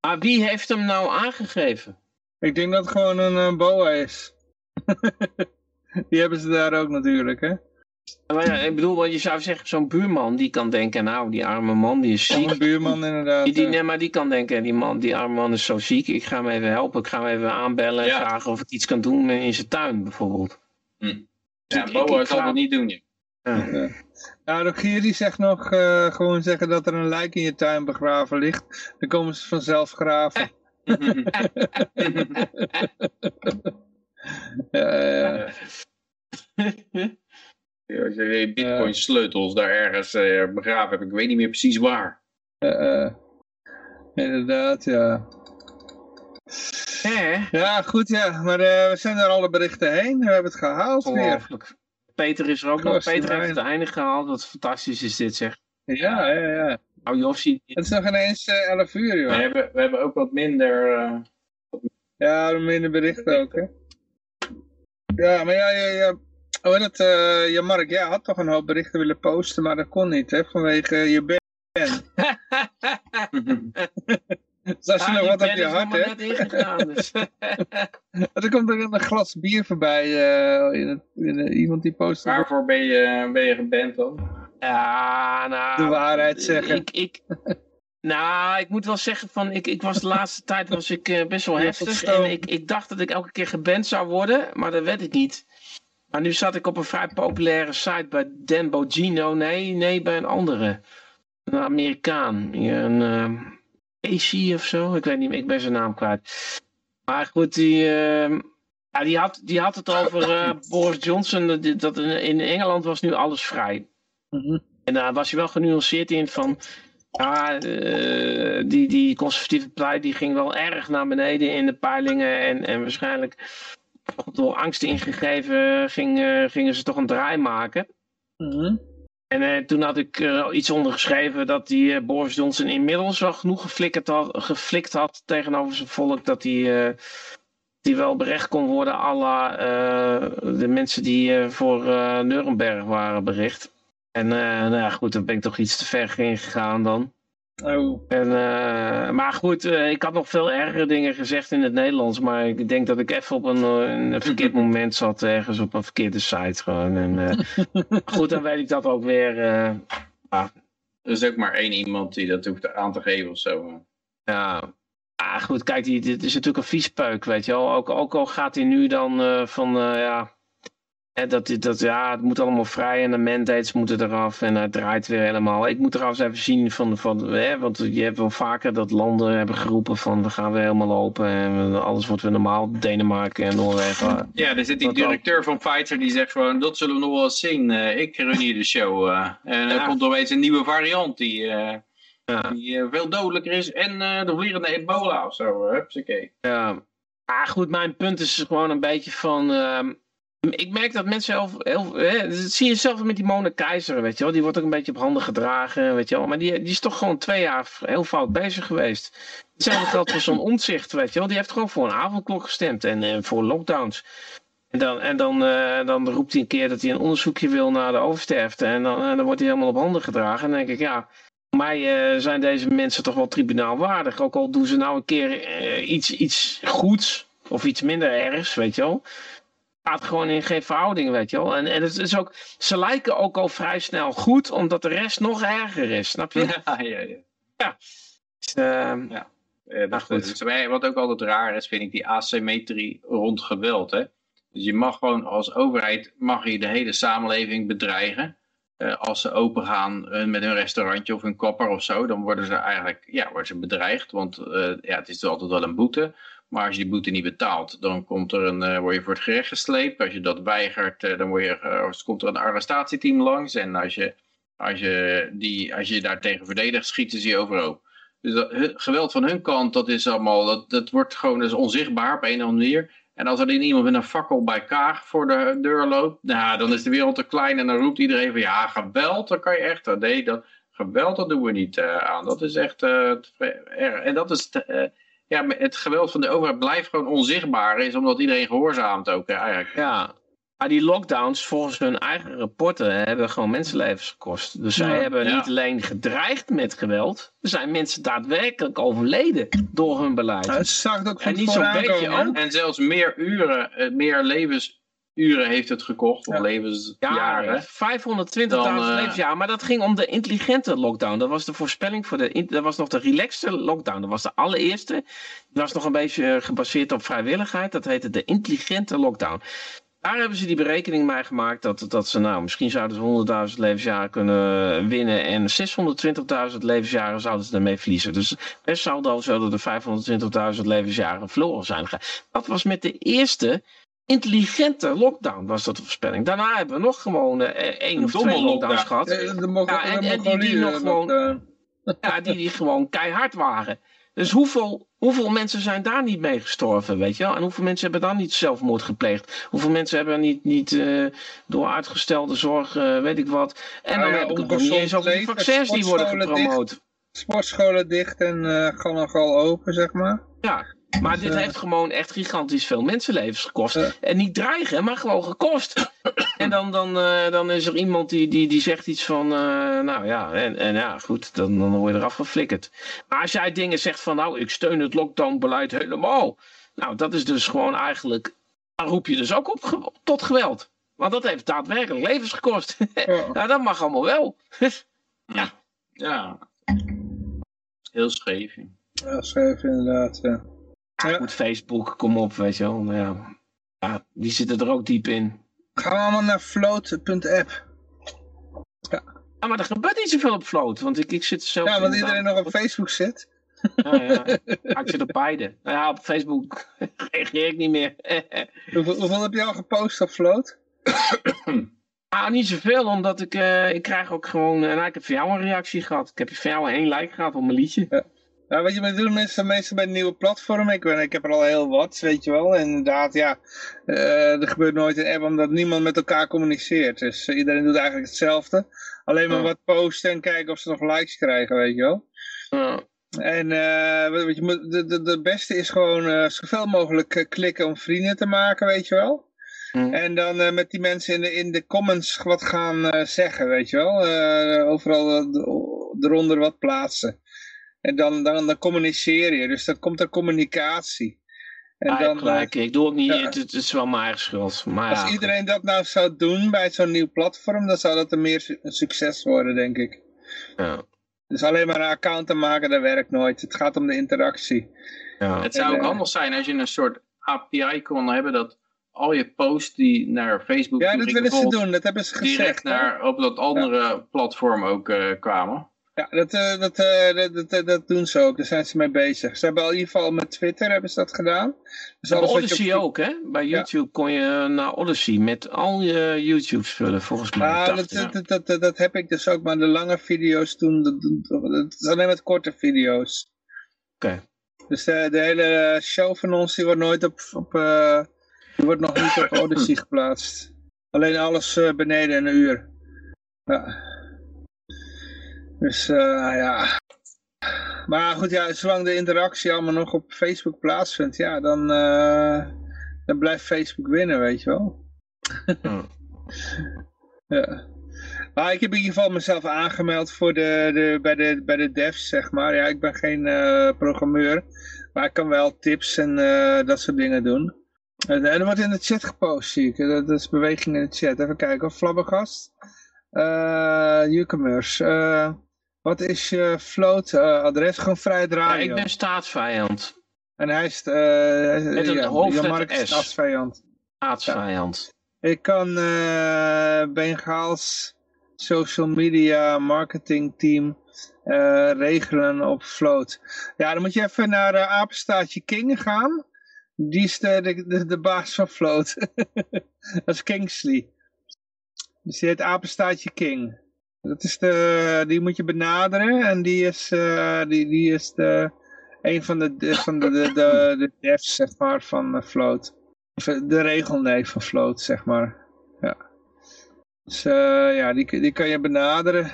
[SPEAKER 5] Maar wie heeft hem nou aangegeven?
[SPEAKER 1] Ik denk dat het gewoon een eh, boa is. Die hebben ze daar ook natuurlijk, hè?
[SPEAKER 5] Maar ja, ik bedoel, want je zou zeggen, zo'n buurman die kan denken, nou, die arme man die is ziek.
[SPEAKER 1] Een buurman inderdaad.
[SPEAKER 5] Die, die, nee, maar die kan denken, die, man, die arme man is zo ziek, ik ga hem even helpen, ik ga hem even aanbellen en
[SPEAKER 4] Ja.
[SPEAKER 5] vragen of ik iets kan doen in zijn tuin bijvoorbeeld.
[SPEAKER 4] Ja,
[SPEAKER 5] Ik- ik-
[SPEAKER 4] Boa zal dat niet doen. ja.
[SPEAKER 5] Ja.
[SPEAKER 1] Nou, Rogier die zegt nog, eh, gewoon zeggen dat er een lijk in je tuin begraven ligt. Dan komen ze vanzelf graven. Ja, ja, ja.
[SPEAKER 4] Als je bitcoin sleutels daar ergens eh, begraven hebt, ik weet niet meer precies waar.
[SPEAKER 1] Eh, eh. inderdaad, ja. Ja, goed, ja. Maar eh, we zijn er alle berichten heen. We hebben het gehaald weer.
[SPEAKER 5] Peter is er ook nog. Peter heeft het einde gehaald. Wat fantastisch is dit zeg.
[SPEAKER 1] Ja, ja, ja.
[SPEAKER 5] Oh, Jossie.
[SPEAKER 1] Het is nog ineens eh 11 uur,
[SPEAKER 4] We
[SPEAKER 1] joh.
[SPEAKER 4] hebben, we hebben ook wat minder... eh,
[SPEAKER 1] Ja, minder berichten ook, hè. Ja, maar ja, ja, ja. Oh, dat, eh ja, Mark, jij had toch een hoop berichten willen posten, maar dat kon niet, hè, vanwege je band. Dus als je nog wat op je hart hebt,
[SPEAKER 5] net ingegaan. Dus.
[SPEAKER 1] er komt er een glas bier voorbij, eh, in het, in, eh, iemand die post
[SPEAKER 4] waarvoor ben je, ben je geband dan?
[SPEAKER 5] ja, nou.
[SPEAKER 1] De waarheid zeggen.
[SPEAKER 5] Ik, ik, nou, ik moet wel zeggen van, ik, ik was de laatste tijd was ik eh, best wel heftig. En ik, ik dacht dat ik elke keer geband zou worden, maar dat werd ik niet. Maar nu zat ik op een vrij populaire site bij Dan Bogino. Nee, nee, bij een andere. Een Amerikaan. Een eh AC of zo. Ik weet niet meer, ik ben zijn naam kwijt. Maar goed, die, eh, ja, die, had, die had het over eh, Boris Johnson. Dat, dat in, in Engeland was nu alles vrij.
[SPEAKER 1] Mhm.
[SPEAKER 5] En daar was hij wel genuanceerd in van... Ja, eh, die, die conservatieve partij die ging wel erg naar beneden in de peilingen. En, en waarschijnlijk door angst ingegeven ging, eh, gingen ze toch een draai maken.
[SPEAKER 1] Mhm.
[SPEAKER 5] En eh, toen had ik eh, iets ondergeschreven dat die eh, Boris Johnson inmiddels wel genoeg geflikkerd had, geflikt had tegenover zijn volk. Dat hij die wel berecht kon worden eh, de mensen die voor Nuremberg waren bericht. En nou ja, goed, dan ben ik toch iets te ver gegaan dan.
[SPEAKER 1] Oh.
[SPEAKER 5] En, eh, maar goed, eh, ik had nog veel ergere dingen gezegd in het Nederlands. Maar ik denk dat ik even op een, eh, een verkeerd moment zat. Ergens op een verkeerde site gewoon. En, eh, goed, dan weet ik dat ook weer. eh,
[SPEAKER 4] Er is ook maar één iemand die dat hoeft aan te geven of zo.
[SPEAKER 5] ja. Ah, goed, kijk, die, dit is natuurlijk een viespeuk, weet je wel. Ook, ook al gaat hij nu dan eh, van, eh, ja... hè, dat, dat, ja, het moet allemaal vrij en de mandates moeten eraf en het draait weer helemaal. Ik moet trouwens even zien van, van hè, want je hebt wel vaker dat landen hebben geroepen van we gaan weer helemaal open en alles wordt weer normaal. Denemarken en Noorwegen.
[SPEAKER 4] Ja, er zit die directeur van Pfizer die zegt gewoon, dat zullen we nog wel eens zien. Eh, ik run hier de show. eh. en er
[SPEAKER 5] Ja.
[SPEAKER 4] komt opeens een nieuwe variant die, eh,
[SPEAKER 5] Ja.
[SPEAKER 4] die veel dodelijker is. En eh, de vliegende ebola of zo. Uh, Hupsakee.
[SPEAKER 5] Ja. Ah, goed, mijn punt is gewoon een beetje van. Ik merk dat mensen heel. heel hè, dat zie je zelf met die Mona Keizer, weet je wel. Die wordt ook een beetje op handen gedragen, weet je wel. Maar die, die is toch gewoon twee jaar heel fout bezig geweest. Hetzelfde geldt voor zo'n omzicht, weet je wel. Die heeft gewoon voor een avondklok gestemd en, voor lockdowns. En dan, en dan, eh, dan roept hij een keer dat hij een onderzoekje wil naar de oversterfte. En dan, en dan wordt hij helemaal op handen gedragen. En dan denk ik, ja, voor mij eh, zijn deze mensen toch wel tribunaalwaardig. Ook al doen ze nou een keer eh, iets, iets goeds of iets minder ergs, weet je wel. Gaat gewoon in geen verhouding, weet je wel. En, en het is ook, ze lijken ook al vrij snel goed, omdat de rest nog erger is, snap je?
[SPEAKER 4] Ja, ja, ja.
[SPEAKER 5] Dus, ehm,
[SPEAKER 4] Eh, dat,
[SPEAKER 5] Nou, goed.
[SPEAKER 4] wat ook altijd raar is, vind ik die asymmetrie rond geweld. Hè? Dus je mag gewoon als overheid mag je de hele samenleving bedreigen. Eh, als ze open gaan eh, met hun restaurantje of hun kopper of zo, dan worden ze eigenlijk ja, worden ze bedreigd. Want ja, het is altijd wel een boete. Maar als je die boete niet betaalt, dan komt er een, eh, word je voor het gerecht gesleept. Als je dat weigert, eh, dan word je, of komt er een arrestatieteam langs. En als je, als je, die, als je daartegen verdedigt, schieten ze je overhoop. Dus geweld van hun kant, dat is allemaal, dat, dat wordt gewoon dus onzichtbaar op een of andere manier. En als er dan iemand met een fakkel bij Kaag voor de deur loopt, nou, dan is de wereld te klein en dan roept iedereen van ja, geweld, dan kan je echt, nee, dat, geweld, dat doen we niet aan. Dat is echt. En dat is, ja, maar het geweld van de overheid blijft gewoon onzichtbaar, is omdat iedereen gehoorzaamt ook eigenlijk.
[SPEAKER 5] ja. Maar die lockdowns, volgens hun eigen rapporten, hebben gewoon mensenlevens gekost. Dus zij hebben
[SPEAKER 4] ja.
[SPEAKER 5] niet alleen gedreigd met geweld, er zijn mensen daadwerkelijk overleden door hun beleid.
[SPEAKER 1] Ze zag het ook van
[SPEAKER 5] En niet zo'n beetje ook.
[SPEAKER 4] En zelfs meer uren, eh, meer levensuren heeft het gekocht, of
[SPEAKER 1] Ja.
[SPEAKER 4] levensjaren.
[SPEAKER 5] Jaren. 520.000
[SPEAKER 4] Dan, eh,
[SPEAKER 5] levensjaren. Maar dat ging om de intelligente lockdown. Dat was de voorspelling voor de. Dat was nog de relaxte lockdown. Dat was de allereerste. Die was nog een beetje gebaseerd op vrijwilligheid. Dat heette de intelligente lockdown. Daar hebben ze die berekening mee gemaakt dat, dat ze nou, misschien zouden ze 100.000 levensjaren kunnen winnen en 620.000 levensjaren zouden ze ermee verliezen. Dus per saldo zouden er 520.000 levensjaren verloren zijn. Dat was met de eerste intelligente lockdown was dat de voorspelling. Daarna hebben we nog gewoon uh, één of twee lockdowns gehad.
[SPEAKER 1] Eh, de Mongo-
[SPEAKER 5] Ja, en- die- die nog gewoon-. Ja, die, die gewoon keihard waren. Dus hoeveel, hoeveel mensen zijn daar niet mee gestorven, weet je wel? En hoeveel mensen hebben dan niet zelfmoord gepleegd? Hoeveel mensen hebben niet, niet eh, door uitgestelde zorg, eh, weet ik wat? En dan
[SPEAKER 1] Nou ja,
[SPEAKER 5] heb ik het nog
[SPEAKER 1] ongezond
[SPEAKER 5] niet eens over die vaccins die worden gepromoot.
[SPEAKER 1] Sportscholen dicht en eh gal en gal open, zeg maar.
[SPEAKER 5] Ja, maar dit
[SPEAKER 1] eh,
[SPEAKER 5] heeft gewoon echt gigantisch veel mensenlevens gekost.
[SPEAKER 1] Ja.
[SPEAKER 5] En niet dreigen, maar gewoon gekost. en dan, dan, eh, dan is er iemand die, die, die zegt iets van, eh, nou ja, en, en ja, goed, dan, dan word je eraf geflikkerd. Maar als jij dingen zegt van, nou, ik steun het lockdownbeleid helemaal. Nou, dat is dus gewoon eigenlijk, dan roep je dus ook op ge- tot geweld. Want dat heeft daadwerkelijk levens gekost.
[SPEAKER 1] Ja.
[SPEAKER 5] nou, dat mag allemaal wel.
[SPEAKER 4] Ja. Heel scheef.
[SPEAKER 1] Ja, schreef inderdaad. Ja.
[SPEAKER 5] Ja, goed, Facebook, kom op, weet je wel. Maar ja, ja, die zitten er ook diep in.
[SPEAKER 1] Gaan we allemaal naar float.app.
[SPEAKER 5] Ja, maar er gebeurt niet zoveel op Float, want ik, ik zit zelf...
[SPEAKER 1] Ja, want iedereen nog op Facebook zit.
[SPEAKER 5] Ja, ja. Ik zit op beide. Nou ja, op Facebook reageer ik niet meer.
[SPEAKER 1] Hoeveel, hoeveel heb je al gepost op float?
[SPEAKER 5] ah, niet zoveel, omdat ik... eh, ik krijg ook gewoon... eh, nou, ik heb van jou een reactie gehad. Ik heb van jou één like gehad op mijn liedje.
[SPEAKER 1] Ja, wat je moet doen is meestal bij nieuwe platformen. Ik, ben, ik heb er al heel wat, weet je wel. En inderdaad, ja, eh, er gebeurt nooit een app omdat niemand met elkaar communiceert. Dus eh, iedereen doet eigenlijk hetzelfde. Alleen maar wat posten en kijken of ze nog likes krijgen, weet je wel. En eh, wat je moet, de, de, de beste is gewoon zoveel mogelijk klikken om vrienden te maken, weet je wel.
[SPEAKER 5] Hm.
[SPEAKER 1] En dan met die mensen in de, in de comments wat gaan zeggen, weet je wel. Overal de- eronder wat plaatsen. En dan, dan, dan communiceer je. Dus dan komt er communicatie. En
[SPEAKER 5] hebt
[SPEAKER 1] dan, eh,
[SPEAKER 5] gelijk. Ik doe het niet.
[SPEAKER 1] ja.
[SPEAKER 5] Het, het is wel mijn eigen schuld. Maar
[SPEAKER 1] als
[SPEAKER 5] ja,
[SPEAKER 1] iedereen dat nou zou doen bij zo'n nieuw platform, dan zou dat een meer een succes worden, denk ik.
[SPEAKER 5] Ja.
[SPEAKER 1] Dus alleen maar een account te maken, dat werkt nooit. Het gaat om de interactie.
[SPEAKER 5] Ja.
[SPEAKER 4] Het zou
[SPEAKER 1] En,
[SPEAKER 4] ook
[SPEAKER 1] eh,
[SPEAKER 4] handig zijn als je een soort API kon hebben dat al je posts die naar Facebook
[SPEAKER 1] Ja, dat willen ze doen. Dat hebben ze gezegd.
[SPEAKER 4] direct naar, op dat andere platform ook eh, kwamen.
[SPEAKER 1] Ja, dat, eh, dat, eh, dat, dat, dat, dat doen ze ook. Daar zijn ze mee bezig. Ze hebben al in ieder geval met Twitter hebben ze dat gedaan. Dus alles je
[SPEAKER 5] Odyssey ook, hè? Bij
[SPEAKER 1] Ja.
[SPEAKER 5] YouTube kon je naar Odyssey met al je YouTube-spullen, volgens mij.
[SPEAKER 1] Ah,
[SPEAKER 5] dacht
[SPEAKER 1] dat, dat, dat, heb ik dus ook, maar de lange video's toen, dat, dat is alleen met korte video's.
[SPEAKER 5] Oké.
[SPEAKER 1] Dus de, de hele show van ons, die wordt nooit op, op eh, die wordt nog niet op Odyssey geplaatst. Alleen alles eh, beneden een uur. Ja. Dus, eh, ja. Maar goed, ja, zolang de interactie allemaal nog op Facebook plaatsvindt, ja, dan, eh, dan blijft Facebook winnen, weet je wel.
[SPEAKER 5] Ja.
[SPEAKER 1] Ja. Maar ik heb in ieder geval mezelf aangemeld voor de, de, bij, de, bij de devs, zeg maar. Ja, ik ben geen eh, programmeur, maar ik kan wel tips en dat soort dingen doen. En, er wordt in de chat gepost, zie ik. Dat, dat is beweging in de chat. Even kijken, of Flabbergast. E-commerce. Wat is je float eh, adres? Gewoon Vrijheid
[SPEAKER 5] Ja,
[SPEAKER 1] Radio.
[SPEAKER 5] ik ben staatsvijand.
[SPEAKER 1] En hij is, eh
[SPEAKER 5] Met een
[SPEAKER 1] ja,
[SPEAKER 5] hoofdletter S.
[SPEAKER 1] staatsvijand.
[SPEAKER 5] Staatsvijand.
[SPEAKER 1] Ik kan eh Bengaals social media marketing team regelen op Float. Ja, dan moet je even naar apenstaatje King gaan. Die is de, de, de, de baas van Float. dat is Kingsley. Dus die heet apenstaatje King. Dat is de, die moet je benaderen en die is, eh, die, die is de, een van de, van de, de, de, de devs zeg maar, van eh, Float. Of, eh, de regelneef van Float, zeg maar. Ja. Dus ja, die, die kan je benaderen.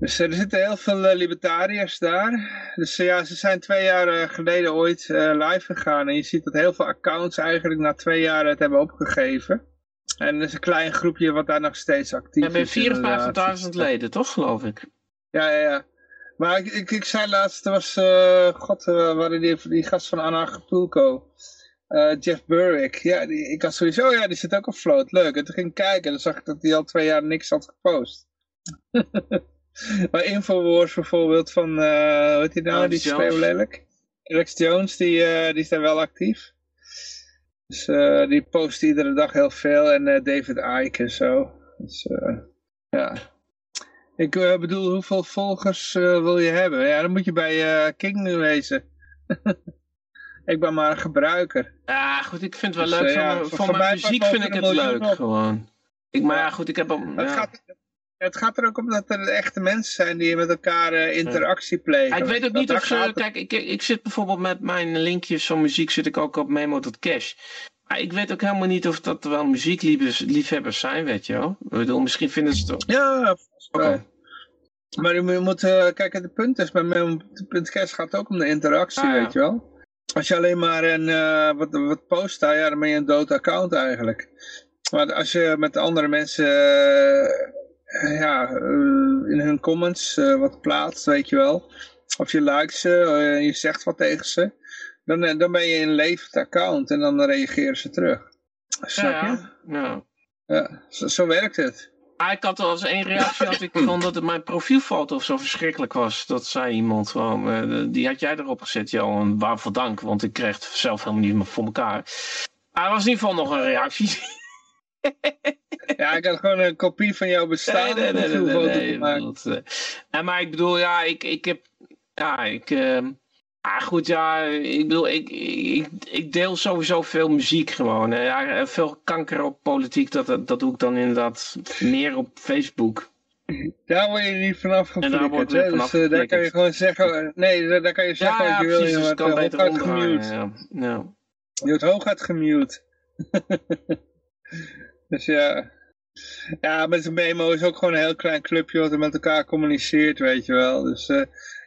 [SPEAKER 1] Dus er zitten heel veel libertariërs daar. Dus ja, ze zijn twee jaar geleden ooit live gegaan. En je ziet dat heel veel accounts eigenlijk na twee jaar het hebben opgegeven. En er is een klein groepje wat daar nog steeds actief
[SPEAKER 5] We
[SPEAKER 1] is.
[SPEAKER 5] hebben
[SPEAKER 1] inderdaad.
[SPEAKER 5] 54.000 leden, toch, geloof ik?
[SPEAKER 1] Ja, ja, ja. Maar ik, ik, ik zei laatst, er was, eh, god, uh, waren die, die gast van Anarchapulco. eh Jeff Burwick. Ja, die, ik had sowieso, ja, die zit ook op float. Leuk. En toen ging ik kijken en dan zag ik dat hij al twee jaar niks had gepost. maar Infowars bijvoorbeeld van, eh hoe heet die nou,
[SPEAKER 5] Alex
[SPEAKER 1] die speelt lelijk. Alex Jones, die, eh, die is daar wel actief. Dus eh, die post iedere dag heel veel. En eh, David Icke en zo. Dus eh, ja. Ik bedoel, hoeveel volgers wil je hebben? Ja, dan moet je bij King wezen. ik ben maar een gebruiker.
[SPEAKER 5] Ja, goed, ik vind het wel
[SPEAKER 1] Dus,
[SPEAKER 5] leuk. van,
[SPEAKER 1] ja,
[SPEAKER 5] mijn- van muziek vind
[SPEAKER 1] ook
[SPEAKER 5] ik het leuk,
[SPEAKER 1] op.
[SPEAKER 5] gewoon. Ik, maar ja, goed, ik heb al...
[SPEAKER 1] Het, gaat, het gaat er ook om dat er echte mensen zijn die met elkaar eh, interactie plegen.
[SPEAKER 5] Ja, ik weet ook niet of ze...
[SPEAKER 1] gaat.
[SPEAKER 5] Kijk, ik, ik zit bijvoorbeeld met mijn linkjes van muziek zit ik ook op Memo tot Cash. Maar ik weet ook helemaal niet of dat wel muziekliefhebbers zijn, weet je wel. Ik bedoel, misschien vinden ze het toch...
[SPEAKER 1] Ja.
[SPEAKER 5] Oké.
[SPEAKER 1] Maar je moet, eh, kijk, het punt is, bij Memo.cash gaat het ook om de interactie,
[SPEAKER 5] Ah, ja.
[SPEAKER 1] weet je wel. Als je alleen maar een, eh, wat, wat post daar, ja, dan ben je een dood account eigenlijk. Maar als je met andere mensen eh, ja, eh, in hun comments eh, wat plaatst, weet je wel. Of je likes ze, eh, je zegt wat tegen ze. Dan, dan ben je een levend account en dan reageren ze terug. Snap je?
[SPEAKER 5] Ja,
[SPEAKER 1] zo, zo werkt het.
[SPEAKER 5] Ah, ik had al eens één reactie, had ik van dat het mijn profielfoto zo verschrikkelijk was. Dat zei iemand gewoon, eh, die had jij erop gezet, joh, en waarvoor dank, want ik kreeg het zelf helemaal niet meer voor elkaar. Maar er was in ieder geval nog een reactie.
[SPEAKER 1] Ja, ik had gewoon een kopie van jouw bestaan.
[SPEAKER 5] Nee, nee, nee, nee, nee,
[SPEAKER 1] profielfoto
[SPEAKER 5] nee,
[SPEAKER 1] gemaakt.
[SPEAKER 5] dat, eh, en maar ik bedoel, ja, ik, ik heb, ja, ik, ehm, ah, goed, ja, ik bedoel, ik, ik, ik deel sowieso veel muziek gewoon. hè. Ja, eh, veel kanker op politiek, dat, dat doe ik dan inderdaad meer op Facebook.
[SPEAKER 1] Daar word je niet vanaf
[SPEAKER 5] En daar
[SPEAKER 1] geflikkerd.
[SPEAKER 5] wordt
[SPEAKER 1] hè?
[SPEAKER 5] vanaf
[SPEAKER 1] Dus eh, daar kan je gewoon zeggen, nee, daar, daar kan je zeggen
[SPEAKER 5] Ja,
[SPEAKER 1] wat
[SPEAKER 5] ja
[SPEAKER 1] je wil.
[SPEAKER 5] precies,
[SPEAKER 1] Je
[SPEAKER 5] dus
[SPEAKER 1] wordt
[SPEAKER 5] beter
[SPEAKER 1] hooguit gemute.
[SPEAKER 5] Ja, ja.
[SPEAKER 1] Je wordt hooguit gemute. dus ja. Ja, met een memo is ook gewoon een heel klein clubje wat er met elkaar communiceert, weet je wel. Dus eh,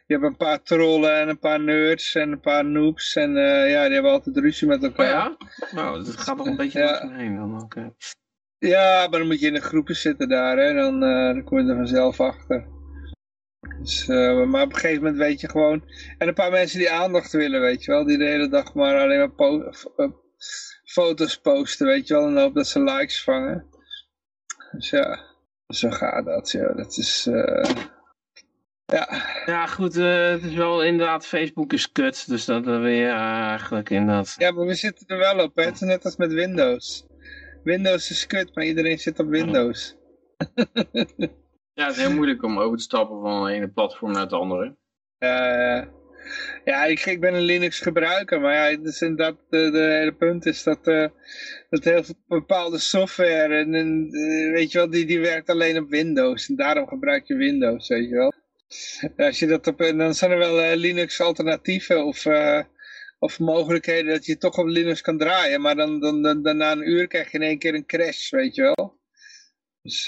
[SPEAKER 1] je hebt een paar trollen en een paar nerds en een paar noobs. En eh, ja, die hebben altijd ruzie met
[SPEAKER 5] Oh
[SPEAKER 1] elkaar.
[SPEAKER 5] ja? Nou, dat gaat nog een beetje
[SPEAKER 1] Ja.
[SPEAKER 5] heen dan ook.
[SPEAKER 1] Ja, maar dan moet je in een groepje zitten daar, hè. Dan, eh, dan kom je er vanzelf achter. Dus, maar op een gegeven moment weet je gewoon... En een paar mensen die aandacht willen, weet je wel. Die de hele dag maar alleen maar foto's posten, weet je wel. En hoop dat ze likes vangen. Dus ja, zo gaat dat, ja. Dat is... eh, ja,
[SPEAKER 5] Ja, goed, eh, het is wel inderdaad, Facebook is kut, dus dat wil je eigenlijk inderdaad.
[SPEAKER 1] ja, maar we zitten er wel op, hè. Het is net als met Windows. Windows is kut, maar iedereen zit op Windows.
[SPEAKER 4] Ja, het is heel moeilijk om over te stappen van het ene platform naar het andere.
[SPEAKER 1] Ja, ja. Ja ik, ik ben een Linux gebruiker, maar ja, dus inderdaad, de, de hele punt is dat, eh, dat heel veel bepaalde software, en, eh, weet je wel, die, die werkt alleen op Windows. En daarom gebruik je Windows, weet je wel. Als je dat op, dan zijn er wel eh, Linux alternatieven of, of mogelijkheden dat je toch op Linux kan draaien, maar dan, dan, dan, na een uur krijg je in één keer een crash, weet je wel. Dus,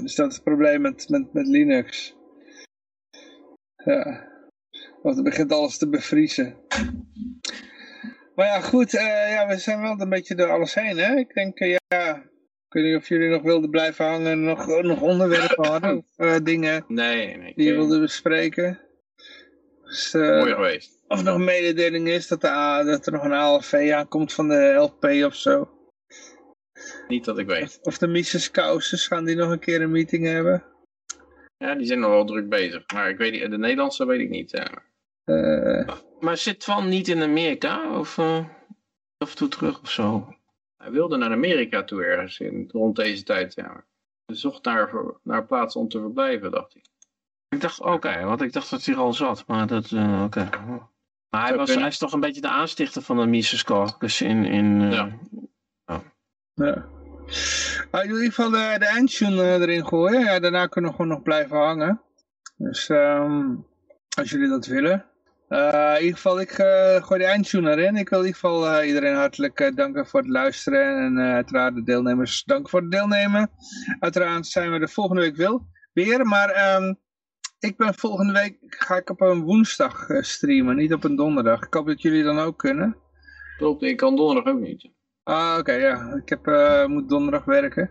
[SPEAKER 1] dus dat is het probleem met, met, met Linux. Ja. Want het begint alles te bevriezen. Maar ja, goed. eh, ja, we zijn wel een beetje door alles heen, hè? Ik denk, eh, ja... Ik weet niet of jullie nog wilden blijven hangen en nog, nog onderwerpen hadden. Of eh, dingen
[SPEAKER 4] Nee, nee,
[SPEAKER 1] die je
[SPEAKER 4] oké.
[SPEAKER 1] wilden bespreken. Dus,
[SPEAKER 4] Mooi geweest.
[SPEAKER 1] of nog een mededeling is dat, de, dat er nog een ALV aankomt van de LP of zo.
[SPEAKER 4] Niet dat ik weet.
[SPEAKER 1] Of de Mises Kouses, gaan die nog een keer een meeting hebben?
[SPEAKER 4] Ja, die zijn nog wel druk bezig. Maar ik weet niet, de Nederlandse weet ik niet. ja.
[SPEAKER 1] Eh,
[SPEAKER 5] Maar zit Twan niet in Amerika? Of eh, af en toe terug of zo?
[SPEAKER 4] Hij wilde naar Amerika toe ergens in, rond deze tijd. Ja. Hij zocht naar, voor- naar plaatsen om te verblijven, dacht hij.
[SPEAKER 5] Ik dacht, oké, want ik dacht dat hij er al zat, maar dat, eh, oké. Maar hij, was,
[SPEAKER 4] kunnen.
[SPEAKER 5] hij is toch een beetje de aanstichter van de Mises Caucus in... in eh,
[SPEAKER 4] Ja.
[SPEAKER 1] Ja. Ah, ik in ieder geval de, de eindtune eh, erin gooien. Ja, daarna kunnen we gewoon nog blijven hangen. Dus ehm, als jullie dat willen. Eh, in ieder geval, ik eh, gooi de eindtune erin. Ik wil in ieder geval eh, iedereen hartelijk eh, danken voor het luisteren. En eh, uiteraard de deelnemers danken voor het deelnemen. Uiteraard zijn we de volgende week wel weer. Maar ehm, ik ben volgende week, ga ik op een woensdag eh, streamen. Niet op een donderdag. Ik hoop dat jullie dan ook kunnen.
[SPEAKER 4] Klopt, ik kan donderdag ook niet.
[SPEAKER 1] Ah, oké, ja. Ik heb, eh, moet donderdag werken.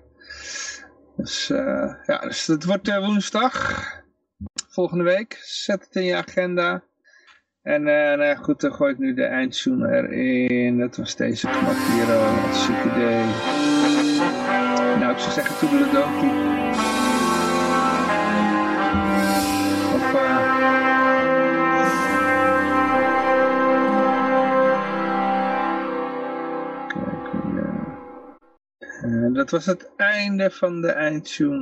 [SPEAKER 1] Dus, eh, ja, dus het wordt eh, woensdag. Volgende week. Zet het in je agenda. En nou goed, dan gooi ik nu de eindtune erin. Dat was deze knop hier. Wat een ziek idee. Nou, ik zou zeggen, toedeledokie. Eh, dat was het einde van de eindtune.